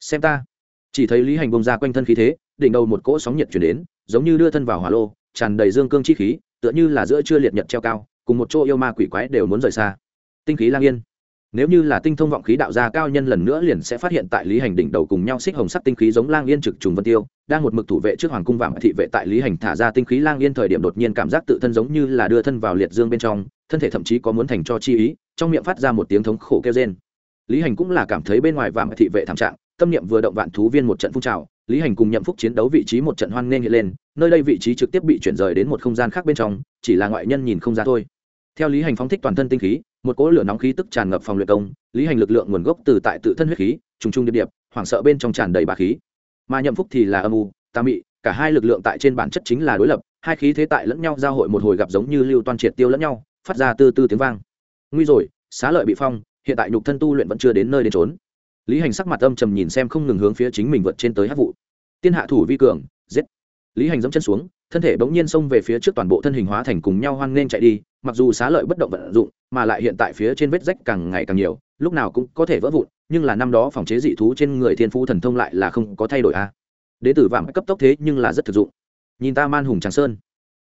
Xem ta. Chỉ thấy lý hành bông ra quanh thân khí thế, đỉnh đầu một cỗ sóng nhiệt chuyển đến, giống như đưa thân vào hỏa lô, tràn đầy dương cương chi khí, tựa như là giữa chưa liệt nhật treo cao, cùng một chỗ yêu ma quỷ quái đều muốn rời xa. Tinh khí lang yên nếu như là tinh thông vọng khí đạo gia cao nhân lần nữa liền sẽ phát hiện tại lý hành đỉnh đầu cùng nhau xích hồng sắc tinh khí giống lang yên trực trùng vân tiêu, đang một mực thủ vệ trước hoàng cung vàng thị vệ tại lý hành thả ra tinh khí lang yên thời điểm đột nhiên cảm giác tự thân giống như là đưa thân vào liệt dương bên trong, thân thể thậm chí có muốn thành cho chi ý, trong miệng phát ra một tiếng thống khổ kêu rên. Lý hành cũng là cảm thấy bên ngoài vàng thị vệ thảm trạng, tâm niệm vừa động vạn thú viên một trận phun trào, lý hành cùng nhậm phúc chiến đấu vị trí một trận hoan nên hiện lên, nơi đây vị trí trực tiếp bị chuyển rời đến một không gian khác bên trong, chỉ là ngoại nhân nhìn không ra thôi theo lý hành phóng thích toàn thân tinh khí, một cỗ lửa nóng khí tức tràn ngập phòng luyện công, lý hành lực lượng nguồn gốc từ tại tự thân huyết khí, trùng trùng điệp điệp, hoảng sợ bên trong tràn đầy bà khí. Mà nhậm phúc thì là âm u, tà mị, cả hai lực lượng tại trên bản chất chính là đối lập, hai khí thế tại lẫn nhau giao hội một hồi gặp giống như lưu toan triệt tiêu lẫn nhau, phát ra từ từ tiếng vang. Nguy rồi, xá lợi bị phong, hiện tại nhục thân tu luyện vẫn chưa đến nơi đến trốn lý hành sắc mặt âm trầm nhìn xem không ngừng hướng phía chính mình vượt trên tới hát vụ. Tiên hạ thủ vi cường, giết. Lý hành dẫm chân xuống thân thể bỗng nhiên xông về phía trước toàn bộ thân hình hóa thành cùng nhau hoan nên chạy đi, mặc dù xá lợi bất động vận dụng, mà lại hiện tại phía trên vết rách càng ngày càng nhiều, lúc nào cũng có thể vỡ vụn, nhưng là năm đó phòng chế dị thú trên người thiên phú thần thông lại là không có thay đổi a à. đế tử vạm cấp tốc thế nhưng là rất thực dụng nhìn ta man hùng tràng sơn,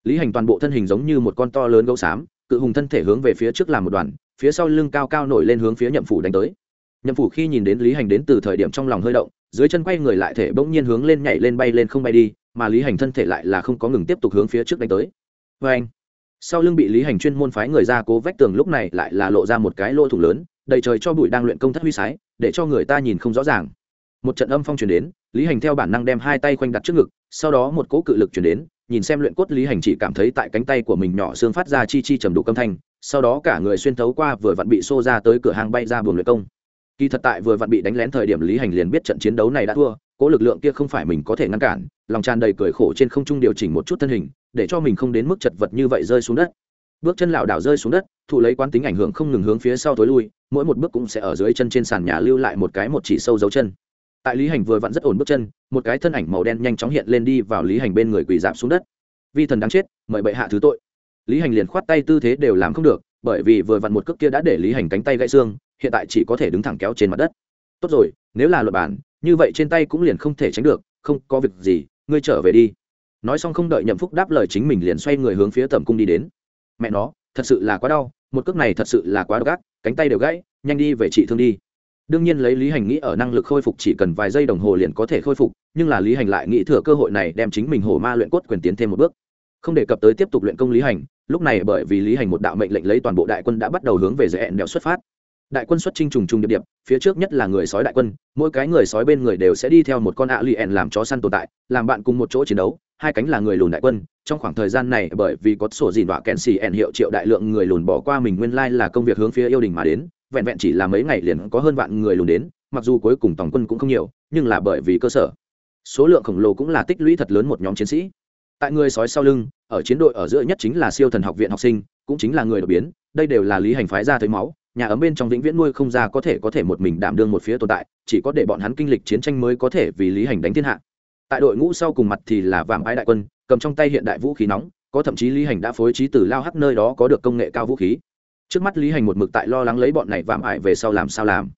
lý hành toàn bộ thân hình giống như một con to lớn gấu xám, cự hùng thân thể hướng về phía trước làm một đoàn, phía sau lưng cao cao nổi lên hướng phía nhậm phủ đánh tới nhậm phủ khi nhìn đến lý hành đến từ thời điểm trong lòng hơi động, dưới chân quay người lại thể bỗng nhiên hướng lên nhảy lên bay lên không bay đi mà lý hành thân thể lại là không có ngừng tiếp tục hướng phía trước đánh tới. Vê anh, sau lưng bị lý hành chuyên môn phái người ra cố vách tường lúc này lại là lộ ra một cái lỗ thủng lớn, đầy trời cho bụi đang luyện công thất huy sái, để cho người ta nhìn không rõ ràng. Một trận âm phong truyền đến, lý hành theo bản năng đem hai tay khoanh đặt trước ngực, sau đó một cỗ cự lực truyền đến, nhìn xem luyện cốt lý hành chỉ cảm thấy tại cánh tay của mình nhỏ xương phát ra chi chi trầm đủ âm thanh, sau đó cả người xuyên thấu qua vừa vặn bị xô ra tới cửa hàng bay ra buồng luyện công kỳ thật tại vừa vặn bị đánh lén thời điểm lý hành liền biết trận chiến đấu này đã thua, cố lực lượng kia không phải mình có thể ngăn cản, lòng tràn đầy cười khổ trên không trung điều chỉnh một chút thân hình, để cho mình không đến mức chật vật như vậy rơi xuống đất. Bước chân lảo đảo rơi xuống đất, thụ lấy quán tính ảnh hưởng không ngừng hướng phía sau tối lui, mỗi một bước cũng sẽ ở dưới chân trên sàn nhà lưu lại một cái một chỉ sâu dấu chân. Tại lý hành vừa vặn rất ổn bước chân, một cái thân ảnh màu đen nhanh chóng hiện lên đi vào lý hành bên người quỳ giảm xuống đất. Vi thần đáng chết, mời bệ hạ thứ tội. Lý hành liền khoát tay tư thế đều làm không được, bởi vì vừa vặn một cước kia đã để lý hành cánh tay gãy xương hiện tại chỉ có thể đứng thẳng kéo trên mặt đất. Tốt rồi, nếu là luật bản, như vậy trên tay cũng liền không thể tránh được, không có việc gì, ngươi trở về đi. Nói xong không đợi nhậm phúc đáp lời chính mình liền xoay người hướng phía tầm cung đi đến. Mẹ nó, thật sự là quá đau, một cước này thật sự là quá đau cánh tay đều gãy, nhanh đi về trị thương đi. Đương nhiên lấy lý hành nghĩ ở năng lực khôi phục chỉ cần vài giây đồng hồ liền có thể khôi phục, nhưng là lý hành lại nghĩ thừa cơ hội này đem chính mình hổ ma luyện cốt quyền tiến thêm một bước. Không đề cập tới tiếp tục luyện công lý hành, lúc này bởi vì lý hành một đạo mệnh lệnh lấy toàn bộ đại quân đã bắt đầu hướng về dễ hẹn đèo xuất phát đại quân xuất trinh trùng trùng điệp điệp, phía trước nhất là người sói đại quân, mỗi cái người sói bên người đều sẽ đi theo một con ạ l ì ẹn làm chó săn tồn tại, làm bạn cùng một chỗ chiến đấu, hai cánh là người lùn đại quân. Trong khoảng thời gian này, bởi vì có sổ dìn đọa kèn xì ẹn hiệu triệu đại lượng người lùn bỏ qua mình nguyên lai là công việc hướng phía yêu đình mà đến, vẹn vẹn chỉ là mấy ngày liền có hơn vạn người lùn đến, mặc dù cuối cùng tổng quân cũng không nhiều, nhưng là bởi vì cơ sở. Số lượng khổng lồ cũng là tích lũy thật lớn một nhóm chiến sĩ. Tại người sói sau lưng, ở chiến đội ở giữa nhất chính là siêu thần học viện học sinh, cũng chính là người đột biến, đây đều là lý hành phái ra thấy máu nhà ấm bên trong vĩnh viễn nuôi không ra có thể có thể một mình đảm đương một phía tồn tại, chỉ có để bọn hắn kinh lịch chiến tranh mới có thể vì lý hành đánh thiên hạ. Tại đội ngũ sau cùng mặt thì là vàng ái đại quân, cầm trong tay hiện đại vũ khí nóng, có thậm chí lý hành đã phối trí từ lao hắc nơi đó có được công nghệ cao vũ khí. Trước mắt lý hành một mực tại lo lắng lấy bọn này vạm ải về sau làm sao làm.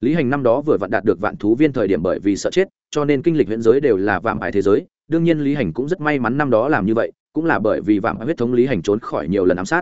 Lý hành năm đó vừa vặn đạt được vạn thú viên thời điểm bởi vì sợ chết, cho nên kinh lịch huyện giới đều là vạm ải thế giới. Đương nhiên lý hành cũng rất may mắn năm đó làm như vậy, cũng là bởi vì vạm ải huyết thống lý hành trốn khỏi nhiều lần ám sát.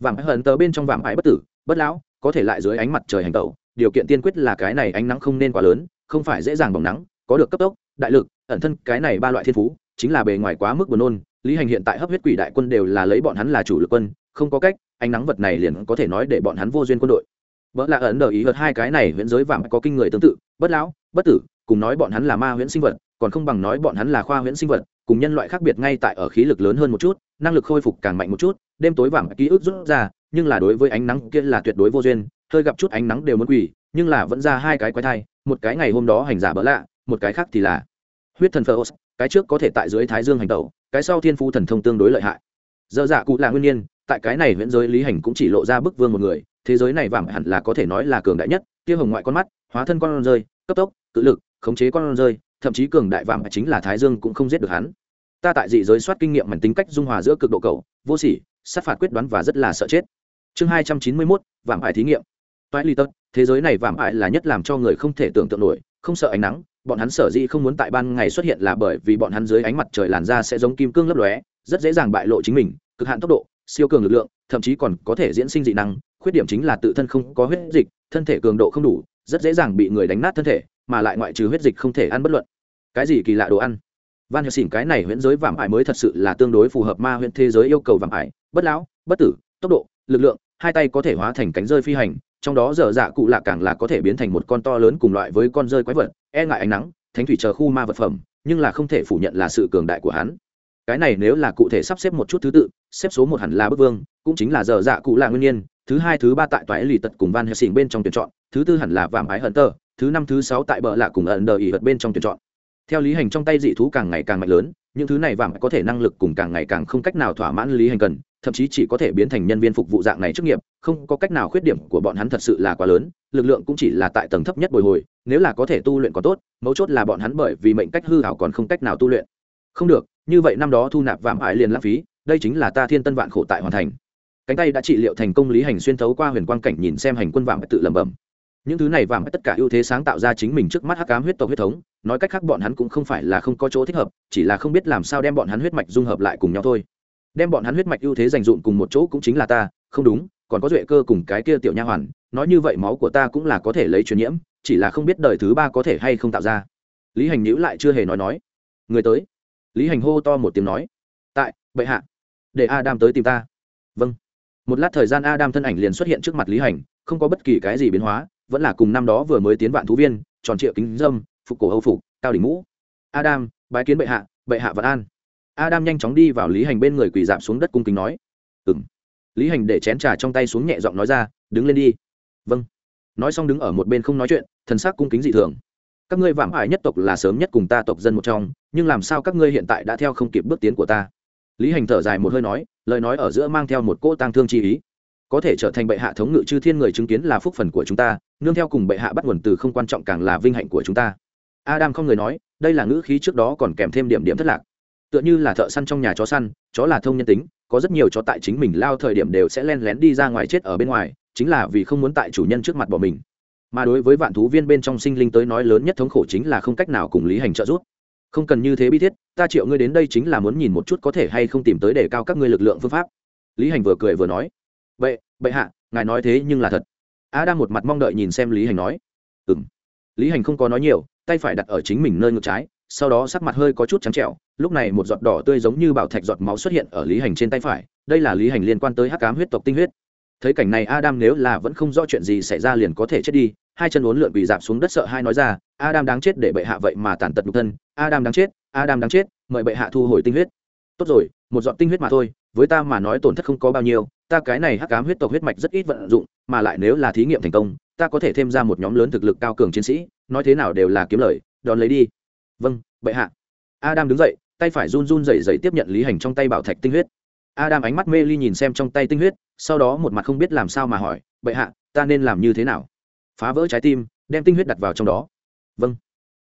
Vạm ải hận tờ bên trong vạm ải bất tử, bất lão có thể lại dưới ánh mặt trời hành tẩu, điều kiện tiên quyết là cái này ánh nắng không nên quá lớn, không phải dễ dàng bỏng nắng, có được cấp tốc, đại lực, ẩn thân cái này ba loại thiên phú, chính là bề ngoài quá mức buồn nôn, lý hành hiện tại hấp huyết quỷ đại quân đều là lấy bọn hắn là chủ lực quân, không có cách, ánh nắng vật này liền có thể nói để bọn hắn vô duyên quân đội. Vợ là ẩn đờ ý vật hai cái này huyễn giới vàng có kinh người tương tự, bất lão, bất tử, cùng nói bọn hắn là ma huyễn sinh vật, còn không bằng nói bọn hắn là khoa huyễn sinh vật, cùng nhân loại khác biệt ngay tại ở khí lực lớn hơn một chút, năng lực khôi phục càng mạnh một chút, đêm tối vàng ký ức rút ra nhưng là đối với ánh nắng kia là tuyệt đối vô duyên, hơi gặp chút ánh nắng đều muốn quỳ, nhưng là vẫn ra hai cái quái thai, một cái ngày hôm đó hành giả bỡ lạ, một cái khác thì là huyết thần phơ cái trước có thể tại dưới thái dương hành tẩu, cái sau thiên phu thần thông tương đối lợi hại. Dơ dạ cụ là nguyên nhiên, tại cái này huyễn giới lý hành cũng chỉ lộ ra bức vương một người, thế giới này vàng hẳn là có thể nói là cường đại nhất Tiêu hồng ngoại con mắt, hóa thân con rơi, cấp tốc, cự lực, khống chế con rơi, thậm chí cường đại vàng chính là thái dương cũng không giết được hắn. Ta tại dị giới soát kinh nghiệm mảnh tính cách dung hòa giữa cực độ cầu vô sỉ, sát phạt quyết đoán và rất là sợ chết chương hai trăm chín mươi mốt vàng ải thí nghiệm. Toại ly tật thế giới này vạm ải là nhất làm cho người không thể tưởng tượng nổi, không sợ ánh nắng, bọn hắn sở dĩ không muốn tại ban ngày xuất hiện là bởi vì bọn hắn dưới ánh mặt trời làn da sẽ giống kim cương lấp lóe, rất dễ dàng bại lộ chính mình, cực hạn tốc độ, siêu cường lực lượng, thậm chí còn có thể diễn sinh dị năng, khuyết điểm chính là tự thân không có huyết dịch, thân thể cường độ không đủ, rất dễ dàng bị người đánh nát thân thể, mà lại ngoại trừ huyết dịch không thể ăn bất luận. Cái gì kỳ lạ đồ ăn? Van helsing, cái này huyễn giới vạm ải mới thật sự là tương đối phù hợp ma huyễn thế giới yêu cầu vạm ải, bất lão, bất tử, tốc độ lực lượng, hai tay có thể hóa thành cánh rơi phi hành, trong đó dở dạ cụ lạ càng là có thể biến thành một con to lớn cùng loại với con rơi quái vật e ngại ánh nắng, thánh thủy chờ khu ma vật phẩm, nhưng là không thể phủ nhận là sự cường đại của hắn. Cái này nếu là cụ thể sắp xếp một chút thứ tự, xếp số một hẳn là bức vương, cũng chính là dở dạ cụ lạ nguyên nhiên, thứ hai, thứ ba tại toái lì tật cùng van helsing bên trong tuyển chọn, thứ tư hẳn là vàm ái hận tơ, thứ năm, thứ sáu tại bờ lạ cùng ẩn đờ ỉ vật bên trong tuyển chọn. Theo lý hành trong tay dị thú càng ngày càng mạnh lớn, những thứ này vàng có thể năng lực cùng càng ngày càng không cách nào thỏa mãn lý hành cần thậm chí chỉ có thể biến thành nhân viên phục vụ dạng này chức nghiệp, không có cách nào khuyết điểm của bọn hắn thật sự là quá lớn, lực lượng cũng chỉ là tại tầng thấp nhất bồi hồi, nếu là có thể tu luyện có tốt, mấu chốt là bọn hắn bởi vì mệnh cách hư hảo còn không cách nào tu luyện. Không được, như vậy năm đó thu nạp vạm ải liền lãng phí, đây chính là ta thiên tân vạn khổ tại hoàn thành. Cánh tay đã trị liệu thành công lý hành xuyên thấu qua huyền quang cảnh nhìn xem hành quân vạm tự lẩm bẩm. Những thứ này vàng tất cả ưu thế sáng tạo ra chính mình trước mắt hắc ám huyết tộc huyết thống, nói cách khác bọn hắn cũng không phải là không có chỗ thích hợp, chỉ là không biết làm sao đem bọn hắn huyết mạch dung hợp lại cùng nhau thôi đem bọn hắn huyết mạch ưu thế dành dụm cùng một chỗ cũng chính là ta, không đúng, còn có duệ cơ cùng cái kia tiểu nha hoàn, nói như vậy máu của ta cũng là có thể lấy truyền nhiễm, chỉ là không biết đời thứ ba có thể hay không tạo ra. Lý hành nhữ lại chưa hề nói nói. Người tới. Lý hành hô to một tiếng nói. Tại, bệ hạ. Để adam tới tìm ta. Vâng. Một lát thời gian adam thân ảnh liền xuất hiện trước mặt lý hành, không có bất kỳ cái gì biến hóa, vẫn là cùng năm đó vừa mới tiến vạn thú viên, tròn triệu kính dâm, phục cổ hầu phục, cao đỉnh mũ. Adam, bái kiến bệ hạ bệ hạ vạn an adam nhanh chóng đi vào lý hành bên người quỳ dạp xuống đất cung kính nói. Ừ m lý hành để chén trà trong tay xuống nhẹ giọng nói ra, đứng lên đi. Vâng. Nói xong đứng ở một bên không nói chuyện, thần sắc cung kính dị thường. Các ngươi vạm ải nhất tộc là sớm nhất cùng ta tộc dân một trong, nhưng làm sao các ngươi hiện tại đã theo không kịp bước tiến của ta? Lý hành thở dài một hơi nói, lời nói ở giữa mang theo một cỗ tang thương chi ý. Có thể trở thành bệ hạ thống ngự chư thiên người chứng kiến là phúc phần của chúng ta, nương theo cùng bệ hạ bắt nguồn từ không quan trọng càng là vinh hạnh của chúng ta. Adam không người nói, đây là ngữ khí trước đó còn kèm thêm điểm điểm thất lạc tựa như là thợ săn trong nhà chó săn, chó là thông nhân tính, có rất nhiều chó tại chính mình lao thời điểm đều sẽ len lén đi ra ngoài chết ở bên ngoài, chính là vì không muốn tại chủ nhân trước mặt bỏ mình. Mà đối với vạn thú viên bên trong sinh linh tới nói lớn nhất thống khổ chính là không cách nào cùng lý hành trợ giúp. Không cần như thế bi thiết, ta triệu ngươi đến đây chính là muốn nhìn một chút có thể hay không tìm tới để cao các ngươi lực lượng phương pháp. Lý hành vừa cười vừa nói vậy bệ hạ, ngài nói thế nhưng là thật. A đang một mặt mong đợi nhìn xem lý hành nói ừ m lý hành không có nói nhiều, tay phải đặt ở chính mình nơi ngược trái, sau đó sắc mặt hơi có chút trắng trẹo lúc này một giọt đỏ tươi giống như bảo thạch giọt máu xuất hiện ở lý hành trên tay phải, đây là lý hành liên quan tới hắc cám huyết tộc tinh huyết. Thấy cảnh này, adam nếu là vẫn không rõ chuyện gì xảy ra liền có thể chết đi, hai chân uốn lượn bị dạp xuống đất sợ hai nói ra, adam đáng chết để bệ hạ vậy mà tàn tật nhục thân, adam đáng chết, adam đáng chết, mời bệ hạ thu hồi tinh huyết. Tốt rồi, một giọt tinh huyết mà thôi, với ta mà nói tổn thất không có bao nhiêu, ta cái này hắc cám huyết tộc huyết mạch rất ít vận dụng, mà lại nếu là thí nghiệm thành công, ta có thể thêm ra một nhóm lớn thực lực cao cường chiến sĩ, nói thế nào đều là kiếm lời, đón lấy đi. Vâng bệ hạ. Adam đứng dậy tay phải run run rẩy rẩy tiếp nhận lý hành trong tay bảo thạch tinh huyết. Adam ánh mắt mê ly nhìn xem trong tay tinh huyết, sau đó một mặt không biết làm sao mà hỏi, bệ hạ, ta nên làm như thế nào? Phá vỡ trái tim, đem tinh huyết đặt vào trong đó. Vâng.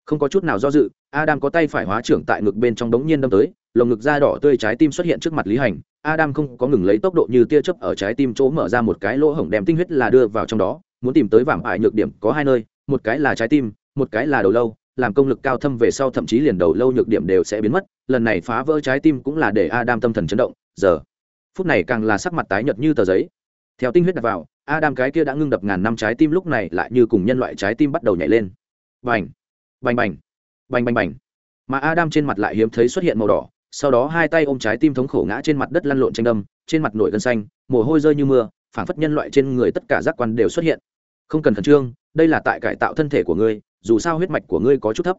Không có chút nào do dự, adam có tay phải hóa trưởng tại ngực bên trong đống nhiên đâm tới, lồng ngực da đỏ tươi trái tim xuất hiện trước mặt lý hành. Adam không có ngừng lấy tốc độ như tia chớp ở trái tim chỗ mở ra một cái lỗ hổng đem tinh huyết là đưa vào trong đó, muốn tìm tới vảm ải nhược điểm có hai nơi, một cái là trái tim, một cái là đầu lâu làm công lực cao thâm về sau thậm chí liền đầu lâu nhược điểm đều sẽ biến mất, lần này phá vỡ trái tim cũng là để adam tâm thần chấn động, giờ, phút này càng là sắc mặt tái nhợt như tờ giấy. Theo tinh huyết đặt vào, adam cái kia đã ngưng đập ngàn năm trái tim lúc này lại như cùng nhân loại trái tim bắt đầu nhảy lên. Bành bành bành bành bành bành. Mà adam trên mặt lại hiếm thấy xuất hiện màu đỏ, sau đó hai tay ôm trái tim thống khổ ngã trên mặt đất lăn lộn tranh đâm, trên mặt nổi gân xanh, mồ hôi rơi như mưa, phảng phất nhân loại trên người tất cả giác quan đều xuất hiện. Không cần khẩn trương, đây là tại cải tạo thân thể của ngươi dù sao huyết mạch của ngươi có chút thấp.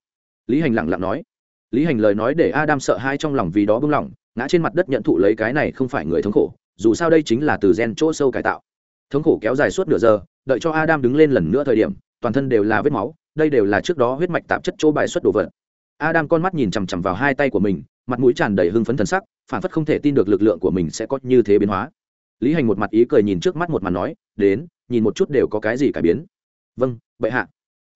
Lý hành lẳng lặng nói. Lý hành lời nói để adam sợ hai trong lòng vì đó bưng lỏng, ngã trên mặt đất nhận thụ lấy cái này không phải người thống khổ, dù sao đây chính là từ gen chỗ sâu cải tạo. Thống khổ kéo dài suốt nửa giờ, đợi cho adam đứng lên lần nữa thời điểm, toàn thân đều là vết máu, đây đều là trước đó huyết mạch tạp chất chỗ bài xuất đồ vật. Adam con mắt nhìn chằm chằm vào hai tay của mình, mặt mũi tràn đầy hưng phấn thần sắc, phản phất không thể tin được lực lượng của mình sẽ có như thế biến hóa. Lý hành một mặt ý cười nhìn trước mắt một mặt nói, đến, nhìn một chút đều có cái gì cải biến. Vâng bệ hạ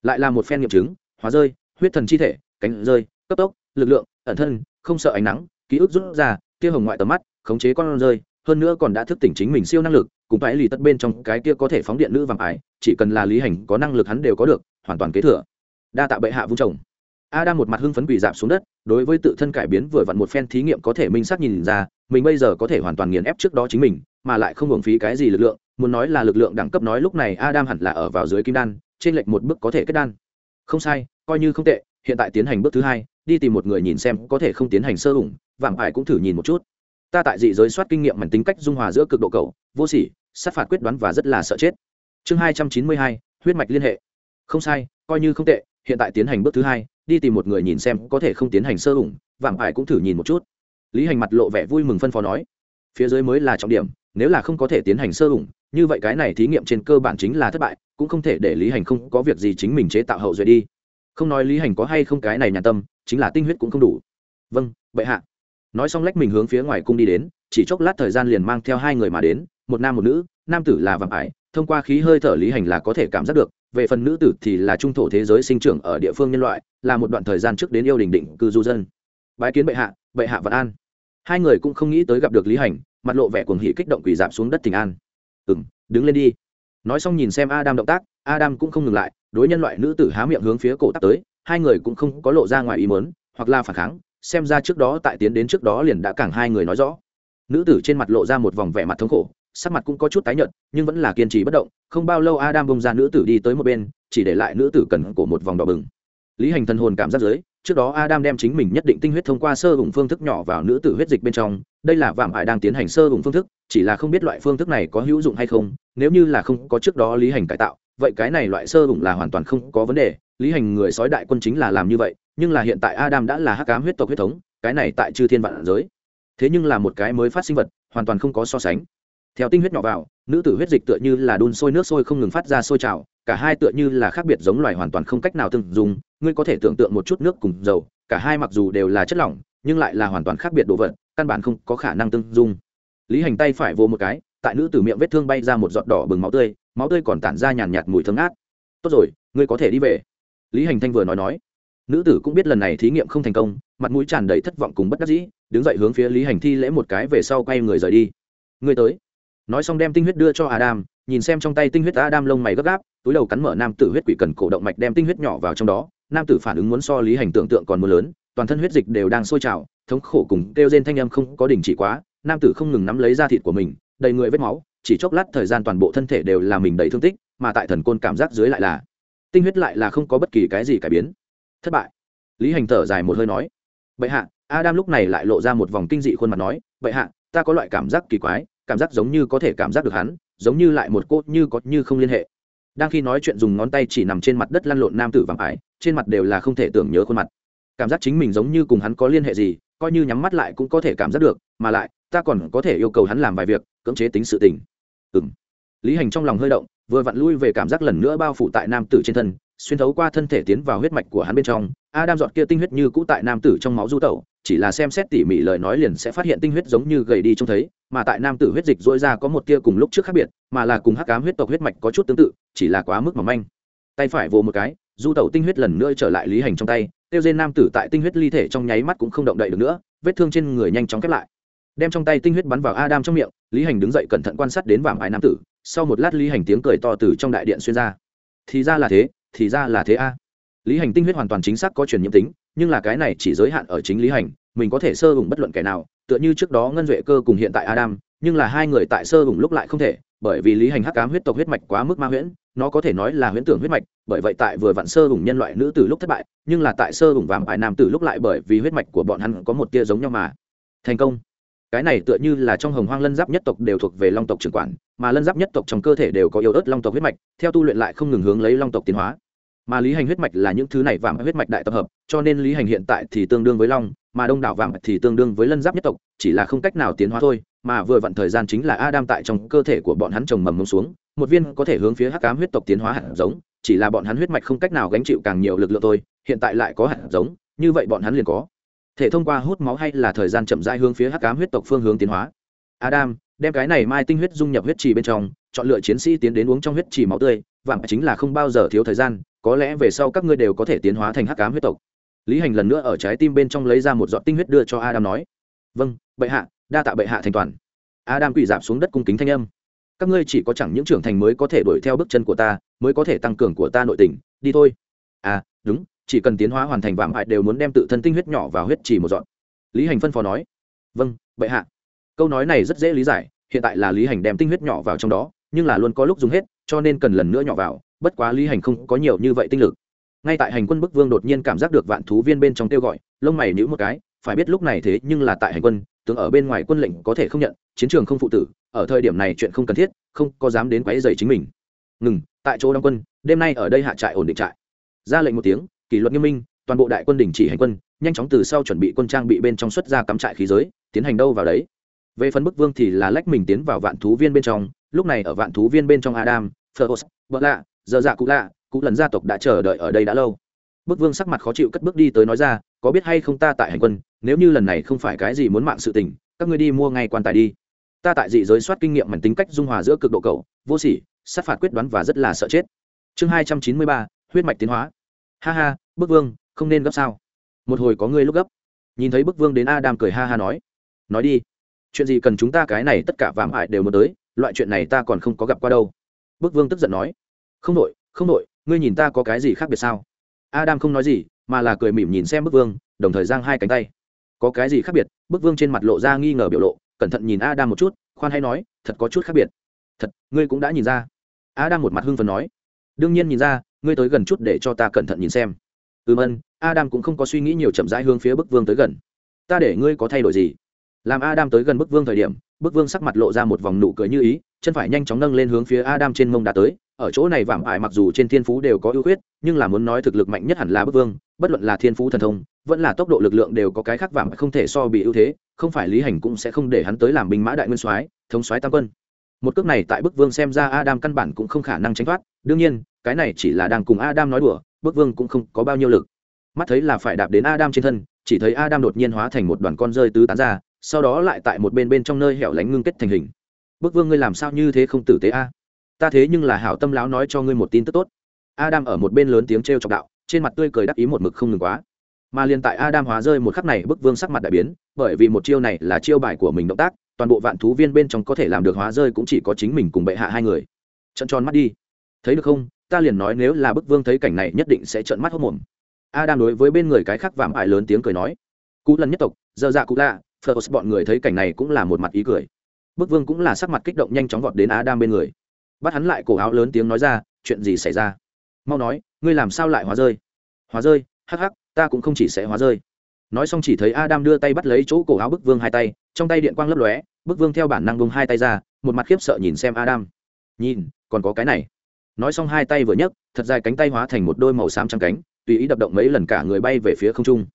lại là một phen nghiệm chứng hóa rơi huyết thần chi thể cánh rơi cấp tốc lực lượng ẩn thân không sợ ánh nắng ký ức rút ra tia hồng ngoại tầm mắt khống chế con rơi hơn nữa còn đã thức tỉnh chính mình siêu năng lực cùng phải lì tất bên trong cái kia có thể phóng điện nữ vàng ái chỉ cần là lý hành có năng lực hắn đều có được hoàn toàn kế thừa. Đa tạ bệ hạ vung chồng. Adam một mặt hưng phấn quỳ dạp xuống đất, đối với tự thân cải biến vừa vặn một phen thí nghiệm có thể minh xác nhìn ra, mình bây giờ có thể hoàn toàn nghiền ép trước đó chính mình, mà lại không hưởng phí cái gì lực lượng, muốn nói là lực lượng đẳng cấp nói lúc này Adam hẳn là ở vào dưới kim đan, trên lệch một bước có thể kết đan. Không sai, coi như không tệ, hiện tại tiến hành bước thứ hai, đi tìm một người nhìn xem có thể không tiến hành sơ ủng, vàng ải cũng thử nhìn một chút. Ta tại dị giới soát kinh nghiệm mảnh tính cách dung hòa giữa cực độ cầu, vô sỉ, sát phạt quyết đoán và rất là sợ chết. Chương hai trăm chín mươi hai, huyết mạch liên hệ. Không sai, coi như không tệ, hiện tại tiến hành bước thứ hai, đi tìm một người nhìn xem có thể không tiến hành sơ ủng vàng ải cũng thử nhìn một chút lý hành mặt lộ vẻ vui mừng phân phó nói phía dưới mới là trọng điểm nếu là không có thể tiến hành sơ ủng như vậy cái này thí nghiệm trên cơ bản chính là thất bại, cũng không thể để lý hành không có việc gì chính mình chế tạo hậu duệ đi. Không nói lý hành có hay không cái này nhà tâm, chính là tinh huyết cũng không đủ. Vâng bệ hạ. Nói xong lách mình hướng phía ngoài cung đi đến, chỉ chốc lát thời gian liền mang theo hai người mà đến, một nam một nữ, nam tử là vàng ải, thông qua khí hơi thở lý hành là có thể cảm giác được, về phần nữ tử thì là trung thổ thế giới sinh trưởng ở địa phương nhân loại, là một đoạn thời gian trước đến yêu đình định cư du dân. Bái kiến bệ hạ bệ hạ vạn an. Hai người cũng không nghĩ tới gặp được lý hành, mặt lộ vẻ cuồng hỉ kích động quỳ dạp xuống đất tình an ừ m đứng lên đi. Nói xong nhìn xem adam động tác, adam cũng không ngừng lại, đối nhân loại nữ tử há miệng hướng phía cổ tắc tới, hai người cũng không có lộ ra ngoài ý mớn hoặc là phản kháng, xem ra trước đó tại tiến đến trước đó liền đã cảng hai người nói rõ. Nữ tử trên mặt lộ ra một vòng vẻ mặt thống khổ, sắc mặt cũng có chút tái nhợt, nhưng vẫn là kiên trì bất động, không bao lâu adam bông ra nữ tử đi tới một bên, chỉ để lại nữ tử cần cổ một vòng đỏ bừng. Lý hành thần hồn cảm giác giới trước đó adam đem chính mình nhất định tinh huyết thông qua sơ hùng phương thức nhỏ vào nữ tử huyết dịch bên trong, đây là vạm Hại đang tiến hành sơ hùng phương thức, chỉ là không biết loại phương thức này có hữu dụng hay không, nếu như là không có trước đó lý hành cải tạo, vậy cái này loại sơ hùng là hoàn toàn không có vấn đề, lý hành người sói đại quân chính là làm như vậy, nhưng là hiện tại adam đã là hắc ám huyết tộc huyết thống, cái này tại chư thiên vạn giới, thế nhưng là một cái mới phát sinh vật, hoàn toàn không có so sánh. Theo tinh huyết nhỏ vào, nữ tử huyết dịch tựa như là đun sôi nước sôi không ngừng phát ra sôi trào cả hai tựa như là khác biệt giống loài hoàn toàn không cách nào tương dùng ngươi có thể tưởng tượng một chút nước cùng dầu, cả hai mặc dù đều là chất lỏng, nhưng lại là hoàn toàn khác biệt đồ vật, căn bản không có khả năng tương dung. Lý hành tay phải vô một cái, tại nữ tử miệng vết thương bay ra một giọt đỏ bừng máu tươi máu tươi còn tản ra nhàn nhạt mùi thương ngát. Tốt rồi, ngươi có thể đi về. Lý hành thanh vừa nói nói. Nữ tử cũng biết lần này thí nghiệm không thành công, mặt mũi tràn đầy thất vọng cùng bất đắc dĩ, đứng dậy hướng phía lý hành thi lễ một cái về sau quay người rời đi. Ngươi tới. Nói xong đem tinh huyết đưa cho adam nhìn xem trong tay tinh huyết adam lông mày gấp gáp, túi đầu cắn mở nam tử huyết quỷ cần cổ động mạch đem tinh huyết nhỏ vào trong đó, nam tử phản ứng muốn so lý hành tưởng tượng còn mưa lớn, toàn thân huyết dịch đều đang sôi trào, thống khổ cùng kêu trên thanh âm không có đình chỉ quá, nam tử không ngừng nắm lấy da thịt của mình, đầy người vết máu, chỉ chốc lát thời gian toàn bộ thân thể đều là mình đầy thương tích, mà tại thần côn cảm giác dưới lại là, tinh huyết lại là không có bất kỳ cái gì cải biến. Thất bại. Lý hành thở dài một hơi nói, bệ hạ. Adam lúc này lại lộ ra một vòng kinh dị khuôn mặt nói, bệ hạ, ta có loại cảm giác kỳ quái cảm giác giống như có thể cảm giác được hắn, giống như lại một cốt như có như không liên hệ. Đang khi nói chuyện dùng ngón tay chỉ nằm trên mặt đất lăn lộn nam tử vàng ải, trên mặt đều là không thể tưởng nhớ khuôn mặt. Cảm giác chính mình giống như cùng hắn có liên hệ gì, coi như nhắm mắt lại cũng có thể cảm giác được, mà lại, ta còn có thể yêu cầu hắn làm vài việc, cưỡng chế tính sự tình. Ừng lý hành trong lòng hơi động, vừa vặn lui về cảm giác lần nữa bao phủ tại nam tử trên thân, xuyên thấu qua thân thể tiến vào huyết mạch của hắn bên trong a đam dọn kia tinh huyết như cũ tại nam tử trong máu du tẩu chỉ là xem xét tỉ mỉ lời nói liền sẽ phát hiện tinh huyết giống như gầy đi trông thấy, mà tại nam tử huyết dịch dỗi ra có một tia cùng lúc trước khác biệt, mà là cùng hắc cám huyết tộc huyết mạch có chút tương tự, chỉ là quá mức mỏng manh. Tay phải vồ một cái, du tẩu tinh huyết lần nữa trở lại lý hành trong tay, tiêu dên nam tử tại tinh huyết ly thể trong nháy mắt cũng không động đậy được nữa, vết thương trên người nhanh chóng khép lại. Đem trong tay tinh huyết bắn vào adam trong miệng, lý hành đứng dậy cẩn thận quan sát đến vàng ái nam tử, sau một lát lý hành tiếng cười to từ trong đại điện xuyên ra. Thì ra là thế, thì ra là thế a. Lý hành tinh huyết hoàn toàn chính xác có truyền nhiễm tính nhưng là cái này chỉ giới hạn ở chính lý hành, mình có thể sơ hùng bất luận kẻ nào, tựa như trước đó ngân duệ cơ cùng hiện tại adam, nhưng là hai người tại sơ hùng lúc lại không thể, bởi vì lý hành hắc cám huyết tộc huyết mạch quá mức ma huyễn, nó có thể nói là huyễn tưởng huyết mạch, bởi vậy tại vừa vặn sơ hùng nhân loại nữ từ lúc thất bại, nhưng là tại sơ hùng vàng ải nam từ lúc lại bởi vì huyết mạch của bọn hắn có một tia giống nhau mà. Thành công. Cái này tựa như là trong hồng hoang lân giáp nhất tộc đều thuộc về long tộc trưởng quản, mà lân giáp nhất tộc trong cơ thể đều có yếu ớt long tộc huyết mạch, theo tu luyện lại không ngừng hướng lấy long tộc tiến hóa mà lý hành huyết mạch là những thứ này vàng huyết mạch đại tập hợp, cho nên lý hành hiện tại thì tương đương với long, mà đông đảo vàng thì tương đương với lân giáp nhất tộc, chỉ là không cách nào tiến hóa thôi, mà vừa vặn thời gian chính là adam tại trong cơ thể của bọn hắn trồng mầm mông xuống, một viên có thể hướng phía hắc ám huyết tộc tiến hóa hạt giống, chỉ là bọn hắn huyết mạch không cách nào gánh chịu càng nhiều lực lượng thôi, hiện tại lại có hạt giống, như vậy bọn hắn liền có thể thông qua hút máu hay là thời gian chậm rãi hướng phía hắc ám huyết tộc phương hướng tiến hóa. Adam, đem cái này mai tinh huyết dung nhập huyết trì bên trong, chọn lựa chiến sĩ tiến đến uống trong huyết trì máu tươi vàng chính là không bao giờ thiếu thời gian có lẽ về sau các ngươi đều có thể tiến hóa thành hắc ám huyết tộc. Lý hành lần nữa ở trái tim bên trong lấy ra một giọt tinh huyết đưa cho adam nói vâng bệ hạ, đa tạ bệ hạ thành toàn. Adam quỳ dạp xuống đất cung kính thanh âm, các ngươi chỉ có chẳng những trưởng thành mới có thể đuổi theo bước chân của ta, mới có thể tăng cường của ta nội tình, đi thôi. À đúng, chỉ cần tiến hóa hoàn thành vạm hại đều muốn đem tự thân tinh huyết nhỏ vào huyết chỉ một dọn lý hành phân phó nói vâng bệ hạ. Câu nói này rất dễ lý giải, hiện tại là lý hành đem tinh huyết nhỏ vào trong đó, nhưng là luôn có lúc dùng hết, cho nên cần lần nữa nhỏ vào bất quá lý hành không có nhiều như vậy tinh lực. Ngay tại hành quân bức vương đột nhiên cảm giác được vạn thú viên bên trong kêu gọi, lông mày nhữ một cái, phải biết lúc này thế nhưng là tại hành quân, tướng ở bên ngoài quân lệnh có thể không nhận, chiến trường không phụ tử, ở thời điểm này chuyện không cần thiết, không có dám đến quấy dày chính mình. Ngừng, tại chỗ đóng quân, đêm nay ở đây hạ trại ổn định trại. Ra lệnh một tiếng, kỷ luật nghiêm minh, toàn bộ đại quân đình chỉ hành quân, nhanh chóng từ sau chuẩn bị quân trang bị bên trong xuất ra cắm trại khí giới, tiến hành đâu vào đấy. Về phần bức vương thì là lách mình tiến vào vạn thú viên bên trong, lúc này ở vạn thú viên bên trong adam phơ bợ lạ giờ dạ cụ lạ, cụ lần gia tộc đã chờ đợi ở đây đã lâu. Bức vương sắc mặt khó chịu cất bước đi tới nói ra, có biết hay không ta tại hành quân, nếu như lần này không phải cái gì muốn mạng sự tình, các ngươi đi mua ngay quan tài đi. Ta tại dị giới soát kinh nghiệm mảnh tính cách dung hòa giữa cực độ cầu vô sỉ, sát phạt quyết đoán và rất là sợ chết. Chương hai trăm chín mươi ba, huyết mạch tiến hóa. Ha ha, bức vương, không nên gấp sao? Một hồi có ngươi lúc gấp. Nhìn thấy bức vương đến a đam cười ha ha nói nói đi, chuyện gì cần chúng ta cái này tất cả vàm hại đều muốn tới, loại chuyện này ta còn không có gặp qua đâu. Bức vương tức giận nói không đội không đội, ngươi nhìn ta có cái gì khác biệt sao? Adam không nói gì, mà là cười mỉm nhìn xem bức vương, đồng thời giang hai cánh tay. Có cái gì khác biệt? Bức vương trên mặt lộ ra nghi ngờ biểu lộ, cẩn thận nhìn adam một chút, khoan hay nói, thật có chút khác biệt. Thật, ngươi cũng đã nhìn ra. Adam một mặt hưng phần nói. Đương nhiên nhìn ra, ngươi tới gần chút để cho ta cẩn thận nhìn xem. Ừm ân, adam cũng không có suy nghĩ nhiều chậm rãi hướng phía bức vương tới gần. Ta để ngươi có thay đổi gì? Làm adam tới gần bức vương thời điểm, bức vương sắc mặt lộ ra một vòng nụ cười như ý, chân phải nhanh chóng nâng lên hướng phía adam trên mông đã tới ở chỗ này vạm ải mặc dù trên thiên phú đều có ưu khuyết, nhưng là muốn nói thực lực mạnh nhất hẳn là bức vương, bất luận là thiên phú thần thông, vẫn là tốc độ lực lượng đều có cái khác vạm không thể so bị ưu thế, không phải lý hành cũng sẽ không để hắn tới làm binh mã đại nguyên soái, thống soái tam quân. Một cước này tại bức vương xem ra adam căn bản cũng không khả năng tránh thoát, đương nhiên, cái này chỉ là đang cùng adam nói đùa, bức vương cũng không có bao nhiêu lực. Mắt thấy là phải đạp đến adam trên thân, chỉ thấy adam đột nhiên hóa thành một đoàn con rơi tứ tán ra, sau đó lại tại một bên bên trong nơi hẻo lánh ngưng kết thành hình. Bức vương ngươi làm sao như thế không tử tế a? Ta thế nhưng là hảo tâm lão nói cho ngươi một tin tức tốt. Adam ở một bên lớn tiếng t r chọc đạo, trên mặt tươi cười đắc ý một mực không ngừng quá. Mà liền tại adam hóa rơi một khắc này, bức vương sắc mặt đại biến, bởi vì một chiêu này là chiêu bài của mình động tác, toàn bộ vạn thú viên bên trong có thể làm được hóa rơi cũng chỉ có chính mình cùng bệ hạ hai người. Trận tròn mắt đi. Thấy được không? Ta liền nói nếu là bức vương thấy cảnh này nhất định sẽ trợn mắt hốc mồm. Adam đối với bên người cái khác vàm ải lớn tiếng cười nói. Cú lần nhất tộc dơ dạ cụ lạ phờ bọn người thấy cảnh này cũng là một mặt ý cười. Bức vương cũng là sắc mặt kích động nhanh chóng vọt đến adam bên người bắt hắn lại cổ áo lớn tiếng nói ra, chuyện gì xảy ra? Mau nói, ngươi làm sao lại hóa rơi? Hóa rơi? Hắc hắc, ta cũng không chỉ sẽ hóa rơi. Nói xong chỉ thấy adam đưa tay bắt lấy chỗ cổ áo bức vương hai tay, trong tay điện quang lấp lóe, bức vương theo bản năng bông hai tay ra, một mặt khiếp sợ nhìn xem adam. Nhìn, còn có cái này. Nói xong hai tay vừa nhấc, thật dài cánh tay hóa thành một đôi màu xám trắng cánh, tùy ý đập động mấy lần cả người bay về phía không trung.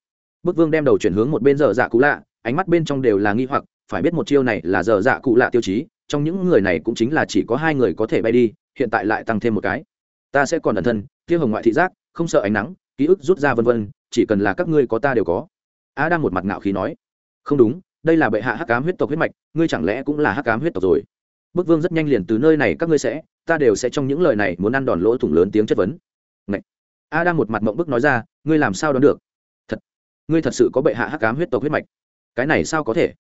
Bức vương đem đầu chuyển hướng một bên dở dạ cụ lạ, ánh mắt bên trong đều là nghi hoặc, phải biết một chiêu này là dở dạ cụ lạ tiêu chí trong những người này cũng chính là chỉ có hai người có thể bay đi, hiện tại lại tăng thêm một cái. Ta sẽ còn ẩn thân tiêu hồng ngoại thị giác, không sợ ánh nắng, ký ức rút ra vân vân, chỉ cần là các ngươi có ta đều có. A đang một mặt ngạo khí nói. Không đúng, đây là bệ hạ hắc ám huyết tộc huyết mạch, ngươi chẳng lẽ cũng là hắc ám huyết tộc rồi? Bức vương rất nhanh liền từ nơi này, các ngươi sẽ, ta đều sẽ trong những lời này muốn ăn đòn lỗ thủng lớn tiếng chất vấn. Ngậy. a đang một mặt mộng bức nói ra, ngươi làm sao đoán được? Thật, ngươi thật sự có bệ hạ hắc ám huyết tộc huyết mạch? Cái này sao có thể?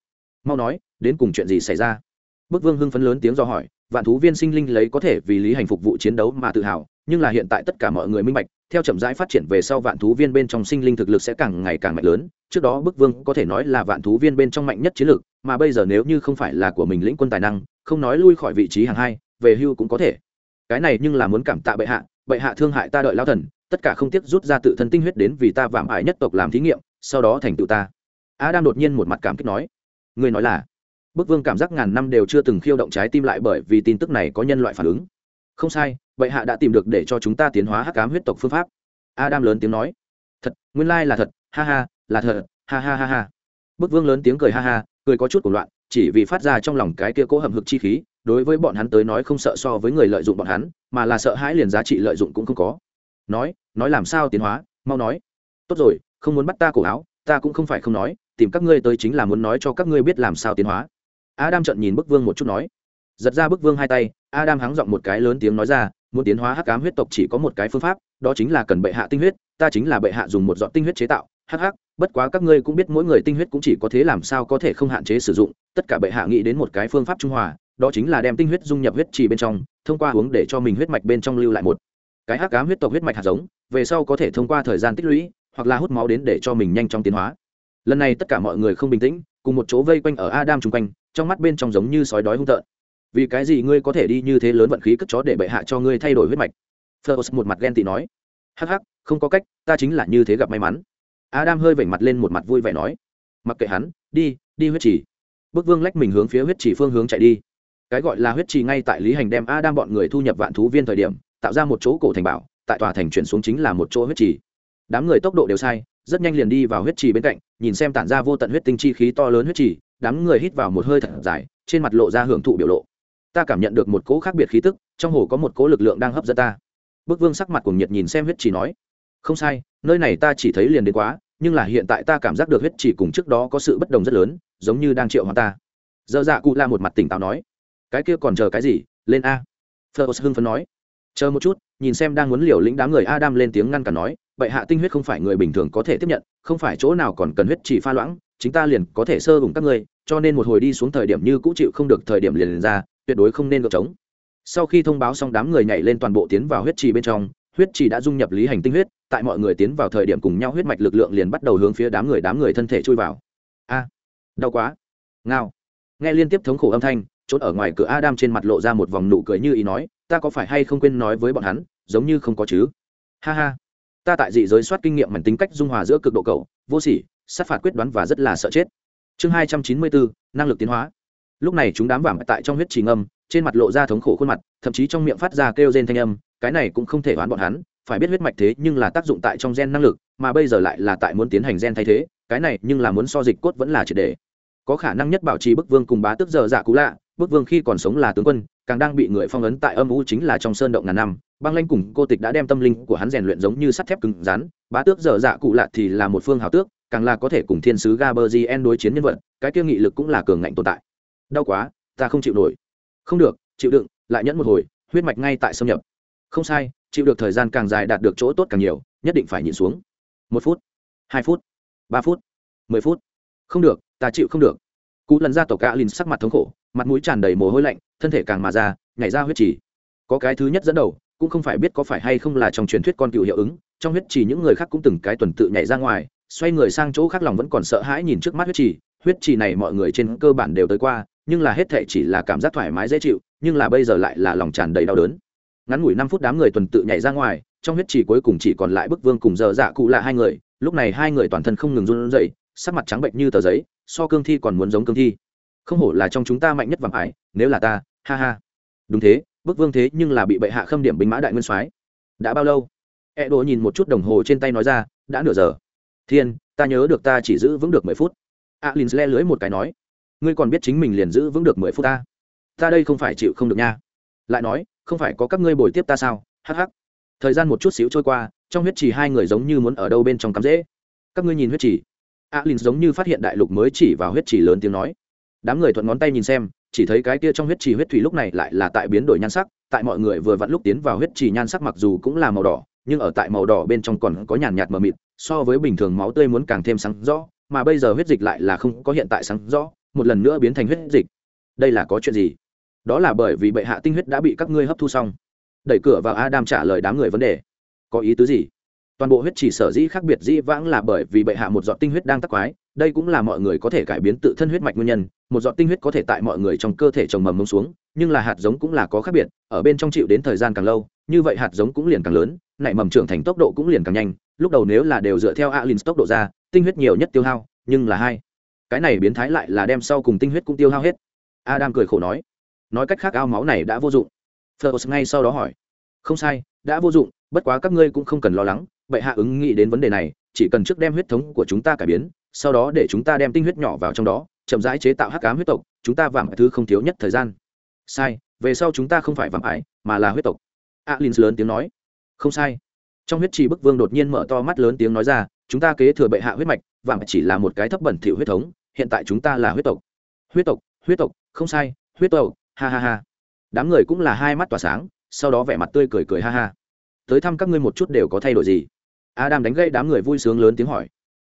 Mau nói, đến cùng chuyện gì xảy ra? Bức vương hưng phấn lớn tiếng do hỏi, vạn thú viên sinh linh lấy có thể vì lý hành phục vụ chiến đấu mà tự hào, nhưng là hiện tại tất cả mọi người minh bạch, theo chậm rãi phát triển về sau vạn thú viên bên trong sinh linh thực lực sẽ càng ngày càng mạnh lớn. Trước đó bức vương có thể nói là vạn thú viên bên trong mạnh nhất chiến lược, mà bây giờ nếu như không phải là của mình lĩnh quân tài năng, không nói lui khỏi vị trí hàng hai, về hưu cũng có thể. Cái này nhưng là muốn cảm tạ bệ hạ bệ hạ thương hại ta đợi lao thần, tất cả không tiếc rút ra tự thân tinh huyết đến vì ta vạm ải nhất tộc làm thí nghiệm, sau đó thành tựu ta. Adam đang đột nhiên một mặt cảm kích nói, người nói là bức vương cảm giác ngàn năm đều chưa từng khiêu động trái tim lại bởi vì tin tức này có nhân loại phản ứng. Không sai, bệ hạ đã tìm được để cho chúng ta tiến hóa hắc cám huyết tộc phương pháp. Adam lớn tiếng nói. Thật, nguyên lai là thật. Ha ha, là thật. Ha ha ha ha. Bức vương lớn tiếng cười ha ha, cười có chút của loạn, chỉ vì phát ra trong lòng cái kia cố hầm hực chi khí, đối với bọn hắn tới nói không sợ so với người lợi dụng bọn hắn, mà là sợ hãi liền giá trị lợi dụng cũng không có. Nói nói làm sao tiến hóa? Mau nói. Tốt rồi, không muốn bắt ta cổ áo, ta cũng không phải không nói, tìm các ngươi tới chính là muốn nói cho các ngươi biết làm sao tiến hóa adam trận nhìn bức vương một chút nói. Giật ra bức vương hai tay, adam hắng giọng một cái lớn tiếng nói ra, muốn tiến hóa hắc ám huyết tộc chỉ có một cái phương pháp, đó chính là cần bệ hạ tinh huyết, ta chính là bệ hạ dùng một giọt tinh huyết chế tạo, hắc hắc, bất quá các ngươi cũng biết mỗi người tinh huyết cũng chỉ có thế làm sao có thể không hạn chế sử dụng, tất cả bệ hạ nghĩ đến một cái phương pháp trung hòa, đó chính là đem tinh huyết dung nhập huyết trì bên trong, thông qua uống để cho mình huyết mạch bên trong lưu lại một cái hắc ám huyết tộc huyết mạch hạt giống, về sau có thể thông qua thời gian tích lũy, hoặc là hút máu đến để cho mình nhanh chóng tiến hóa lần này tất cả mọi người không bình tĩnh, cùng một chỗ vây quanh ở adam chung quanh, trong mắt bên trong giống như sói đói hung tợn. Vì cái gì ngươi có thể đi như thế lớn vận khí cất chó để bệ hạ cho ngươi thay đổi huyết mạch? Phlos một mặt ghen tị nói. Hắc hắc, không có cách, ta chính là như thế gặp may mắn. Adam hơi vểnh mặt lên một mặt vui vẻ nói. Mặc kệ hắn, đi đi huyết trì. Bức vương lách mình hướng phía huyết trì phương hướng chạy đi. Cái gọi là huyết trì ngay tại lý hành đem adam bọn người thu nhập vạn thú viên thời điểm, tạo ra một chỗ cổ thành bảo, tại tòa thành chuyển xuống chính là một chỗ huyết trì. Đám người tốc độ đều sai rất nhanh liền đi vào huyết trì bên cạnh, nhìn xem tản ra vô tận huyết tinh chi khí to lớn huyết trì, đám người hít vào một hơi thật dài, trên mặt lộ ra hưởng thụ biểu lộ. Ta cảm nhận được một cỗ khác biệt khí tức, trong hồ có một cỗ lực lượng đang hấp dẫn ta. Bức vương sắc mặt cùng nhiệt nhìn xem huyết trì nói, không sai, nơi này ta chỉ thấy liền đến quá, nhưng là hiện tại ta cảm giác được huyết trì cùng trước đó có sự bất đồng rất lớn, giống như đang triệu hóa ta. Dơ dạ cụ la một mặt tỉnh táo nói, cái kia còn chờ cái gì, lên a. Phơ hưng phấn nói, chờ một chút, nhìn xem đang muốn liều lĩnh đám người adam lên tiếng ngăn cản nói bệ hạ tinh huyết không phải người bình thường có thể tiếp nhận không phải chỗ nào còn cần huyết chỉ pha loãng chúng ta liền có thể sơ hùng các ngươi cho nên một hồi đi xuống thời điểm như cũ chịu không được thời điểm liền, liền ra tuyệt đối không nên gợp trống. Sau khi thông báo xong đám người nhảy lên toàn bộ tiến vào huyết trì bên trong huyết trì đã dung nhập lý hành tinh huyết tại mọi người tiến vào thời điểm cùng nhau huyết mạch lực lượng liền bắt đầu hướng phía đám người đám người thân thể chui vào. A à, đau quá. Ngao. Nghe liên tiếp thống khổ âm thanh trốn ở ngoài cửa adam trên mặt lộ ra một vòng nụ cười như ý nói ta có phải hay không quên nói với bọn hắn giống như không có chứ. Ha ha ta tại dị giới soát kinh nghiệm mảnh tính cách dung hòa giữa cực độ cầu vô sỉ, sát phạt quyết đoán và rất là sợ chết. Chương hai trăm chín mươi bốn năng lực tiến hóa. Lúc này chúng đám vàng tại trong huyết trì ngâm, trên mặt lộ ra thống khổ khuôn mặt, thậm chí trong miệng phát ra kêu gen thanh âm, cái này cũng không thể đoán bọn hắn, phải biết huyết mạch thế nhưng là tác dụng tại trong gen năng lực, mà bây giờ lại là tại muốn tiến hành gen thay thế, cái này nhưng là muốn so dịch cốt vẫn là triệt đề có khả năng nhất bảo trì bức vương cùng bá tức giờ dạ cũ lạ, bức vương khi còn sống là tướng quân càng đang bị người phong ấn tại âm u chính là trong sơn động ngàn năm, băng lanh cùng cô tịch đã đem tâm linh của hắn rèn luyện giống như sắt thép cứng rắn, bá tước dở dạ cụ lạ thì là một phương hào tước, càng là có thể cùng thiên sứ gaberzien đối chiến nhân vật, cái kia nghị lực cũng là cường ngạnh tồn tại. Đau quá, ta không chịu nổi. Không được, chịu đựng, lại nhẫn một hồi, huyết mạch ngay tại xâm nhập. Không sai, chịu được thời gian càng dài đạt được chỗ tốt càng nhiều, nhất định phải nhịn xuống. Một phút, hai phút, ba phút, mười phút. Không được, ta chịu không được. Cú lần ra tổ cá lìn sắc mặt thống khổ mặt mũi tràn đầy mồ hôi lạnh, thân thể càng mà ra, nhảy ra huyết trì. Có cái thứ nhất dẫn đầu, cũng không phải biết có phải hay không là trong truyền thuyết con cựu hiệu ứng, trong huyết trì những người khác cũng từng cái tuần tự nhảy ra ngoài, xoay người sang chỗ khác lòng vẫn còn sợ hãi nhìn trước mắt huyết trì. Huyết trì này mọi người trên cơ bản đều tới qua, nhưng là hết thệ chỉ là cảm giác thoải mái dễ chịu, nhưng là bây giờ lại là lòng tràn đầy đau đớn. Ngắn ngủi năm phút đám người tuần tự nhảy ra ngoài, trong huyết trì cuối cùng chỉ còn lại bức vương cùng giờ dạ cụ là hai người, lúc này hai người toàn thân không ngừng run rẩy, sắc mặt trắng bệnh như tờ giấy, so cương thi còn muốn giống cương thi không hổ là trong chúng ta mạnh nhất vàng ải nếu là ta ha ha. Đúng thế bức vương thế nhưng là bị bệ hạ khâm điểm binh mã đại nguyên soái. Đã bao lâu? E đồ nhìn một chút đồng hồ trên tay nói ra đã nửa giờ. Thiên ta nhớ được ta chỉ giữ vững được mười phút. Alin à, le lưới một cái nói ngươi còn biết chính mình liền giữ vững được mười phút ta? Ta đây không phải chịu không được nha. Lại nói không phải có các ngươi bồi tiếp ta sao? Hh thời gian một chút xíu trôi qua trong huyết trì hai người giống như muốn ở đâu bên trong cắm rễ. Các ngươi nhìn huyết trì. Alin giống như phát hiện đại lục mới chỉ vào huyết trì lớn tiếng nói đám người thuận ngón tay nhìn xem, chỉ thấy cái kia trong huyết trì huyết thủy lúc này lại là tại biến đổi nhan sắc, tại mọi người vừa vặn lúc tiến vào huyết trì nhan sắc mặc dù cũng là màu đỏ, nhưng ở tại màu đỏ bên trong còn có nhàn nhạt mờ mịt, so với bình thường máu tươi muốn càng thêm sáng rõ, mà bây giờ huyết dịch lại là không có hiện tại sáng rõ, một lần nữa biến thành huyết dịch. Đây là có chuyện gì? Đó là bởi vì bệ hạ tinh huyết đã bị các ngươi hấp thu xong. Đẩy cửa vào adam trả lời đám người vấn đề. Có ý tứ gì? Toàn bộ huyết chỉ sở dĩ khác biệt dĩ vãng là bởi vì bệ hạ một giọt tinh huyết đang tắc quái đây cũng là mọi người có thể cải biến tự thân huyết mạch nguyên nhân, một giọt tinh huyết có thể tại mọi người trong cơ thể trồng mầm mông xuống, nhưng là hạt giống cũng là có khác biệt, ở bên trong chịu đến thời gian càng lâu, như vậy hạt giống cũng liền càng lớn, nảy mầm trưởng thành tốc độ cũng liền càng nhanh, lúc đầu nếu là đều dựa theo alin tốc độ ra, tinh huyết nhiều nhất tiêu hao, nhưng là hai, cái này biến thái lại là đem sau cùng tinh huyết cũng tiêu hao hết. Adam cười khổ nói nói cách khác ao máu này đã vô dụng. Phlos ngay sau đó hỏi, không sai, đã vô dụng, bất quá các ngươi cũng không cần lo lắng, bệ hạ ứng nghĩ đến vấn đề này, chỉ cần trước đem huyết thống của chúng ta cải biến sau đó để chúng ta đem tinh huyết nhỏ vào trong đó, chậm rãi chế tạo hắc cám huyết tộc, chúng ta vàng thứ không thiếu nhất thời gian. Sai, về sau chúng ta không phải vàng ải, mà là huyết tộc. Alin lớn tiếng nói. Không sai. Trong huyết trì bức vương đột nhiên mở to mắt lớn tiếng nói ra, chúng ta kế thừa bệ hạ huyết mạch vàng chỉ là một cái thấp bẩn thỉu huyết thống, hiện tại chúng ta là huyết tộc. Huyết tộc huyết tộc, không sai, huyết tộc, ha ha ha. Đám người cũng là hai mắt tỏa sáng, sau đó vẻ mặt tươi cười cười ha ha. Tới thăm các ngươi một chút đều có thay đổi gì? Adam đánh gây đám người vui sướng lớn tiếng hỏi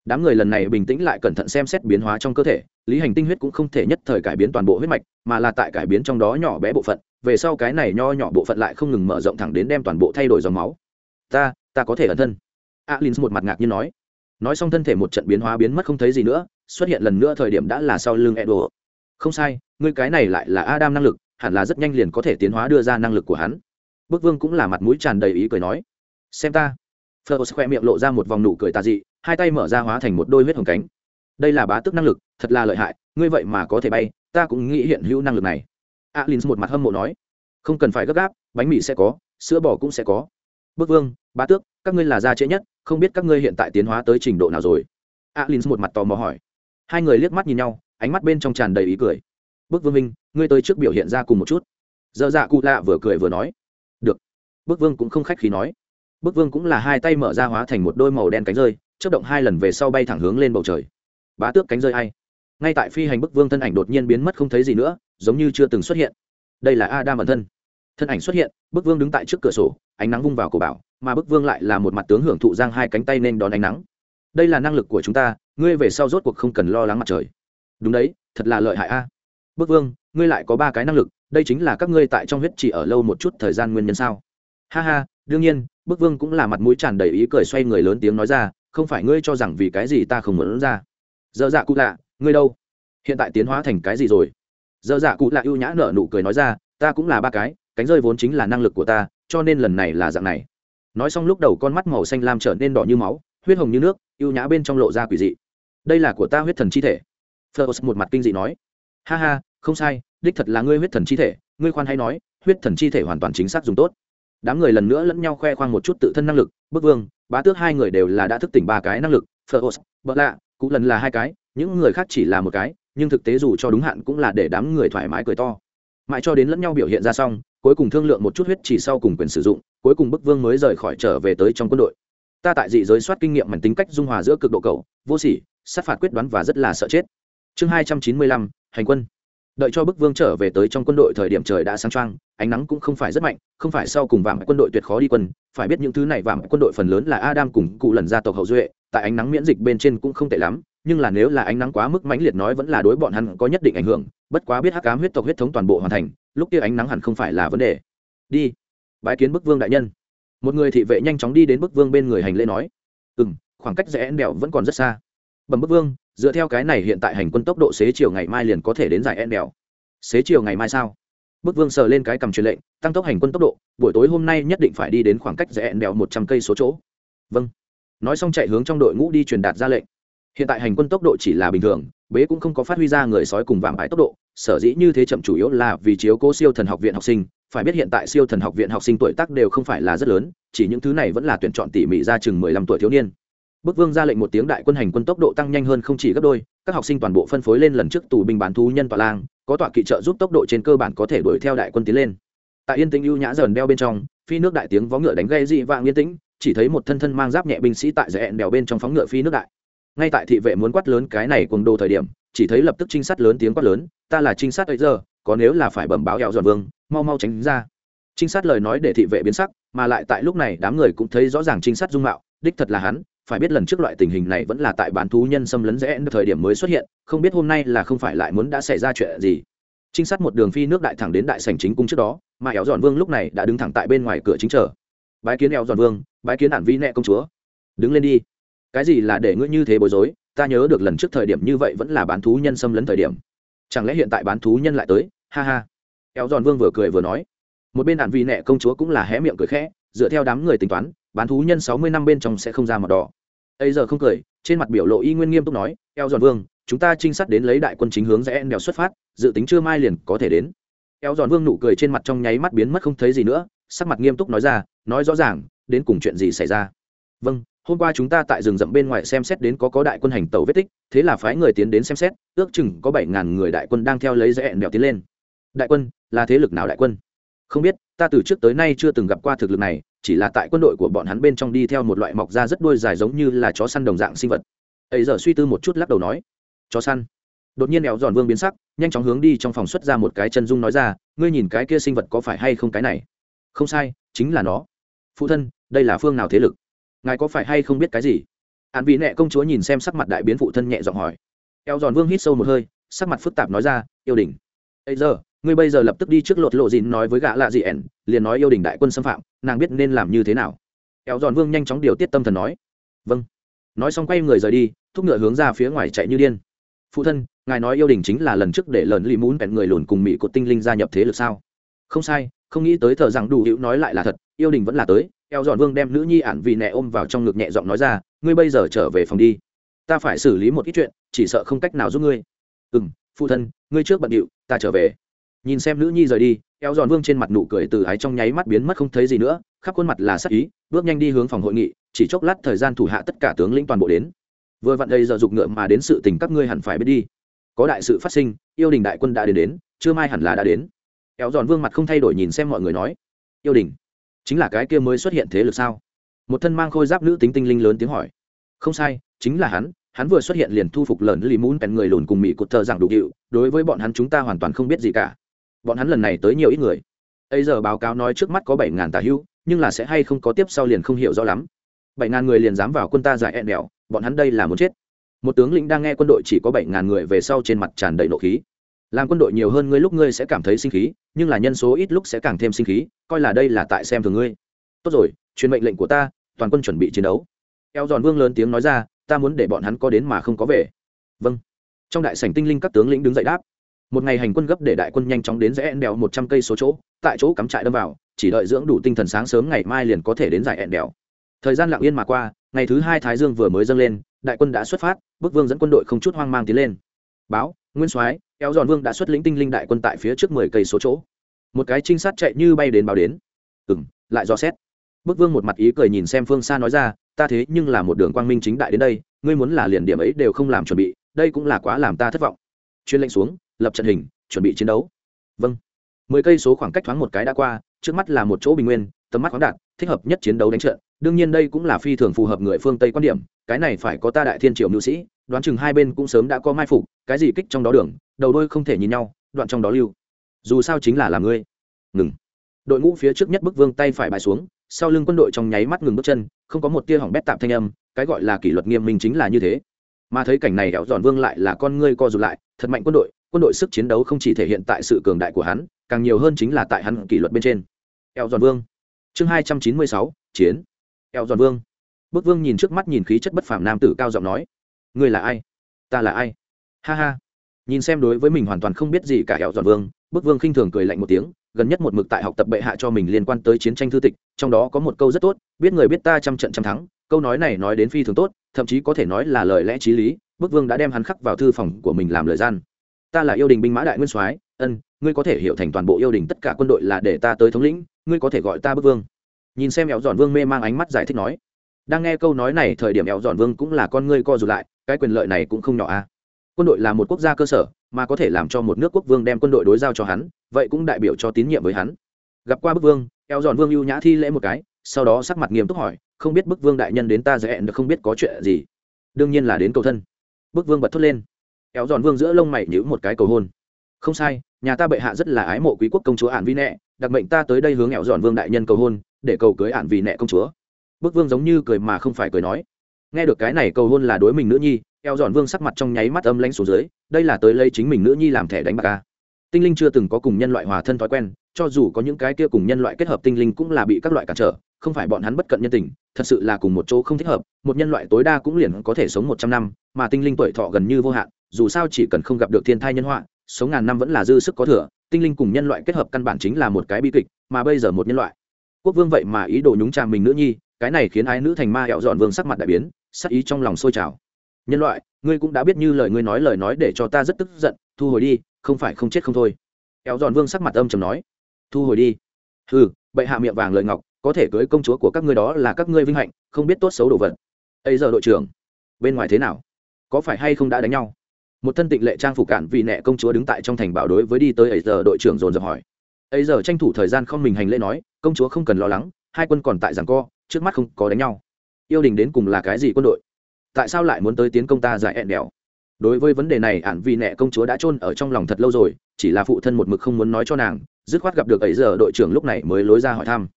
đám người lần này bình tĩnh lại cẩn thận xem xét biến hóa trong cơ thể lý hành tinh huyết cũng không thể nhất thời cải biến toàn bộ huyết mạch mà là tại cải biến trong đó nhỏ bé bộ phận về sau cái này nho nhỏ bộ phận lại không ngừng mở rộng thẳng đến đem toàn bộ thay đổi dòng máu. Ta ta có thể ẩn thân. Alin một mặt ngạc nhiên nói. Nói xong thân thể một trận biến hóa biến mất không thấy gì nữa xuất hiện lần nữa thời điểm đã là sau lưng edo. Không sai ngươi cái này lại là adam năng lực hẳn là rất nhanh liền có thể tiến hóa đưa ra năng lực của hắn. Bức vương cũng là mặt mũi tràn đầy ý cười nói. Xem ta. Phơ khoe miệng lộ ra một vòng nụ cười tà dị, hai tay mở ra hóa thành một đôi huyết hồng cánh. Đây là bá tước năng lực, thật là lợi hại, ngươi vậy mà có thể bay, ta cũng nghĩ hiện hữu năng lực này. Alin một mặt hâm mộ nói, không cần phải gấp gáp, bánh mì sẽ có, sữa bò cũng sẽ có. Bức Vương, bá tước, các ngươi là gia trễ nhất, không biết các ngươi hiện tại tiến hóa tới trình độ nào rồi? Alin một mặt tò mò hỏi. Hai người liếc mắt nhìn nhau, ánh mắt bên trong tràn đầy ý cười. Bức Vương Minh, ngươi tới trước biểu hiện ra cùng một chút. Dơ dạ cụ lạ vừa cười vừa nói. Được. Bức Vương cũng không khách khí nói bức vương cũng là hai tay mở ra hóa thành một đôi màu đen cánh rơi chớp động hai lần về sau bay thẳng hướng lên bầu trời. Bá tước cánh rơi hay ngay tại phi hành bức vương thân ảnh đột nhiên biến mất không thấy gì nữa, giống như chưa từng xuất hiện. Đây là adam bản thân. Thân ảnh xuất hiện, bức vương đứng tại trước cửa sổ, ánh nắng vung vào cổ bảo, mà bức vương lại là một mặt tướng hưởng thụ giang hai cánh tay nên đón ánh nắng. Đây là năng lực của chúng ta, ngươi về sau rốt cuộc không cần lo lắng mặt trời. Đúng đấy, thật là lợi hại a. Bức vương, ngươi lại có ba cái năng lực, đây chính là các ngươi tại trong huyết chỉ ở lâu một chút thời gian nguyên nhân sao? Ha ha, đương nhiên, bức vương cũng là mặt mũi tràn đầy ý cười xoay người lớn tiếng nói ra không phải ngươi cho rằng vì cái gì ta không muốn ra. Dơ dạ cụ lạ, ngươi đâu? Hiện tại tiến hóa thành cái gì rồi? Dơ dạ cụ lạ ưu nhã nở nụ cười nói ra, ta cũng là ba cái, cánh rơi vốn chính là năng lực của ta, cho nên lần này là dạng này. Nói xong lúc đầu con mắt màu xanh lam trở nên đỏ như máu, huyết hồng như nước, ưu nhã bên trong lộ ra quỷ dị. Đây là của ta huyết thần chi thể. Phlos một mặt kinh dị nói. Ha ha, không sai, đích thật là ngươi huyết thần chi thể, ngươi khoan hay nói, huyết thần chi thể hoàn toàn chính xác dùng tốt. Đám người lần nữa lẫn nhau khoe khoang một chút tự thân năng lực bức vương bá tước hai người đều là đã thức tỉnh ba cái năng lực phơ bợ lạ cũng lần là hai cái, những người khác chỉ là một cái, nhưng thực tế dù cho đúng hạn cũng là để đám người thoải mái cười to. Mãi cho đến lẫn nhau biểu hiện ra xong, cuối cùng thương lượng một chút huyết chỉ sau cùng quyền sử dụng, cuối cùng bức vương mới rời khỏi trở về tới trong quân đội. Ta tại dị giới soát kinh nghiệm mảnh tính cách dung hòa giữa cực độ cầu vô sỉ, sát phạt quyết đoán và rất là sợ chết. Chương hai trăm chín mươi lăm, hành quân đợi cho bức vương trở về tới trong quân đội thời điểm trời đã sáng trăng ánh nắng cũng không phải rất mạnh, không phải sau cùng vàng quân đội tuyệt khó đi quân, phải biết những thứ này vàng quân đội phần lớn là adam cùng cụ lần gia tộc hậu duệ, tại ánh nắng miễn dịch bên trên cũng không tệ lắm, nhưng là nếu là ánh nắng quá mức mãnh liệt nói vẫn là đối bọn hắn có nhất định ảnh hưởng, bất quá biết hắc ám huyết tộc huyết thống toàn bộ hoàn thành, lúc kia ánh nắng hẳn không phải là vấn đề. Đi, bái kiến bức vương đại nhân. Một người thị vệ nhanh chóng đi đến bức vương bên người hành lễ nói. Ừ m khoảng cách rẽ đèo vẫn còn rất xa. Bẩm bức vương dựa theo cái này hiện tại hành quân tốc độ xế chiều ngày mai liền có thể đến giải en đèo xế chiều ngày mai sao? Bức vương sờ lên cái cầm truyền lệnh, tăng tốc hành quân tốc độ, buổi tối hôm nay nhất định phải đi đến khoảng cách rẽ đèo một trăm cây số chỗ. Vâng. Nói xong chạy hướng trong đội ngũ đi truyền đạt ra lệnh. Hiện tại hành quân tốc độ chỉ là bình thường, bế cũng không có phát huy ra người sói cùng vàng ái tốc độ, sở dĩ như thế chậm chủ yếu là vì chiếu cố siêu thần học viện học sinh. Phải biết hiện tại siêu thần học viện học sinh tuổi tác đều không phải là rất lớn, chỉ những thứ này vẫn là tuyển chọn tỉ mỉ ra chừng mười lăm tuổi thiếu niên bức vương ra lệnh một tiếng đại quân hành quân tốc độ tăng nhanh hơn không chỉ gấp đôi, các học sinh toàn bộ phân phối lên lần trước tù binh bán thú nhân tọa lang, có tọa kỵ trợ giúp tốc độ trên cơ bản có thể đuổi theo đại quân tiến lên. Tại yên tĩnh ưu nhã dần đeo bên trong, phi nước đại tiếng vó ngựa đánh gây dị vạng yên tĩnh, chỉ thấy một thân thân mang giáp nhẹ binh sĩ tại rẽ đèo bên trong phóng ngựa phi nước đại. Ngay tại thị vệ muốn quát lớn cái này cuồng đồ thời điểm, chỉ thấy lập tức trinh sát lớn tiếng quát lớn, ta là trinh sát ấy giờ, có nếu là phải bẩm báo hẹo dọn vương, mau mau tránh ra. Trinh sát lời nói để thị vệ biến sắc, mà lại tại lúc này đám người cũng thấy rõ ràng trinh sát dung mạo, đích thật là hắn phải biết lần trước loại tình hình này vẫn là tại bán thú nhân xâm lấn rẽ thời điểm mới xuất hiện, không biết hôm nay là không phải lại muốn đã xảy ra chuyện gì. Trinh sát một đường phi nước đại thẳng đến đại sảnh chính cung trước đó, mà éo dọn vương lúc này đã đứng thẳng tại bên ngoài cửa chính chờ. Bái kiến éo dọn vương, bái kiến ản vi nẹ công chúa. Đứng lên đi. Cái gì là để ngươi như thế bối rối? Ta nhớ được lần trước thời điểm như vậy vẫn là bán thú nhân xâm lấn thời điểm. Chẳng lẽ hiện tại bán thú nhân lại tới? Ha ha. Éo dọn vương vừa cười vừa nói. Một bên ản vi nẹ công chúa cũng là hé miệng cười khẽ, dựa theo đám người tính toán bán thú nhân sáu mươi năm bên trong sẽ không ra mặt đỏ. Ây giờ không cười, trên mặt biểu lộ y nguyên nghiêm túc nói, eo giòn vương, chúng ta trinh sát đến lấy đại quân chính hướng rẽ đèo xuất phát, dự tính chưa mai liền có thể đến. Eo giòn vương nụ cười trên mặt trong nháy mắt biến mất không thấy gì nữa, sắc mặt nghiêm túc nói ra, nói rõ ràng, đến cùng chuyện gì xảy ra? Vâng hôm qua chúng ta tại rừng rậm bên ngoài xem xét đến có có đại quân hành tàu vết tích, thế là phái người tiến đến xem xét, ước chừng có bảy ngàn người đại quân đang theo lấy rẽ đèo tiến lên. Đại quân, là thế lực nào đại quân? Không biết, ta từ trước tới nay chưa từng gặp qua thực lực này, chỉ là tại quân đội của bọn hắn bên trong đi theo một loại mọc da rất đuôi dài giống như là chó săn đồng dạng sinh vật. Ấy giờ suy tư một chút lắc đầu nói, chó săn? Đột nhiên éo giòn vương biến sắc, nhanh chóng hướng đi trong phòng xuất ra một cái chân dung nói ra, ngươi nhìn cái kia sinh vật có phải hay không cái này? Không sai, chính là nó. Phụ thân, đây là phương nào thế lực? Ngài có phải hay không biết cái gì? Hạn vị nẹ công chúa nhìn xem sắc mặt đại biến phụ thân nhẹ giọng hỏi. Eo giòn vương hít sâu một hơi, sắc mặt phức tạp nói ra, yêu đình ấy giờ ngươi bây giờ lập tức đi trước lột lộ dìn nói với gã lạ dị ẻn, liền nói yêu đình đại quân xâm phạm, nàng biết nên làm như thế nào. Éo giòn vương nhanh chóng điều tiết tâm thần nói. Vâng. Nói xong quay người rời đi, thúc ngựa hướng ra phía ngoài chạy như điên. Phụ thân, ngài nói yêu đình chính là lần trước để lần lì muốn bẹn người lùn cùng mỹ cột tinh linh gia nhập thế lực sao? Không sai, không nghĩ tới thợ rằng đủ hữu nói lại là thật, yêu đình vẫn là tới. Eo giòn vương đem nữ nhi ản vì nẹ ôm vào trong ngực nhẹ giọng nói ra, ngươi bây giờ trở về phòng đi. Ta phải xử lý một ít chuyện, chỉ sợ không cách nào giúp ngươi. Ừ m phụ thân, ngươi trước bận điệu, ta trở về nhìn xem nữ nhi rời đi, eo giòn vương trên mặt nụ cười từ ái trong nháy mắt biến mất không thấy gì nữa, khắp khuôn mặt là sắc ý, bước nhanh đi hướng phòng hội nghị, chỉ chốc lát thời gian thủ hạ tất cả tướng lĩnh toàn bộ đến. Vừa vặn đây giờ dục ngựa mà đến sự tình các ngươi hẳn phải biết đi. Có đại sự phát sinh, yêu đình đại quân đã đến đến chưa mai hẳn là đã đến. Eo giòn vương mặt không thay đổi nhìn xem mọi người nói, yêu đình, chính là cái kia mới xuất hiện thế lực sao? Một thân mang khôi giáp nữ tính tinh linh lớn tiếng hỏi. Không sai, chính là hắn hắn vừa xuất hiện liền thu phục lợn lì muốn bèn người lùn cùng mỹ cột thờ rằng đủ hiệu đối với bọn hắn chúng ta hoàn toàn không biết gì cả bọn hắn lần này tới nhiều ít người. Ấy giờ báo cáo nói trước mắt có bảy ngàn tà hữu, nhưng là sẽ hay không có tiếp sau liền không hiểu rõ lắm. Bảy ngàn người liền dám vào quân ta giải ẹn đèo bọn hắn đây là muốn chết. Một tướng lĩnh đang nghe quân đội chỉ có bảy ngàn người về sau trên mặt tràn đầy nộ khí. Làm quân đội nhiều hơn ngươi lúc ngươi sẽ cảm thấy sinh khí, nhưng là nhân số ít lúc sẽ càng thêm sinh khí, coi là đây là tại xem thường ngươi. Tốt rồi, truyền mệnh lệnh của ta, toàn quân chuẩn bị chiến đấu. Eo giòn vương lớn tiếng nói ra, ta muốn để bọn hắn có đến mà không có về. Vâng. Trong đại sảnh tinh linh các tướng lĩnh đứng dậy đáp một ngày hành quân gấp để đại quân nhanh chóng đến rẽ đèo một trăm cây số chỗ, tại chỗ cắm trại đâm vào, chỉ đợi dưỡng đủ tinh thần sáng sớm ngày mai liền có thể đến giải ẹn đèo thời gian lặng yên mà qua, ngày thứ hai thái dương vừa mới dâng lên, đại quân đã xuất phát bức vương dẫn quân đội không chút hoang mang tiến lên. Báo, nguyên soái, kéo giòn vương đã xuất lĩnh tinh linh đại quân tại phía trước mười cây số chỗ. Một cái trinh sát chạy như bay đến báo đến. Ừ m lại dò xét. Bức vương một mặt ý cười nhìn xem phương xa nói ra, ta thế nhưng là một đường quang minh chính đại đến đây, ngươi muốn là liền điểm ấy đều không làm chuẩn bị, đây cũng là quá làm ta thất vọng chuyên lệnh xuống, lập trận hình, chuẩn bị chiến đấu. Vâng. Mười cây số khoảng cách thoáng một cái đã qua, trước mắt là một chỗ bình nguyên, tầm mắt khoáng đạt, thích hợp nhất chiến đấu đánh trận. Đương nhiên đây cũng là phi thường phù hợp người phương tây quan điểm, cái này phải có ta đại thiên triều nữ sĩ, đoán chừng hai bên cũng sớm đã có mai phục, cái gì kích trong đó đường, đầu đôi không thể nhìn nhau, đoạn trong đó lưu. Dù sao chính là làm ngươi. Ngừng. Đội ngũ phía trước nhất bức vương tay phải bài xuống, sau lưng quân đội trong nháy mắt ngừng bước chân, không có một tia hỏng bét tạm thanh âm, cái gọi là kỷ luật nghiêm minh chính là như thế mà thấy cảnh này hẻo dọn vương lại là con ngươi co rụt lại, thật mạnh quân đội quân đội sức chiến đấu không chỉ thể hiện tại sự cường đại của hắn, càng nhiều hơn chính là tại hắn kỷ luật bên trên. Eo dọn vương. Chương hai trăm chín mươi sáu, chiến. Eo dọn vương. Bức vương nhìn trước mắt nhìn khí chất bất phàm nam tử cao giọng nói, ngươi là ai? Ta là ai? Ha ha. Nhìn xem đối với mình hoàn toàn không biết gì cả eo dọn vương bức vương khinh thường cười lạnh một tiếng, gần nhất một mực tại học tập bệ hạ cho mình liên quan tới chiến tranh thư tịch, trong đó có một câu rất tốt, biết người biết ta trăm trận trăm thắng, câu nói này nói đến phi thường tốt thậm chí có thể nói là lời lẽ t r í lý, bức vương đã đem hắn khắc vào thư phòng của mình làm lời gian. Ta là yêu đình binh mã đại nguyên soái, ân, ngươi có thể hiểu thành toàn bộ yêu đình tất cả quân đội là để ta tới thống lĩnh, ngươi có thể gọi ta bức vương. Nhìn xem éo dọn vương mê mang ánh mắt giải thích nói. Đang nghe câu nói này thời điểm éo dọn vương cũng là con ngươi co rụt lại, cái quyền lợi này cũng không nhỏ a à. quân đội là một quốc gia cơ sở, mà có thể làm cho một nước quốc vương đem quân đội đối giao cho hắn, vậy cũng đại biểu cho tín nhiệm với hắn. Gặp qua bức vương, eo dọn vương ưu nhã thi lễ một cái, sau đó sắc mặt nghiêm túc hỏi không biết bức vương đại nhân đến ta dễ hẹn được không biết có chuyện gì. Đương nhiên là đến cầu thân. Bức vương bật thốt lên. Éo dọn vương giữa lông mày nhữ một cái cầu hôn. Không sai, nhà ta bệ hạ rất là ái mộ quý quốc công chúa ản vi nẹ, đặc mệnh ta tới đây hướng éo dọn vương đại nhân cầu hôn, để cầu cưới ản vì nẹ công chúa. Bức vương giống như cười mà không phải cười nói. Nghe được cái này cầu hôn là đối mình nữ nhi éo dọn vương sắc mặt trong nháy mắt âm lanh xuống dưới, đây là tới lấy chính mình nữ nhi làm thẻ đánh bạc ca tinh linh chưa từng có cùng nhân loại hòa thân thói quen, cho dù có những cái kia cùng nhân loại kết hợp tinh linh cũng là bị các loại cản trở, không phải bọn hắn bất cận nhân tình, thật sự là cùng một chỗ không thích hợp, một nhân loại tối đa cũng liền có thể sống một trăm năm, mà tinh linh tuổi thọ gần như vô hạn, dù sao chỉ cần không gặp được thiên thai nhân họa, sống ngàn năm vẫn là dư sức có thừa, tinh linh cùng nhân loại kết hợp căn bản chính là một cái bi kịch, mà bây giờ một nhân loại. Quốc vương vậy mà ý đồ nhúng trà mình nữ nhi, cái này khiến ái nữ thành ma hẹo dọn vương sắc mặt đại biến, sắc ý trong lòng sôi trào. Nhân loại, ngươi cũng đã biết như lời ngươi nói lời nói để cho ta rất tức giận, thu hồi đi không phải không chết không thôi. Éo giòn vương sắc mặt âm chầm nói, thu hồi đi. Ừ bệ hạ miệng vàng lời ngọc, có thể cưới công chúa của các ngươi đó là các ngươi vinh hạnh, không biết tốt xấu đồ vật. Ấy giờ đội trưởng, bên ngoài thế nào? Có phải hay không đã đánh nhau? Một thân tịnh lệ trang phục cản vì nẹ công chúa đứng tại trong thành bảo đối với đi tới ấy giờ đội trưởng dồn dập hỏi. Ấy giờ tranh thủ thời gian không mình hành lễ nói, công chúa không cần lo lắng, hai quân còn tại giảng co, trước mắt không có đánh nhau. Yêu đình đến cùng là cái gì quân đội? Tại sao lại muốn tới tiến công ta giải ẹn đèo? Đối với vấn đề này ạn vì nẹ công chúa đã chôn ở trong lòng thật lâu rồi, chỉ là phụ thân một mực không muốn nói cho nàng, dứt khoát gặp được ấy giờ đội trưởng lúc này mới lối ra hỏi thăm.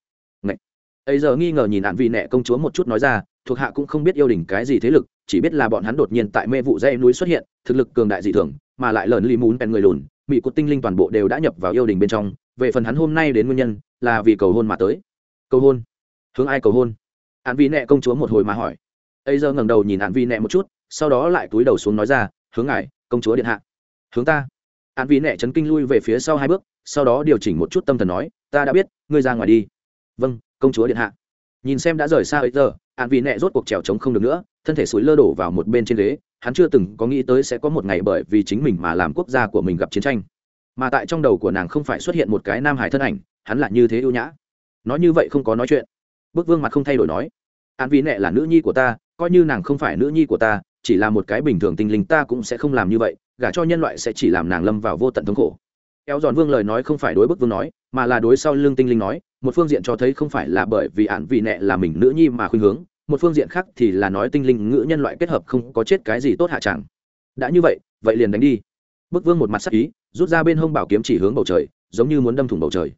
Ấy giờ nghi ngờ nhìn ạn vì nẹ công chúa một chút nói ra, thuộc hạ cũng không biết yêu đình cái gì thế lực, chỉ biết là bọn hắn đột nhiên tại mê vụ dây núi xuất hiện, thực lực cường đại dị thường, mà lại lờn lì mún bèn người lùn mỹ cột tinh linh toàn bộ đều đã nhập vào yêu đình bên trong, về phần hắn hôm nay đến nguyên nhân, là vì cầu hôn mà tới. Cầu hôn? Hướng ai cầu hôn? Ạn vì nẹ công chúa một hồi mà hỏi. Ấy giờ ngẩng đầu nhìn ạn vì nẹ một chút sau đó lại túi đầu xuống nói ra, hướng ngài, công chúa điện hạ. Hướng ta. An vi nẹ chấn kinh lui về phía sau hai bước, sau đó điều chỉnh một chút tâm thần nói, ta đã biết, ngươi ra ngoài đi. Vâng công chúa điện hạ. Nhìn xem đã rời xa ấy giờ, an vi nẹ rốt cuộc trèo trống không được nữa, thân thể suối lơ đổ vào một bên trên ghế, hắn chưa từng có nghĩ tới sẽ có một ngày bởi vì chính mình mà làm quốc gia của mình gặp chiến tranh. Mà tại trong đầu của nàng không phải xuất hiện một cái nam hải thân ảnh, hắn là như thế ưu nhã. Nói như vậy không có nói chuyện. Bức vương mặt không thay đổi nói, an vi nẹ là nữ nhi của ta, coi như nàng không phải nữ nhi của ta chỉ là một cái bình thường tinh linh, ta cũng sẽ không làm như vậy, gả cho nhân loại sẽ chỉ làm nàng lâm vào vô tận thống khổ. Eo giòn vương lời nói không phải đối bức vương nói, mà là đối sau lưng tinh linh nói, một phương diện cho thấy không phải là bởi vì ạn vị nẹ là mình nữ nhi mà khuyên hướng, một phương diện khác thì là nói tinh linh ngữ nhân loại kết hợp không có chết cái gì tốt hạ chẳng. Đã như vậy vậy liền đánh đi. Bức vương một mặt sắc ý, rút ra bên hông bảo kiếm chỉ hướng bầu trời, giống như muốn đâm thủng bầu trời.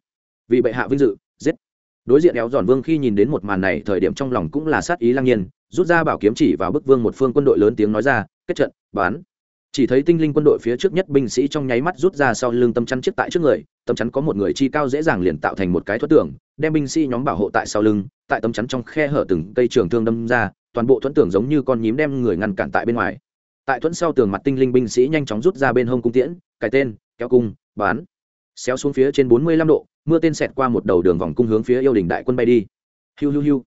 Vì bệ hạ vinh dự, giết đối diện éo giòn vương khi nhìn đến một màn này, thời điểm trong lòng cũng là sát ý lăng nhiên, rút ra bảo kiếm chỉ vào bức vương một phương quân đội lớn tiếng nói ra, kết trận, bán. Chỉ thấy tinh linh quân đội phía trước nhất binh sĩ trong nháy mắt rút ra sau lưng tâm chắn chiếc tại trước người tâm chắn có một người chi cao dễ dàng liền tạo thành một cái thuẫn tường, đem binh sĩ nhóm bảo hộ tại sau lưng, tại tâm chắn trong khe hở từng cây trường thương đâm ra, toàn bộ thuẫn tường giống như con nhím đem người ngăn cản tại bên ngoài. Tại thuẫn sau tường mặt tinh linh binh sĩ nhanh chóng rút ra bên hông cung tiễn cải tên, kéo cung, bán. Xéo xuống phía trên bốn mươi lăm độ mưa tên xẹt qua một đầu đường vòng cung hướng phía yêu đình đại quân bay đi. Hiu hiu hiu.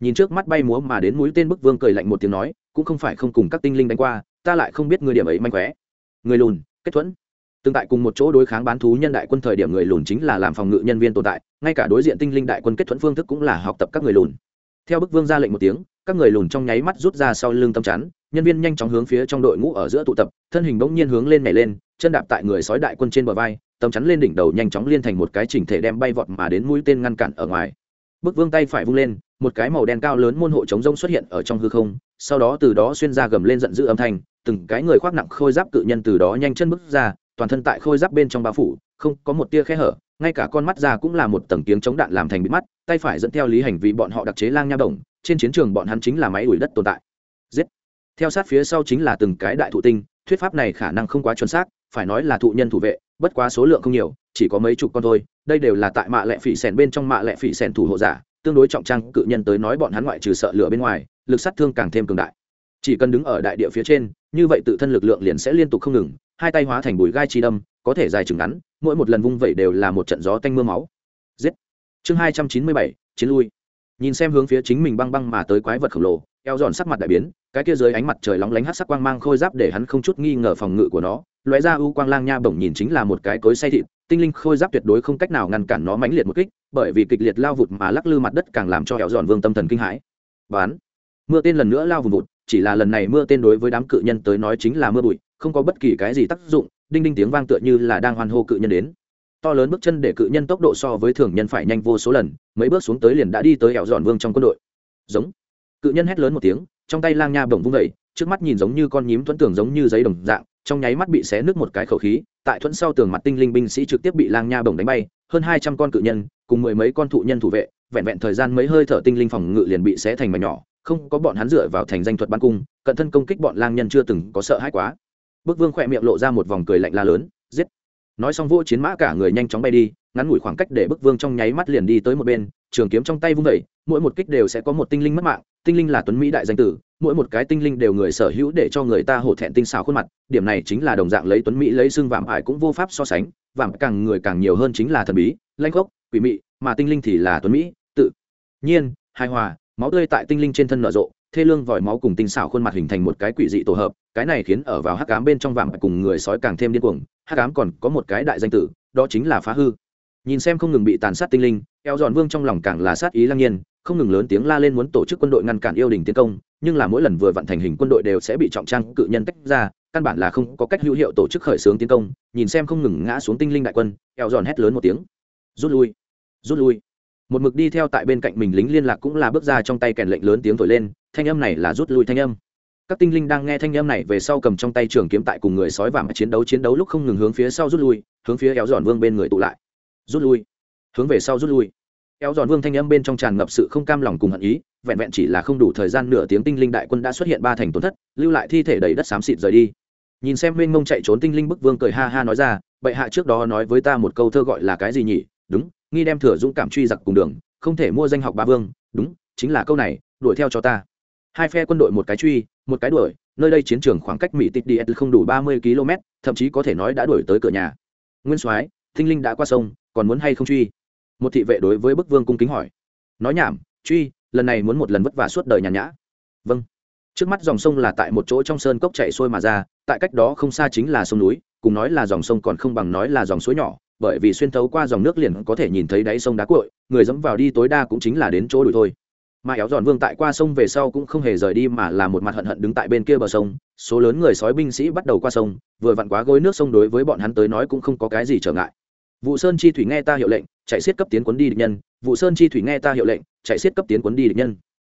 Nhìn trước mắt bay múa mà đến mũi tên bức vương cười lạnh một tiếng nói, cũng không phải không cùng các tinh linh đánh qua, ta lại không biết người điểm ấy manh khóe. Người lùn, kết thuẫn. Tương tại cùng một chỗ đối kháng bán thú nhân đại quân thời điểm người lùn chính là làm phòng ngự nhân viên tồn tại, ngay cả đối diện tinh linh đại quân kết thuẫn phương thức cũng là học tập các người lùn. Theo bức vương ra lệnh một tiếng, các người lùn trong nháy mắt rút ra sau lưng tâm chắn, nhân viên nhanh chóng hướng phía trong đội ngũ ở giữa tụ tập, thân hình bỗng nhiên hướng lên nhảy lên, chân đạp tại người sói đại quân trên bờ vai tấm chắn lên đỉnh đầu nhanh chóng liên thành một cái chỉnh thể đem bay vọt mà đến mũi tên ngăn cản ở ngoài. Bức vương tay phải vung lên, một cái màu đen cao lớn môn hộ chống rông xuất hiện ở trong hư không, sau đó từ đó xuyên ra gầm lên giận dữ âm thanh, từng cái người khoác nặng khôi giáp cự nhân từ đó nhanh chân bước ra, toàn thân tại khôi giáp bên trong bao phủ, không có một tia khe hở, ngay cả con mắt ra cũng là một tầng tiếng chống đạn làm thành bịt mắt, tay phải dẫn theo lý hành vì bọn họ đặc chế lang nha đồng, trên chiến trường bọn hắn chính là máy đuổi đất tồn tại. Giết! Theo sát phía sau chính là từng cái đại thụ tinh, thuyết pháp này khả năng không quá chuẩn xác, phải nói là thụ nhân thủ vệ bất quá số lượng không nhiều, chỉ có mấy chục con thôi, đây đều là tại mạ lệ phỉ sèn bên trong mạ lệ phỉ sèn thủ hộ giả, tương đối trọng trang cự nhân tới nói bọn hắn ngoại trừ sợ lửa bên ngoài, lực sát thương càng thêm cường đại. Chỉ cần đứng ở đại địa phía trên, như vậy tự thân lực lượng liền sẽ liên tục không ngừng, hai tay hóa thành bùi gai chi đâm, có thể dài chừng ngắn, mỗi một lần vung vẩy đều là một trận gió tanh mưa máu. Giết. Chương hai trăm chín mươi bảy, chiến lui nhìn xem hướng phía chính mình băng băng mà tới quái vật khổng lồ, eo giòn sắc mặt đại biến, cái kia dưới ánh mặt trời lóng lánh hát sắc quang mang khôi giáp để hắn không chút nghi ngờ phòng ngự của nó, lóe ra u quang lang nha bổng nhìn chính là một cái cối say thịt, tinh linh khôi giáp tuyệt đối không cách nào ngăn cản nó mãnh liệt một kích, bởi vì kịch liệt lao vụt mà lắc lư mặt đất càng làm cho eo giòn vương tâm thần kinh hãi. Bán. Mưa tên lần nữa lao vùng vụt, chỉ là lần này mưa tên đối với đám cự nhân tới nói chính là mưa bụi, không có bất kỳ cái gì tác dụng, đinh đinh tiếng vang tựa như là đang hoan hô cự nhân đến to lớn bước chân để cự nhân tốc độ so với thường nhân phải nhanh vô số lần, mấy bước xuống tới liền đã đi tới hẻo dọn vương trong quân đội. Giống. Cự nhân hét lớn một tiếng, trong tay lang nha bổng vung vẩy trước mắt nhìn giống như con nhím thuẫn tường giống như giấy đồng dạng, trong nháy mắt bị xé nước một cái khẩu khí, tại thuẫn sau tường mặt tinh linh binh sĩ trực tiếp bị lang nha bổng đánh bay, hơn hai trăm con cự nhân, cùng mười mấy con thụ nhân thủ vệ, vẹn vẹn thời gian mấy hơi thở tinh linh phòng ngự liền bị xé thành mảnh nhỏ, không có bọn hắn dựa vào thành danh thuật ban cung, cận thân công kích bọn lang nhân chưa từng có sợ hãi quá. Bức vương khỏe miệng lộ ra một vòng cười lạnh la lớn, giết nói xong vỗ chiến mã cả người nhanh chóng bay đi, ngắn ngủi khoảng cách để bức vương trong nháy mắt liền đi tới một bên, trường kiếm trong tay vung vẩy mỗi một kích đều sẽ có một tinh linh mất mạng, tinh linh là tuấn mỹ đại danh tử, mỗi một cái tinh linh đều người sở hữu để cho người ta hổ thẹn tinh xào khuôn mặt, điểm này chính là đồng dạng lấy tuấn mỹ lấy xương vạm ải cũng vô pháp so sánh, vạm càng người càng nhiều hơn chính là thần bí lanh gốc, quỷ mị, mà tinh linh thì là tuấn mỹ, tự nhiên, hài hòa, máu tươi tại tinh linh trên thân nở rộ thê lương vòi máu cùng tinh xảo khuôn mặt hình thành một cái quỷ dị tổ hợp, cái này khiến ở vào hắc ám bên trong vàng cùng người sói càng thêm điên cuồng, hắc ám còn có một cái đại danh tử, đó chính là phá hư. Nhìn xem không ngừng bị tàn sát tinh linh, eo giòn vương trong lòng càng là sát ý lăng nhiên, không ngừng lớn tiếng la lên muốn tổ chức quân đội ngăn cản yêu đình tiến công, nhưng là mỗi lần vừa vận thành hình quân đội đều sẽ bị trọng trang cự nhân tách ra, căn bản là không có cách hữu hiệu tổ chức khởi xướng tiến công, nhìn xem không ngừng ngã xuống tinh linh đại quân, eo giòn hét lớn một tiếng. Rút lui rút lui. Một mực đi theo tại bên cạnh mình lính liên lạc cũng là bước ra trong tay kèn lệnh lớn tiếng thổi lên thanh âm này là rút lui thanh âm. Các tinh linh đang nghe thanh âm này về sau cầm trong tay trường kiếm tại cùng người sói vàng chiến đấu chiến đấu lúc không ngừng hướng phía sau rút lui, hướng phía éo giòn vương bên người tụ lại. Rút lui. Hướng về sau rút lui. Éo giòn vương thanh âm bên trong tràn ngập sự không cam lòng cùng hận ý, vẹn vẹn chỉ là không đủ thời gian nửa tiếng tinh linh đại quân đã xuất hiện ba thành tổn thất, lưu lại thi thể đầy đất xám xịt rời đi. Nhìn xem mênh mông chạy trốn tinh linh bức vương cười ha ha nói ra, bệ hạ trước đó nói với ta một câu thơ gọi là cái gì nhỉ? Đúng, nghi đem thừa dũng cảm truy giặc cùng đường, không thể mua danh học ba vương, đúng, chính là câu này, đuổi theo cho ta hai phe quân đội một cái truy, một cái đuổi, nơi đây chiến trường khoảng cách mỹ tịch đi không đủ ba mươi km thậm chí có thể nói đã đuổi tới cửa nhà. Nguyên soái, thinh linh đã qua sông, còn muốn hay không truy? Một thị vệ đối với bức vương cung kính hỏi. Nói nhảm, truy, lần này muốn một lần vất vả suốt đời nhàn nhã. Vâng. Trước mắt dòng sông là tại một chỗ trong sơn cốc chạy xuôi mà ra, tại cách đó không xa chính là sông núi, cùng nói là dòng sông còn không bằng nói là dòng suối nhỏ, bởi vì xuyên thấu qua dòng nước liền có thể nhìn thấy đáy sông đá cội người dẫm vào đi tối đa cũng chính là đến chỗ đuổi thôi mà éo giòn vương tại qua sông về sau cũng không hề rời đi mà là một mặt hận hận đứng tại bên kia bờ sông. Số lớn người sói binh sĩ bắt đầu qua sông, vừa vặn quá gối nước sông đối với bọn hắn tới nói cũng không có cái gì trở ngại. Vụ sơn chi thủy nghe ta hiệu lệnh, chạy xiết cấp tiến quấn đi địch nhân. Vụ sơn chi thủy nghe ta hiệu lệnh, chạy xiết cấp tiến quấn đi địch nhân.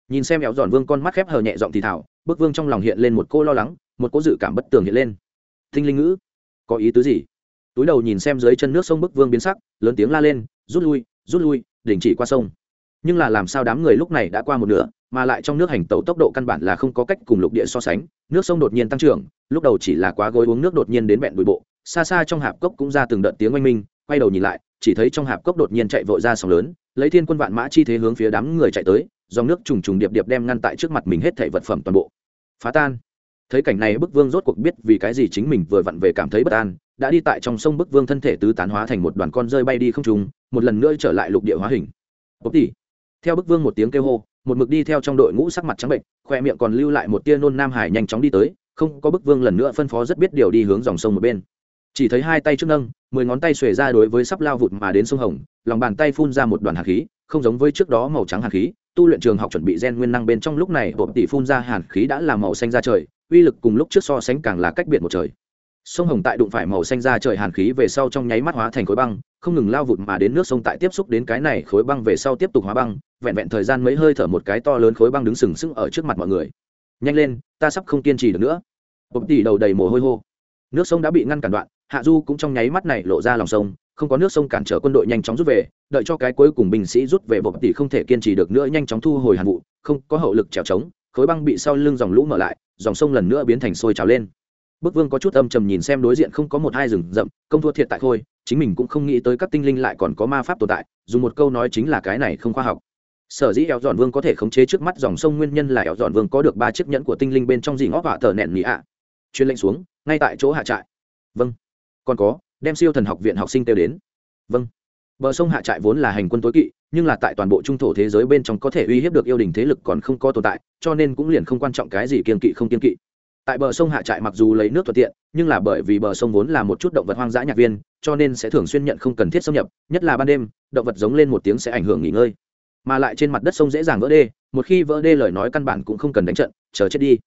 Nhìn xem éo giòn vương con mắt khép hờ nhẹ giọng thì thảo bức vương trong lòng hiện lên một cô lo lắng, một cô dự cảm bất tường hiện lên. Thinh linh ngữ, có ý tứ gì? Túi đầu nhìn xem dưới chân nước sông bức vương biến sắc, lớn tiếng la lên, rút lui rút lui, đình chỉ qua sông nhưng là làm sao đám người lúc này đã qua một nửa, mà lại trong nước hành tẩu tốc độ căn bản là không có cách cùng lục địa so sánh, nước sông đột nhiên tăng trưởng, lúc đầu chỉ là quá gối uống nước đột nhiên đến bẹn bụi bộ, xa xa trong hạp cốc cũng ra từng đợt tiếng oanh minh, quay đầu nhìn lại, chỉ thấy trong hạp cốc đột nhiên chạy vội ra sóng lớn, lấy thiên quân vạn mã chi thế hướng phía đám người chạy tới, dòng nước trùng trùng điệp điệp đem ngăn tại trước mặt mình hết thảy vật phẩm toàn bộ. Phá tan. Thấy cảnh này bức vương rốt cuộc biết vì cái gì chính mình vừa vặn về cảm thấy bất an, đã đi tại trong sông bức vương thân thể tứ tán hóa thành một đoàn con rơi bay đi không trùng một lần nữa trở lại lục địa hóa hình. Bốc tỷ theo bức vương một tiếng kêu hô, một mực đi theo trong đội ngũ sắc mặt trắng bệnh, khoe miệng còn lưu lại một tia nôn nam hải nhanh chóng đi tới, không có bức vương lần nữa phân phó rất biết điều đi hướng dòng sông một bên. Chỉ thấy hai tay trước nâng, mười ngón tay xuề ra đối với sắp lao vụt mà đến sông hồng, lòng bàn tay phun ra một đoàn hạt khí, không giống với trước đó màu trắng hạt khí, tu luyện trường học chuẩn bị gen nguyên năng bên trong lúc này bộ tỷ phun ra hàn khí đã làm màu xanh ra trời, uy lực cùng lúc trước so sánh càng là cách biệt một trời. Sông hồng tại đụng phải màu xanh ra trời hàn khí về sau trong nháy mắt hóa thành khối băng, không ngừng lao vụt mà đến nước sông tại tiếp xúc đến cái này khối băng về sau tiếp tục hóa băng vẹn vẹn thời gian mấy hơi thở một cái to lớn khối băng đứng sừng sững ở trước mặt mọi người. Nhanh lên, ta sắp không kiên trì được nữa. Bộc tỉ đầu đầy mồ hôi hô. Nước sông đã bị ngăn cản đoạn, hạ du cũng trong nháy mắt này lộ ra lòng sông, không có nước sông cản trở quân đội nhanh chóng rút về, đợi cho cái cuối cùng binh sĩ rút về bộc tỉ không thể kiên trì được nữa, nhanh chóng thu hồi hàn vụ, không có hậu lực trèo trống, khối băng bị sau lưng dòng lũ mở lại, dòng sông lần nữa biến thành sôi trào lên. Bức vương có chút âm trầm nhìn xem đối diện không có một hai rừng rậm, công thua thiệt tại khôi, chính mình cũng không nghĩ tới các tinh linh lại còn có ma pháp tồn tại, dùng một câu nói chính là cái này không khoa học sở dĩ éo dọn vương có thể khống chế trước mắt dòng sông nguyên nhân là éo dọn vương có được ba chiếc nhẫn của tinh linh bên trong dì ngõ vạ tờ nẹn nhị ạ. À. chuyên lệnh xuống, ngay tại chỗ hạ trại. Vâng. Còn có, đem siêu thần học viện học sinh kêu đến. Vâng. Bờ sông hạ trại vốn là hành quân tối kỵ, nhưng là tại toàn bộ trung thổ thế giới bên trong có thể uy hiếp được yêu đình thế lực còn không có tồn tại, cho nên cũng liền không quan trọng cái gì kiên kỵ không kiên kỵ. Tại bờ sông hạ trại mặc dù lấy nước thuận tiện, nhưng là bởi vì bờ sông vốn là một chút động vật hoang dã nhạc viên, cho nên sẽ thường xuyên nhận không cần thiết xâm nhập, nhất là ban đêm, động vật giống lên một tiếng sẽ ảnh hưởng nghỉ ngơi mà lại trên mặt đất sông dễ dàng vỡ đê, một khi vỡ đê lời nói căn bản cũng không cần đánh trận, chờ chết đi.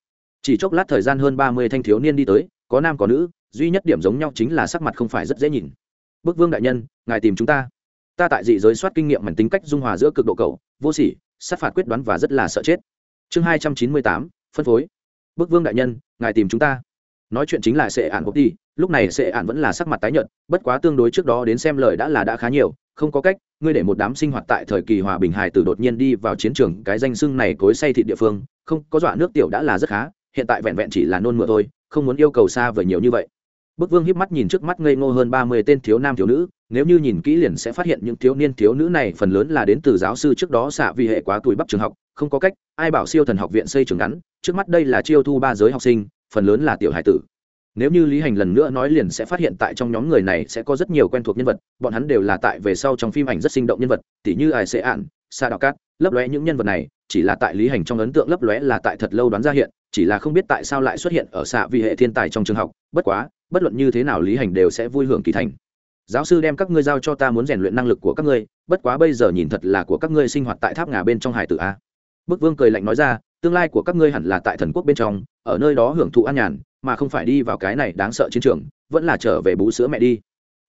Chỉ chốc lát thời gian hơn ba mươi thanh thiếu niên đi tới, có nam có nữ, duy nhất điểm giống nhau chính là sắc mặt không phải rất dễ nhìn. Bức vương đại nhân, ngài tìm chúng ta. Ta tại dị giới soát kinh nghiệm mảnh tính cách dung hòa giữa cực độ cầu vô sỉ, sát phạt quyết đoán và rất là sợ chết. Chương hai trăm chín mươi tám, phân phối. Bức vương đại nhân, ngài tìm chúng ta nói chuyện chính là sệ ạn bốc đi, lúc này sệ ạn vẫn là sắc mặt tái nhợt, bất quá tương đối trước đó đến xem lời đã là đã khá nhiều, không có cách, ngươi để một đám sinh hoạt tại thời kỳ hòa bình hài tử đột nhiên đi vào chiến trường, cái danh xưng này cối say thịt địa phương, không, có dọa nước tiểu đã là rất khá, hiện tại vẹn vẹn chỉ là nôn mửa thôi, không muốn yêu cầu xa vời nhiều như vậy. Bức vương hiếp mắt nhìn trước mắt ngây ngô hơn ba mươi tên thiếu nam thiếu nữ, nếu như nhìn kỹ liền sẽ phát hiện những thiếu niên thiếu nữ này phần lớn là đến từ giáo sư trước đó xạ vì hệ quá tuổi bắp trường học, không có cách, ai bảo siêu thần học viện xây trường ngắn, trước mắt đây là chiêu thu ba giới học sinh phần lớn là tiểu hải tử. Nếu như lý hành lần nữa nói liền sẽ phát hiện tại trong nhóm người này sẽ có rất nhiều quen thuộc nhân vật, bọn hắn đều là tại về sau trong phim ảnh rất sinh động nhân vật, tỉ như ai sẽ ạn sa đạo cát, lấp lóe những nhân vật này, chỉ là tại lý hành trong ấn tượng lấp lóe là tại thật lâu đoán ra hiện, chỉ là không biết tại sao lại xuất hiện ở xạ vì hệ thiên tài trong trường học, bất quá, bất luận như thế nào lý hành đều sẽ vui hưởng kỳ thành. Giáo sư đem các ngươi giao cho ta muốn rèn luyện năng lực của các ngươi, bất quá bây giờ nhìn thật là của các ngươi sinh hoạt tại tháp ngà bên trong hải tử a. Bức vương cười lạnh nói ra tương lai của các ngươi hẳn là tại thần quốc bên trong, ở nơi đó hưởng thụ an nhàn, mà không phải đi vào cái này đáng sợ chiến trường, vẫn là trở về bú sữa mẹ đi.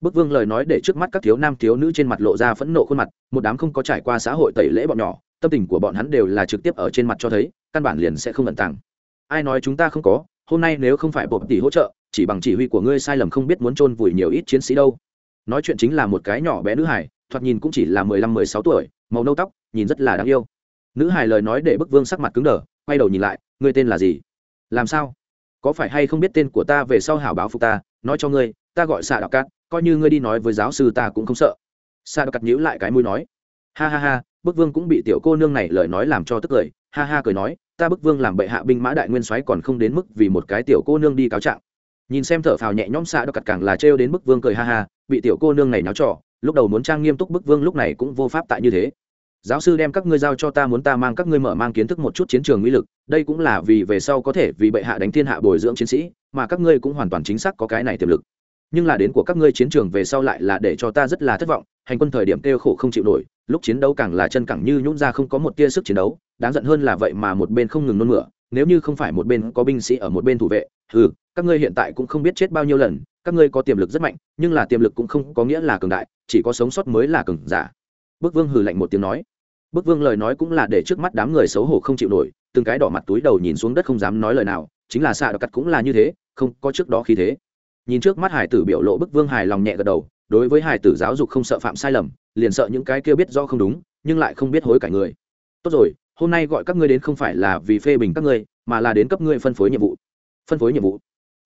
Bức vương lời nói để trước mắt các thiếu nam thiếu nữ trên mặt lộ ra phẫn nộ khuôn mặt, một đám không có trải qua xã hội tẩy lễ bọn nhỏ, tâm tình của bọn hắn đều là trực tiếp ở trên mặt cho thấy, căn bản liền sẽ không vận tàng. Ai nói chúng ta không có, hôm nay nếu không phải bộp tỷ hỗ trợ, chỉ bằng chỉ huy của ngươi sai lầm không biết muốn chôn vùi nhiều ít chiến sĩ đâu. Nói chuyện chính là một cái nhỏ bé nữ hải thoạt nhìn cũng chỉ là mười lăm, mười sáu tuổi, màu nâu tóc, nhìn rất là đáng yêu nữ hài lời nói để bức vương sắc mặt cứng đờ, quay đầu nhìn lại, ngươi tên là gì? Làm sao? Có phải hay không biết tên của ta về sau hảo báo phục ta, nói cho ngươi, ta gọi xạ đạo cát, coi như ngươi đi nói với giáo sư ta cũng không sợ. Xạ đạo cát nhíu lại cái mũi nói, ha ha ha, bức vương cũng bị tiểu cô nương này lời nói làm cho tức cười, ha ha cười nói, ta bức vương làm bệ hạ binh mã đại nguyên soái còn không đến mức vì một cái tiểu cô nương đi cáo trạng. Nhìn xem thở phào nhẹ nhõm xạ đạo cát càng là trêu đến bức vương cười ha ha, bị tiểu cô nương này náo trò, lúc đầu muốn trang nghiêm túc bức vương lúc này cũng vô pháp tại như thế giáo sư đem các ngươi giao cho ta muốn ta mang các ngươi mở mang kiến thức một chút chiến trường uy lực, đây cũng là vì về sau có thể vì bệ hạ đánh thiên hạ bồi dưỡng chiến sĩ, mà các ngươi cũng hoàn toàn chính xác có cái này tiềm lực. Nhưng là đến của các ngươi chiến trường về sau lại là để cho ta rất là thất vọng, hành quân thời điểm kêu khổ không chịu nổi, lúc chiến đấu càng là chân cẳng như nhún ra không có một tia sức chiến đấu, đáng giận hơn là vậy mà một bên không ngừng nôn mửa, nếu như không phải một bên có binh sĩ ở một bên thủ vệ ừ các ngươi hiện tại cũng không biết chết bao nhiêu lần, các ngươi có tiềm lực rất mạnh, nhưng là tiềm lực cũng không có nghĩa là cường đại, chỉ có sống sót mới là cường giả. Bức vương hừ lạnh một tiếng nói bức vương lời nói cũng là để trước mắt đám người xấu hổ không chịu nổi, từng cái đỏ mặt túi đầu nhìn xuống đất không dám nói lời nào, chính là xạ đặc cắt cũng là như thế, không có trước đó khí thế. Nhìn trước mắt hải tử biểu lộ bức vương hài lòng nhẹ gật đầu, đối với hải tử giáo dục không sợ phạm sai lầm, liền sợ những cái kia biết do không đúng, nhưng lại không biết hối cải người. Tốt rồi, hôm nay gọi các ngươi đến không phải là vì phê bình các ngươi, mà là đến cấp ngươi phân phối nhiệm vụ. Phân phối nhiệm vụ?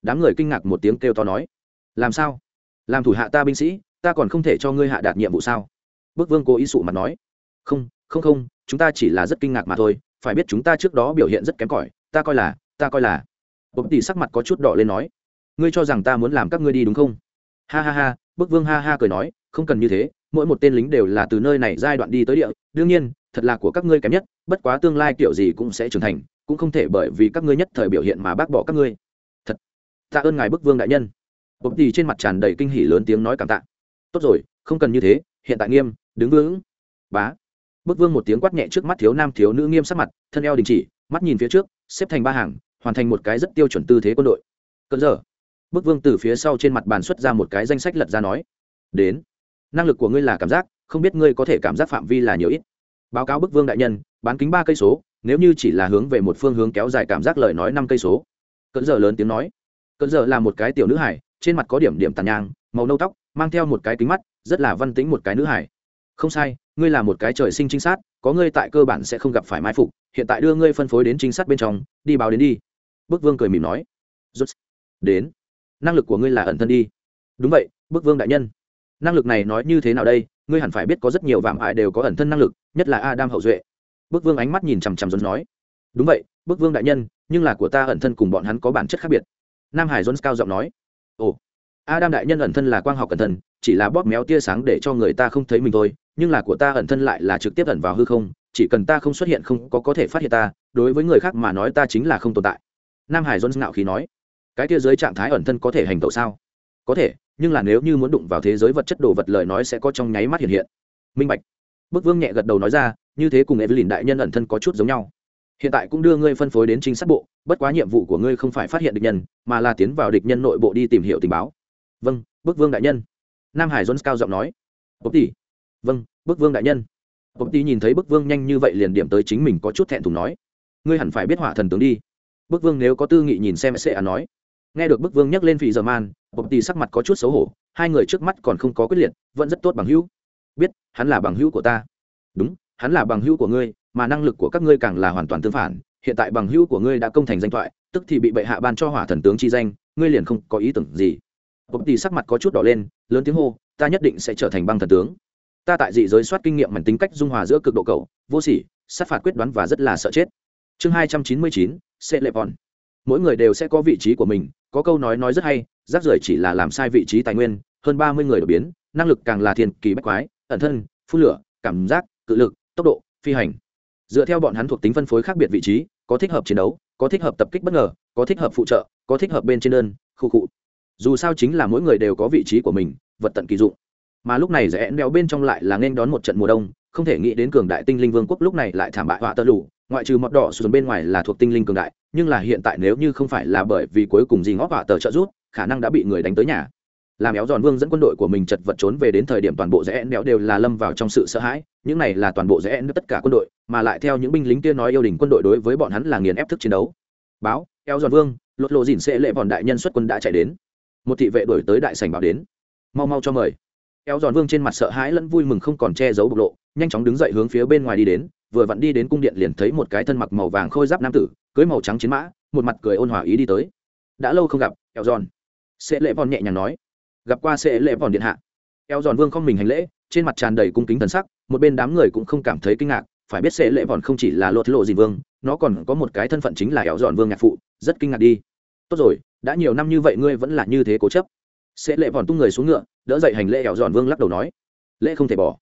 Đám người kinh ngạc một tiếng kêu to nói. Làm sao? Làm thủ hạ ta binh sĩ, ta còn không thể cho ngươi hạ đạt nhiệm vụ sao? Bức vương cố ý sụ mặt nói. Không không không, chúng ta chỉ là rất kinh ngạc mà thôi, phải biết chúng ta trước đó biểu hiện rất kém cỏi, ta coi là, ta coi là. Bộc tỷ sắc mặt có chút đỏ lên nói, ngươi cho rằng ta muốn làm các ngươi đi đúng không? Ha ha ha, bức vương ha ha cười nói, không cần như thế, mỗi một tên lính đều là từ nơi này giai đoạn đi tới địa, đương nhiên, thật là của các ngươi kém nhất, bất quá tương lai kiểu gì cũng sẽ trưởng thành, cũng không thể bởi vì các ngươi nhất thời biểu hiện mà bác bỏ các ngươi. Thật. Tạ ơn ngài bức vương đại nhân. Bộc tỷ trên mặt tràn đầy kinh hỉ lớn tiếng nói cảm tạ. Tốt rồi, không cần như thế, hiện tại nghiêm, đứng vững. Bá bức vương một tiếng quát nhẹ trước mắt thiếu nam thiếu nữ nghiêm sắc mặt, thân eo đình chỉ, mắt nhìn phía trước, xếp thành ba hàng, hoàn thành một cái rất tiêu chuẩn tư thế quân đội. Cận giờ bức vương từ phía sau trên mặt bàn xuất ra một cái danh sách lật ra nói, đến. Năng lực của ngươi là cảm giác, không biết ngươi có thể cảm giác phạm vi là nhiều ít. Báo cáo bức vương đại nhân, bán kính ba cây số, nếu như chỉ là hướng về một phương hướng kéo dài cảm giác lời nói năm cây số. Cận giờ lớn tiếng nói cận giờ là một cái tiểu nữ hải, trên mặt có điểm điểm tàn nhang, màu nâu tóc, mang theo một cái kính mắt, rất là văn tính một cái nữ hải không sai, ngươi là một cái trời sinh trinh sát, có ngươi tại cơ bản sẽ không gặp phải mai phục, hiện tại đưa ngươi phân phối đến trinh sát bên trong, đi báo đến đi. Bức vương cười mỉm nói. Rút đến. Năng lực của ngươi là ẩn thân đi. Đúng vậy, bức vương đại nhân. Năng lực này nói như thế nào đây? Ngươi hẳn phải biết có rất nhiều vạm hại đều có ẩn thân năng lực, nhất là adam hậu duệ. Bức vương ánh mắt nhìn chằm chằm dồn nói. Đúng vậy, bức vương đại nhân, nhưng là của ta ẩn thân cùng bọn hắn có bản chất khác biệt. Nam hải jones cao giọng nói. Ồ, adam đại nhân ẩn thân là quang học ẩn thân, chỉ là bóp méo tia sáng để cho người ta không thấy mình thôi nhưng là của ta ẩn thân lại là trực tiếp ẩn vào hư không, chỉ cần ta không xuất hiện không có có thể phát hiện ta, đối với người khác mà nói ta chính là không tồn tại. Nam hải dôn ngạo khí nói. Cái kia dưới trạng thái ẩn thân có thể hành tẩu sao? Có thể, nhưng là nếu như muốn đụng vào thế giới vật chất đồ vật lời nói sẽ có trong nháy mắt hiện hiện. Minh bạch. Bức vương nhẹ gật đầu nói ra, như thế cùng evelyn đại nhân ẩn thân có chút giống nhau. Hiện tại cũng đưa ngươi phân phối đến trinh sát bộ, bất quá nhiệm vụ của ngươi không phải phát hiện địch nhân, mà là tiến vào địch nhân nội bộ đi tìm hiểu tình báo. Vâng bức vương đại nhân. Nam hải jones cao giọng nói. Bốc tỷ vâng bức vương đại nhân. Bộc tỷ nhìn thấy bức vương nhanh như vậy liền điểm tới chính mình có chút thẹn thùng nói, ngươi hẳn phải biết hỏa thần tướng đi. Bức vương nếu có tư nghị nhìn xem sẽ à nói. Nghe được bức vương nhắc lên phì giờ man, bộc tì sắc mặt có chút xấu hổ, hai người trước mắt còn không có quyết liệt, vẫn rất tốt bằng hữu. Biết, hắn là bằng hữu của ta. Đúng, hắn là bằng hữu của ngươi, mà năng lực của các ngươi càng là hoàn toàn tương phản. Hiện tại bằng hữu của ngươi đã công thành danh thoại, tức thì bị bệ hạ ban cho hỏa thần tướng chi danh, ngươi liền không có ý tưởng gì. Bộc tì sắc mặt có chút đỏ lên, lớn tiếng hô, ta nhất định sẽ trở thành băng thần tướng ta tại dị giới soát kinh nghiệm mảnh tính cách dung hòa giữa cực độ cầu vô sỉ, sát phạt quyết đoán và rất là sợ chết. Chương hai trăm chín mươi chín sẽ lệ vòn mỗi người đều sẽ có vị trí của mình, có câu nói nói rất hay, rác rưởi chỉ là làm sai vị trí tài nguyên, hơn ba mươi người đột biến, năng lực càng là thiên kỳ bách quái, ẩn thân, phun lửa, cảm giác, cự lực, tốc độ, phi hành. Dựa theo bọn hắn thuộc tính phân phối khác biệt vị trí, có thích hợp chiến đấu, có thích hợp tập kích bất ngờ, có thích hợp phụ trợ, có thích hợp bên trên đơn, khu cụ. Dù sao chính là mỗi người đều có vị trí của mình, vật tận kỳ dụng mà lúc này rẽ đeo bên trong lại là nên đón một trận mùa đông, không thể nghĩ đến cường đại tinh linh vương quốc lúc này lại thảm bại họa tơ lụ ngoại trừ mọt đỏ xuống bên ngoài là thuộc tinh linh cường đại, nhưng là hiện tại nếu như không phải là bởi vì cuối cùng gì ngóp họa tờ trợ rút khả năng đã bị người đánh tới nhà. Làm éo giòn vương dẫn quân đội của mình chật vật trốn về đến thời điểm toàn bộ rẽ đéo đều là lâm vào trong sự sợ hãi, những này là toàn bộ rẽ tất cả quân đội, mà lại theo những binh lính kia nói yêu đình quân đội đối với bọn hắn là nghiền ép thức chiến đấu. Báo, éo giòn vương, lột lộ dìn sẽ lệ bọn đại nhân xuất quân đã chạy đến. Một thị vệ đổi tới đại sảnh báo đến. Mau mau cho mời éo giòn vương trên mặt sợ hãi lẫn vui mừng không còn che giấu bộc lộ, nhanh chóng đứng dậy hướng phía bên ngoài đi đến, vừa vặn đi đến cung điện liền thấy một cái thân mặc màu vàng khôi giáp nam tử, cưới màu trắng chiến mã, một mặt cười ôn hòa ý đi tới. Đã lâu không gặp eo giòn. Sẽ lệ vòn nhẹ nhàng nói. Gặp qua sẽ lệ vòn điện hạ. Eo giòn vương không mình hành lễ, trên mặt tràn đầy cung kính thần sắc, một bên đám người cũng không cảm thấy kinh ngạc, phải biết sẽ lệ vòn không chỉ là lột lộ gì vương, nó còn có một cái thân phận chính là eo giòn vương nhạc phụ, rất kinh ngạc đi. Tốt rồi, đã nhiều năm như vậy ngươi vẫn là như thế cố chấp sẽ lệ vòn tung người xuống ngựa, đỡ dậy hành lễ hẹo giòn vương lắc đầu nói, lễ không thể bỏ.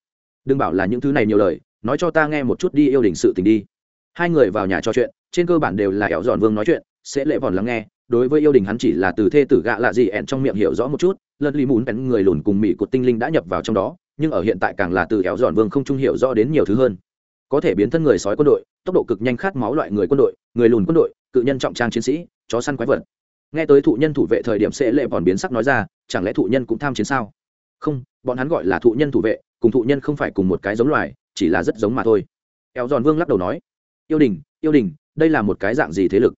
Đừng bảo là những thứ này nhiều lời, nói cho ta nghe một chút đi yêu đình sự tình đi. Hai người vào nhà trò chuyện, trên cơ bản đều là ẻo giòn vương nói chuyện, sẽ lễ vòn lắng nghe, đối với yêu đình hắn chỉ là từ thê tử gạ lạ gì ẹn trong miệng hiểu rõ một chút lần lì mùn bén người lùn cùng mỹ của tinh linh đã nhập vào trong đó, nhưng ở hiện tại càng là từ ẻo giòn vương không trung hiểu rõ đến nhiều thứ hơn. Có thể biến thân người sói quân đội, tốc độ cực nhanh khát máu loại người quân đội, người lùn quân đội, cự nhân trọng trang chiến sĩ, chó săn quái vật nghe tới thụ nhân thủ vệ thời điểm sẽ lệ vòn biến sắc nói ra, chẳng lẽ thụ nhân cũng tham chiến sao? Không, bọn hắn gọi là thụ nhân thủ vệ, cùng thụ nhân không phải cùng một cái giống loài, chỉ là rất giống mà thôi. Eo giòn vương lắc đầu nói, yêu đình yêu đình, đây là một cái dạng gì thế lực?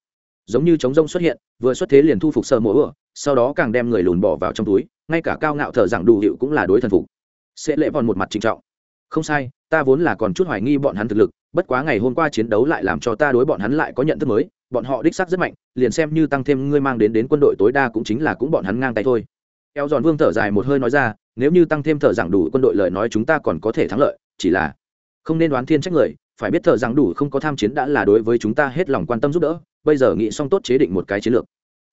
Giống như chống rông xuất hiện, vừa xuất thế liền thu phục sơ mỗ ửa sau đó càng đem người lùn bỏ vào trong túi, ngay cả cao ngạo thở rằng đủ hiệu cũng là đối thần phục. Sẽ lệ vòn một mặt trinh trọng. Không sai, ta vốn là còn chút hoài nghi bọn hắn thực lực, bất quá ngày hôm qua chiến đấu lại làm cho ta đối bọn hắn lại có nhận thức mới bọn họ đích xác rất mạnh, liền xem như tăng thêm ngươi mang đến đến quân đội tối đa cũng chính là cũng bọn hắn ngang tay thôi. Eo giòn vương thở dài một hơi nói ra, nếu như tăng thêm thợ giảng đủ quân đội lời nói chúng ta còn có thể thắng lợi, chỉ là không nên đoán thiên trách người, phải biết thợ giảng đủ không có tham chiến đã là đối với chúng ta hết lòng quan tâm giúp đỡ, bây giờ nghĩ xong tốt chế định một cái chiến lược.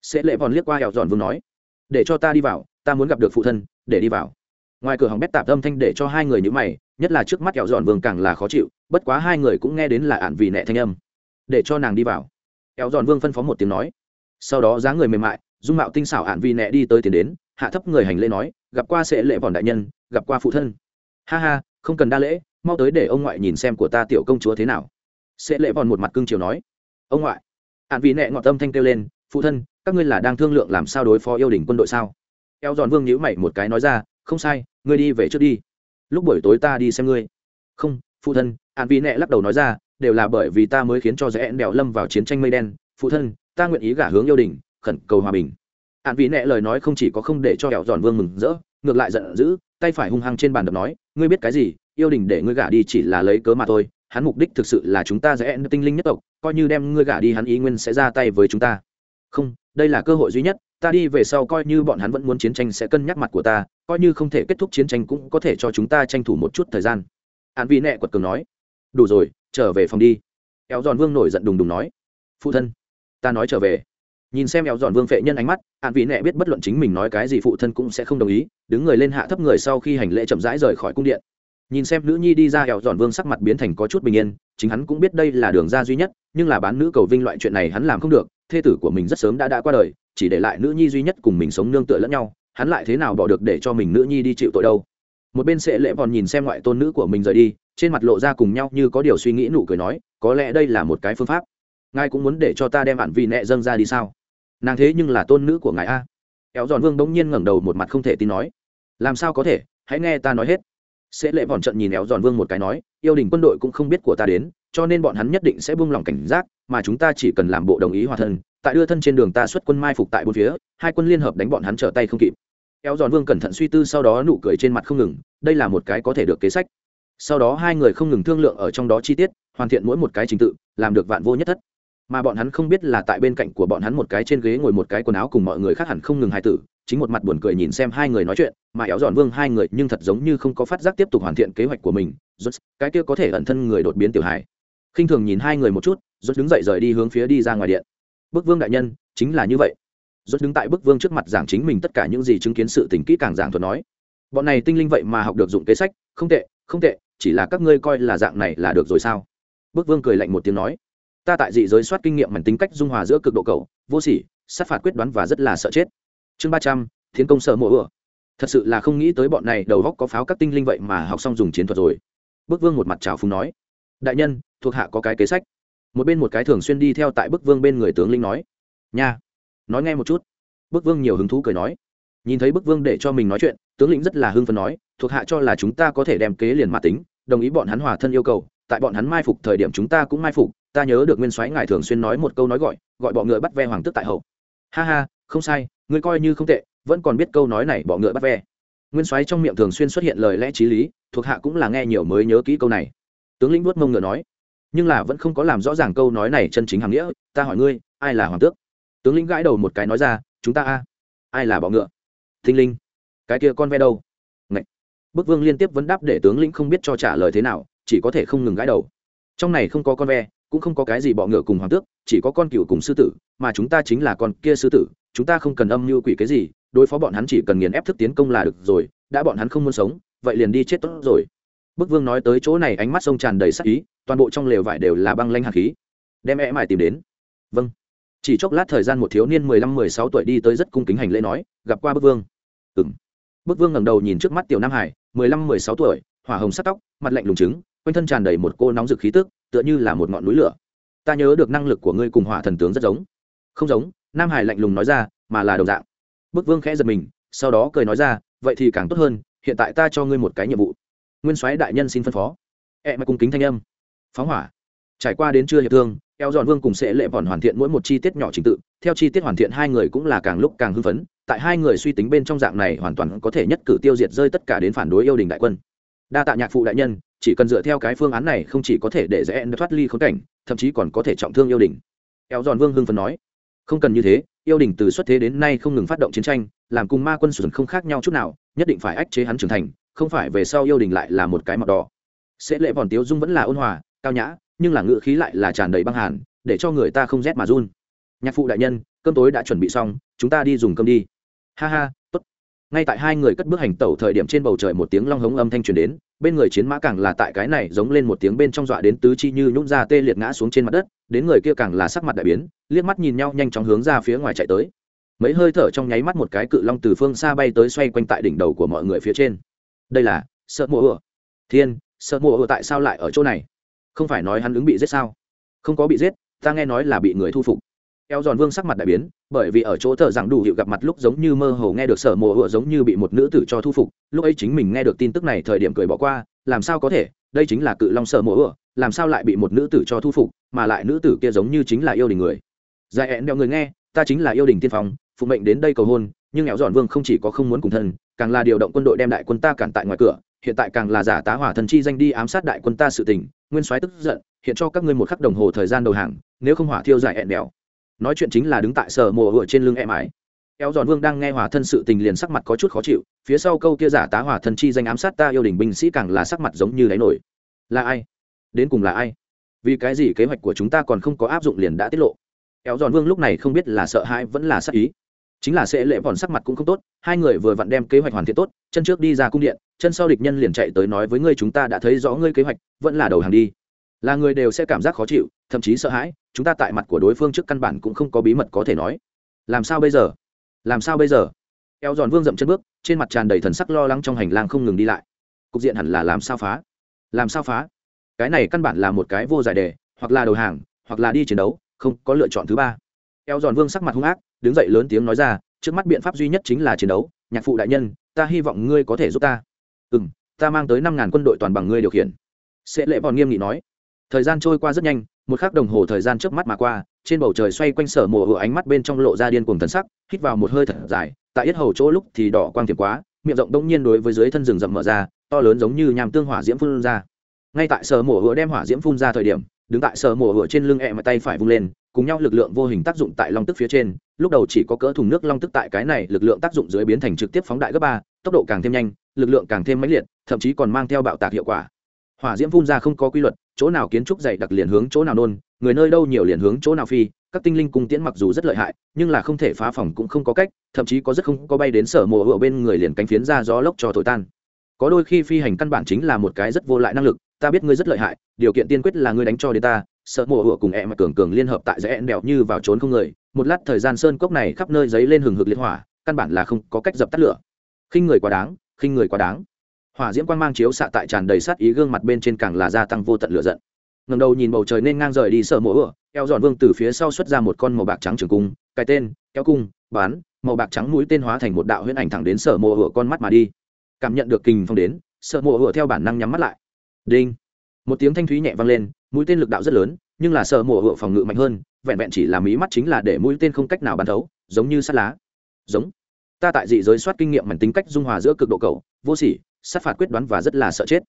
Sẽ lệ vòn liếc qua Eo giòn vương nói, để cho ta đi vào, ta muốn gặp được phụ thân, để đi vào. Ngoài cửa hỏng bét tạp âm thanh để cho hai người nhữ mày, nhất là trước mắt Eo giòn vương càng là khó chịu, bất quá hai người cũng nghe đến là ạn vì nẹ thanh âm. Để cho nàng đi vào éo giòn vương phân phó một tiếng nói. Sau đó dáng người mềm mại, dung mạo tinh xảo Hạn vì nẹ đi tới tiền đến, hạ thấp người hành lễ nói, gặp qua sẽ lễ vòn đại nhân, gặp qua phụ thân. Ha ha, không cần đa lễ, mau tới để ông ngoại nhìn xem của ta tiểu công chúa thế nào. Sẽ lễ vòn một mặt cương chiều nói. Ông ngoại. Hạn vì nẹ ngọt tâm thanh kêu lên, phụ thân, các ngươi là đang thương lượng làm sao đối phó yêu đình quân đội sao? Eo dọn vương nhíu mày một cái nói ra, không sai, ngươi đi về trước đi. Lúc buổi tối ta đi xem ngươi. Không, phụ thân, Hạn vi nẹ lắc đầu nói ra đều là bởi vì ta mới khiến cho rẽ đèo lâm vào chiến tranh mây đen. Phụ thân, ta nguyện ý gả hướng yêu đình, khẩn cầu hòa bình. An vị nẹ lời nói không chỉ có không để cho eo dọn vương mừng rỡ, ngược lại giận dữ, tay phải hung hăng trên bàn đập nói, ngươi biết cái gì? Yêu đình để ngươi gả đi chỉ là lấy cớ mà thôi. Hắn mục đích thực sự là chúng ta rẽ tinh linh nhất tộc, coi như đem ngươi gả đi hắn ý nguyên sẽ ra tay với chúng ta. Không, đây là cơ hội duy nhất. Ta đi về sau coi như bọn hắn vẫn muốn chiến tranh sẽ cân nhắc mặt của ta, coi như không thể kết thúc chiến tranh cũng có thể cho chúng ta tranh thủ một chút thời gian. An vị nẹ quật cường nói, đủ rồi trở về phòng đi. Éo giòn vương nổi giận đùng đùng nói, phụ thân, ta nói trở về. Nhìn xem éo giòn vương phệ nhân ánh mắt, an vị nẹ biết bất luận chính mình nói cái gì phụ thân cũng sẽ không đồng ý, đứng người lên hạ thấp người sau khi hành lễ chậm rãi rời khỏi cung điện. Nhìn xem nữ nhi đi ra éo giòn vương sắc mặt biến thành có chút bình yên, chính hắn cũng biết đây là đường ra duy nhất, nhưng là bán nữ cầu vinh loại chuyện này hắn làm không được, thê tử của mình rất sớm đã đã qua đời, chỉ để lại nữ nhi duy nhất cùng mình sống nương tựa lẫn nhau, hắn lại thế nào bỏ được để cho mình nữ nhi đi chịu tội đâu? Một bên sẽ lệ vòn nhìn xem ngoại tôn nữ của mình rời đi, trên mặt lộ ra cùng nhau như có điều suy nghĩ nụ cười nói, có lẽ đây là một cái phương pháp. Ngài cũng muốn để cho ta đem bạn vì nẹ dâng ra đi sao? Nàng thế nhưng là tôn nữ của ngài a. Éo giòn vương bỗng nhiên ngẩng đầu một mặt không thể tin nói. Làm sao có thể? Hãy nghe ta nói hết. Sẽ lệ vòn trận nhìn éo giòn vương một cái nói, yêu đình quân đội cũng không biết của ta đến, cho nên bọn hắn nhất định sẽ buông lỏng cảnh giác, mà chúng ta chỉ cần làm bộ đồng ý hòa thân. Tại đưa thân trên đường ta xuất quân mai phục tại bốn phía, hai quân liên hợp đánh bọn hắn trở tay không kịp éo giòn vương cẩn thận suy tư sau đó nụ cười trên mặt không ngừng, đây là một cái có thể được kế sách. Sau đó hai người không ngừng thương lượng ở trong đó chi tiết, hoàn thiện mỗi một cái trình tự, làm được vạn vô nhất thất. Mà bọn hắn không biết là tại bên cạnh của bọn hắn một cái trên ghế ngồi một cái quần áo cùng mọi người khác hẳn không ngừng hài tử, chính một mặt buồn cười nhìn xem hai người nói chuyện, mà éo giòn vương hai người nhưng thật giống như không có phát giác tiếp tục hoàn thiện kế hoạch của mình rút cái kia có thể ẩn thân người đột biến tiểu hài. Khinh thường nhìn hai người một chút rút đứng dậy rời đi hướng phía đi ra ngoài điện. Bức vương đại nhân, chính là như vậy rốt đứng tại bức vương trước mặt giảng chính mình tất cả những gì chứng kiến sự tình kỹ càng giảng thuật nói. Bọn này tinh linh vậy mà học được dụng kế sách, không tệ không tệ, chỉ là các ngươi coi là dạng này là được rồi sao? Bức vương cười lạnh một tiếng nói. Ta tại dị giới soát kinh nghiệm mảnh tính cách dung hòa giữa cực độ cầu, vô sỉ, sát phạt quyết đoán và rất là sợ chết. Chương ba trăm, thiên công sợ mộ ựa thật sự là không nghĩ tới bọn này đầu góc có pháo các tinh linh vậy mà học xong dùng chiến thuật rồi. Bức vương một mặt trào phúng nói. Đại nhân, thuộc hạ có cái kế sách. Một bên một cái thường xuyên đi theo tại bức vương bên người tướng linh nói. Nha nói nghe một chút. Bức vương nhiều hứng thú cười nói. Nhìn thấy bức vương để cho mình nói chuyện, tướng lĩnh rất là hưng phấn nói, thuộc hạ cho là chúng ta có thể đem kế liền mã tính, đồng ý bọn hắn hòa thân yêu cầu, tại bọn hắn mai phục thời điểm chúng ta cũng mai phục, ta nhớ được nguyên soái ngài thường xuyên nói một câu nói gọi gọi bọ ngựa bắt ve hoàng tức tại hậu. Ha ha, không sai, ngươi coi như không tệ, vẫn còn biết câu nói này bọ ngựa bắt ve. Nguyên soái trong miệng thường xuyên xuất hiện lời lẽ t r í lý, thuộc hạ cũng là nghe nhiều mới nhớ kỹ câu này. Tướng lĩnh vuốt mông ngựa nói, nhưng là vẫn không có làm rõ ràng câu nói này chân chính hàm nghĩa, ta hỏi ngươi, ai là hoàng tước? Tướng lĩnh gãi đầu một cái nói ra, chúng ta a, ai là bọ ngựa? Thinh linh, cái kia con ve đâu? Ngậy. bức vương liên tiếp vấn đáp để tướng lĩnh không biết cho trả lời thế nào, chỉ có thể không ngừng gãi đầu. Trong này không có con ve, cũng không có cái gì bọ ngựa cùng hoàng tước, chỉ có con cựu cùng sư tử, mà chúng ta chính là con kia sư tử, chúng ta không cần âm mưu quỷ cái gì, đối phó bọn hắn chỉ cần nghiền ép thức tiến công là được rồi, đã bọn hắn không muốn sống, vậy liền đi chết tốt rồi. Bức vương nói tới chỗ này ánh mắt sông tràn đầy sắc ý, toàn bộ trong lều vải đều là băng lanh hạt khí. Đem e mải tìm đến. Vâng chỉ chốc lát thời gian một thiếu niên mười lăm, mười sáu tuổi đi tới rất cung kính hành lễ nói, gặp qua bức vương. Ừng bức vương ngẩng đầu nhìn trước mắt tiểu nam hải, mười lăm, mười sáu tuổi, hỏa hồng sắc tóc, mặt lạnh lùng trứng, quanh thân tràn đầy một cô nóng rực khí tức, tựa như là một ngọn núi lửa. Ta nhớ được năng lực của ngươi cùng hỏa thần tướng rất giống. Không giống, nam hải lạnh lùng nói ra, mà là đồng dạng. Bức vương khẽ giật mình, sau đó cười nói ra, vậy thì càng tốt hơn, hiện tại ta cho ngươi một cái nhiệm vụ. Nguyên soái đại nhân xin phân phó. Ẹ、e、mà cung kính thanh âm. Phóng hỏa. Trải qua đến trưa hiệp thương eo dọn vương cùng sẽ lệ bọn hoàn thiện mỗi một chi tiết nhỏ trình tự, theo chi tiết hoàn thiện hai người cũng là càng lúc càng hưng phấn, tại hai người suy tính bên trong dạng này hoàn toàn có thể nhất cử tiêu diệt rơi tất cả đến phản đối yêu đình đại quân. Đa tạ nhạc phụ đại nhân, chỉ cần dựa theo cái phương án này không chỉ có thể để dễ thoát ly khốn cảnh, thậm chí còn có thể trọng thương yêu đình. Eo giòn vương hưng phấn nói, không cần như thế, yêu đình từ xuất thế đến nay không ngừng phát động chiến tranh, làm cùng ma quân sùn không khác nhau chút nào, nhất định phải ách chế hắn trưởng thành, không phải về sau yêu đình lại là một cái mặt đỏ. Sẽ lệ bọn tiếu dung vẫn là ôn hòa, cao nhã nhưng là ngữ khí lại là tràn đầy băng hàn, để cho người ta không rét mà run. Nhạc phụ đại nhân, cơm tối đã chuẩn bị xong, chúng ta đi dùng cơm đi. Ha ha, tốt. Ngay tại hai người cất bước hành tẩu thời điểm trên bầu trời một tiếng long hống âm thanh truyền đến, bên người chiến mã càng là tại cái này giống lên một tiếng bên trong dọa đến tứ chi như nhũng ra tê liệt ngã xuống trên mặt đất, đến người kia càng là sắc mặt đại biến, liếc mắt nhìn nhau nhanh chóng hướng ra phía ngoài chạy tới. Mấy hơi thở trong nháy mắt một cái cự long từ phương xa bay tới xoay quanh tại đỉnh đầu của mọi người phía trên. Đây là sợ mùa ựa thiên, sợ mùa ựa tại sao lại ở chỗ này? Không phải nói hắn ứng bị giết sao? Không có bị giết, ta nghe nói là bị người thu phục. Eo giòn vương sắc mặt đại biến, bởi vì ở chỗ thợ rằng đủ hiệu gặp mặt lúc giống như mơ hồ nghe được sở mồ hựa giống như bị một nữ tử cho thu phục, lúc ấy chính mình nghe được tin tức này thời điểm cười bỏ qua, làm sao có thể, đây chính là cự long sở mồ hựa, làm sao lại bị một nữ tử cho thu phục, mà lại nữ tử kia giống như chính là yêu đình người. Dài hẹn đeo người nghe, ta chính là yêu đình tiên phong, phụ mệnh đến đây cầu hôn, nhưng eo giòn vương không chỉ có không muốn cùng thân, càng là điều động quân đội đem đại quân ta cản tại ngoài cửa hiện tại càng là giả tá hỏa thần chi danh đi ám sát đại quân ta sự tình, nguyên soái tức giận, hiện cho các ngươi một khắc đồng hồ thời gian đầu hàng, nếu không hỏa thiêu giải hẹn đèo. Nói chuyện chính là đứng tại sở mồ hựa trên lưng em ái eo giòn vương đang nghe hỏa thân sự tình liền sắc mặt có chút khó chịu, phía sau câu kia giả tá hỏa thân chi danh ám sát ta yêu đình binh sĩ càng là sắc mặt giống như đáy nổi. Là ai? Đến cùng là ai? Vì cái gì kế hoạch của chúng ta còn không có áp dụng liền đã tiết lộ? Eo giòn vương lúc này không biết là sợ hãi vẫn là sắc ý chính là sẽ lệ bọn sắc mặt cũng không tốt, hai người vừa vặn đem kế hoạch hoàn thiện tốt, chân trước đi ra cung điện, chân sau địch nhân liền chạy tới nói với ngươi chúng ta đã thấy rõ ngươi kế hoạch, vẫn là đầu hàng đi. Là người đều sẽ cảm giác khó chịu, thậm chí sợ hãi, chúng ta tại mặt của đối phương trước căn bản cũng không có bí mật có thể nói. Làm sao bây giờ? Làm sao bây giờ? Eo giòn vương dậm chân bước, trên mặt tràn đầy thần sắc lo lắng trong hành lang không ngừng đi lại. Cục diện hẳn là làm sao phá? Làm sao phá? Cái này căn bản là một cái vô giải đề, hoặc là đầu hàng, hoặc là đi chiến đấu, không có lựa chọn thứ ba. Eo giòn vương sắc mặt hung ác đứng dậy lớn tiếng nói ra, trước mắt biện pháp duy nhất chính là chiến đấu, nhạc phụ đại nhân, ta hy vọng ngươi có thể giúp ta. Ừ m ta mang tới năm ngàn quân đội toàn bằng ngươi điều khiển. Sẽ lệ bọn nghiêm nghị nói. Thời gian trôi qua rất nhanh, một khắc đồng hồ thời gian trước mắt mà qua, trên bầu trời xoay quanh sở mùa hựa ánh mắt bên trong lộ ra điên cuồng thần sắc, hít vào một hơi thật dài, tại yết hầu chỗ lúc thì đỏ quang tiệm quá, miệng rộng đông nhiên đối với dưới thân rừng rậm mở ra, to lớn giống như nhàm tương hỏa diễm phun ra. Ngay tại sở mùa hựa đem hỏa diễm phun ra thời điểm, đứng tại sở mùa hựa trên lưng ẹ mà tay phải vung lên cùng nhau lực lượng vô hình tác dụng tại long tức phía trên, lúc đầu chỉ có cỡ thùng nước long tức tại cái này lực lượng tác dụng dưới biến thành trực tiếp phóng đại gấp ba, tốc độ càng thêm nhanh, lực lượng càng thêm mãnh liệt, thậm chí còn mang theo bạo tạc hiệu quả. Hỏa diễm phun ra không có quy luật, chỗ nào kiến trúc dày đặc liền hướng chỗ nào nôn, người nơi đâu nhiều liền hướng chỗ nào phi, các tinh linh cung tiễn mặc dù rất lợi hại, nhưng là không thể phá phòng cũng không có cách, thậm chí có rất không có bay đến sở mùa ở bên người liền cánh phiến ra gió lốc cho thổi tan. Có đôi khi phi hành căn bản chính là một cái rất vô lại năng lực, ta biết ngươi rất lợi hại, điều kiện tiên quyết là ngươi đánh cho đến ta sợ mùa hựa cùng em mà cường cường liên hợp tại rẽ đèo như vào trốn không người. Một lát thời gian sơn cốc này khắp nơi giấy lên hừng hực liệt hỏa, căn bản là không có cách dập tắt lửa. Khinh người quá đáng, khinh người quá đáng. Hỏa diễm quang mang chiếu xạ tại tràn đầy sát ý gương mặt bên trên càng là gia tăng vô tận lửa giận. Ngầm đầu nhìn bầu trời nên ngang rời đi sợ mùa ửa eo dọn vương từ phía sau xuất ra một con màu bạc trắng trường cung, cái tên, kéo cung, bán, màu bạc trắng mũi tên hóa thành một đạo huyễn ảnh thẳng đến sở mùa ửa con mắt mà đi. Cảm nhận được kình phong đến, sợ mùa ửa theo bản năng nhắm mắt lại. Đinh. Một tiếng thanh thúy nhẹ vang lên mũi tên lực đạo rất lớn, nhưng là sợ mổ hựa phòng ngự mạnh hơn, vẹn vẹn chỉ là mí mắt chính là để mũi tên không cách nào bắn thấu, giống như sắt lá. Giống. Ta tại dị giới soát kinh nghiệm mảnh tính cách dung hòa giữa cực độ cầu, vô sỉ, sát phạt quyết đoán và rất là sợ chết.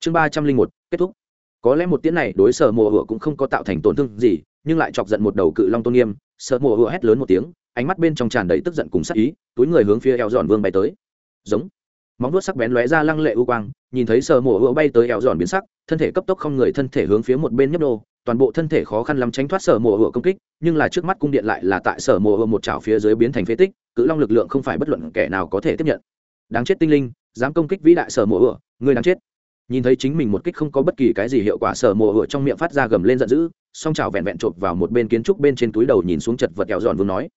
Chương ba trăm linh một, kết thúc. Có lẽ một tiếng này đối sở mùa hựa cũng không có tạo thành tổn thương gì, nhưng lại chọc giận một đầu cự long tôn nghiêm, sợ mùa hựa hét lớn một tiếng, ánh mắt bên trong tràn đầy tức giận cùng sắc ý, túi người hướng phía eo giòn vương bay tới. Giống móng vuốt sắc bén lóe ra lăng lệ u quang nhìn thấy sờ mùa ưa bay tới eo giòn biến sắc thân thể cấp tốc không người thân thể hướng phía một bên nhấp đô toàn bộ thân thể khó khăn lắm tránh thoát sở mùa hựa công kích nhưng là trước mắt cung điện lại là tại sở mùa hựa một chảo phía dưới biến thành phế tích cự long lực lượng không phải bất luận kẻ nào có thể tiếp nhận. Đáng chết tinh linh dám công kích vĩ đại sở mùa ưa, người đáng chết. Nhìn thấy chính mình một kích không có bất kỳ cái gì hiệu quả sở mùa ưa trong miệng phát ra gầm lên giận dữ song chảo vẹn vẹn chộp vào một bên kiến trúc bên trên túi đầu nhìn xuống chật vật kẹo giòn vừa nói.